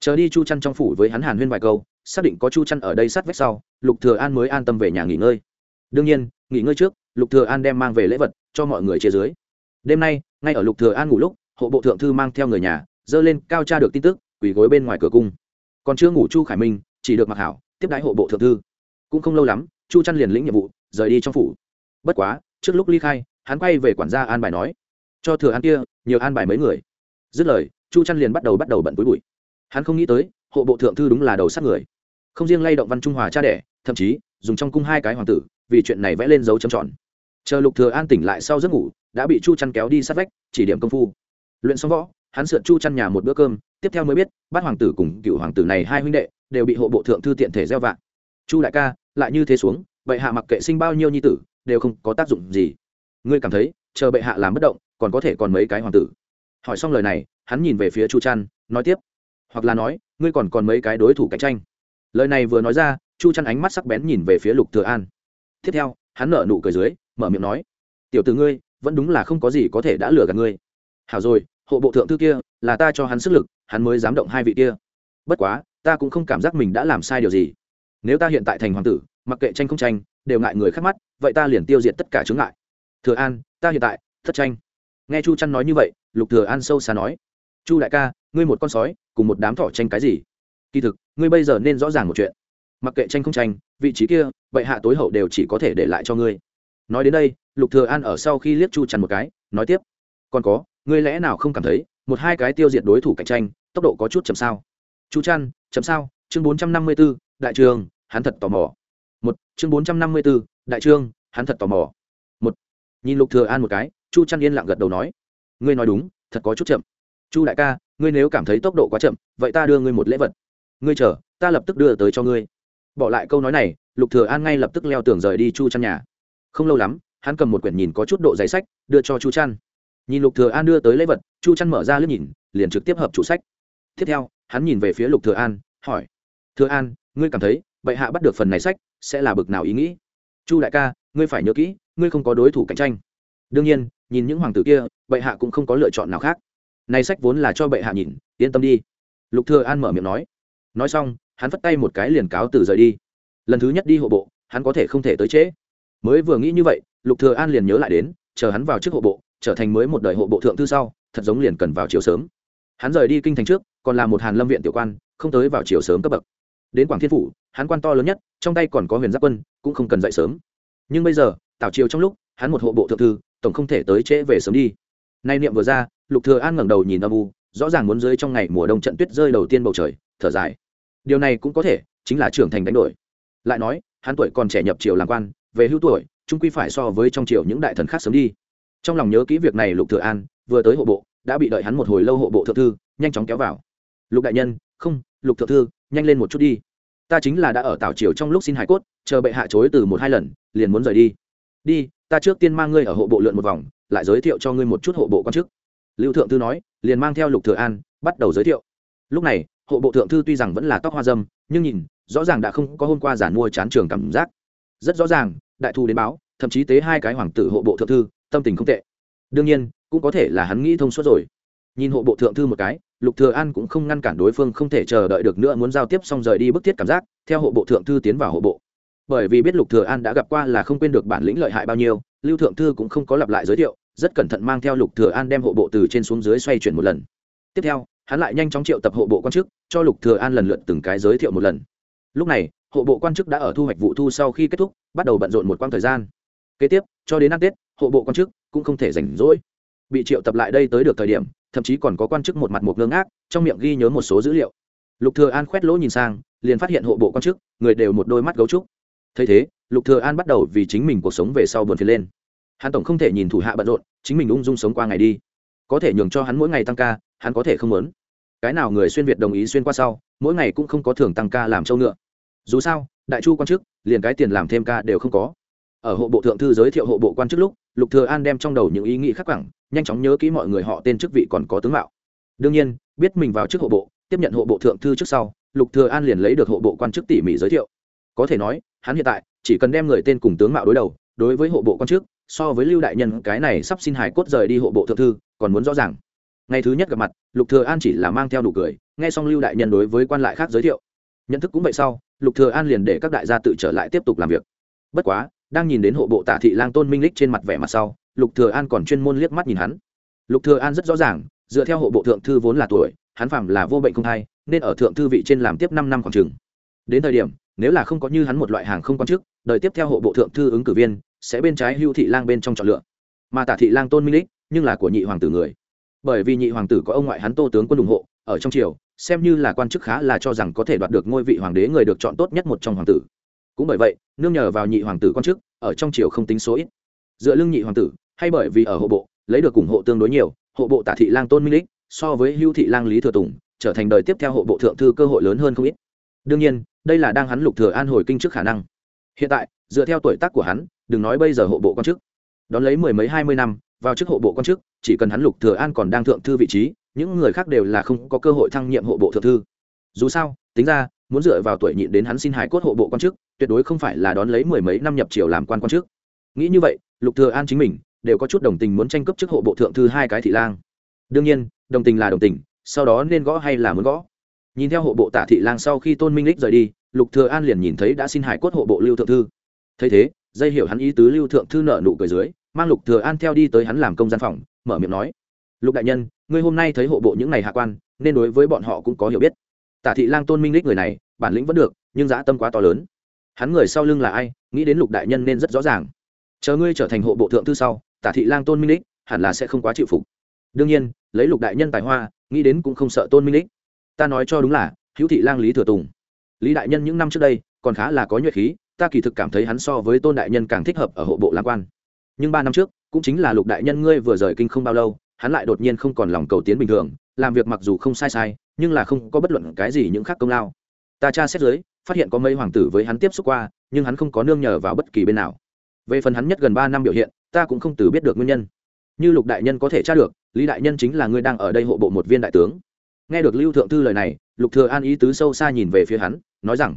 chờ đi chu chăn trong phủ với hắn hàn huyên vài câu, xác định có chu chăn ở đây sát vách sau, lục thừa an mới an tâm về nhà nghỉ ngơi. Đương nhiên, nghỉ ngơi trước, lục thừa an đem mang về lễ vật, cho mọi người chia dưới. Đêm nay, ngay ở lục thừa an ngủ lúc, hộ bộ thượng thư mang theo người nhà, dơ lên cao tra được tin tức, quỳ gối bên ngoài cửa cung. Còn chưa ngủ chu khải minh, chỉ được mặc hảo, tiếp đái hộ bộ thượng thư. Cũng không lâu lắm, chu chăn liền lĩnh nhiệm vụ, rời đi trong phủ. Bất quá, trước lúc ly khai, hắn quay về quản gia an bài nói, cho thừa an kia, nhiều an bài mấy người. Dứt lời, chu chăn liền bắt đầu bắt đầu bận túi bụi hắn không nghĩ tới, hộ bộ thượng thư đúng là đầu sát người. Không riêng lay động văn trung hòa cha đẻ, thậm chí, dùng trong cung hai cái hoàng tử, vì chuyện này vẽ lên dấu chấm tròn. Chờ lục thừa an tỉnh lại sau giấc ngủ, đã bị chu chăn kéo đi sát vách, chỉ điểm công phu. Luyện xong võ, hắn sượt chu chăn nhà một bữa cơm, tiếp theo mới biết, bát hoàng tử cùng cựu hoàng tử này hai huynh đệ, đều bị hộ bộ thượng thư tiện thể gieo vạn chu đại ca, lại như thế xuống, bệ hạ mặc kệ sinh bao nhiêu nhi tử, đều không có tác dụng gì. Ngươi cảm thấy, chờ bệ hạ làm bất động, còn có thể còn mấy cái hoàng tử? Hỏi xong lời này, hắn nhìn về phía chu chăn, nói tiếp hoặc là nói, ngươi còn còn mấy cái đối thủ cạnh tranh. Lời này vừa nói ra, chu chăn ánh mắt sắc bén nhìn về phía lục thừa an. Tiếp theo, hắn nở nụ cười dưới, mở miệng nói, tiểu tử ngươi, vẫn đúng là không có gì có thể đã lừa gạt ngươi. Hảo rồi, hộ bộ thượng thư kia, là ta cho hắn sức lực, hắn mới dám động hai vị kia. Bất quá, ta cũng không cảm giác mình đã làm sai điều gì. Nếu ta hiện tại thành hoàng tử, mặc kệ tranh không tranh, đều ngại người khác mắt, vậy ta liền tiêu diệt tất cả chướng ngại. Thừa an, ta hiện tại, thất tranh. Nghe chu trăn nói như vậy, lục thừa an sâu xa nói, chu đại ca, ngươi một con sói cùng một đám thỏ tranh cái gì? Kỳ thực ngươi bây giờ nên rõ ràng một chuyện. Mặc kệ tranh không tranh vị trí kia bệ hạ tối hậu đều chỉ có thể để lại cho ngươi. Nói đến đây lục thừa an ở sau khi liếc chu trăn một cái nói tiếp. Còn có ngươi lẽ nào không cảm thấy một hai cái tiêu diệt đối thủ cạnh tranh tốc độ có chút chậm sao? Chu trăn chậm sao? Chương 454, đại trường hắn thật tò mò. Một chương bốn trăm năm mươi b ố đại trường, hắn thật tò mò. Một nhìn lục thừa an một cái chu trăn yên lặng gật đầu nói. Ngươi nói đúng thật có chút chậm chu đại ca, ngươi nếu cảm thấy tốc độ quá chậm, vậy ta đưa ngươi một lễ vật. Ngươi chờ, ta lập tức đưa tới cho ngươi. Bỏ lại câu nói này, lục thừa an ngay lập tức leo tường rời đi chu trăn nhà. Không lâu lắm, hắn cầm một quyển nhìn có chút độ giấy sách, đưa cho chu trăn nhìn lục thừa an đưa tới lễ vật, chu trăn mở ra lướt nhìn, liền trực tiếp hợp chủ sách. Tiếp theo, hắn nhìn về phía lục thừa an, hỏi, thừa an, ngươi cảm thấy bệ hạ bắt được phần này sách sẽ là bực nào ý nghĩ? Chu đại ca, ngươi phải nhớ kỹ, ngươi không có đối thủ cạnh tranh. Đương nhiên, nhìn những hoàng tử kia, bệ hạ cũng không có lựa chọn nào khác nay sách vốn là cho bệ hạ nhìn, yên tâm đi. Lục thừa an mở miệng nói. Nói xong, hắn vất tay một cái liền cáo từ rời đi. Lần thứ nhất đi hộ bộ, hắn có thể không thể tới trễ. Mới vừa nghĩ như vậy, lục thừa an liền nhớ lại đến, chờ hắn vào trước hộ bộ, trở thành mới một đời hộ bộ thượng thư sau, thật giống liền cần vào chiều sớm. Hắn rời đi kinh thành trước, còn là một hàn lâm viện tiểu quan, không tới vào chiều sớm cấp bậc. Đến quảng thiên phủ, hắn quan to lớn nhất, trong tay còn có huyền giáp quân, cũng không cần dậy sớm. Nhưng bây giờ, tảo chiều trong lúc, hắn một hộ bộ thượng thư, tổng không thể tới trễ về sớm đi. Nay niệm vừa ra lục thừa an ngẩng đầu nhìn âm u, rõ ràng muốn rơi trong ngày mùa đông trận tuyết rơi đầu tiên bầu trời, thở dài. Điều này cũng có thể, chính là trưởng thành đánh đổi. Lại nói, hắn tuổi còn trẻ nhập triều làm quan, về hưu tuổi, trung quy phải so với trong triều những đại thần khác sớm đi. Trong lòng nhớ kỹ việc này lục thừa an, vừa tới hộ bộ, đã bị đợi hắn một hồi lâu hộ bộ thượng thư, nhanh chóng kéo vào. Lục đại nhân, không, lục thượng thư, nhanh lên một chút đi. Ta chính là đã ở tảo triều trong lúc xin hải cốt, chờ bệ hạ chối từ một hai lần, liền muốn rời đi. Đi, ta trước tiên mang ngươi ở hộ bộ lượn một vòng, lại giới thiệu cho ngươi một chút hộ bộ quan chức lưu thượng thư nói, liền mang theo lục thừa an, bắt đầu giới thiệu. Lúc này, hộ bộ thượng thư tuy rằng vẫn là tóc hoa dâm, nhưng nhìn, rõ ràng đã không có hôm qua giản mua chán trường cảm giác. Rất rõ ràng, đại thu đến báo, thậm chí tế hai cái hoàng tử hộ bộ thượng thư, tâm tình không tệ. Đương nhiên, cũng có thể là hắn nghĩ thông suốt rồi. Nhìn hộ bộ thượng thư một cái, lục thừa an cũng không ngăn cản đối phương không thể chờ đợi được nữa muốn giao tiếp xong rời đi bức thiết cảm giác, theo hộ bộ thượng thư tiến vào hộ bộ. Bởi vì biết lục thừa an đã gặp qua là không quên được bản lĩnh lợi hại bao nhiêu, lưu thượng thư cũng không có lặp lại giới thiệu rất cẩn thận mang theo lục thừa an đem hộ bộ từ trên xuống dưới xoay chuyển một lần. Tiếp theo, hắn lại nhanh chóng triệu tập hộ bộ quan chức, cho lục thừa an lần lượt từng cái giới thiệu một lần. Lúc này, hộ bộ quan chức đã ở thu hoạch vụ thu sau khi kết thúc, bắt đầu bận rộn một quãng thời gian. Kế tiếp, cho đến ăn tết, hộ bộ quan chức cũng không thể rảnh rỗi. Bị triệu tập lại đây tới được thời điểm, thậm chí còn có quan chức một mặt một ngơ ngác, trong miệng ghi nhớ một số dữ liệu. Lục thừa an khoét lỗ nhìn sang, liền phát hiện hộ bộ quan chức, người đều một đôi mắt gấu trúc. Thấy thế, lục thừa an bắt đầu vì chính mình cuộc sống về sau buồn phiền lên hắn tổng không thể nhìn thủ hạ bận rộn, chính mình ung dung sống qua ngày đi. Có thể nhường cho hắn mỗi ngày tăng ca, hắn có thể không muốn. Cái nào người xuyên việt đồng ý xuyên qua sau, mỗi ngày cũng không có thưởng tăng ca làm trâu ngựa. Dù sao, đại chu quan chức, liền cái tiền làm thêm ca đều không có. Ở hộ bộ thượng thư giới thiệu hộ bộ quan chức lúc, lục thừa an đem trong đầu những ý nghĩ khắc quẳng, nhanh chóng nhớ kỹ mọi người họ tên chức vị còn có tướng mạo. Đương nhiên, biết mình vào chức hộ bộ, tiếp nhận hộ bộ thượng thư trước sau, lục thừa an liền lấy được hộ bộ quan chức tỉ mỉ giới thiệu. Có thể nói, hắn hiện tại chỉ cần đem người tên cùng tướng mạo đối đầu, đối với hộ bộ quan chức so với lưu đại nhân, cái này sắp xin hài cốt rời đi hộ bộ thượng thư, còn muốn rõ ràng. Ngày thứ nhất gặp mặt, lục thừa an chỉ là mang theo đủ cười, nghe xong lưu đại nhân đối với quan lại khác giới thiệu. Nhận thức cũng vậy sau, lục thừa an liền để các đại gia tự trở lại tiếp tục làm việc. Bất quá, đang nhìn đến hộ bộ tả thị lang tôn minh lích trên mặt vẻ mặt sau, lục thừa an còn chuyên môn liếc mắt nhìn hắn. Lục thừa an rất rõ ràng, dựa theo hộ bộ thượng thư vốn là tuổi, hắn phạm là vô bệnh không hay, nên ở thượng thư vị trên làm tiếp năm năm khoảng trường đến thời điểm, nếu là không có như hắn một loại hàng không quan chức, đời tiếp theo hộ bộ thượng thư ứng cử viên sẽ bên trái hưu thị lang bên trong chọn lựa. Mà tả thị lang tôn minh lích, nhưng là của nhị hoàng tử người. Bởi vì nhị hoàng tử có ông ngoại hắn tô tướng quân ủng hộ, ở trong triều, xem như là quan chức khá là cho rằng có thể đoạt được ngôi vị hoàng đế người được chọn tốt nhất một trong hoàng tử. Cũng bởi vậy, nương nhờ vào nhị hoàng tử quan chức, ở trong triều không tính số ít. Dựa lưng nhị hoàng tử, hay bởi vì ở hộ bộ, lấy được ủng hộ tương đối nhiều, hộ bộ tả thị lang tôn minh lích, so với hưu thị lang lý thừa tùng, trở thành đời tiếp theo hộ bộ thượng thư cơ hội lớn hơn không ít. Đương nhiên, đây là đang hắn lục thừa an hồi kinh trước khả năng. Hiện tại, dựa theo tuổi tác của hắn đừng nói bây giờ hộ bộ quan chức. Đón lấy mười mấy hai mươi năm, vào chức hộ bộ quan chức, chỉ cần hắn lục thừa an còn đang thượng thư vị trí, những người khác đều là không có cơ hội thăng nhiệm hộ bộ thượng thư. Dù sao, tính ra, muốn dựa vào tuổi nhịn đến hắn xin hài cốt hộ bộ quan chức, tuyệt đối không phải là đón lấy mười mấy năm nhập triều làm quan quan chức. Nghĩ như vậy, lục thừa an chính mình đều có chút đồng tình muốn tranh cướp chức hộ bộ thượng thư hai cái thị lang. Đương nhiên, đồng tình là đồng tình, sau đó nên gõ hay là muốn gõ. Nhìn theo hộ bộ tả thị lang sau khi tôn minh lích rời đi, lục thừa an liền nhìn thấy đã xin hải cốt hộ bộ lưu thượng thư. Thấy thế dây hiểu hắn ý tứ lưu thượng thư nợ nụ cười dưới, mang lục thừa an theo đi tới hắn làm công gian phòng, mở miệng nói, lục đại nhân, ngươi hôm nay thấy hộ bộ những ngày hạ quan, nên đối với bọn họ cũng có hiểu biết. Tả thị lang tôn minh lích người này, bản lĩnh vẫn được, nhưng dã tâm quá to lớn. Hắn người sau lưng là ai, nghĩ đến lục đại nhân nên rất rõ ràng. Chờ ngươi trở thành hộ bộ thượng thư sau, tả thị lang tôn minh lích hẳn là sẽ không quá chịu phục. Đương nhiên, lấy lục đại nhân tài hoa, nghĩ đến cũng không sợ tôn minh lích. Ta nói cho đúng là, hữu thị lang lý thừa tùng. Lý đại nhân những năm trước đây, còn khá là có nhuệ khí ta kỳ thực cảm thấy hắn so với tôn đại nhân càng thích hợp ở hộ bộ làm quan. Nhưng ba năm trước, cũng chính là lục đại nhân ngươi vừa rời kinh không bao lâu, hắn lại đột nhiên không còn lòng cầu tiến bình thường, làm việc mặc dù không sai sai, nhưng là không có bất luận cái gì những khác công lao. Ta tra xét dưới, phát hiện có mấy hoàng tử với hắn tiếp xúc qua, nhưng hắn không có nương nhờ vào bất kỳ bên nào. Về phần hắn nhất gần ba năm biểu hiện, ta cũng không từ biết được nguyên nhân. Như lục đại nhân có thể tra được, lý đại nhân chính là ngươi đang ở đây hộ bộ một viên đại tướng. Nghe được lưu thượng thư lời này, lục thừa an ý tứ sâu xa nhìn về phía hắn, nói rằng,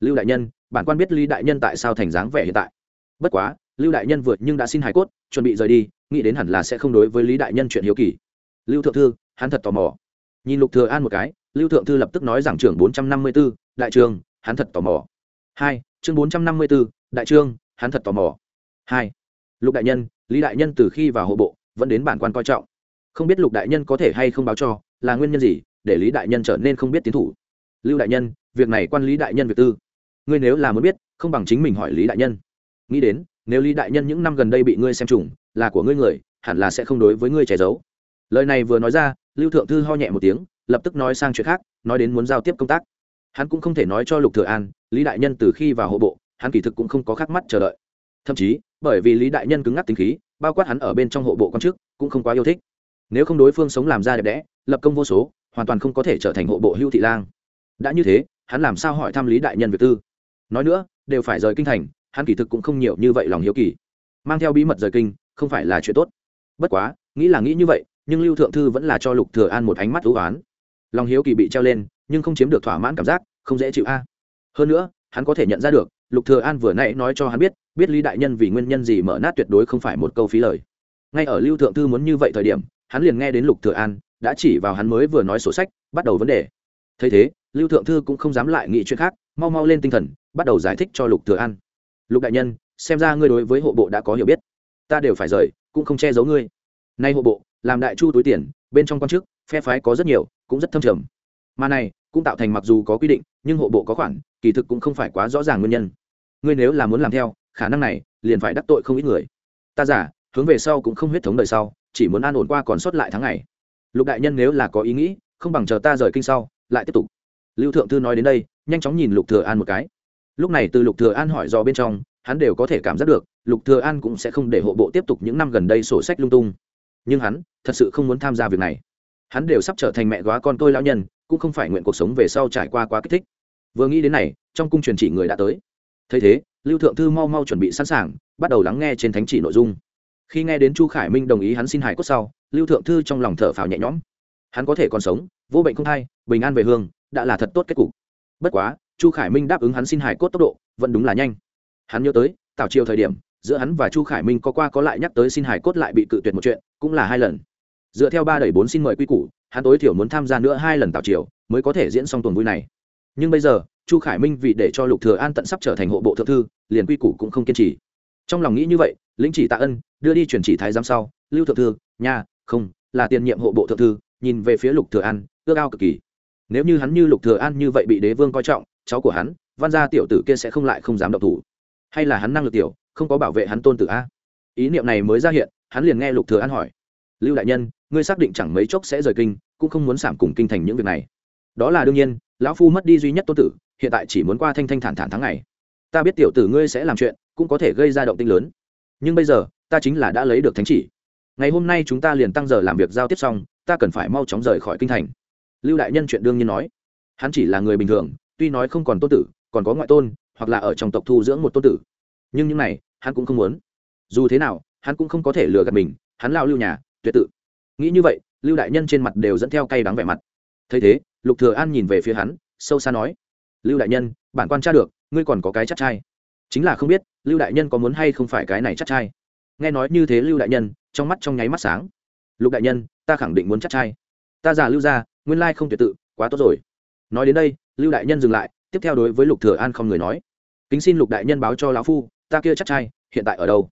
lưu đại nhân bản quan biết lý đại nhân tại sao thành dáng vẻ hiện tại. Bất quá lưu đại nhân vượt nhưng đã xin hải cốt chuẩn bị rời đi nghĩ đến hẳn là sẽ không đối với lý đại nhân chuyện hiếu kỳ. Lưu thượng thư hắn thật tò mò. Nhìn lục thừa an một cái lưu thượng thư lập tức nói rằng trưởng bốn trăm năm mươi 454, đại trường hắn thật tò mò. Hai chương bốn trăm năm mươi 454, đại trương hắn thật tò mò. Hai lục đại nhân lý đại nhân từ khi vào hộ bộ vẫn đến bản quan coi trọng. Không biết lục đại nhân có thể hay không báo cho là nguyên nhân gì để lý đại nhân trở nên không biết tiến thủ. Lưu đại nhân việc này quan lý đại nhân việc tư ngươi nếu là muốn biết, không bằng chính mình hỏi lý đại nhân. Nghĩ đến, nếu lý đại nhân những năm gần đây bị ngươi xem trùng, là của ngươi người, hẳn là sẽ không đối với ngươi che giấu. Lời này vừa nói ra, lưu thượng thư ho nhẹ một tiếng, lập tức nói sang chuyện khác, nói đến muốn giao tiếp công tác. Hắn cũng không thể nói cho lục thừa an, lý đại nhân từ khi vào hộ bộ, hắn kỳ thực cũng không có khắc mắt chờ đợi. Thậm chí, bởi vì lý đại nhân cứng ngắc tính khí, bao quát hắn ở bên trong hộ bộ quan chức, cũng không quá yêu thích. Nếu không đối phương sống làm ra đẹp đẽ, lập công vô số, hoàn toàn không có thể trở thành hộ bộ hưu thị lang. Đã như thế, hắn làm sao hỏi thăm lý đại nhân việc tư? Nói nữa, đều phải rời kinh thành, hắn kỳ thực cũng không nhiều như vậy lòng hiếu kỳ. Mang theo bí mật rời kinh, không phải là chuyện tốt. Bất quá, nghĩ là nghĩ như vậy, nhưng lưu thượng thư vẫn là cho lục thừa an một ánh mắt ưu oán. Lòng hiếu kỳ bị treo lên, nhưng không chiếm được thỏa mãn cảm giác, không dễ chịu a. Hơn nữa, hắn có thể nhận ra được, lục thừa an vừa nãy nói cho hắn biết biết lý đại nhân vì nguyên nhân gì mở nát tuyệt đối không phải một câu phí lời. Ngay ở lưu thượng thư muốn như vậy thời điểm, hắn liền nghe đến lục thừa an đã chỉ vào hắn mới vừa nói sổ sách, bắt đầu vấn đề. Thấy thế, lưu thượng thư cũng không dám lại nghĩ chuyện khác, mau mau lên tinh thần bắt đầu giải thích cho lục thừa an. Lục đại nhân, xem ra ngươi đối với hộ bộ đã có hiểu biết. Ta đều phải rời, cũng không che giấu ngươi. Nay hộ bộ, làm đại chu túi tiền, bên trong quan chức, phe phái có rất nhiều, cũng rất thâm trầm. Mà này, cũng tạo thành mặc dù có quy định, nhưng hộ bộ có khoản, kỳ thực cũng không phải quá rõ ràng nguyên nhân. Ngươi nếu là muốn làm theo, khả năng này, liền phải đắc tội không ít người. Ta giả, hướng về sau cũng không huyết thống đời sau, chỉ muốn an ổn qua còn sót lại tháng ngày. Lục đại nhân nếu là có ý nghĩ, không bằng chờ ta rời kinh sau, lại tiếp tục. Lưu thượng thư nói đến đây, nhanh chóng nhìn lục thừa an một cái lúc này từ lục thừa an hỏi do bên trong, hắn đều có thể cảm giác được, lục thừa an cũng sẽ không để hộ bộ tiếp tục những năm gần đây sổ sách lung tung. Nhưng hắn thật sự không muốn tham gia việc này. Hắn đều sắp trở thành mẹ góa con tôi lão nhân, cũng không phải nguyện cuộc sống về sau trải qua quá kích thích. Vừa nghĩ đến này, trong cung truyền chỉ người đã tới. Thấy thế, lưu thượng thư mau mau chuẩn bị sẵn sàng, bắt đầu lắng nghe trên thánh chỉ nội dung. Khi nghe đến chu khải minh đồng ý hắn xin hài cốt sau, lưu thượng thư trong lòng thở phào nhẹ nhõm. Hắn có thể còn sống, vô bệnh không thai, bình an về hương, đã là thật tốt kết cục. Bất quá chu khải minh đáp ứng hắn xin Hải cốt tốc độ, vẫn đúng là nhanh. Hắn nhớ tới, tảo chiều thời điểm, giữa hắn và chu khải minh có qua có lại nhắc tới xin Hải cốt lại bị cự tuyệt một chuyện, cũng là hai lần. Dựa theo ba đẩy bốn xin mời quy củ, hắn tối thiểu muốn tham gia nữa hai lần tảo chiều, mới có thể diễn xong tuần vui này. Nhưng bây giờ, chu khải minh vì để cho lục thừa an tận sắp trở thành hộ bộ thượng thư, liền quy củ cũng không kiên trì. Trong lòng nghĩ như vậy, lĩnh chỉ tạ ân, đưa đi chuyển chỉ thái giám sau, lưu thượng thư, nha, không, là tiền nhiệm hộ bộ thượng thư, nhìn về phía lục thừa an, ước ao cực kỳ. Nếu như hắn như lục thừa an như vậy bị đế vương coi trọng cháu của hắn, văn gia tiểu tử kia sẽ không lại không dám động thủ. Hay là hắn năng lực tiểu, không có bảo vệ hắn tôn tử a? Ý niệm này mới ra hiện, hắn liền nghe lục thừa an hỏi. Lưu đại nhân, ngươi xác định chẳng mấy chốc sẽ rời kinh, cũng không muốn giảm cùng kinh thành những việc này. Đó là đương nhiên, lão phu mất đi duy nhất tôn tử, hiện tại chỉ muốn qua thanh thanh thản thản tháng ngày. Ta biết tiểu tử ngươi sẽ làm chuyện, cũng có thể gây ra động tinh lớn. Nhưng bây giờ, ta chính là đã lấy được thánh chỉ. Ngày hôm nay chúng ta liền tăng giờ làm việc giao tiếp xong, ta cần phải mau chóng rời khỏi kinh thành. Lưu đại nhân chuyện đương nhiên nói. Hắn chỉ là người bình thường tuy nói không còn tôn tử, còn có ngoại tôn, hoặc là ở trong tộc thu dưỡng một tôn tử. Nhưng những này, hắn cũng không muốn. Dù thế nào, hắn cũng không có thể lừa gạt mình, hắn lao lưu nhà, tuyệt tự. Nghĩ như vậy, lưu đại nhân trên mặt đều dẫn theo cay đắng vẻ mặt. Thấy thế, lục thừa an nhìn về phía hắn, sâu xa nói, lưu đại nhân, bản quan tra được, ngươi còn có cái chắc trai. Chính là không biết, lưu đại nhân có muốn hay không phải cái này chắc trai. Nghe nói như thế lưu đại nhân, trong mắt trong nháy mắt sáng. Lục đại nhân, ta khẳng định muốn chắc trai. Ta già lưu ra nguyên lai không tuyệt tự, quá tốt rồi. Nói đến đây lưu đại nhân dừng lại, tiếp theo đối với lục thừa an không người nói. Kính xin lục đại nhân báo cho lão phu, ta kia chắc trai, hiện tại ở đâu?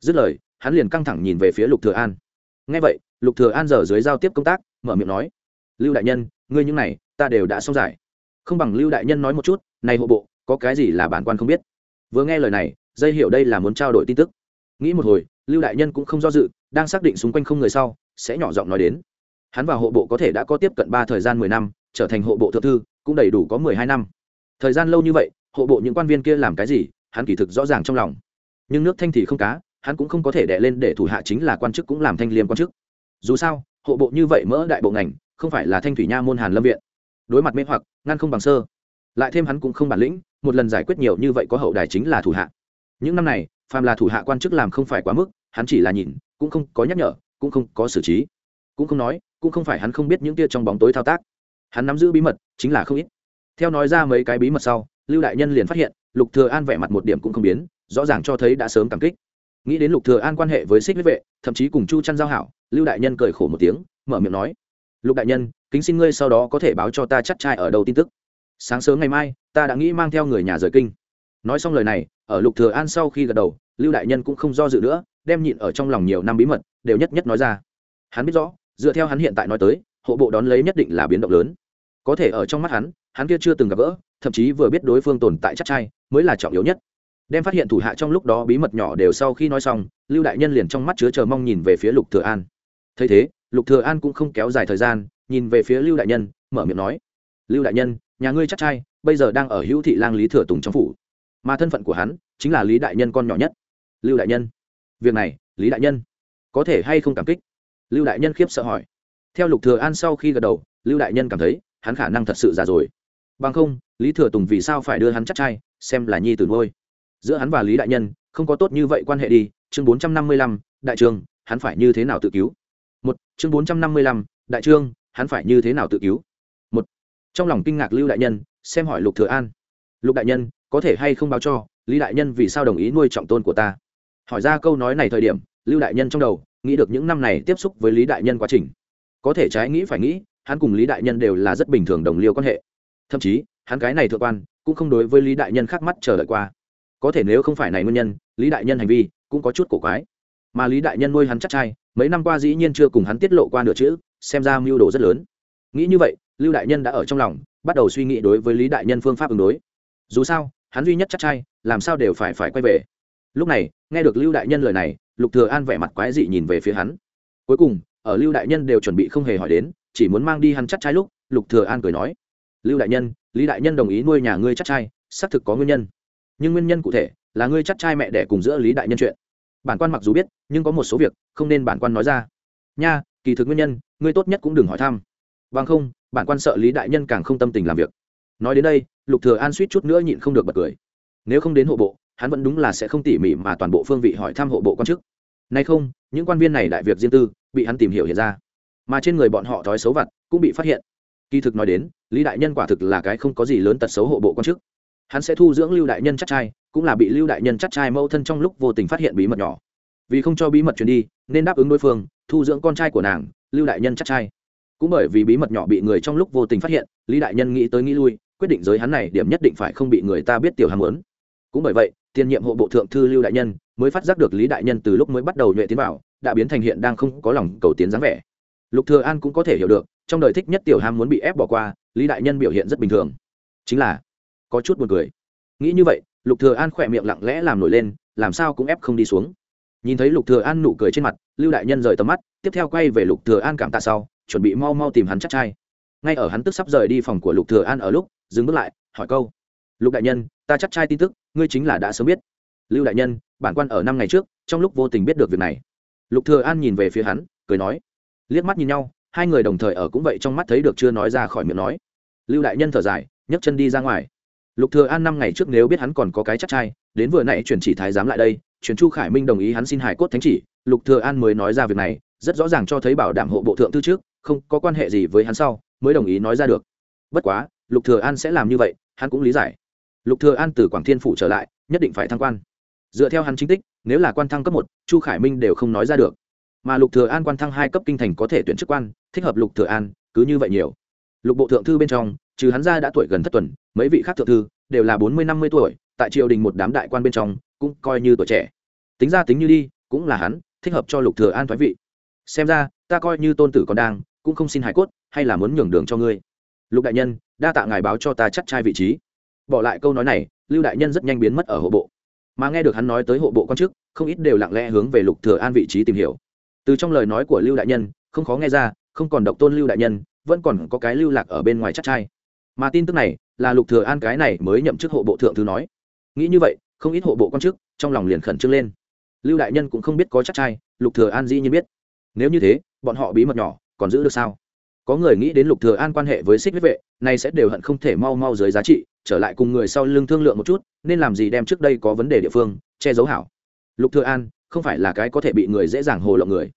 Dứt lời, hắn liền căng thẳng nhìn về phía lục thừa an. Nghe vậy, lục thừa an giờ dưới giao tiếp công tác, mở miệng nói. Lưu đại nhân, ngươi những này, ta đều đã xong giải. Không bằng lưu đại nhân nói một chút, này hộ bộ, có cái gì là bản quan không biết? Vừa nghe lời này, dây hiểu đây là muốn trao đổi tin tức. Nghĩ một hồi, lưu đại nhân cũng không do dự, đang xác định xung quanh không người sau, sẽ nhỏ giọng nói đến. Hắn vào hộ bộ có thể đã có tiếp cận ba thời gian mười năm, trở thành hộ bộ thượng thư cũng đầy đủ có mười hai năm. Thời gian lâu như vậy, hộ bộ những quan viên kia làm cái gì, hắn kỳ thực rõ ràng trong lòng. Nhưng nước thanh thì không cá, hắn cũng không có thể đẻ lên để thủ hạ chính là quan chức cũng làm thanh liêm quan chức. Dù sao, hộ bộ như vậy mỡ đại bộ ngành, không phải là thanh thủy nha môn hàn lâm viện. Đối mặt mê hoặc, ngăn không bằng sơ. Lại thêm hắn cũng không bản lĩnh, một lần giải quyết nhiều như vậy có hậu đài chính là thủ hạ. Những năm này, phàm là thủ hạ quan chức làm không phải quá mức, hắn chỉ là nhìn, cũng không có nhắc nhở, cũng không có xử trí. Cũng không nói, cũng không phải hắn không biết những kia trong bóng tối thao tác hắn nắm giữ bí mật, chính là không ít. Theo nói ra mấy cái bí mật sau, lưu đại nhân liền phát hiện, lục thừa an vẻ mặt một điểm cũng không biến, rõ ràng cho thấy đã sớm cảm kích. Nghĩ đến lục thừa an quan hệ với xích huyết vệ, thậm chí cùng chu chăn giao hảo, lưu đại nhân cười khổ một tiếng, mở miệng nói, lục đại nhân, kính xin ngươi sau đó có thể báo cho ta chắc trai ở đầu tin tức. Sáng sớm ngày mai, ta đã nghĩ mang theo người nhà rời kinh. Nói xong lời này, ở lục thừa an sau khi gật đầu, lưu đại nhân cũng không do dự nữa, đem nhịn ở trong lòng nhiều năm bí mật, đều nhất nhất nói ra. Hắn biết rõ, dựa theo hắn hiện tại nói tới, hộ bộ đón lấy nhất định là biến động lớn có thể ở trong mắt hắn hắn kia chưa từng gặp gỡ, thậm chí vừa biết đối phương tồn tại chắc trai mới là trọng yếu nhất. Đem phát hiện thủ hạ trong lúc đó bí mật nhỏ đều sau khi nói xong, lưu đại nhân liền trong mắt chứa chờ mong nhìn về phía lục thừa an. Thấy thế, lục thừa an cũng không kéo dài thời gian, nhìn về phía lưu đại nhân, mở miệng nói, lưu đại nhân, nhà ngươi chắc trai bây giờ đang ở hữu thị lang lý thừa tùng trong phủ. Mà thân phận của hắn, chính là lý đại nhân con nhỏ nhất. Lưu đại nhân. Việc này, lý đại nhân, có thể hay không cảm kích? Lưu đại nhân khiếp sợ hỏi. Theo lục thừa an sau khi gật đầu, lưu đại nhân cảm thấy hắn khả năng thật sự già rồi. Bằng không, lý thừa tùng vì sao phải đưa hắn chắc trai, xem là nhi tử nuôi. Giữa hắn và lý đại nhân, không có tốt như vậy quan hệ đi, chương bốn trăm năm mươi lăm, đại trường, hắn phải như thế nào tự cứu? Một, chương bốn trăm năm mươi lăm, đại trương hắn phải như thế nào tự cứu? Một, trong lòng kinh ngạc lưu đại nhân, xem hỏi lục thừa an. Lục đại nhân, có thể hay không báo cho, lý đại nhân vì sao đồng ý nuôi trọng tôn của ta? Hỏi ra câu nói này thời điểm, lưu đại nhân trong đầu, nghĩ được những năm này tiếp xúc với lý đại nhân quá trình. Có thể trái nghĩ phải nghĩ hắn cùng lý đại nhân đều là rất bình thường đồng liêu quan hệ. Thậm chí, hắn cái này thượng quan cũng không đối với lý đại nhân khác mắt chờ đợi qua. Có thể nếu không phải này nguyên nhân, lý đại nhân hành vi cũng có chút cổ quái. Mà lý đại nhân nuôi hắn chắc trai, mấy năm qua dĩ nhiên chưa cùng hắn tiết lộ qua nửa chữ, xem ra mưu đồ rất lớn. Nghĩ như vậy, lưu đại nhân đã ở trong lòng, bắt đầu suy nghĩ đối với lý đại nhân phương pháp ứng đối. Dù sao, hắn duy nhất chắc trai, làm sao đều phải phải quay về. Lúc này, nghe được lưu đại nhân lời này, lục thừa an vẻ mặt quái dị nhìn về phía hắn. Cuối cùng, ở lưu đại nhân đều chuẩn bị không hề hỏi đến chỉ muốn mang đi hắn chắc trai lúc, lục thừa an cười nói, lưu đại nhân, lý đại nhân đồng ý nuôi nhà ngươi chắc trai xác thực có nguyên nhân. Nhưng nguyên nhân cụ thể là ngươi chắc trai mẹ đẻ cùng giữa lý đại nhân chuyện. Bản quan mặc dù biết, nhưng có một số việc không nên bản quan nói ra. Nha, kỳ thực nguyên nhân, ngươi tốt nhất cũng đừng hỏi thăm. Bằng không, bản quan sợ lý đại nhân càng không tâm tình làm việc. Nói đến đây, lục thừa an suýt chút nữa nhịn không được bật cười. Nếu không đến hộ bộ, hắn vẫn đúng là sẽ không tỉ mỉ mà toàn bộ phương vị hỏi thăm hộ bộ quan chức. Nay không, những quan viên này đại việc riêng tư, bị hắn tìm hiểu hiện ra mà trên người bọn họ thói xấu vặt cũng bị phát hiện. Kỳ thực nói đến, lý đại nhân quả thực là cái không có gì lớn tật xấu hộ bộ quan chức. Hắn sẽ thu dưỡng lưu đại nhân chắc trai, cũng là bị lưu đại nhân chắc trai mâu thân trong lúc vô tình phát hiện bí mật nhỏ. Vì không cho bí mật truyền đi, nên đáp ứng đối phương, thu dưỡng con trai của nàng, lưu đại nhân chắc trai. Cũng bởi vì bí mật nhỏ bị người trong lúc vô tình phát hiện, lý đại nhân nghĩ tới nghĩ lui, quyết định giới hắn này điểm nhất định phải không bị người ta biết tiểu hàm lớn cũng bởi vậy, tiền nhiệm hộ bộ thượng thư lưu đại nhân mới phát giác được lý đại nhân từ lúc mới bắt đầu nhuệ tiến vào, đã biến thành hiện đang không có lòng cầu tiến dáng vẻ lục thừa an cũng có thể hiểu được, trong đời thích nhất tiểu ham muốn bị ép bỏ qua, lý đại nhân biểu hiện rất bình thường. Chính là, có chút buồn cười. Nghĩ như vậy, lục thừa an khỏe miệng lặng lẽ làm nổi lên, làm sao cũng ép không đi xuống. Nhìn thấy lục thừa an nụ cười trên mặt, lưu đại nhân rời tầm mắt, tiếp theo quay về lục thừa an cảm tạ sau, chuẩn bị mau mau tìm hắn chắc trai. Ngay ở hắn tức sắp rời đi phòng của lục thừa an ở lúc, dừng bước lại, hỏi câu. Lục đại nhân, ta chắc trai tin tức, ngươi chính là đã sớm biết. Lưu đại nhân, bản quan ở năm ngày trước, trong lúc vô tình biết được việc này. Lục thừa an nhìn về phía hắn, cười nói liếc mắt nhìn nhau, hai người đồng thời ở cũng vậy trong mắt thấy được chưa nói ra khỏi miệng nói. Lưu đại nhân thở dài, nhấc chân đi ra ngoài. Lục thừa an năm ngày trước nếu biết hắn còn có cái chắc trai, đến vừa nãy chuyển chỉ thái giám lại đây, chuyển chu khải minh đồng ý hắn xin hải cốt thánh chỉ, lục thừa an mới nói ra việc này, rất rõ ràng cho thấy bảo đảm hộ bộ thượng tư trước, không có quan hệ gì với hắn sau, mới đồng ý nói ra được. Bất quá, lục thừa an sẽ làm như vậy, hắn cũng lý giải. Lục thừa an từ quảng thiên phủ trở lại, nhất định phải thăng quan. Dựa theo hắn chính tích, nếu là quan thăng cấp một, chu khải minh đều không nói ra được mà lục thừa an quan thăng hai cấp kinh thành có thể tuyển chức quan, thích hợp lục thừa an, cứ như vậy nhiều. Lục bộ thượng thư bên trong, trừ hắn ra đã tuổi gần thất tuần, mấy vị khác thượng thư đều là bốn mươi, năm mươi tuổi, tại triều đình một đám đại quan bên trong, cũng coi như tuổi trẻ. Tính ra tính như đi, cũng là hắn, thích hợp cho lục thừa an thoái vị. Xem ra, ta coi như tôn tử còn đang, cũng không xin hải cốt, hay là muốn nhường đường cho ngươi. Lục đại nhân, đa tạ ngài báo cho ta chắc trai vị trí. Bỏ lại câu nói này, lưu đại nhân rất nhanh biến mất ở hộ bộ. Mà nghe được hắn nói tới hộ bộ quan chức, không ít đều lặng lẽ hướng về lục thừa an vị trí tìm hiểu từ trong lời nói của lưu đại nhân, không khó nghe ra, không còn độc tôn lưu đại nhân, vẫn còn có cái lưu lạc ở bên ngoài chắc trai. Mà tin tức này, là lục thừa an cái này mới nhậm chức hộ bộ thượng thư nói. Nghĩ như vậy, không ít hộ bộ quan chức, trong lòng liền khẩn trương lên. Lưu đại nhân cũng không biết có chắc trai, lục thừa an dĩ nhiên biết. Nếu như thế, bọn họ bí mật nhỏ, còn giữ được sao? Có người nghĩ đến lục thừa an quan hệ với xích huyết vệ, nay sẽ đều hận không thể mau mau dưới giá trị, trở lại cùng người sau lưng thương lượng một chút, nên làm gì đem trước đây có vấn đề địa phương, che giấu hảo. Lục thừa an không phải là cái có thể bị người dễ dàng hồ lộng người.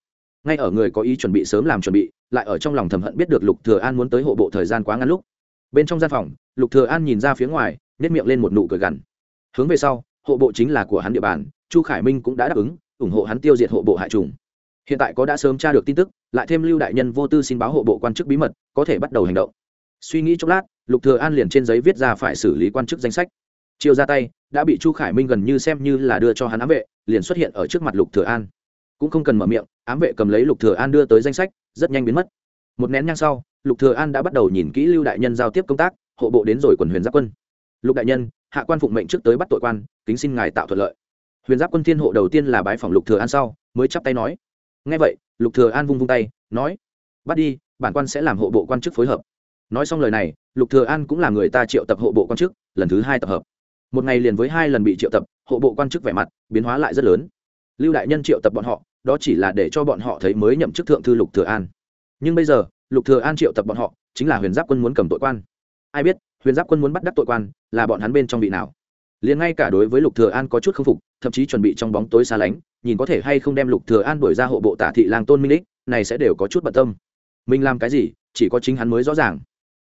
Ngay ở người có ý chuẩn bị sớm làm chuẩn bị, lại ở trong lòng thầm hận biết được lục thừa an muốn tới hộ bộ thời gian quá ngắn lúc. Bên trong gian phòng, lục thừa an nhìn ra phía ngoài nét miệng lên một nụ cười gằn. Hướng về sau, hộ bộ chính là của hắn địa bàn, chu khải minh cũng đã đáp ứng, ủng hộ hắn tiêu diệt hộ bộ hại trùng. Hiện tại có đã sớm tra được tin tức, lại thêm lưu đại nhân vô tư xin báo hộ bộ quan chức bí mật, có thể bắt đầu hành động. Suy nghĩ chốc lát, lục thừa an liền trên giấy viết ra phải xử lý quan chức danh sách. Chiều ra tay, đã bị chu khải minh gần như xem như là đưa cho hắn ám vệ liền xuất hiện ở trước mặt lục thừa an. Cũng không cần mở miệng, ám vệ cầm lấy lục thừa an đưa tới danh sách, rất nhanh biến mất. Một nén nhang sau, lục thừa an đã bắt đầu nhìn kỹ lưu đại nhân giao tiếp công tác, hộ bộ đến rồi quần huyền giáp quân. Lục đại nhân, hạ quan phụng mệnh trước tới bắt tội quan, kính xin ngài tạo thuận lợi. Huyền giáp quân thiên hộ đầu tiên là bái phòng lục thừa an sau, mới chắp tay nói. Nghe vậy, lục thừa an vung vung tay, nói, bắt đi, bản quan sẽ làm hộ bộ quan chức phối hợp. Nói xong lời này, lục thừa an cũng là người ta triệu tập hộ bộ quan chức, lần thứ hai tập hợp một ngày liền với hai lần bị triệu tập, hộ bộ quan chức vẻ mặt biến hóa lại rất lớn. Lưu đại nhân triệu tập bọn họ, đó chỉ là để cho bọn họ thấy mới nhậm chức thượng thư lục thừa an. Nhưng bây giờ, lục thừa an triệu tập bọn họ, chính là huyền giáp quân muốn cầm tội quan. Ai biết, huyền giáp quân muốn bắt đắc tội quan, là bọn hắn bên trong vị nào? Liền ngay cả đối với lục thừa an có chút không phục, thậm chí chuẩn bị trong bóng tối xa lánh, nhìn có thể hay không đem lục thừa an đuổi ra hộ bộ tả thị lang tôn minh đích này sẽ đều có chút bận tâm. Mình làm cái gì, chỉ có chính hắn mới rõ ràng.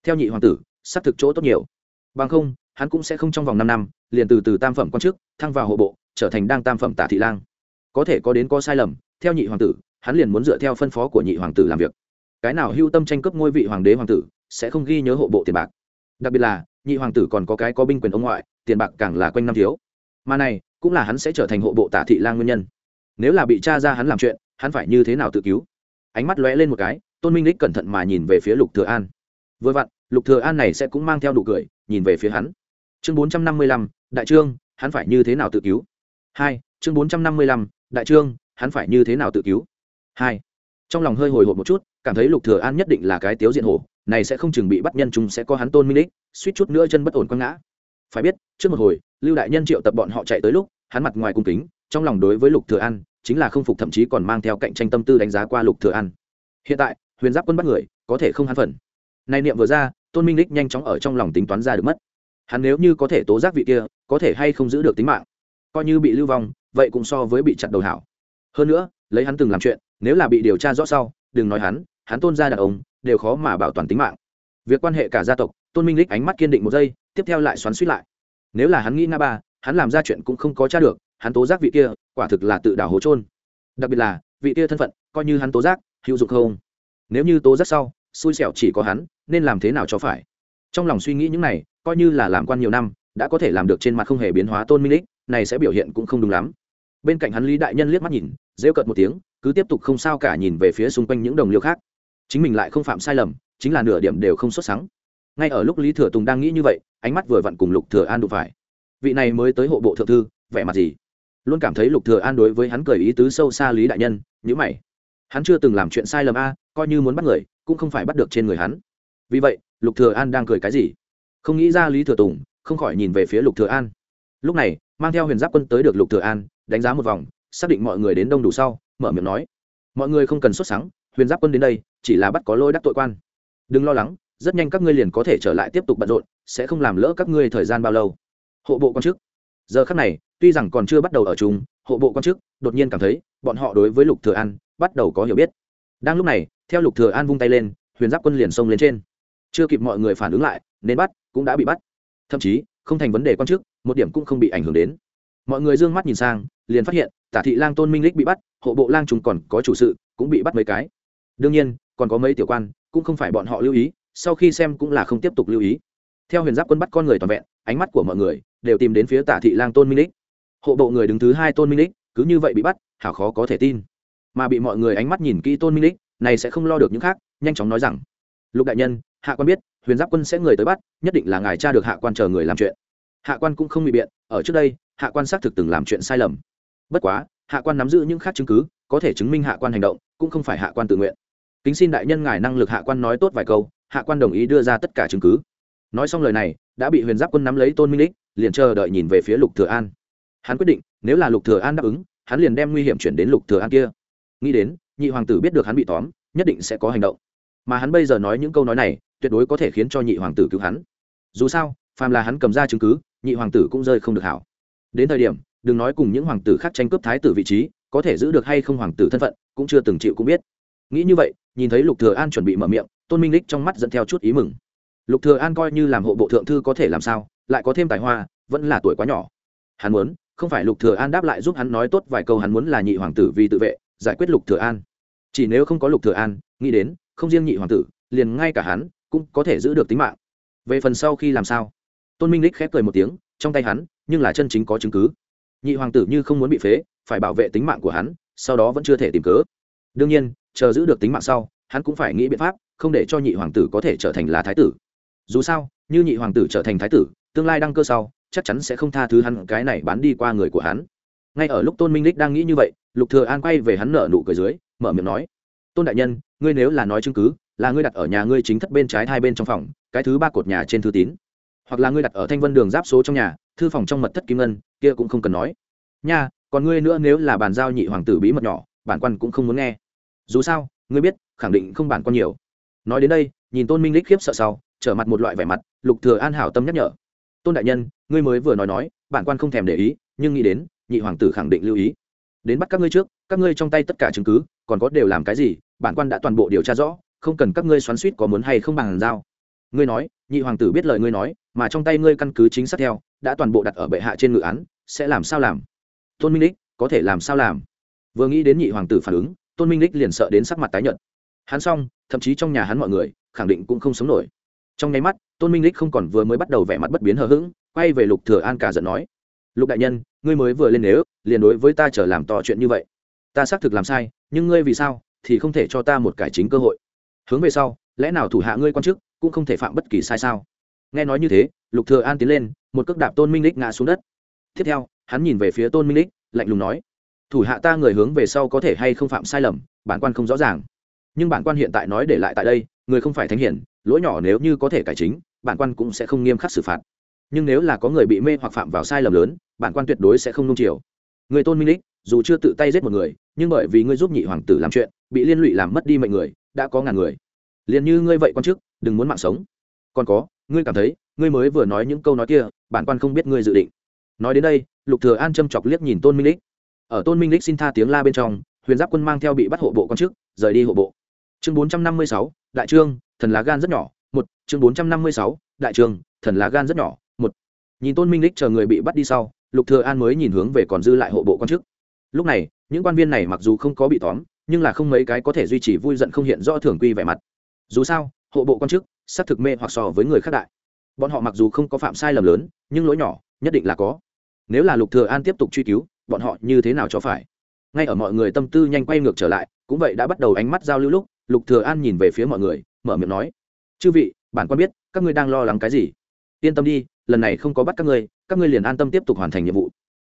Theo nhị hoàng tử sắp thực chỗ tốt nhiều. Bằng không hắn cũng sẽ không trong vòng năm năm, liền từ từ tam phẩm quan chức, thăng vào hộ bộ, trở thành đang tam phẩm tả thị lang. Có thể có đến có sai lầm, theo nhị hoàng tử, hắn liền muốn dựa theo phân phó của nhị hoàng tử làm việc. Cái nào hưu tâm tranh cướp ngôi vị hoàng đế hoàng tử, sẽ không ghi nhớ hộ bộ tiền bạc. Đặc biệt là, nhị hoàng tử còn có cái có binh quyền ông ngoại, tiền bạc càng là quanh năm thiếu. Mà này, cũng là hắn sẽ trở thành hộ bộ tả thị lang nguyên nhân. Nếu là bị cha ra hắn làm chuyện, hắn phải như thế nào tự cứu? Ánh mắt lóe lên một cái, tôn minh đích cẩn thận mà nhìn về phía lục thừa an. Vừa vặn, lục thừa an này sẽ cũng mang theo đủ cười, nhìn về phía hắn chương bốn trăm năm mươi lăm, đại trương, hắn phải như thế nào tự cứu? Hai, chương bốn trăm năm mươi lăm, đại trương, hắn phải như thế nào tự cứu? Hai, trong lòng hơi hồi hộp một chút, cảm thấy lục thừa an nhất định là cái tiếu diện hổ, này sẽ không chừng bị bắt nhân chúng sẽ có hắn tôn minh đích, suýt chút nữa chân bất ổn quăng ngã. Phải biết, trước một hồi, lưu đại nhân triệu tập bọn họ chạy tới lúc, hắn mặt ngoài cung kính, trong lòng đối với lục thừa an, chính là không phục thậm chí còn mang theo cạnh tranh tâm tư đánh giá qua lục thừa an. Hiện tại, huyền giáp quân bắt người, có thể không hắn phận này niệm vừa ra, tôn minh đích nhanh chóng ở trong lòng tính toán ra được mất hắn nếu như có thể tố giác vị kia, có thể hay không giữ được tính mạng? Coi như bị lưu vong, vậy cũng so với bị chặt đầu hảo. Hơn nữa, lấy hắn từng làm chuyện, nếu là bị điều tra rõ sau, đừng nói hắn hắn tôn gia đàn ông, đều khó mà bảo toàn tính mạng. Việc quan hệ cả gia tộc, tôn minh lích ánh mắt kiên định một giây, tiếp theo lại xoắn suýt lại. Nếu là hắn nghĩ nga ba, hắn làm ra chuyện cũng không có t r a được, hắn tố giác vị kia, quả thực là tự đảo hố trôn đặc biệt là, vị kia thân phận, coi như hắn tố giác, hữu dụng không? Nếu như tố giác sau, xui xẻo chỉ có hắn, nên làm thế nào cho phải? Trong lòng suy nghĩ những này, coi như là làm quan nhiều năm, đã có thể làm được trên mặt không hề biến hóa tôn minh lích này sẽ biểu hiện cũng không đúng lắm. Bên cạnh hắn lý đại nhân liếc mắt nhìn, rêu cợt một tiếng, cứ tiếp tục không sao cả nhìn về phía xung quanh những đồng liêu khác. Chính mình lại không phạm sai lầm, chính là nửa điểm đều không xuất sáng ngay ở lúc lý thừa tùng đang nghĩ như vậy, ánh mắt vừa vặn cùng lục thừa an đụng phải. Vị này mới tới hộ bộ thượng thư, vẻ mặt gì? Luôn cảm thấy lục thừa an đối với hắn cười ý tứ sâu xa lý đại nhân, nhíu mày. Hắn chưa từng làm chuyện sai lầm a, coi như muốn bắt người, cũng không phải bắt được trên người hắn vì vậy, lục thừa an đang cười cái gì? Không nghĩ ra lý thừa tùng, không khỏi nhìn về phía lục thừa an. Lúc này, mang theo huyền giáp quân tới được lục thừa an, đánh giá một vòng, xác định mọi người đến đông đủ sau, mở miệng nói. Mọi người không cần xuất sáng huyền giáp quân đến đây, chỉ là bắt có lỗi đắc tội quan. Đừng lo lắng, rất nhanh các ngươi liền có thể trở lại tiếp tục bận rộn, sẽ không làm lỡ các ngươi thời gian bao lâu. Hộ bộ quan chức. Giờ khắc này, tuy rằng còn chưa bắt đầu ở chung, hộ bộ quan chức đột nhiên cảm thấy, bọn họ đối với lục thừa an bắt đầu có hiểu biết. Đang lúc này, theo lục thừa an vung tay lên, huyền giáp quân liền xông lên trên chưa kịp mọi người phản ứng lại, nên bắt cũng đã bị bắt. Thậm chí, không thành vấn đề quan chức, một điểm cũng không bị ảnh hưởng đến. Mọi người dương mắt nhìn sang, liền phát hiện, tả thị lang tôn minh lích bị bắt, hộ bộ lang trùng còn có chủ sự, cũng bị bắt mấy cái. Đương nhiên, còn có mấy tiểu quan, cũng không phải bọn họ lưu ý, sau khi xem cũng là không tiếp tục lưu ý. Theo huyền giáp quân bắt con người toàn vẹn, ánh mắt của mọi người đều tìm đến phía tả thị lang tôn minh lích hộ bộ người đứng thứ hai tôn minh lích cứ như vậy bị bắt, hảo khó có thể tin. Mà bị mọi người ánh mắt nhìn kỹ tôn minh lích này sẽ không lo được những khác, nhanh chóng nói rằng, lục đại nhân hạ quan biết, huyền giáp quân sẽ người tới bắt, nhất định là ngài cha được hạ quan chờ người làm chuyện. Hạ quan cũng không bị biện, ở trước đây, hạ quan xác thực từng làm chuyện sai lầm. Bất quá, hạ quan nắm giữ những khác chứng cứ, có thể chứng minh hạ quan hành động, cũng không phải hạ quan tự nguyện. Kính xin đại nhân ngài năng lực hạ quan nói tốt vài câu, hạ quan đồng ý đưa ra tất cả chứng cứ. Nói xong lời này, đã bị huyền giáp quân nắm lấy tôn minh lích liền chờ đợi nhìn về phía lục thừa an. Hắn quyết định, nếu là lục thừa an đáp ứng, hắn liền đem nguy hiểm chuyển đến lục thừa an kia. Nghĩ đến, nhị hoàng tử biết được hắn bị tóm, nhất định sẽ có hành động. Mà hắn bây giờ nói những câu nói này tuyệt đối có thể khiến cho nhị hoàng tử cứu hắn. Dù sao, phàm là hắn cầm ra chứng cứ, nhị hoàng tử cũng rơi không được hảo. Đến thời điểm, đừng nói cùng những hoàng tử khác tranh cướp thái tử vị trí, có thể giữ được hay không hoàng tử thân phận, cũng chưa từng chịu cũng biết. Nghĩ như vậy, nhìn thấy lục thừa an chuẩn bị mở miệng, tôn minh lịch trong mắt dẫn theo chút ý mừng. Lục thừa an coi như làm hộ bộ thượng thư có thể làm sao, lại có thêm tài hoa, vẫn là tuổi quá nhỏ. Hắn muốn, không phải lục thừa an đáp lại giúp hắn nói tốt vài câu, hắn muốn là nhị hoàng tử vì tự vệ, giải quyết lục thừa an. Chỉ nếu không có lục thừa an, nghĩ đến, không riêng nhị hoàng tử, liền ngay cả hắn cũng có thể giữ được tính mạng. Về phần sau khi làm sao? Tôn minh lích khép cười một tiếng, trong tay hắn, nhưng là chân chính có chứng cứ. Nhị hoàng tử như không muốn bị phế, phải bảo vệ tính mạng của hắn, sau đó vẫn chưa thể tìm cớ. Đương nhiên, chờ giữ được tính mạng sau, hắn cũng phải nghĩ biện pháp, không để cho nhị hoàng tử có thể trở thành là thái tử. Dù sao, như nhị hoàng tử trở thành thái tử, tương lai đăng cơ sau, chắc chắn sẽ không tha thứ hắn cái này bán đi qua người của hắn. Ngay ở lúc tôn minh lích đang nghĩ như vậy, lục thừa an quay về hắn nở nụ cười dưới, mở miệng nói, tôn đại nhân, ngươi nếu là nói chứng cứ là ngươi đặt ở nhà ngươi chính thất bên trái hai bên trong phòng, cái thứ ba cột nhà trên thư tín. Hoặc là ngươi đặt ở thanh vân đường giáp số trong nhà, thư phòng trong mật thất kim ngân, kia cũng không cần nói. Nha, còn ngươi nữa nếu là bàn giao nhị hoàng tử bí mật nhỏ, bản quan cũng không muốn nghe. Dù sao, ngươi biết, khẳng định không bản quan nhiều. Nói đến đây, nhìn tôn minh lích khiếp sợ sau, trở mặt một loại vẻ mặt, lục thừa an hảo tâm nhắc nhở. Tôn đại nhân, ngươi mới vừa nói nói, bản quan không thèm để ý, nhưng nghĩ đến, nhị hoàng tử khẳng định lưu ý. Đến bắt các ngươi trước, các ngươi trong tay tất cả chứng cứ, còn có đều làm cái gì, bản quan đã toàn bộ điều tra rõ không cần các ngươi xoắn suýt có muốn hay không bằng giao. Ngươi nói, nhị hoàng tử biết lời ngươi nói, mà trong tay ngươi căn cứ chính xác theo, đã toàn bộ đặt ở bệ hạ trên ngự án, sẽ làm sao làm? Tôn minh lích có thể làm sao làm? Vừa nghĩ đến nhị hoàng tử phản ứng, tôn minh lích liền sợ đến sắc mặt tái nhợt. Hắn xong, thậm chí trong nhà hắn mọi người, khẳng định cũng không sống nổi. Trong nháy mắt, tôn minh lích không còn vừa mới bắt đầu vẻ mặt bất biến hờ hững, quay về lục thừa an cả giận nói, lục đại nhân, ngươi mới vừa lên nếu, liền đối với ta trở làm to chuyện như vậy. Ta xác thực làm sai, nhưng ngươi vì sao, thì không thể cho ta một cải chính cơ hội hướng về sau, lẽ nào thủ hạ ngươi quan chức cũng không thể phạm bất kỳ sai sao? Nghe nói như thế, lục thừa an tiến lên, một cước đạp tôn minh lích ngã xuống đất. Tiếp theo, hắn nhìn về phía tôn minh lích lạnh lùng nói, thủ hạ ta người hướng về sau có thể hay không phạm sai lầm, bản quan không rõ ràng. Nhưng bản quan hiện tại nói để lại tại đây, người không phải thánh hiển, lỗi nhỏ nếu như có thể cải chính, bản quan cũng sẽ không nghiêm khắc xử phạt. Nhưng nếu là có người bị mê hoặc phạm vào sai lầm lớn, bản quan tuyệt đối sẽ không nung chiều. Người tôn minh lích dù chưa tự tay giết một người, nhưng bởi vì ngươi giúp nhị hoàng tử làm chuyện, bị liên lụy làm mất đi mệnh người đã có ngàn người. Liền như ngươi vậy quan chức đừng muốn mạng sống. Còn có ngươi cảm thấy ngươi mới vừa nói những câu nói kia bản quan không biết ngươi dự định. Nói đến đây lục thừa an châm chọc liếc nhìn tôn minh lích. Ở tôn minh lích xin tha tiếng la bên trong huyền giáp quân mang theo bị bắt hộ bộ quan chức rời đi hộ bộ. Chương 456, đại trương thần lá gan rất nhỏ một. Chương 456, đại trương thần lá gan rất nhỏ một. Nhìn tôn minh lích chờ người bị bắt đi sau lục thừa an mới nhìn hướng về còn dư lại hộ bộ quan chức. Lúc này những quan viên này mặc dù không có bị tóm nhưng là không mấy cái có thể duy trì vui giận không hiện rõ thường quy vẻ mặt. Dù sao, hộ bộ quan chức, xác thực mê hoặc so với người khác đại. Bọn họ mặc dù không có phạm sai lầm lớn, nhưng lỗi nhỏ, nhất định là có. Nếu là lục thừa an tiếp tục truy cứu, bọn họ như thế nào cho phải? Ngay ở mọi người tâm tư nhanh quay ngược trở lại, cũng vậy đã bắt đầu ánh mắt giao lưu lúc, lục thừa an nhìn về phía mọi người, mở miệng nói, chư vị, bản quan biết, các ngươi đang lo lắng cái gì? Yên tâm đi, lần này không có bắt các ngươi các ngươi liền an tâm tiếp tục hoàn thành nhiệm vụ.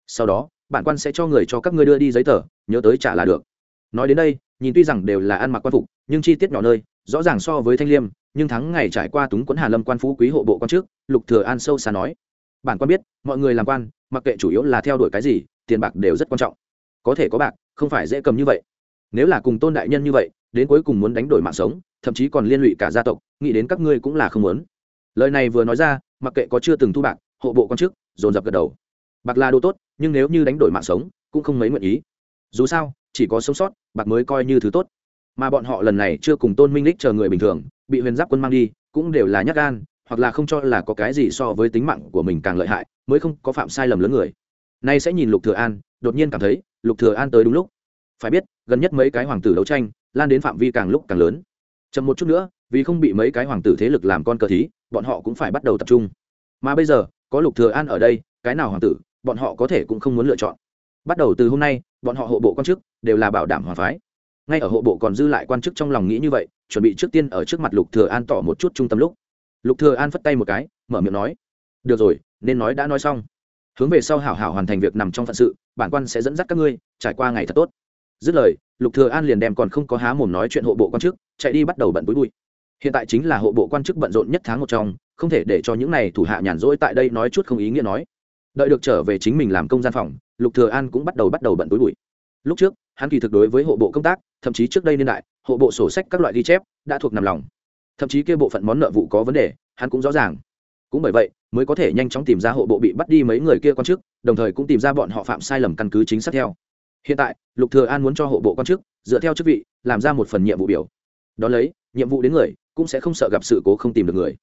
Sau đó, bản quan sẽ cho người cho các ngươi đưa đi giấy tờ, nhớ tới trả là được nói đến đây, nhìn tuy rằng đều là ăn mặc quan phục, nhưng chi tiết nhỏ nơi, rõ ràng so với thanh liêm, nhưng thắng ngày trải qua túng quẫn hà lâm quan phú quý hộ bộ quan trước, lục thừa an sâu xa nói. Bản quan biết, mọi người làm quan, mặc kệ chủ yếu là theo đuổi cái gì, tiền bạc đều rất quan trọng. Có thể có bạc, không phải dễ cầm như vậy. Nếu là cùng tôn đại nhân như vậy, đến cuối cùng muốn đánh đổi mạng sống, thậm chí còn liên lụy cả gia tộc, nghĩ đến các ngươi cũng là không muốn. Lời này vừa nói ra, mặc kệ có chưa từng thu bạc, hộ bộ quan chức dồn dập gật đầu. Bạc là đồ tốt, nhưng nếu như đánh đổi mạng sống, cũng không mấy nguyện ý. Dù sao chỉ có sống sót, bạc mới coi như thứ tốt. Mà bọn họ lần này chưa cùng tôn minh lích chờ người bình thường, bị huyền giáp quân mang đi, cũng đều là nhắc gan, hoặc là không cho là có cái gì so với tính mạng của mình càng lợi hại, mới không có phạm sai lầm lớn người. Nay sẽ nhìn lục thừa an, đột nhiên cảm thấy, lục thừa an tới đúng lúc. Phải biết, gần nhất mấy cái hoàng tử đấu tranh, lan đến phạm vi càng lúc càng lớn. Chậm một chút nữa, vì không bị mấy cái hoàng tử thế lực làm con cờ thí, bọn họ cũng phải bắt đầu tập trung. Mà bây giờ, có lục thừa an ở đây, cái nào hoàng tử, bọn họ có thể cũng không muốn lựa chọn. Bắt đầu từ hôm nay bọn họ hộ bộ quan chức đều là bảo đảm hòa phái. Ngay ở hộ bộ còn dư lại quan chức trong lòng nghĩ như vậy, chuẩn bị trước tiên ở trước mặt lục thừa an tỏ một chút trung tâm lúc. Lục thừa an phất tay một cái, mở miệng nói, được rồi, nên nói đã nói xong. Hướng về sau hảo hảo hoàn thành việc nằm trong phận sự, bản quan sẽ dẫn dắt các ngươi, trải qua ngày thật tốt. Dứt lời, lục thừa an liền đem còn không có há mồm nói chuyện hộ bộ quan chức, chạy đi bắt đầu bận bối bụi. Hiện tại chính là hộ bộ quan chức bận rộn nhất tháng một trong, không thể để cho những này thủ hạ nhàn rỗi tại đây nói chút không ý nghĩa nói đợi được trở về chính mình làm công gian phòng, lục thừa an cũng bắt đầu bắt đầu bận túi bụi. Lúc trước, hắn kỳ thực đối với hộ bộ công tác, thậm chí trước đây niên đại, hộ bộ sổ sách các loại ghi chép đã thuộc nằm lòng. Thậm chí kia bộ phận món nợ vụ có vấn đề, hắn cũng rõ ràng. Cũng bởi vậy, mới có thể nhanh chóng tìm ra hộ bộ bị bắt đi mấy người kia quan chức, đồng thời cũng tìm ra bọn họ phạm sai lầm căn cứ chính xác theo. Hiện tại, lục thừa an muốn cho hộ bộ quan chức, dựa theo chức vị, làm ra một phần nhiệm vụ biểu. Đó lấy, nhiệm vụ đến người, cũng sẽ không sợ gặp sự cố không tìm được người.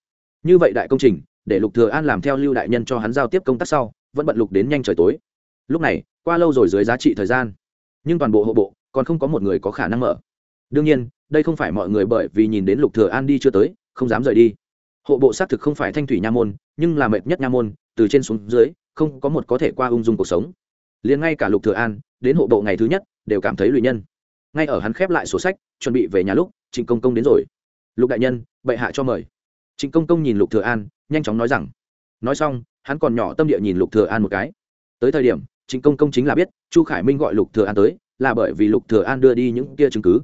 Như vậy đại công trình, để lục thừa an làm theo lưu đại nhân cho hắn giao tiếp công tác sau vẫn bận lục đến nhanh trời tối. Lúc này, qua lâu rồi dưới giá trị thời gian. Nhưng toàn bộ hộ bộ, còn không có một người có khả năng mở. Đương nhiên, đây không phải mọi người bởi vì nhìn đến lục thừa an đi chưa tới, không dám rời đi. Hộ bộ xác thực không phải thanh thủy nha môn, nhưng là mệt nhất nha môn, từ trên xuống dưới, không có một có thể qua ung dung cuộc sống. Liền ngay cả lục thừa an, đến hộ bộ ngày thứ nhất, đều cảm thấy lụy nhân. Ngay ở hắn khép lại sổ sách, chuẩn bị về nhà lúc, trịnh công công đến rồi. Lục đại nhân, bệ hạ cho mời. Trịnh công công nhìn lục thừa an, nhanh chóng nói rằng nói xong, hắn còn nhỏ tâm địa nhìn lục thừa an một cái. Tới thời điểm chính công công chính là biết, chu khải minh gọi lục thừa an tới, là bởi vì lục thừa an đưa đi những kia chứng cứ.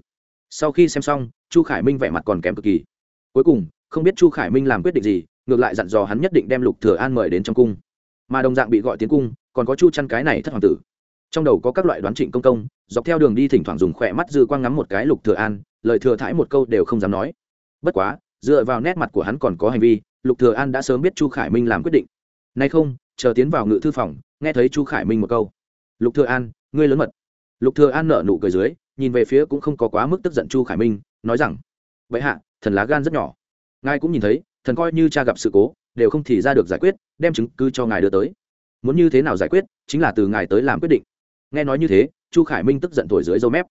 Sau khi xem xong, chu khải minh vẻ mặt còn kém cực kỳ. Cuối cùng, không biết chu khải minh làm quyết định gì, ngược lại dặn dò hắn nhất định đem lục thừa an mời đến trong cung. Mà đồng dạng bị gọi tiến cung, còn có chu chăn cái này thất hoàng tử. Trong đầu có các loại đoán trịnh công công, dọc theo đường đi thỉnh thoảng dùng khỏe mắt dư quang ngắm một cái lục thừa an, lời thừa thãi một câu đều không dám nói. Bất quá dựa vào nét mặt của hắn còn có hành vi, lục thừa an đã sớm biết chu khải minh làm quyết định. Nay không, chờ tiến vào ngự thư phòng, nghe thấy chu khải minh một câu. Lục thừa an, ngươi lớn mật. Lục thừa an nở nụ cười dưới, nhìn về phía cũng không có quá mức tức giận chu khải minh, nói rằng, vậy hạ, thần lá gan rất nhỏ. Ngài cũng nhìn thấy, thần coi như cha gặp sự cố, đều không thì ra được giải quyết, đem chứng cứ cho ngài đưa tới. Muốn như thế nào giải quyết, chính là từ ngài tới làm quyết định. Nghe nói như thế, chu khải minh tức giận thổi dưới dâu mép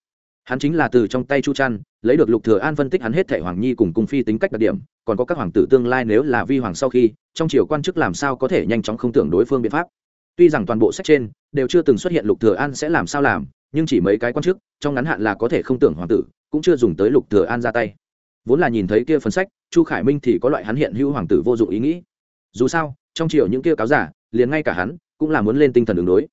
hắn chính là từ trong tay chu trăn lấy được lục thừa an phân tích hắn hết thể hoàng nhi cùng cung phi tính cách đặc điểm, còn có các hoàng tử tương lai nếu là vi hoàng sau khi, trong triều quan chức làm sao có thể nhanh chóng không tưởng đối phương biện pháp. Tuy rằng toàn bộ sách trên đều chưa từng xuất hiện lục thừa an sẽ làm sao làm, nhưng chỉ mấy cái quan chức, trong ngắn hạn là có thể không tưởng hoàng tử, cũng chưa dùng tới lục thừa an ra tay. Vốn là nhìn thấy kia phần sách, chu khải minh thì có loại hắn hiện hữu hoàng tử vô dụng ý nghĩ. Dù sao, trong triều những kia cáo giả, liền ngay cả hắn, cũng là muốn lên tinh thần ứng đối.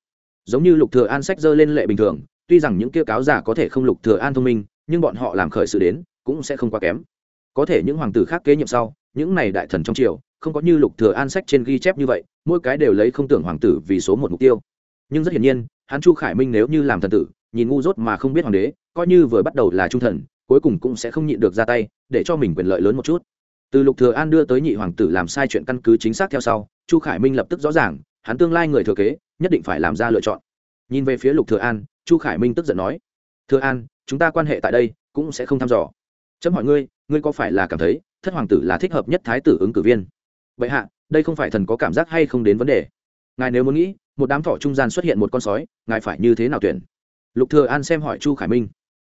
Giống như lục thừa an sách dơ lên lệ bình thường tuy rằng những kia cáo giả có thể không lục thừa an thông minh, nhưng bọn họ làm khởi sự đến, cũng sẽ không quá kém. Có thể những hoàng tử khác kế nhiệm sau, những này đại thần trong triều, không có như lục thừa an sách trên ghi chép như vậy, mỗi cái đều lấy không tưởng hoàng tử vì số một mục tiêu. Nhưng rất hiển nhiên, hắn chu khải minh nếu như làm thần tử, nhìn ngu dốt mà không biết hoàng đế, coi như vừa bắt đầu là trung thần, cuối cùng cũng sẽ không nhịn được ra tay, để cho mình quyền lợi lớn một chút. Từ lục thừa an đưa tới nhị hoàng tử làm sai chuyện căn cứ chính xác theo sau, chu khải minh lập tức rõ ràng, hắn tương lai người thừa kế, nhất định phải làm ra lựa chọn. Nhìn về phía lục thừa an chu khải minh tức giận nói, thừa an, chúng ta quan hệ tại đây cũng sẽ không thăm dò. Chấm hỏi ngươi ngươi có phải là cảm thấy thất hoàng tử là thích hợp nhất thái tử ứng cử viên? Vậy hạ, đây không phải thần có cảm giác hay không đến vấn đề? Ngài nếu muốn nghĩ, một đám thỏ trung gian xuất hiện một con sói, ngài phải như thế nào tuyển? Lục thừa an xem hỏi chu khải minh.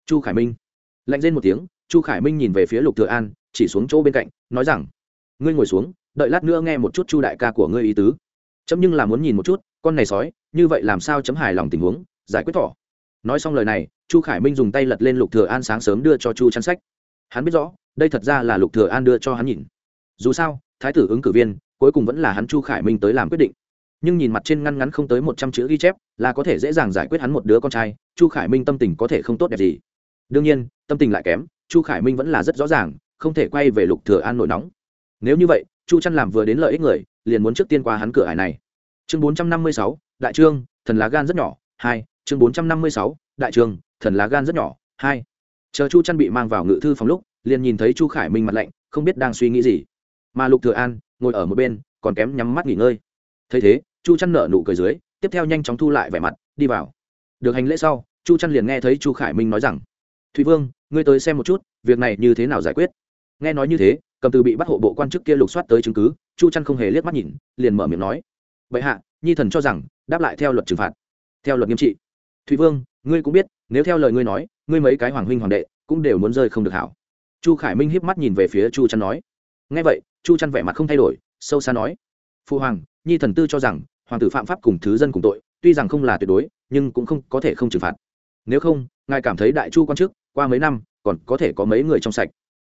Chu khải minh, lạnh rên một tiếng, chu khải minh nhìn về phía lục thừa an, chỉ xuống chỗ bên cạnh, nói rằng, ngươi ngồi xuống, đợi lát nữa nghe một chút chu đại ca của ngươi ý tứ. Chấm nhưng là muốn nhìn một chút, con này sói, như vậy làm sao chấm hài lòng tình huống, giải quyết thỏ nói xong lời này, chu khải minh dùng tay lật lên lục thừa an sáng sớm đưa cho chu chăn sách. Hắn biết rõ, đây thật ra là lục thừa an đưa cho hắn nhìn. Dù sao, thái tử ứng cử viên, cuối cùng vẫn là hắn chu khải minh tới làm quyết định. Nhưng nhìn mặt trên ngăn ngắn không tới một trăm chữ ghi chép, là có thể dễ dàng giải quyết hắn một đứa con trai, chu khải minh tâm tình có thể không tốt đẹp gì. Đương nhiên, tâm tình lại kém, chu khải minh vẫn là rất rõ ràng, không thể quay về lục thừa an nổi nóng. Nếu như vậy, chu chăn làm vừa đến lợi ích người, liền muốn trước tiên qua hắn cửa hải này. Chương bốn trăm năm mươi sáu, đại trương, thần lá gan rất nhỏ, hai chương bốn trăm năm mươi sáu, đại trường, thần lá gan rất nhỏ, hai. Chờ chu chăn bị mang vào ngự thư phòng lúc, liền nhìn thấy chu khải minh mặt lạnh, không biết đang suy nghĩ gì. Mà lục thừa an, ngồi ở một bên, còn kém nhắm mắt nghỉ ngơi. Thấy thế, chu chăn nở nụ cười dưới, tiếp theo nhanh chóng thu lại vẻ mặt, đi vào. Được hành lễ sau, chu chăn liền nghe thấy chu khải minh nói rằng thụy vương, ngươi tới xem một chút, việc này như thế nào giải quyết? Nghe nói như thế, cầm từ bị bắt hộ bộ quan chức kia lục soát tới chứng cứ, chu chăn không hề liếc mắt nhìn, liền mở miệng nói, bệ hạ, nhi thần cho rằng, đáp lại theo luật trừng phạt. Theo luật nghiêm trị thụy vương, ngươi cũng biết, nếu theo lời ngươi nói, ngươi mấy cái hoàng huynh hoàng đệ cũng đều muốn rơi không được hảo. Chu khải minh hiếp mắt nhìn về phía chu chăn nói. Ngay vậy, chu chăn vẻ mặt không thay đổi, sâu xa nói. Phu hoàng, nhi thần tư cho rằng, hoàng tử phạm pháp cùng thứ dân cùng tội, tuy rằng không là tuyệt đối, nhưng cũng không có thể không trừng phạt. Nếu không, ngài cảm thấy đại chu quan chức, qua mấy năm, còn có thể có mấy người trong sạch.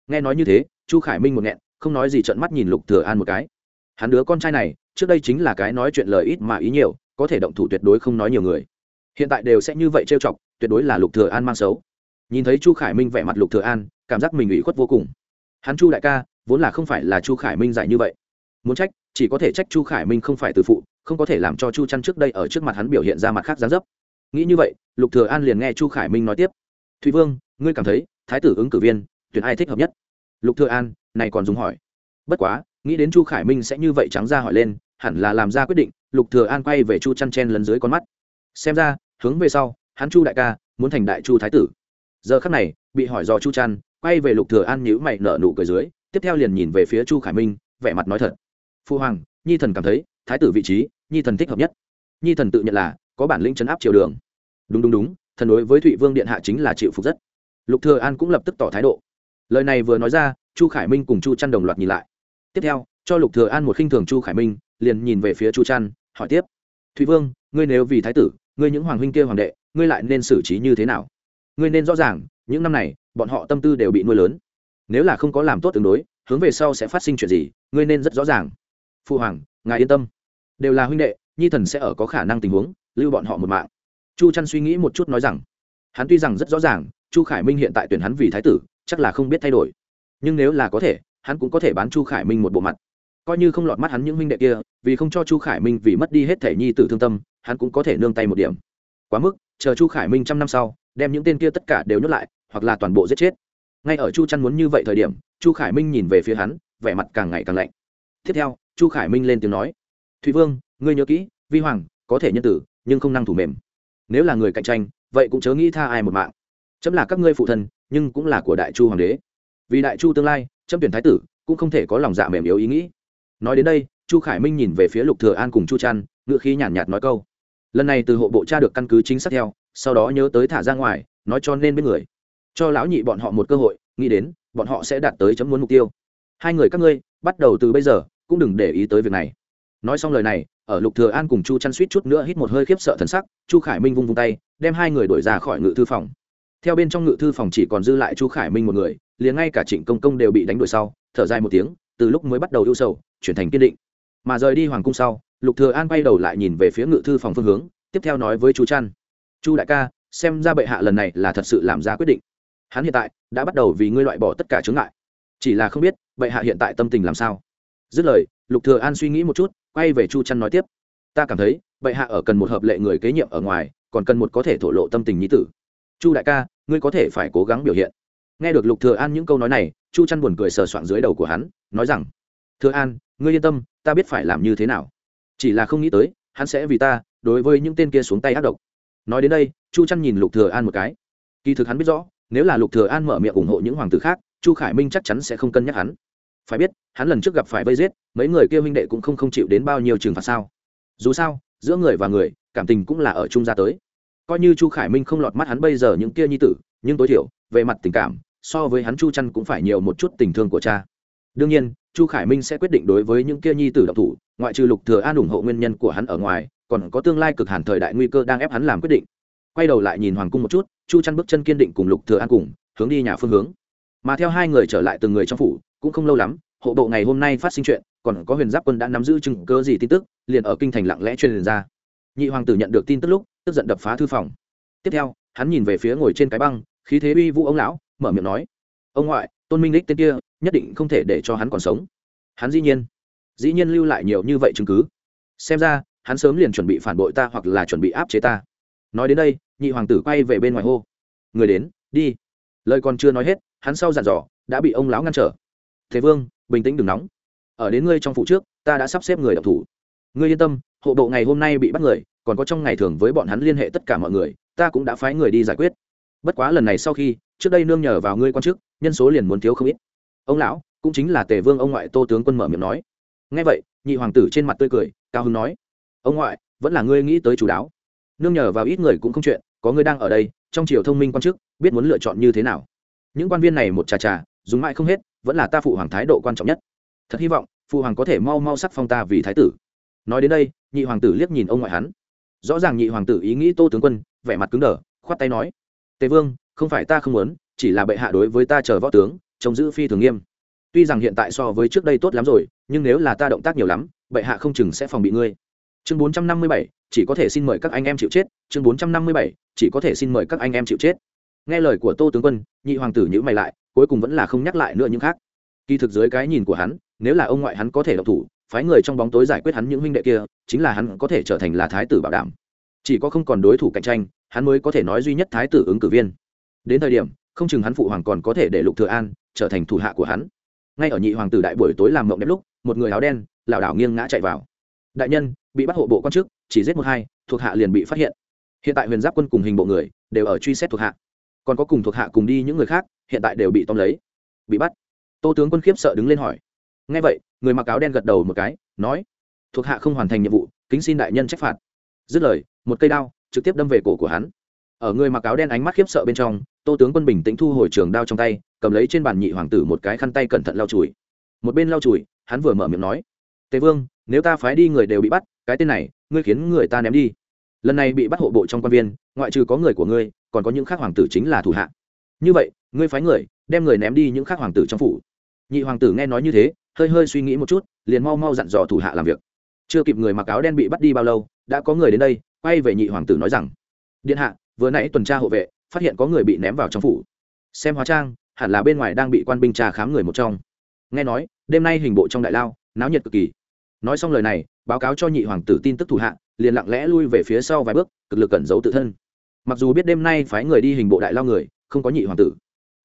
Nghe nói như thế, chu khải minh một nghẹn, không nói gì trợn mắt nhìn lục thừa an một cái. Hắn đứa con trai này, trước đây chính là cái nói chuyện lời ít mà ý nhiều, có thể động thủ tuyệt đối không nói nhiều người hiện tại đều sẽ như vậy trêu chọc, tuyệt đối là lục thừa an mang xấu. Nhìn thấy chu khải minh vẻ mặt lục thừa an, cảm giác mình ủy khuất vô cùng. Hắn chu đại ca, vốn là không phải là chu khải minh dạy như vậy. Muốn trách, chỉ có thể trách chu khải minh không phải từ phụ, không có thể làm cho chu chăn trước đây ở trước mặt hắn biểu hiện ra mặt khác gián dấp. Nghĩ như vậy, lục thừa an liền nghe chu khải minh nói tiếp. Thụy vương, ngươi cảm thấy thái tử ứng cử viên, tuyển ai thích hợp nhất? Lục thừa an này còn dùng hỏi. Bất quá, nghĩ đến chu khải minh sẽ như vậy trắng ra hỏi lên, hẳn là làm ra quyết định. Lục thừa an quay về chu chăn chen lần dưới con mắt. Xem ra hướng về sau, hắn chu đại ca, muốn thành đại chu thái tử. Giờ khắc này, bị hỏi do chu trăn quay về lục thừa an nhíu mày nở nụ cười dưới, tiếp theo liền nhìn về phía chu khải minh, vẻ mặt nói thật. Phu hoàng, nhi thần cảm thấy, thái tử vị trí, nhi thần thích hợp nhất. Nhi thần tự nhận là, có bản lĩnh chấn áp triều đường. Đúng đúng đúng, thần đối với thụy vương điện hạ chính là chịu phục rất. Lục thừa an cũng lập tức tỏ thái độ. Lời này vừa nói ra, chu khải minh cùng chu trăn đồng loạt nhìn lại. Tiếp theo, cho lục thừa an một khinh thường chu khải minh, liền nhìn về phía chu trăn hỏi tiếp. Thụy vương, ngươi nếu vì thái tử ngươi những hoàng huynh kia hoàng đệ, ngươi lại nên xử trí như thế nào? Ngươi nên rõ ràng, những năm này, bọn họ tâm tư đều bị nuôi lớn. Nếu là không có làm tốt tương đối, hướng về sau sẽ phát sinh chuyện gì, ngươi nên rất rõ ràng. Phu hoàng, ngài yên tâm. Đều là huynh đệ, nhi thần sẽ ở có khả năng tình huống, lưu bọn họ một mạng. Chu chăn suy nghĩ một chút nói rằng, hắn tuy rằng rất rõ ràng, chu khải minh hiện tại tuyển hắn vì thái tử, chắc là không biết thay đổi. Nhưng nếu là có thể, hắn cũng có thể bán chu khải minh một bộ mặt. Coi như không lọt mắt hắn những huynh đệ kia, vì không cho chu khải minh vì mất đi hết thể nhi tử thương tâm hắn cũng có thể nương tay một điểm. Quá mức chờ chu khải minh trăm năm sau đem những tên kia tất cả đều nhốt lại hoặc là toàn bộ giết chết. Ngay ở chu chăn muốn như vậy thời điểm chu khải minh nhìn về phía hắn vẻ mặt càng ngày càng lạnh. Tiếp theo chu khải minh lên tiếng nói thụy vương ngươi nhớ kỹ vi hoàng có thể nhân tử nhưng không năng thủ mềm. Nếu là người cạnh tranh vậy cũng chớ nghĩ tha ai một mạng. Chấm là các ngươi phụ thân nhưng cũng là của đại chu hoàng đế. Vì đại chu tương lai chấm tuyển thái tử cũng không thể có lòng dạ mềm yếu ý nghĩ. Nói đến đây chu khải minh nhìn về phía lục thừa an cùng chu trăn ngựa khí nhàn nhạt, nhạt nói câu lần này từ hộ bộ cha được căn cứ chính xác theo, sau đó nhớ tới thả ra ngoài, nói cho nên với người. Cho lão nhị bọn họ một cơ hội, nghĩ đến, bọn họ sẽ đạt tới chấm muốn mục tiêu. Hai người các ngươi, bắt đầu từ bây giờ, cũng đừng để ý tới việc này. Nói xong lời này, ở lục thừa an cùng chu chăn suýt chút nữa hít một hơi khiếp sợ thần sắc, chu khải minh vung vung tay, đem hai người đuổi ra khỏi ngự thư phòng. Theo bên trong ngự thư phòng chỉ còn dư lại chu khải minh một người, liền ngay cả trịnh công công đều bị đánh đuổi sau, thở dài một tiếng, từ lúc mới bắt đầu ưu sầu, chuyển thành kiên định. Mà rời đi hoàng cung sau lục thừa an bay đầu lại nhìn về phía ngự thư phòng phương hướng, tiếp theo nói với chu Trăn: chu đại ca, xem ra bệ hạ lần này là thật sự làm ra quyết định. Hắn hiện tại đã bắt đầu vì ngươi loại bỏ tất cả chướng ngại. Chỉ là không biết, bệ hạ hiện tại tâm tình làm sao? Dứt lời, lục thừa an suy nghĩ một chút, quay về chu Trăn nói tiếp, ta cảm thấy, bệ hạ ở cần một hợp lệ người kế nhiệm ở ngoài, còn cần một có thể thổ lộ tâm tình nhí tử. Chu đại ca, ngươi có thể phải cố gắng biểu hiện. Nghe được lục thừa an những câu nói này, chu Trăn buồn cười sờ soạng dưới đầu của hắn, nói rằng, thừa an, ngươi yên tâm, ta biết phải làm như thế nào chỉ là không nghĩ tới, hắn sẽ vì ta, đối với những tên kia xuống tay ác độc. Nói đến đây, chu chăn nhìn lục thừa an một cái. Kỳ thực hắn biết rõ, nếu là lục thừa an mở miệng ủng hộ những hoàng tử khác, chu khải minh chắc chắn sẽ không cân nhắc hắn. Phải biết, hắn lần trước gặp phải vây giết, mấy người kia huynh đệ cũng không không chịu đến bao nhiêu trường phạt sao. Dù sao, giữa người và người, cảm tình cũng là ở chung ra tới. Coi như chu khải minh không lọt mắt hắn bây giờ những kia nhi tử, nhưng tối thiểu, về mặt tình cảm, so với hắn chu chăn cũng phải nhiều một chút tình thương của cha. Đương nhiên chu khải minh sẽ quyết định đối với những kia nhi tử độc thủ, ngoại trừ lục thừa an ủng hộ nguyên nhân của hắn ở ngoài, còn có tương lai cực hàn thời đại nguy cơ đang ép hắn làm quyết định. Quay đầu lại nhìn hoàng cung một chút, chu chăn bước chân kiên định cùng lục thừa an cùng, hướng đi nhà phương hướng. Mà theo hai người trở lại từng người trong phủ, cũng không lâu lắm, hộ bộ ngày hôm nay phát sinh chuyện, còn có huyền giáp quân đã nắm giữ chứng cơ gì tin tức, liền ở kinh thành lặng lẽ truyền ra. Nhị hoàng tử nhận được tin tức lúc, tức giận đập phá thư phòng. Tiếp theo, hắn nhìn về phía ngồi trên cái băng, khí thế uy vũ ông lão, mở miệng nói, ông ngoại, tôn minh đích tên kia nhất định không thể để cho hắn còn sống. Hắn dĩ nhiên dĩ nhiên lưu lại nhiều như vậy chứng cứ. Xem ra, hắn sớm liền chuẩn bị phản bội ta hoặc là chuẩn bị áp chế ta. Nói đến đây, nhị hoàng tử quay về bên ngoài hô. Người đến, đi. Lời còn chưa nói hết, hắn sau dặn dò, đã bị ông lão ngăn trở. Thế vương, bình tĩnh đừng nóng. Ở đến ngươi trong phụ trước, ta đã sắp xếp người đọc thủ. Ngươi yên tâm, hộ bộ ngày hôm nay bị bắt người, còn có trong ngày thường với bọn hắn liên hệ tất cả mọi người, ta cũng đã phái người đi giải quyết. Bất quá lần này sau khi, trước đây nương nhờ vào ngươi quan chức, nhân số liền muốn thiếu không ít ông lão, cũng chính là tề vương ông ngoại tô tướng quân mở miệng nói. Ngay vậy, nhị hoàng tử trên mặt tươi cười, cao hưng nói. Ông ngoại, vẫn là ngươi nghĩ tới chú đáo. Nương nhờ vào ít người cũng không chuyện, có ngươi đang ở đây, trong triều thông minh quan chức, biết muốn lựa chọn như thế nào. Những quan viên này một trà trà dùng mãi không hết, vẫn là ta phụ hoàng thái độ quan trọng nhất. Thật hy vọng, phụ hoàng có thể mau mau sắc phong ta vì thái tử. Nói đến đây, nhị hoàng tử liếc nhìn ông ngoại hắn. Rõ ràng nhị hoàng tử ý nghĩ tô tướng quân, vẻ mặt cứng đờ, khoát tay nói. Tề vương, không phải ta không muốn, chỉ là bệ hạ đối với ta chờ võ tướng trông giữ phi thường nghiêm. Tuy rằng hiện tại so với trước đây tốt lắm rồi, nhưng nếu là ta động tác nhiều lắm, bệ hạ không chừng sẽ phòng bị ngươi. Chương bốn trăm năm mươi bảy, chỉ có thể xin mời các anh em chịu chết. Chương bốn trăm năm mươi bảy, chỉ có thể xin mời các anh em chịu chết. Nghe lời của tô tướng quân, nhị hoàng tử nhữ mày lại, cuối cùng vẫn là không nhắc lại nữa những khác. Kỳ thực dưới cái nhìn của hắn, nếu là ông ngoại hắn có thể độc thủ, phái người trong bóng tối giải quyết hắn những huynh đệ kia, chính là hắn có thể trở thành là thái tử bảo đảm. Chỉ có không còn đối thủ cạnh tranh, hắn mới có thể nói duy nhất thái tử ứng cử viên. Đến thời điểm, không chừng hắn phụ hoàng còn có thể để lục thừa an trở thành thủ hạ của hắn. Ngay ở nhị hoàng tử đại buổi tối làm mộng đẹp lúc, một người áo đen, lảo đảo nghiêng ngã chạy vào. Đại nhân, bị bắt hộ bộ quan chức, chỉ giết một hai, thuộc hạ liền bị phát hiện. Hiện tại huyền giáp quân cùng hình bộ người, đều ở truy xét thuộc hạ. Còn có cùng thuộc hạ cùng đi những người khác, hiện tại đều bị tóm lấy. Bị bắt. Tô tướng quân khiếp sợ đứng lên hỏi. Ngay vậy, người mặc áo đen gật đầu một cái, nói, thuộc hạ không hoàn thành nhiệm vụ, kính xin đại nhân trách phạt. Dứt lời, một cây đao trực tiếp đâm về cổ của hắn ở người mặc áo đen ánh mắt khiếp sợ bên trong, tô tướng quân bình tĩnh thu hồi trường đao trong tay, cầm lấy trên bàn nhị hoàng tử một cái khăn tay cẩn thận lau chùi. Một bên lau chùi, hắn vừa mở miệng nói, tề vương, nếu ta phái đi người đều bị bắt, cái tên này, ngươi khiến người ta ném đi. Lần này bị bắt hộ bộ trong quan viên, ngoại trừ có người của ngươi, còn có những khác hoàng tử chính là thủ hạ. Như vậy, ngươi phái người, đem người ném đi những khác hoàng tử trong phủ. Nhị hoàng tử nghe nói như thế, hơi hơi suy nghĩ một chút, liền mau mau dặn dò thủ hạ làm việc. Chưa kịp người mặc áo đen bị bắt đi bao lâu, đã có người đến đây, quay về nhị hoàng tử nói rằng, điện hạ vừa nãy tuần tra hộ vệ phát hiện có người bị ném vào trong phủ. Xem hóa trang, hẳn là bên ngoài đang bị quan binh trà khám người một trong. Nghe nói, đêm nay hình bộ trong đại lao, náo nhiệt cực kỳ. Nói xong lời này, báo cáo cho nhị hoàng tử tin tức thủ hạ, liền lặng lẽ lui về phía sau vài bước, cực lực cẩn giấu tự thân. Mặc dù biết đêm nay phái người đi hình bộ đại lao người, không có nhị hoàng tử,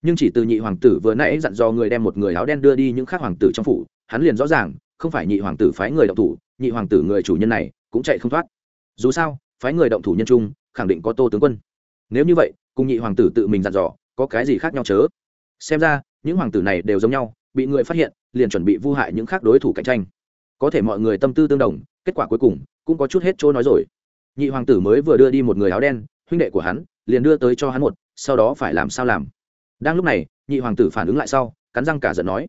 nhưng chỉ từ nhị hoàng tử vừa nãy dặn dò người đem một người áo đen đưa đi những khác hoàng tử trong phủ, hắn liền rõ ràng, không phải nhị hoàng tử phái người động thủ, nhị hoàng tử người chủ nhân này cũng chạy không thoát. Dù sao, phái người động thủ nhân trung khẳng định có tô tướng quân. Nếu như vậy, cùng nhị hoàng tử tự mình dặn dò, có cái gì khác nhau chớ? Xem ra, những hoàng tử này đều giống nhau, bị người phát hiện, liền chuẩn bị vu hại những khác đối thủ cạnh tranh. Có thể mọi người tâm tư tương đồng, kết quả cuối cùng cũng có chút hết chỗ nói rồi. Nhị hoàng tử mới vừa đưa đi một người áo đen, huynh đệ của hắn liền đưa tới cho hắn một, sau đó phải làm sao làm? Đang lúc này, nhị hoàng tử phản ứng lại sau, cắn răng cả giận nói,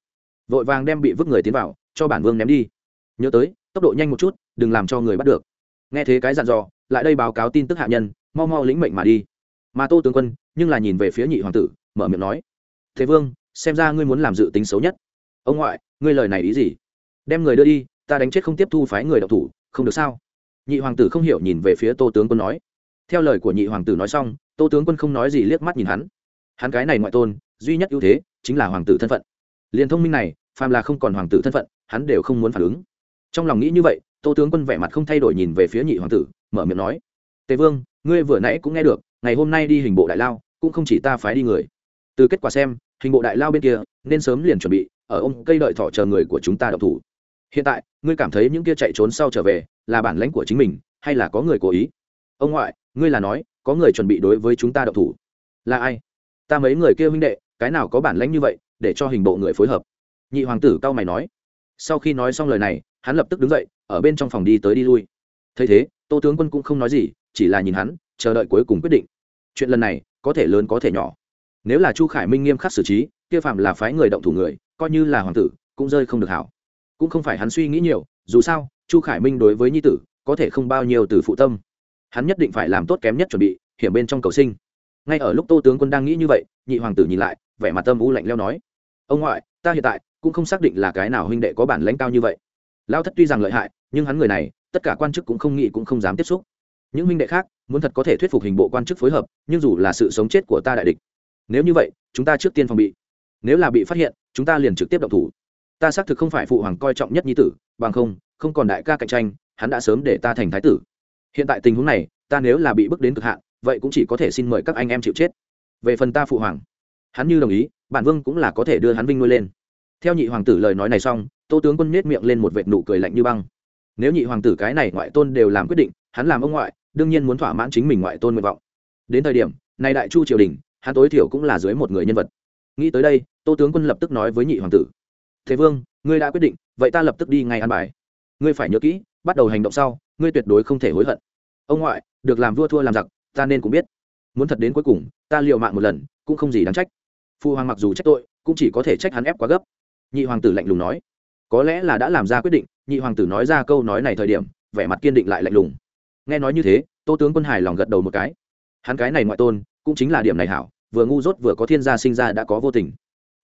vội vàng đem bị vứt người tiến vào, cho bản vương ném đi. Nhớ tới, tốc độ nhanh một chút, đừng làm cho người bắt được. Nghe thế cái dặn dò lại đây báo cáo tin tức hạ nhân, mau mau lĩnh mệnh mà đi. Mà tô tướng quân, nhưng là nhìn về phía nhị hoàng tử, mở miệng nói, thế vương, xem ra ngươi muốn làm dự tính xấu nhất. Ông ngoại, ngươi lời này ý gì? Đem người đưa đi, ta đánh chết không tiếp thu phái người đọc thủ, không được sao? Nhị hoàng tử không hiểu nhìn về phía tô tướng quân nói. Theo lời của nhị hoàng tử nói xong, tô tướng quân không nói gì liếc mắt nhìn hắn. Hắn cái này ngoại tôn, duy nhất ưu thế chính là hoàng tử thân phận. Liền thông minh này, phàm là không còn hoàng tử thân phận, hắn đều không muốn phản ứng. Trong lòng nghĩ như vậy tô tướng quân vẻ mặt không thay đổi nhìn về phía nhị hoàng tử, mở miệng nói, tề vương, ngươi vừa nãy cũng nghe được, ngày hôm nay đi hình bộ đại lao, cũng không chỉ ta phái đi người. Từ kết quả xem, hình bộ đại lao bên kia, nên sớm liền chuẩn bị, ở ông cây đợi thọ chờ người của chúng ta độc thủ. Hiện tại, ngươi cảm thấy những kia chạy trốn sau trở về, là bản lãnh của chính mình, hay là có người cố ý? Ông ngoại, ngươi là nói, có người chuẩn bị đối với chúng ta độc thủ. Là ai? Ta mấy người kia huynh đệ, cái nào có bản lãnh như vậy, để cho hình bộ người phối hợp? Nhị hoàng tử cao mày nói. Sau khi nói xong lời này hắn lập tức đứng dậy, ở bên trong phòng đi tới đi lui. Thấy thế, tô tướng quân cũng không nói gì, chỉ là nhìn hắn, chờ đợi cuối cùng quyết định. Chuyện lần này, có thể lớn có thể nhỏ. Nếu là chu khải minh nghiêm khắc xử trí, kia phạm là phái người động thủ người, coi như là hoàng tử, cũng rơi không được hảo. Cũng không phải hắn suy nghĩ nhiều, dù sao, chu khải minh đối với nhi tử, có thể không bao nhiêu từ phụ tâm. Hắn nhất định phải làm tốt kém nhất chuẩn bị, hiểm bên trong cầu sinh. Ngay ở lúc tô tướng quân đang nghĩ như vậy, nhị hoàng tử nhìn lại, vẻ mặt tâm u lạnh leo nói, ông ngoại, ta hiện tại cũng không xác định là cái nào huynh đệ có bản lãnh cao như vậy lao thất tuy rằng lợi hại, nhưng hắn người này, tất cả quan chức cũng không nghĩ cũng không dám tiếp xúc. Những huynh đệ khác, muốn thật có thể thuyết phục hình bộ quan chức phối hợp, nhưng dù là sự sống chết của ta đại địch, nếu như vậy, chúng ta trước tiên phòng bị. Nếu là bị phát hiện, chúng ta liền trực tiếp động thủ. Ta xác thực không phải phụ hoàng coi trọng nhất nhi tử, bằng không không còn đại ca cạnh tranh, hắn đã sớm để ta thành thái tử. Hiện tại tình huống này, ta nếu là bị bước đến cực hạn, vậy cũng chỉ có thể xin mời các anh em chịu chết. Về phần ta phụ hoàng, hắn như đồng ý, bản vương cũng là có thể đưa hắn vinh nuôi lên. Theo nhị hoàng tử lời nói này xong tô tướng quân nết miệng lên một vệt nụ cười lạnh như băng. Nếu nhị hoàng tử cái này ngoại tôn đều làm quyết định, hắn làm ông ngoại, đương nhiên muốn thỏa mãn chính mình ngoại tôn nguyện vọng. Đến thời điểm này đại chu triều đình, hắn tối thiểu cũng là dưới một người nhân vật. Nghĩ tới đây, tô tướng quân lập tức nói với nhị hoàng tử. Thế vương, ngươi đã quyết định, vậy ta lập tức đi ngay ăn bài. Ngươi phải nhớ kỹ, bắt đầu hành động sau, ngươi tuyệt đối không thể hối hận. Ông ngoại, được làm vua thua làm giặc, ta nên cũng biết. Muốn thật đến cuối cùng, ta liều mạng một lần, cũng không gì đáng trách. Phu hoàng mặc dù trách tội, cũng chỉ có thể trách hắn ép quá gấp. Nhị hoàng tử lạnh lùng nói có lẽ là đã làm ra quyết định, nhị hoàng tử nói ra câu nói này thời điểm, vẻ mặt kiên định lại lạnh lùng. Nghe nói như thế, tô tướng quân hài lòng gật đầu một cái. Hắn cái này ngoại tôn, cũng chính là điểm này hảo, vừa ngu dốt vừa có thiên gia sinh ra đã có vô tình.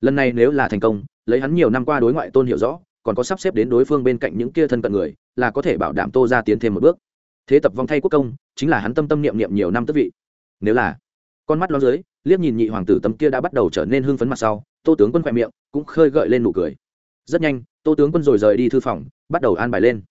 Lần này nếu là thành công, lấy hắn nhiều năm qua đối ngoại tôn hiểu rõ, còn có sắp xếp đến đối phương bên cạnh những kia thân cận người, là có thể bảo đảm tô ra tiến thêm một bước. Thế tập vong thay quốc công, chính là hắn tâm tâm niệm niệm nhiều năm tức vị. Nếu là, con mắt lo dưới, liếc nhìn nhị hoàng tử tấm kia đã bắt đầu trở nên hưng phấn mặt sau, tô tướng quân khoe miệng cũng khơi gợi lên nụ cười rất nhanh, tô tướng quân rồi rời đi thư phòng, bắt đầu an bài lên.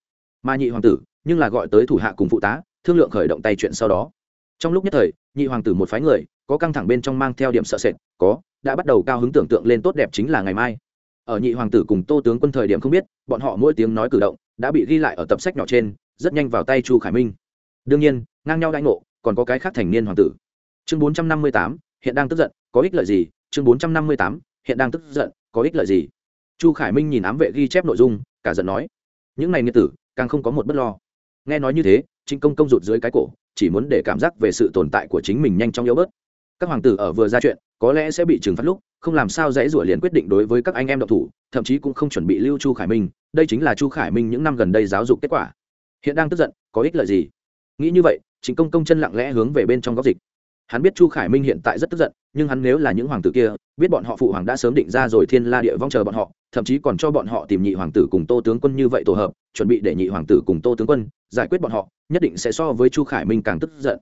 Mà nhị hoàng tử, nhưng là gọi tới thủ hạ cùng phụ tá, thương lượng khởi động tay chuyện sau đó. Trong lúc nhất thời, nhị hoàng tử một phái người, có căng thẳng bên trong mang theo điểm sợ sệt, có, đã bắt đầu cao hứng tưởng tượng lên tốt đẹp chính là ngày mai. Ở nhị hoàng tử cùng tô tướng quân thời điểm không biết, bọn họ mỗi tiếng nói cử động, đã bị ghi lại ở tập sách nhỏ trên, rất nhanh vào tay chu khải minh. Đương nhiên, ngang nhau đãi ngộ, còn có cái khác thành niên hoàng tử. Chương bốn trăm năm mươi tám, hiện đang tức giận, có ích lợi gì? Chương bốn trăm năm mươi tám, hiện đang tức giận, có ích lợi gì? Chu khải minh nhìn ám vệ ghi chép nội dung, cả giận nói, những này nghĩa tử, càng không có một bất lo. Nghe nói như thế, trịnh công công rụt dưới cái cổ, chỉ muốn để cảm giác về sự tồn tại của chính mình nhanh chóng yếu bớt. Các hoàng tử ở vừa ra chuyện, có lẽ sẽ bị trừng phạt lúc, không làm sao dễ rủa liền quyết định đối với các anh em độc thủ, thậm chí cũng không chuẩn bị lưu chu khải minh, đây chính là chu khải minh những năm gần đây giáo dục kết quả. Hiện đang tức giận, có ích lợi gì? Nghĩ như vậy chính công công chân lặng lẽ hướng về bên trong góc dịch hắn biết chu khải minh hiện tại rất tức giận, nhưng hắn nếu là những hoàng tử kia, biết bọn họ phụ hoàng đã sớm định ra rồi thiên la địa vong chờ bọn họ, thậm chí còn cho bọn họ tìm nhị hoàng tử cùng tô tướng quân như vậy tổ hợp, chuẩn bị để nhị hoàng tử cùng tô tướng quân giải quyết bọn họ, nhất định sẽ so với chu khải minh càng tức giận.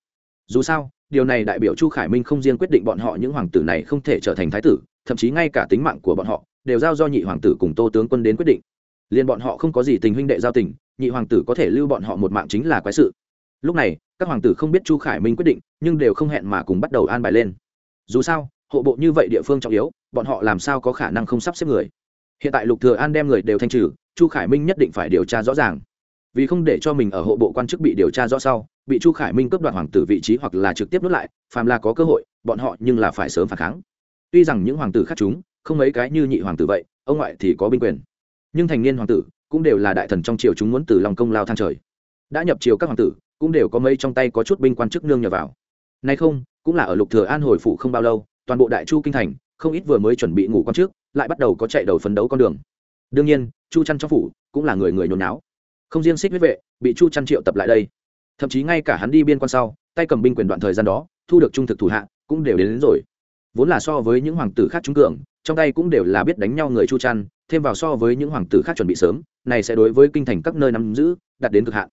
Dù sao, điều này đại biểu chu khải minh không riêng quyết định bọn họ những hoàng tử này không thể trở thành thái tử, thậm chí ngay cả tính mạng của bọn họ đều giao do nhị hoàng tử cùng tô tướng quân đến quyết định. Liền bọn họ không có gì tình huynh đệ giao tình, nhị hoàng tử có thể lưu bọn họ một mạng chính là quái sự lúc này, các hoàng tử không biết chu khải minh quyết định, nhưng đều không hẹn mà cùng bắt đầu an bài lên. Dù sao, hộ bộ như vậy địa phương trọng yếu, bọn họ làm sao có khả năng không sắp xếp người? Hiện tại lục thừa an đem người đều thanh trừ, chu khải minh nhất định phải điều tra rõ ràng. Vì không để cho mình ở hộ bộ quan chức bị điều tra rõ sau, bị chu khải minh cướp đoạt hoàng tử vị trí hoặc là trực tiếp nuốt lại, phàm là có cơ hội, bọn họ nhưng là phải sớm phản kháng. Tuy rằng những hoàng tử khác chúng, không mấy cái như nhị hoàng tử vậy, ông ngoại thì có binh quyền. Nhưng thành niên hoàng tử cũng đều là đại thần trong triều chúng muốn từ lòng công lao thang trời. Đã nhập triều các hoàng tử cũng đều có mấy trong tay có chút binh quan chức nương nhờ vào. Nay không cũng là ở lục thừa an hồi phủ không bao lâu toàn bộ đại chu kinh thành không ít vừa mới chuẩn bị ngủ con trước lại bắt đầu có chạy đầu phấn đấu con đường. Đương nhiên chu chăn trong phủ cũng là người người nhốn náo. Không riêng xích huyết vệ bị chu chăn triệu tập lại đây. Thậm chí ngay cả hắn đi biên quan sau tay cầm binh quyền đoạn thời gian đó thu được trung thực thủ hạ cũng đều đến, đến rồi. Vốn là so với những hoàng tử khác trúng cường trong tay cũng đều là biết đánh nhau người chu chăn thêm vào so với những hoàng tử khác chuẩn bị sớm này sẽ đối với kinh thành các nơi nắm giữ đạt đến cực hạn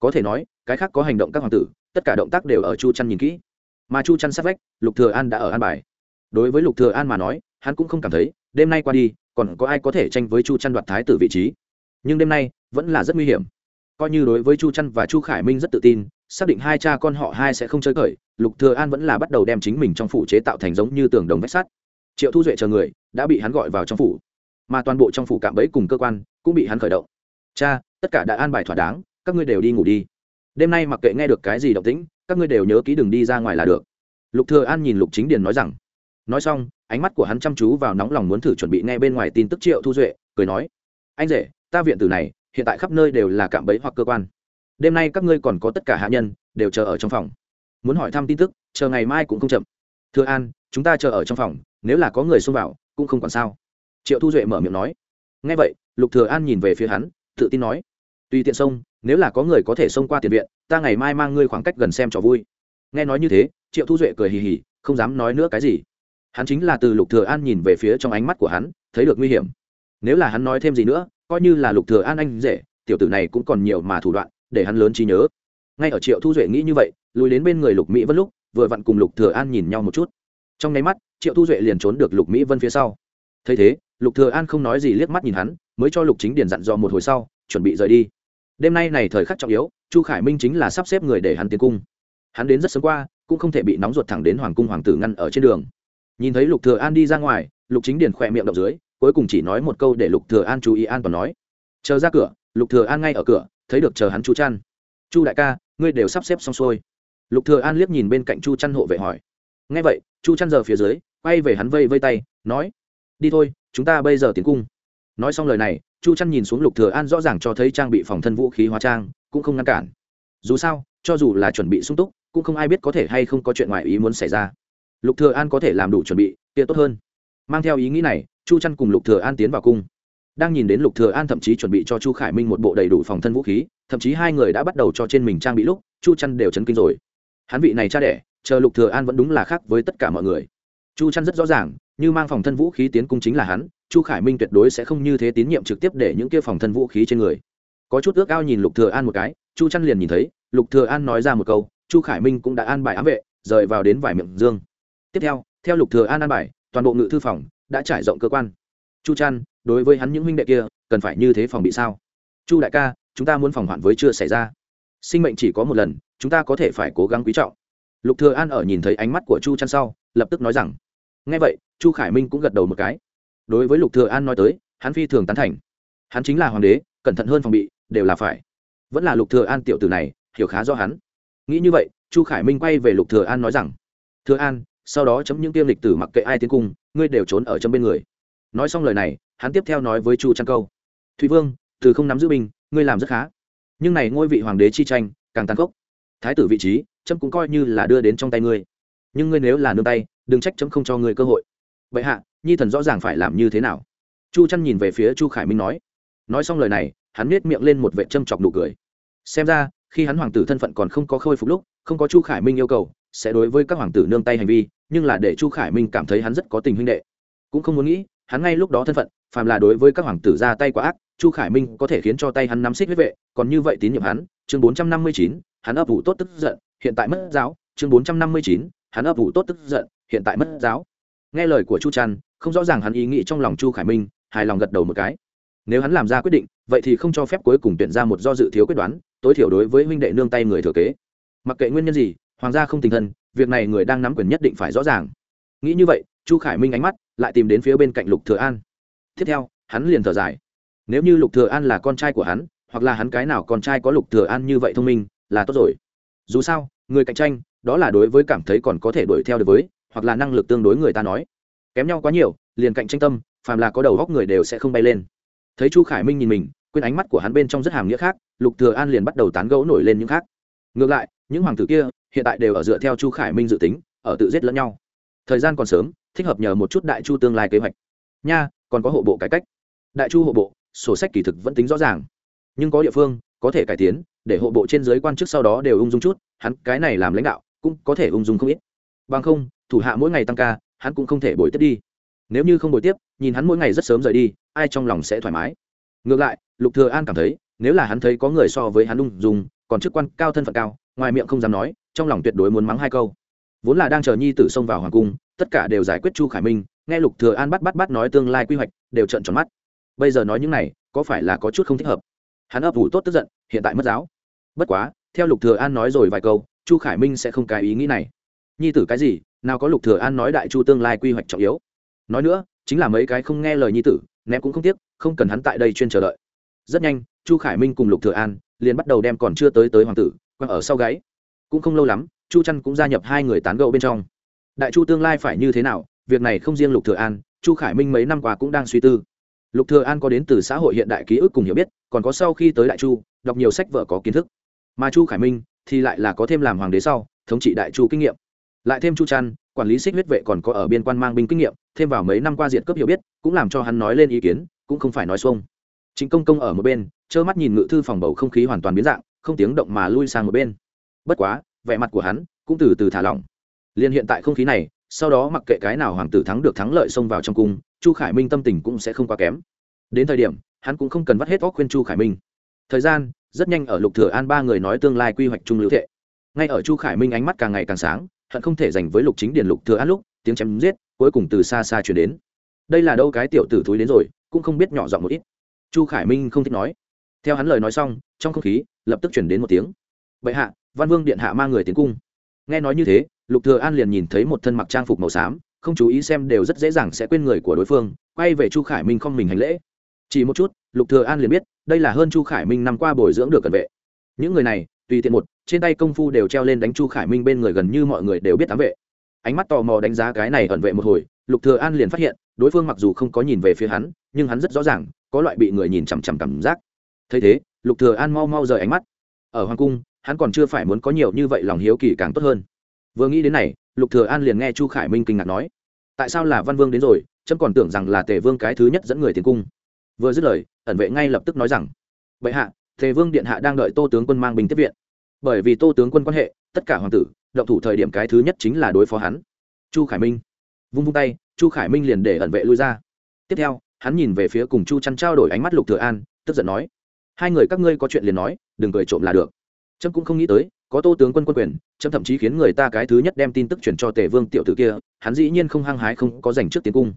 có thể nói, cái khác có hành động các hoàng tử, tất cả động tác đều ở chu chăn nhìn kỹ. Mà chu chăn sát vách, lục thừa an đã ở an bài. Đối với lục thừa an mà nói, hắn cũng không cảm thấy, đêm nay qua đi, còn có ai có thể tranh với chu chăn đoạt thái tử vị trí. Nhưng đêm nay, vẫn là rất nguy hiểm. Coi như đối với chu chăn và chu khải minh rất tự tin, xác định hai cha con họ hai sẽ không chơi cởi, lục thừa an vẫn là bắt đầu đem chính mình trong phủ chế tạo thành giống như tường đồng vách sắt. Triệu thu duệ chờ người, đã bị hắn gọi vào trong phủ. Mà toàn bộ trong phủ cạm bẫy cùng cơ quan, cũng bị hắn khởi động. Cha, tất cả đã an bài thỏa đáng các ngươi đều đi ngủ đi. Đêm nay mặc kệ nghe được cái gì động tĩnh, các ngươi đều nhớ kỹ đừng đi ra ngoài là được. Lục thừa an nhìn lục chính điền nói rằng. Nói xong, ánh mắt của hắn chăm chú vào nóng lòng muốn thử chuẩn bị nghe bên ngoài tin tức triệu thu duệ, cười nói, anh rể, ta viện tử này, hiện tại khắp nơi đều là cạm bẫy hoặc cơ quan. Đêm nay các ngươi còn có tất cả hạ nhân, đều chờ ở trong phòng. Muốn hỏi thăm tin tức, chờ ngày mai cũng không chậm. Thưa an, chúng ta chờ ở trong phòng, nếu là có người xông vào, cũng không còn sao. Triệu thu duệ mở miệng nói. Ngay vậy, lục thừa an nhìn về phía hắn, tự tin nói, tùy tiện xông nếu là có người có thể xông qua tiền viện, ta ngày mai mang ngươi khoảng cách gần xem trò vui. Nghe nói như thế, triệu thu duệ cười hì hì, không dám nói nữa cái gì. Hắn chính là từ lục thừa an nhìn về phía trong ánh mắt của hắn, thấy được nguy hiểm. Nếu là hắn nói thêm gì nữa, coi như là lục thừa an anh dễ tiểu tử này cũng còn nhiều mà thủ đoạn, để hắn lớn trí nhớ. Ngay ở triệu thu duệ nghĩ như vậy, lùi đến bên người lục mỹ vân lúc, vừa vặn cùng lục thừa an nhìn nhau một chút. Trong nháy mắt, triệu thu duệ liền trốn được lục mỹ vân phía sau. Thấy thế, lục thừa an không nói gì liếc mắt nhìn hắn, mới cho lục chính điền dặn dò một hồi sau, chuẩn bị rời đi đêm nay này thời khắc trọng yếu, chu khải minh chính là sắp xếp người để hắn tiến cung. Hắn đến rất sớm qua, cũng không thể bị nóng ruột thẳng đến hoàng cung hoàng tử ngăn ở trên đường. Nhìn thấy lục thừa an đi ra ngoài, lục chính điền khỏe miệng động dưới, cuối cùng chỉ nói một câu để lục thừa an chú ý an toàn nói. Chờ ra cửa, lục thừa an ngay ở cửa, thấy được chờ hắn chu chăn chu đại ca, ngươi đều sắp xếp xong xuôi. Lục thừa an liếc nhìn bên cạnh chu chăn hộ vệ hỏi. Nghe vậy, chu chăn giờ phía dưới, quay về hắn vây vây tay, nói, đi thôi, chúng ta bây giờ tiến cung. Nói xong lời này chu chăn nhìn xuống lục thừa an rõ ràng cho thấy trang bị phòng thân vũ khí hóa trang, cũng không ngăn cản. Dù sao, cho dù là chuẩn bị sung túc, cũng không ai biết có thể hay không có chuyện ngoài ý muốn xảy ra. Lục thừa an có thể làm đủ chuẩn bị, kia tốt hơn. Mang theo ý nghĩ này, chu chăn cùng lục thừa an tiến vào cung. Đang nhìn đến lục thừa an thậm chí chuẩn bị cho chu khải minh một bộ đầy đủ phòng thân vũ khí, thậm chí hai người đã bắt đầu cho trên mình trang bị lúc, chu chăn đều chấn kinh rồi. Hắn vị này cha đẻ, chờ lục thừa an vẫn đúng là khác với tất cả mọi người chu chăn rất rõ ràng, như mang phòng thân vũ khí tiến cung chính là hắn, chu khải minh tuyệt đối sẽ không như thế tín nhiệm trực tiếp để những kia phòng thân vũ khí trên người. Có chút ước ao nhìn lục thừa an một cái, chu chăn liền nhìn thấy, lục thừa an nói ra một câu, chu khải minh cũng đã an bài ám vệ, rời vào đến vải miệng dương. Tiếp theo theo lục thừa an an bài, toàn bộ ngự thư phòng đã trải rộng cơ quan. Chu chăn, đối với hắn những huynh đệ kia, cần phải như thế phòng bị sao? Chu đại ca, chúng ta muốn phòng hoạn với chưa xảy ra. Sinh mệnh chỉ có một lần, chúng ta có thể phải cố gắng quý trọng. Lục thừa an ở nhìn thấy ánh mắt của chu chăn sau, lập tức nói rằng nghe vậy, chu khải minh cũng gật đầu một cái. Đối với lục thừa an nói tới, hắn phi thường tán thành. Hắn chính là hoàng đế, cẩn thận hơn phòng bị, đều là phải. Vẫn là lục thừa an tiểu tử này, hiểu khá rõ hắn. Nghĩ như vậy, chu khải minh quay về lục thừa an nói rằng, thừa an, sau đó chấm những tiêm lịch tử mặc kệ ai tiến cung, ngươi đều trốn ở trong bên người. Nói xong lời này, hắn tiếp theo nói với chu trang câu thụy vương, từ không nắm giữ binh, ngươi làm rất khá. Nhưng này ngôi vị hoàng đế chi tranh, càng tàn khốc. Thái tử vị trí, chấm cũng coi như là đưa đến trong tay ngươi. Nhưng ngươi nếu là nương tay đừng trách chấm không cho ngươi cơ hội. Vậy hạ, nhi thần rõ ràng phải làm như thế nào? Chu chăn nhìn về phía chu khải minh nói. Nói xong lời này, hắn nết miệng lên một vệ châm chọc nụ cười. Xem ra, khi hắn hoàng tử thân phận còn không có khôi phục lúc, không có chu khải minh yêu cầu, sẽ đối với các hoàng tử nương tay hành vi, nhưng là để chu khải minh cảm thấy hắn rất có tình huynh đệ. Cũng không muốn nghĩ, hắn ngay lúc đó thân phận, phàm là đối với các hoàng tử ra tay quá ác, chu khải minh có thể khiến cho tay hắn nắm xích huyết vệ, còn như vậy tín nhiệm hắn, chương bốn trăm năm mươi chín, hắn ấp ủ tốt tức giận, hiện tại mất giáo, chương bốn trăm năm mươi chín, hắn ấp ủ tốt tức giận hiện tại mất giáo. Nghe lời của chu trăn không rõ ràng hắn ý nghĩ trong lòng chu khải minh, hài lòng gật đầu một cái. Nếu hắn làm ra quyết định, vậy thì không cho phép cuối cùng tuyển ra một do dự thiếu quyết đoán, tối thiểu đối với huynh đệ nương tay người thừa kế. Mặc kệ nguyên nhân gì, hoàng gia không tình thân, việc này người đang nắm quyền nhất định phải rõ ràng. Nghĩ như vậy, chu khải minh ánh mắt lại tìm đến phía bên cạnh lục thừa an. Tiếp theo, hắn liền thở dài. Nếu như lục thừa an là con trai của hắn, hoặc là hắn cái nào con trai có lục thừa an như vậy thông minh, là tốt rồi. Dù sao, người cạnh tranh, đó là đối với cảm thấy còn có thể đuổi theo được với hoặc là năng lực tương đối người ta nói. Kém nhau quá nhiều, liền cạnh tranh tâm, phàm là có đầu góc người đều sẽ không bay lên. Thấy chu khải minh nhìn mình, quên ánh mắt của hắn bên trong rất hàm nghĩa khác, lục thừa an liền bắt đầu tán gẫu nổi lên những khác. Ngược lại, những hoàng tử kia, hiện tại đều ở dựa theo chu khải minh dự tính, ở tự giết lẫn nhau. Thời gian còn sớm, thích hợp nhờ một chút đại chu tương lai kế hoạch. Nha, còn có hộ bộ cải cách. Đại chu hộ bộ, sổ sách kỳ thực vẫn tính rõ ràng. Nhưng có địa phương, có thể cải tiến, để hộ bộ trên dưới quan chức sau đó đều ung dung chút, hắn cái này làm lãnh đạo, cũng có thể ung dung không ít. Bằng không thủ hạ mỗi ngày tăng ca, hắn cũng không thể bồi tiếp đi. Nếu như không bồi tiếp, nhìn hắn mỗi ngày rất sớm rời đi, ai trong lòng sẽ thoải mái? Ngược lại, lục thừa an cảm thấy, nếu là hắn thấy có người so với hắn ung dung, còn chức quan cao thân phận cao, ngoài miệng không dám nói, trong lòng tuyệt đối muốn mắng hai câu. Vốn là đang chờ nhi tử xông vào hoàng cung, tất cả đều giải quyết chu khải minh, nghe lục thừa an bắt bắt bắt nói tương lai quy hoạch, đều trợn tròn mắt. Bây giờ nói những này, có phải là có chút không thích hợp? Hắn ấp ủ tốt tức giận, hiện tại mất giáo. Bất quá, theo lục thừa an nói rồi vài câu, chu khải minh sẽ không cái ý nghĩ này. Nhi tử cái gì? Nào có lục thừa an nói đại chu tương lai quy hoạch trọng yếu. Nói nữa, chính là mấy cái không nghe lời nhi tử, ném cũng không tiếc, không cần hắn tại đây chuyên chờ đợi. Rất nhanh, chu khải minh cùng lục thừa an liền bắt đầu đem còn chưa tới tới hoàng tử, quăng ở sau gáy. Cũng không lâu lắm, chu trăn cũng gia nhập hai người tán gẫu bên trong. Đại chu tương lai phải như thế nào, việc này không riêng lục thừa an, chu khải minh mấy năm qua cũng đang suy tư. Lục thừa an có đến từ xã hội hiện đại ký ức cùng hiểu biết, còn có sau khi tới đại chu, đọc nhiều sách vở có kiến thức. Mà chu khải minh thì lại là có thêm làm hoàng đế sau, thống trị đại chu kinh nghiệm lại thêm chu trăn quản lý xích huyết vệ còn có ở biên quan mang binh kinh nghiệm, thêm vào mấy năm qua diện cấp hiểu biết, cũng làm cho hắn nói lên ý kiến, cũng không phải nói xuông. Chính công công ở một bên, trơ mắt nhìn ngự thư phòng bầu không khí hoàn toàn biến dạng, không tiếng động mà lui sang một bên. Bất quá, vẻ mặt của hắn cũng từ từ thả lỏng. Liên hiện tại không khí này, sau đó mặc kệ cái nào hoàng tử thắng được thắng lợi xông vào trong cung, chu khải minh tâm tình cũng sẽ không quá kém. Đến thời điểm, hắn cũng không cần vắt hết óc khuyên chu khải minh. Thời gian, rất nhanh ở lục thừa an ba người nói tương lai quy hoạch chung lưu thệ. Ngay ở chu khải minh ánh mắt càng ngày càng sáng hận không thể dành với lục chính điền lục thừa an lúc, tiếng chém giết cuối cùng từ xa xa truyền đến. Đây là đâu cái tiểu tử thúi đến rồi, cũng không biết nhỏ giọng một ít. Chu khải minh không thích nói. Theo hắn lời nói xong, trong không khí lập tức chuyển đến một tiếng. Bệ hạ, văn vương điện hạ mang người tiến cung. Nghe nói như thế, lục thừa an liền nhìn thấy một thân mặc trang phục màu xám, không chú ý xem đều rất dễ dàng sẽ quên người của đối phương, quay về chu khải minh không mình hành lễ. Chỉ một chút, lục thừa an liền biết, đây là hơn chu khải minh năm qua bồi dưỡng được cận vệ. Những người này tùy tiện một, trên tay công phu đều treo lên đánh chu khải minh bên người gần như mọi người đều biết tám vệ. Ánh mắt tò mò đánh giá cái này ẩn vệ một hồi, lục thừa an liền phát hiện, đối phương mặc dù không có nhìn về phía hắn, nhưng hắn rất rõ ràng, có loại bị người nhìn chằm chằm cảm giác. Thấy thế, lục thừa an mau mau rời ánh mắt. Ở hoàng cung, hắn còn chưa phải muốn có nhiều như vậy lòng hiếu kỳ càng tốt hơn. Vừa nghĩ đến này, lục thừa an liền nghe chu khải minh kinh ngạc nói, tại sao là văn vương đến rồi trâm còn tưởng rằng là tề vương cái thứ nhất dẫn người tiến cung? Vừa dứt lời, ẩn vệ ngay lập tức nói rằng, bệ hạ tề vương điện hạ đang đợi tô tướng quân mang binh tiếp viện. Bởi vì tô tướng quân quan hệ, tất cả hoàng tử, động thủ thời điểm cái thứ nhất chính là đối phó hắn. Chu khải minh. Vung vung tay, chu khải minh liền để ẩn vệ lui ra. Tiếp theo, hắn nhìn về phía cùng chu chăn trao đổi ánh mắt lục thừa an, tức giận nói, hai người các ngươi có chuyện liền nói, đừng cười trộm là được. Trâm cũng không nghĩ tới, có tô tướng quân quân quyền trâm thậm chí khiến người ta cái thứ nhất đem tin tức chuyển cho tề vương tiểu tử kia, hắn dĩ nhiên không hăng hái không có dành trước tiến cung.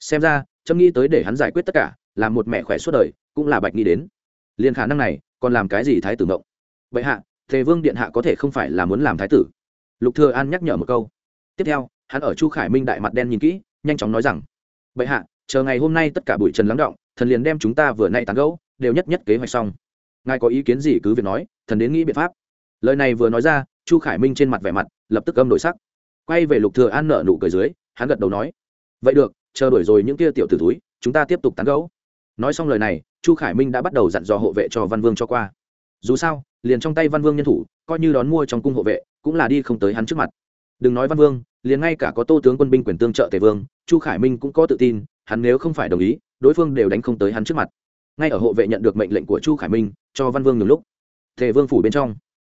Xem ra trâm nghĩ tới để hắn giải quyết tất cả làm một mẹ khỏe suốt đời, cũng là bạch nghĩ đến. Liền khả năng này còn làm cái gì thái tử mộng? Vậy hạ thế vương điện hạ có thể không phải là muốn làm thái tử? Lục thừa an nhắc nhở một câu. Tiếp theo, hắn ở chu khải minh đại mặt đen nhìn kỹ, nhanh chóng nói rằng vậy hạ, chờ ngày hôm nay tất cả bụi trần lắng động, thần liền đem chúng ta vừa nay tán gẫu, đều nhất nhất kế hoạch xong. Ngài có ý kiến gì cứ việc nói, thần đến nghĩ biện pháp. Lời này vừa nói ra, chu khải minh trên mặt vẻ mặt lập tức âm đổi sắc. Quay về lục thừa an nở nụ cười dưới, hắn gật đầu nói, vậy được, chờ đuổi rồi những kia tiểu tử túi chúng ta tiếp tục tán gẫu. Nói xong lời này chu khải minh đã bắt đầu dặn dò hộ vệ cho văn vương cho qua. Dù sao, liền trong tay văn vương nhân thủ, coi như đón mua trong cung hộ vệ, cũng là đi không tới hắn trước mặt. Đừng nói văn vương, liền ngay cả có tô tướng quân binh quyền tương trợ tề vương, chu khải minh cũng có tự tin, hắn nếu không phải đồng ý, đối phương đều đánh không tới hắn trước mặt. Ngay ở hộ vệ nhận được mệnh lệnh của chu khải minh cho văn vương nhiều lúc, tề vương phủ bên trong,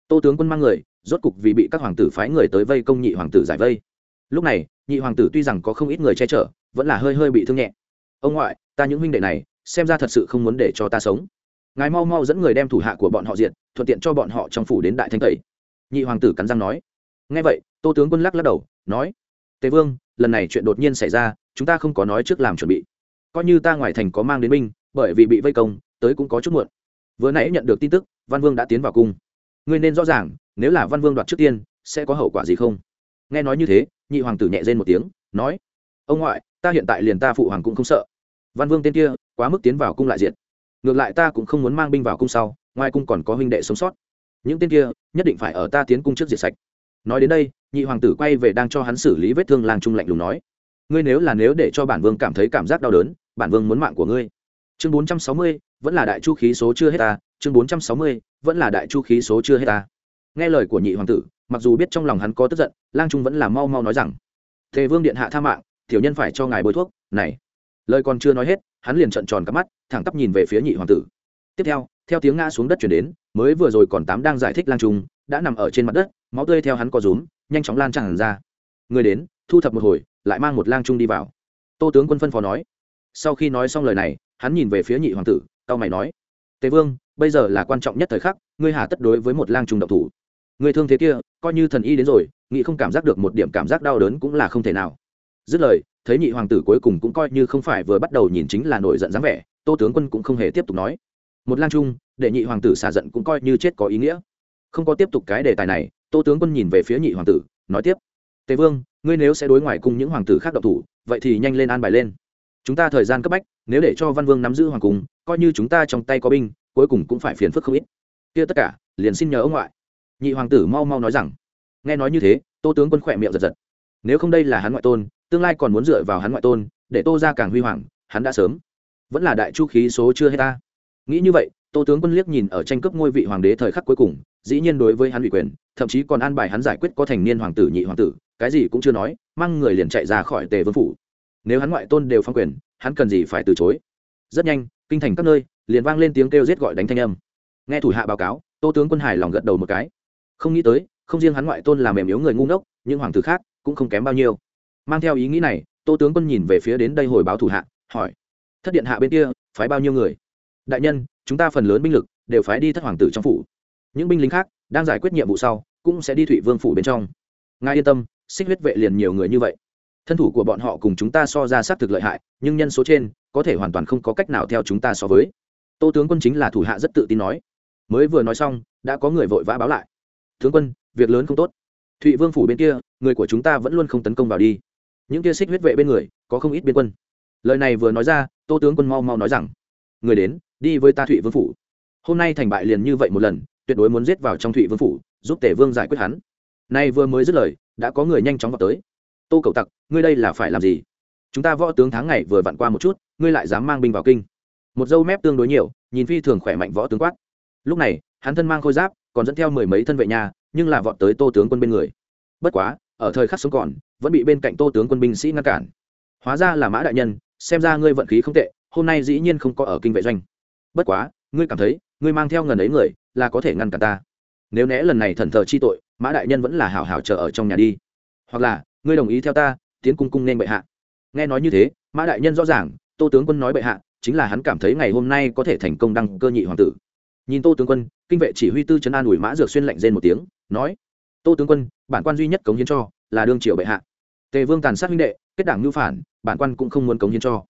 tô tướng quân mang người, rốt cục vì bị các hoàng tử phái người tới vây công nhị hoàng tử giải vây. Lúc này, nhị hoàng tử tuy rằng có không ít người che chở, vẫn là hơi hơi bị thương nhẹ. Ông ngoại, ta những huynh đệ này xem ra thật sự không muốn để cho ta sống. Ngài mau mau dẫn người đem thủ hạ của bọn họ diện thuận tiện cho bọn họ trong phủ đến đại thanh tẩy. Nhị hoàng tử cắn răng nói. Ngay vậy, tô tướng quân lắc lắc đầu, nói, tề vương, lần này chuyện đột nhiên xảy ra, chúng ta không có nói trước làm chuẩn bị. Coi như ta ngoài thành có mang đến binh, bởi vì bị vây công, tới cũng có chút muộn. Vừa nãy nhận được tin tức, văn vương đã tiến vào cung. Ngươi nên rõ ràng, nếu là văn vương đoạt trước tiên, sẽ có hậu quả gì không? Nghe nói như thế, nhị hoàng tử nhẹ rên một tiếng, nói, ông ngoại, ta hiện tại liền ta phụ hoàng cũng không sợ. Văn vương tên kia quá mức tiến vào cung lại diện ngược lại ta cũng không muốn mang binh vào cung sau, ngoài cung còn có huynh đệ sống sót. Những tên kia, nhất định phải ở ta tiến cung trước diệt sạch. Nói đến đây, nhị hoàng tử quay về đang cho hắn xử lý vết thương lang trung lạnh lùng nói, ngươi nếu là nếu để cho bản vương cảm thấy cảm giác đau đớn, bản vương muốn mạng của ngươi. Chương bốn trăm sáu mươi, vẫn là đại chu khí số chưa hết ta. Chương bốn trăm sáu mươi, vẫn là đại chu khí số chưa hết ta. Nghe lời của nhị hoàng tử, mặc dù biết trong lòng hắn có tức giận, lang trung vẫn là mau mau nói rằng, thề vương điện hạ tha mạng, tiểu nhân phải cho ngài bôi thuốc, này. Lời còn chưa nói hết hắn liền trợn tròn cắp mắt, thẳng tắp nhìn về phía nhị hoàng tử. Tiếp theo theo tiếng ngã xuống đất chuyển đến, mới vừa rồi còn tám đang giải thích lang trung, đã nằm ở trên mặt đất, máu tươi theo hắn co rúm, nhanh chóng lan tràn ra. Người đến, thu thập một hồi, lại mang một lang trung đi vào. Tô tướng quân phân phó nói. Sau khi nói xong lời này, hắn nhìn về phía nhị hoàng tử tao mày nói. Tề vương, bây giờ là quan trọng nhất thời khắc, ngươi hà tất đối với một lang trung độc thủ. Người thương thế kia, coi như thần y đến rồi nghị không cảm giác được một điểm cảm giác đau đớn cũng là không thể nào. Dứt lời thấy nhị hoàng tử cuối cùng cũng coi như không phải vừa bắt đầu nhìn chính là nổi giận dáng vẻ, tô tướng quân cũng không hề tiếp tục nói. Một lang trung, để nhị hoàng tử xả giận cũng coi như chết có ý nghĩa. Không có tiếp tục cái đề tài này, tô tướng quân nhìn về phía nhị hoàng tử, nói tiếp. Tề vương, ngươi nếu sẽ đối ngoại cùng những hoàng tử khác độc thủ, vậy thì nhanh lên an bài lên. Chúng ta thời gian cấp bách, nếu để cho văn vương nắm giữ hoàng cung, coi như chúng ta trong tay có binh, cuối cùng cũng phải phiền phức không ít. Kia tất cả, liền xin nhờ ông ngoại. Nhị hoàng tử mau mau nói rằng. Nghe nói như thế, tô tướng quân khỏe miệng giật giật. Nếu không đây là hắn ngoại tôn tương lai còn muốn dựa vào hắn ngoại tôn, để tô ra càng huy hoàng, hắn đã sớm. Vẫn là đại chu khí số chưa hết ta. Nghĩ như vậy, tô tướng quân liếc nhìn ở tranh cướp ngôi vị hoàng đế thời khắc cuối cùng, dĩ nhiên đối với hắn ủy quyền, thậm chí còn an bài hắn giải quyết có thành niên hoàng tử, nhị hoàng tử, cái gì cũng chưa nói, mang người liền chạy ra khỏi tề vương phủ. Nếu hắn ngoại tôn đều phong quyền, hắn cần gì phải từ chối? Rất nhanh, kinh thành các nơi, liền vang lên tiếng kêu giết gọi đánh thanh âm. Nghe thủ hạ báo cáo, tô tướng quân hải lòng gật đầu một cái. Không nghĩ tới, không riêng hắn ngoại tôn là mềm yếu người ngu ngốc nhưng hoàng tử khác cũng không kém bao nhiêu mang theo ý nghĩ này, tô tướng quân nhìn về phía đến đây hồi báo thủ hạ, hỏi, thất điện hạ bên kia, phái bao nhiêu người? Đại nhân, chúng ta phần lớn binh lực đều phái đi thất hoàng tử trong phủ. Những binh lính khác đang giải quyết nhiệm vụ sau, cũng sẽ đi thụy vương phủ bên trong. Ngài yên tâm, xích huyết vệ liền nhiều người như vậy. Thân thủ của bọn họ cùng chúng ta so ra s á t thực lợi hại, nhưng nhân số trên có thể hoàn toàn không có cách nào theo chúng ta so với. Tô tướng quân chính là thủ hạ rất tự tin nói. Mới vừa nói xong, đã có người vội vã báo lại. Tướng quân, việc lớn không tốt. Thụy vương phủ bên kia, người của chúng ta vẫn luôn không tấn công vào đi những kia xích huyết vệ bên người, có không ít biên quân. Lời này vừa nói ra, tô tướng quân mau mau nói rằng, người đến, đi với ta thụy vương phủ. Hôm nay thành bại liền như vậy một lần, tuyệt đối muốn giết vào trong thụy vương phủ, giúp tể vương giải quyết hắn. Nay vừa mới dứt lời, đã có người nhanh chóng vào tới. Tô cầu tặc, ngươi đây là phải làm gì? Chúng ta võ tướng tháng ngày vừa vặn qua một chút, ngươi lại dám mang binh vào kinh. Một dâu mép tương đối nhiều, nhìn phi thường khỏe mạnh võ tướng quát. Lúc này, hắn thân mang khôi giáp, còn dẫn theo mười mấy thân vệ nhà, nhưng là vọt tới tô tướng quân bên người. Bất quá, ở thời khắc sống còn vẫn bị bên cạnh tô tướng quân binh sĩ ngăn cản. Hóa ra là mã đại nhân, xem ra ngươi vận khí không tệ, hôm nay dĩ nhiên không có ở kinh vệ doanh. Bất quá, ngươi cảm thấy, ngươi mang theo ngần ấy người, là có thể ngăn cản ta. Nếu né lần này thần thờ chi tội, mã đại nhân vẫn là hảo hảo chờ ở trong nhà đi. Hoặc là, ngươi đồng ý theo ta, tiến cung cung nên bệ hạ. Nghe nói như thế, mã đại nhân rõ ràng, tô tướng quân nói bệ hạ, chính là hắn cảm thấy ngày hôm nay có thể thành công đăng cơ nhị hoàng tử. Nhìn tô tướng quân, kinh vệ chỉ huy tư trấn an ủi mã dược xuyên lạnh rên một tiếng, nói, tô tướng quân, bản quan duy nhất cống hiến cho là đương triều bệ hạ. Tề vương tàn sát huynh đệ, kết đảng ngưu phản, bản quan cũng không muốn cống hiến cho.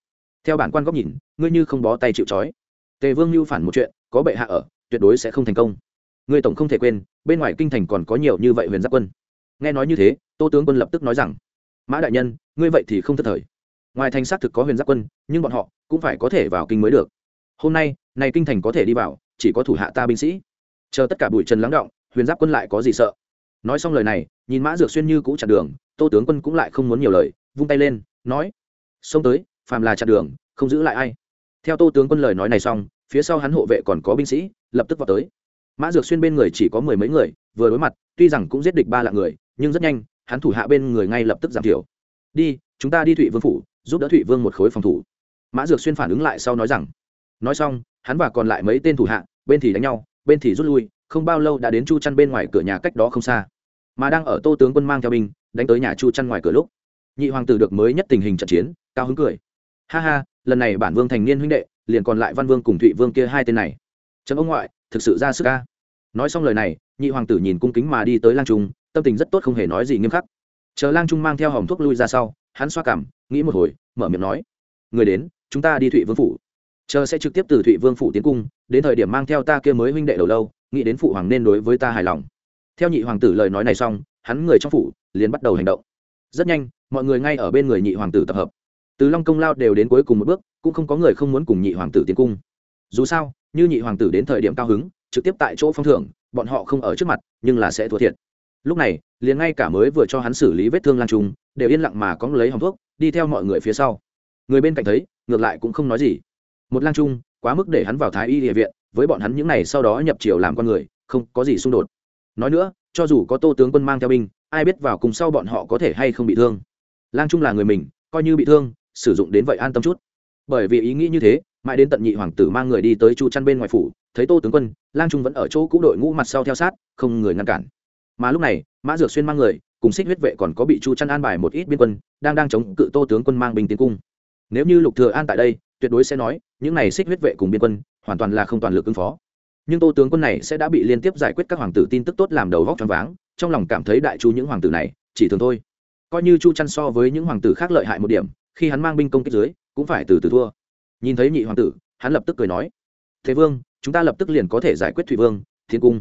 Theo bản quan góc nhìn, ngươi như không bó tay chịu trói. Tề vương ngưu phản một chuyện, có bệ hạ ở, tuyệt đối sẽ không thành công. Ngươi tổng không thể quên, bên ngoài kinh thành còn có nhiều như vậy huyền giáp quân. Nghe nói như thế, tô tướng quân lập tức nói rằng, mã đại nhân, ngươi vậy thì không thất thời. Ngoài thành xác thực có huyền giáp quân, nhưng bọn họ cũng phải có thể vào kinh mới được. Hôm nay, này kinh thành có thể đi vào, chỉ có thủ hạ ta binh sĩ. Chờ tất cả bụi trần lắng động, huyền giáp quân lại có gì sợ? Nói xong lời này, nhìn mã dược xuyên như cũ chặn đường, tô tướng quân cũng lại không muốn nhiều lời, vung tay lên, nói, xông tới, phàm là chặn đường, không giữ lại ai. Theo tô tướng quân lời nói này xong, phía sau hắn hộ vệ còn có binh sĩ, lập tức vào tới. Mã dược xuyên bên người chỉ có mười mấy người, vừa đối mặt, tuy rằng cũng giết địch ba lạng người, nhưng rất nhanh, hắn thủ hạ bên người ngay lập tức giảm thiểu. Đi, chúng ta đi thụy vương phủ, giúp đỡ thụy vương một khối phòng thủ. Mã dược xuyên phản ứng lại sau nói rằng. Nói xong, hắn và còn lại mấy tên thủ hạ, bên thì đánh nhau, bên thì rút lui không bao lâu đã đến chu chăn bên ngoài cửa nhà cách đó không xa. Mà đang ở tô tướng quân mang theo binh, đánh tới nhà chu chăn ngoài cửa lúc, nhị hoàng tử được mới nhất tình hình trận chiến, cao hứng cười. Ha ha, lần này bản vương thành niên huynh đệ, liền còn lại văn vương cùng thụy vương kia hai tên này. Trâm ông ngoại, thực sự ra sức ca nói xong lời này, nhị hoàng tử nhìn cung kính mà đi tới lang trung, tâm tình rất tốt không hề nói gì nghiêm khắc. Chờ lang trung mang theo hòm thuốc lui ra sau, hắn xoa cảm, nghĩ một hồi, mở miệng nói, người đến, chúng ta đi thụy vương phủ. Chờ sẽ trực tiếp từ thụy vương phủ tiến cung, đến thời điểm mang theo ta kia mới huynh đệ đầu lâu nghĩ đến phụ hoàng nên đối với ta hài lòng. Theo nhị hoàng tử lời nói này xong, hắn người trong phủ liền bắt đầu hành động. Rất nhanh, mọi người ngay ở bên người nhị hoàng tử tập hợp. Từ long công lao đều đến cuối cùng một bước, cũng không có người không muốn cùng nhị hoàng tử tiến cung. Dù sao, như nhị hoàng tử đến thời điểm cao hứng, trực tiếp tại chỗ phong thưởng, bọn họ không ở trước mặt, nhưng là sẽ thua thiệt. Lúc này, liền ngay cả mới vừa cho hắn xử lý vết thương lan trung, đều yên lặng mà có lấy hòng thuốc, đi theo mọi người phía sau. Người bên cạnh thấy, ngược lại cũng không nói gì. Một lang trung, quá mức để hắn vào thái y địa viện với bọn hắn những này sau đó nhập triều làm con người, không có gì xung đột. Nói nữa, cho dù có tô tướng quân mang theo binh, ai biết vào cùng sau bọn họ có thể hay không bị thương. Lang trung là người mình, coi như bị thương, sử dụng đến vậy an tâm chút. Bởi vì ý nghĩ như thế, mãi đến tận nhị hoàng tử mang người đi tới chu chăn bên ngoài phủ, thấy tô tướng quân, lang trung vẫn ở chỗ cũ đội ngũ mặt sau theo sát, không người ngăn cản. Mà lúc này, mã dược xuyên mang người, cùng xích huyết vệ còn có bị chu chăn an bài một ít biên quân, đang đang chống cự tô tướng quân mang binh tiến cung. Nếu như lục thừa an tại đây, tuyệt đối sẽ nói, những này xích huyết vệ cùng biên quân hoàn toàn là không toàn lực ứng phó. Nhưng tô tướng quân này sẽ đã bị liên tiếp giải quyết các hoàng tử tin tức tốt làm đầu vóc choáng váng, trong lòng cảm thấy đại chu những hoàng tử này, chỉ thường thôi. Coi như chu chăn so với những hoàng tử khác lợi hại một điểm, khi hắn mang binh công kích dưới, cũng phải từ từ thua. Nhìn thấy nhị hoàng tử, hắn lập tức cười nói, thế vương, chúng ta lập tức liền có thể giải quyết thủy vương, thiên cung.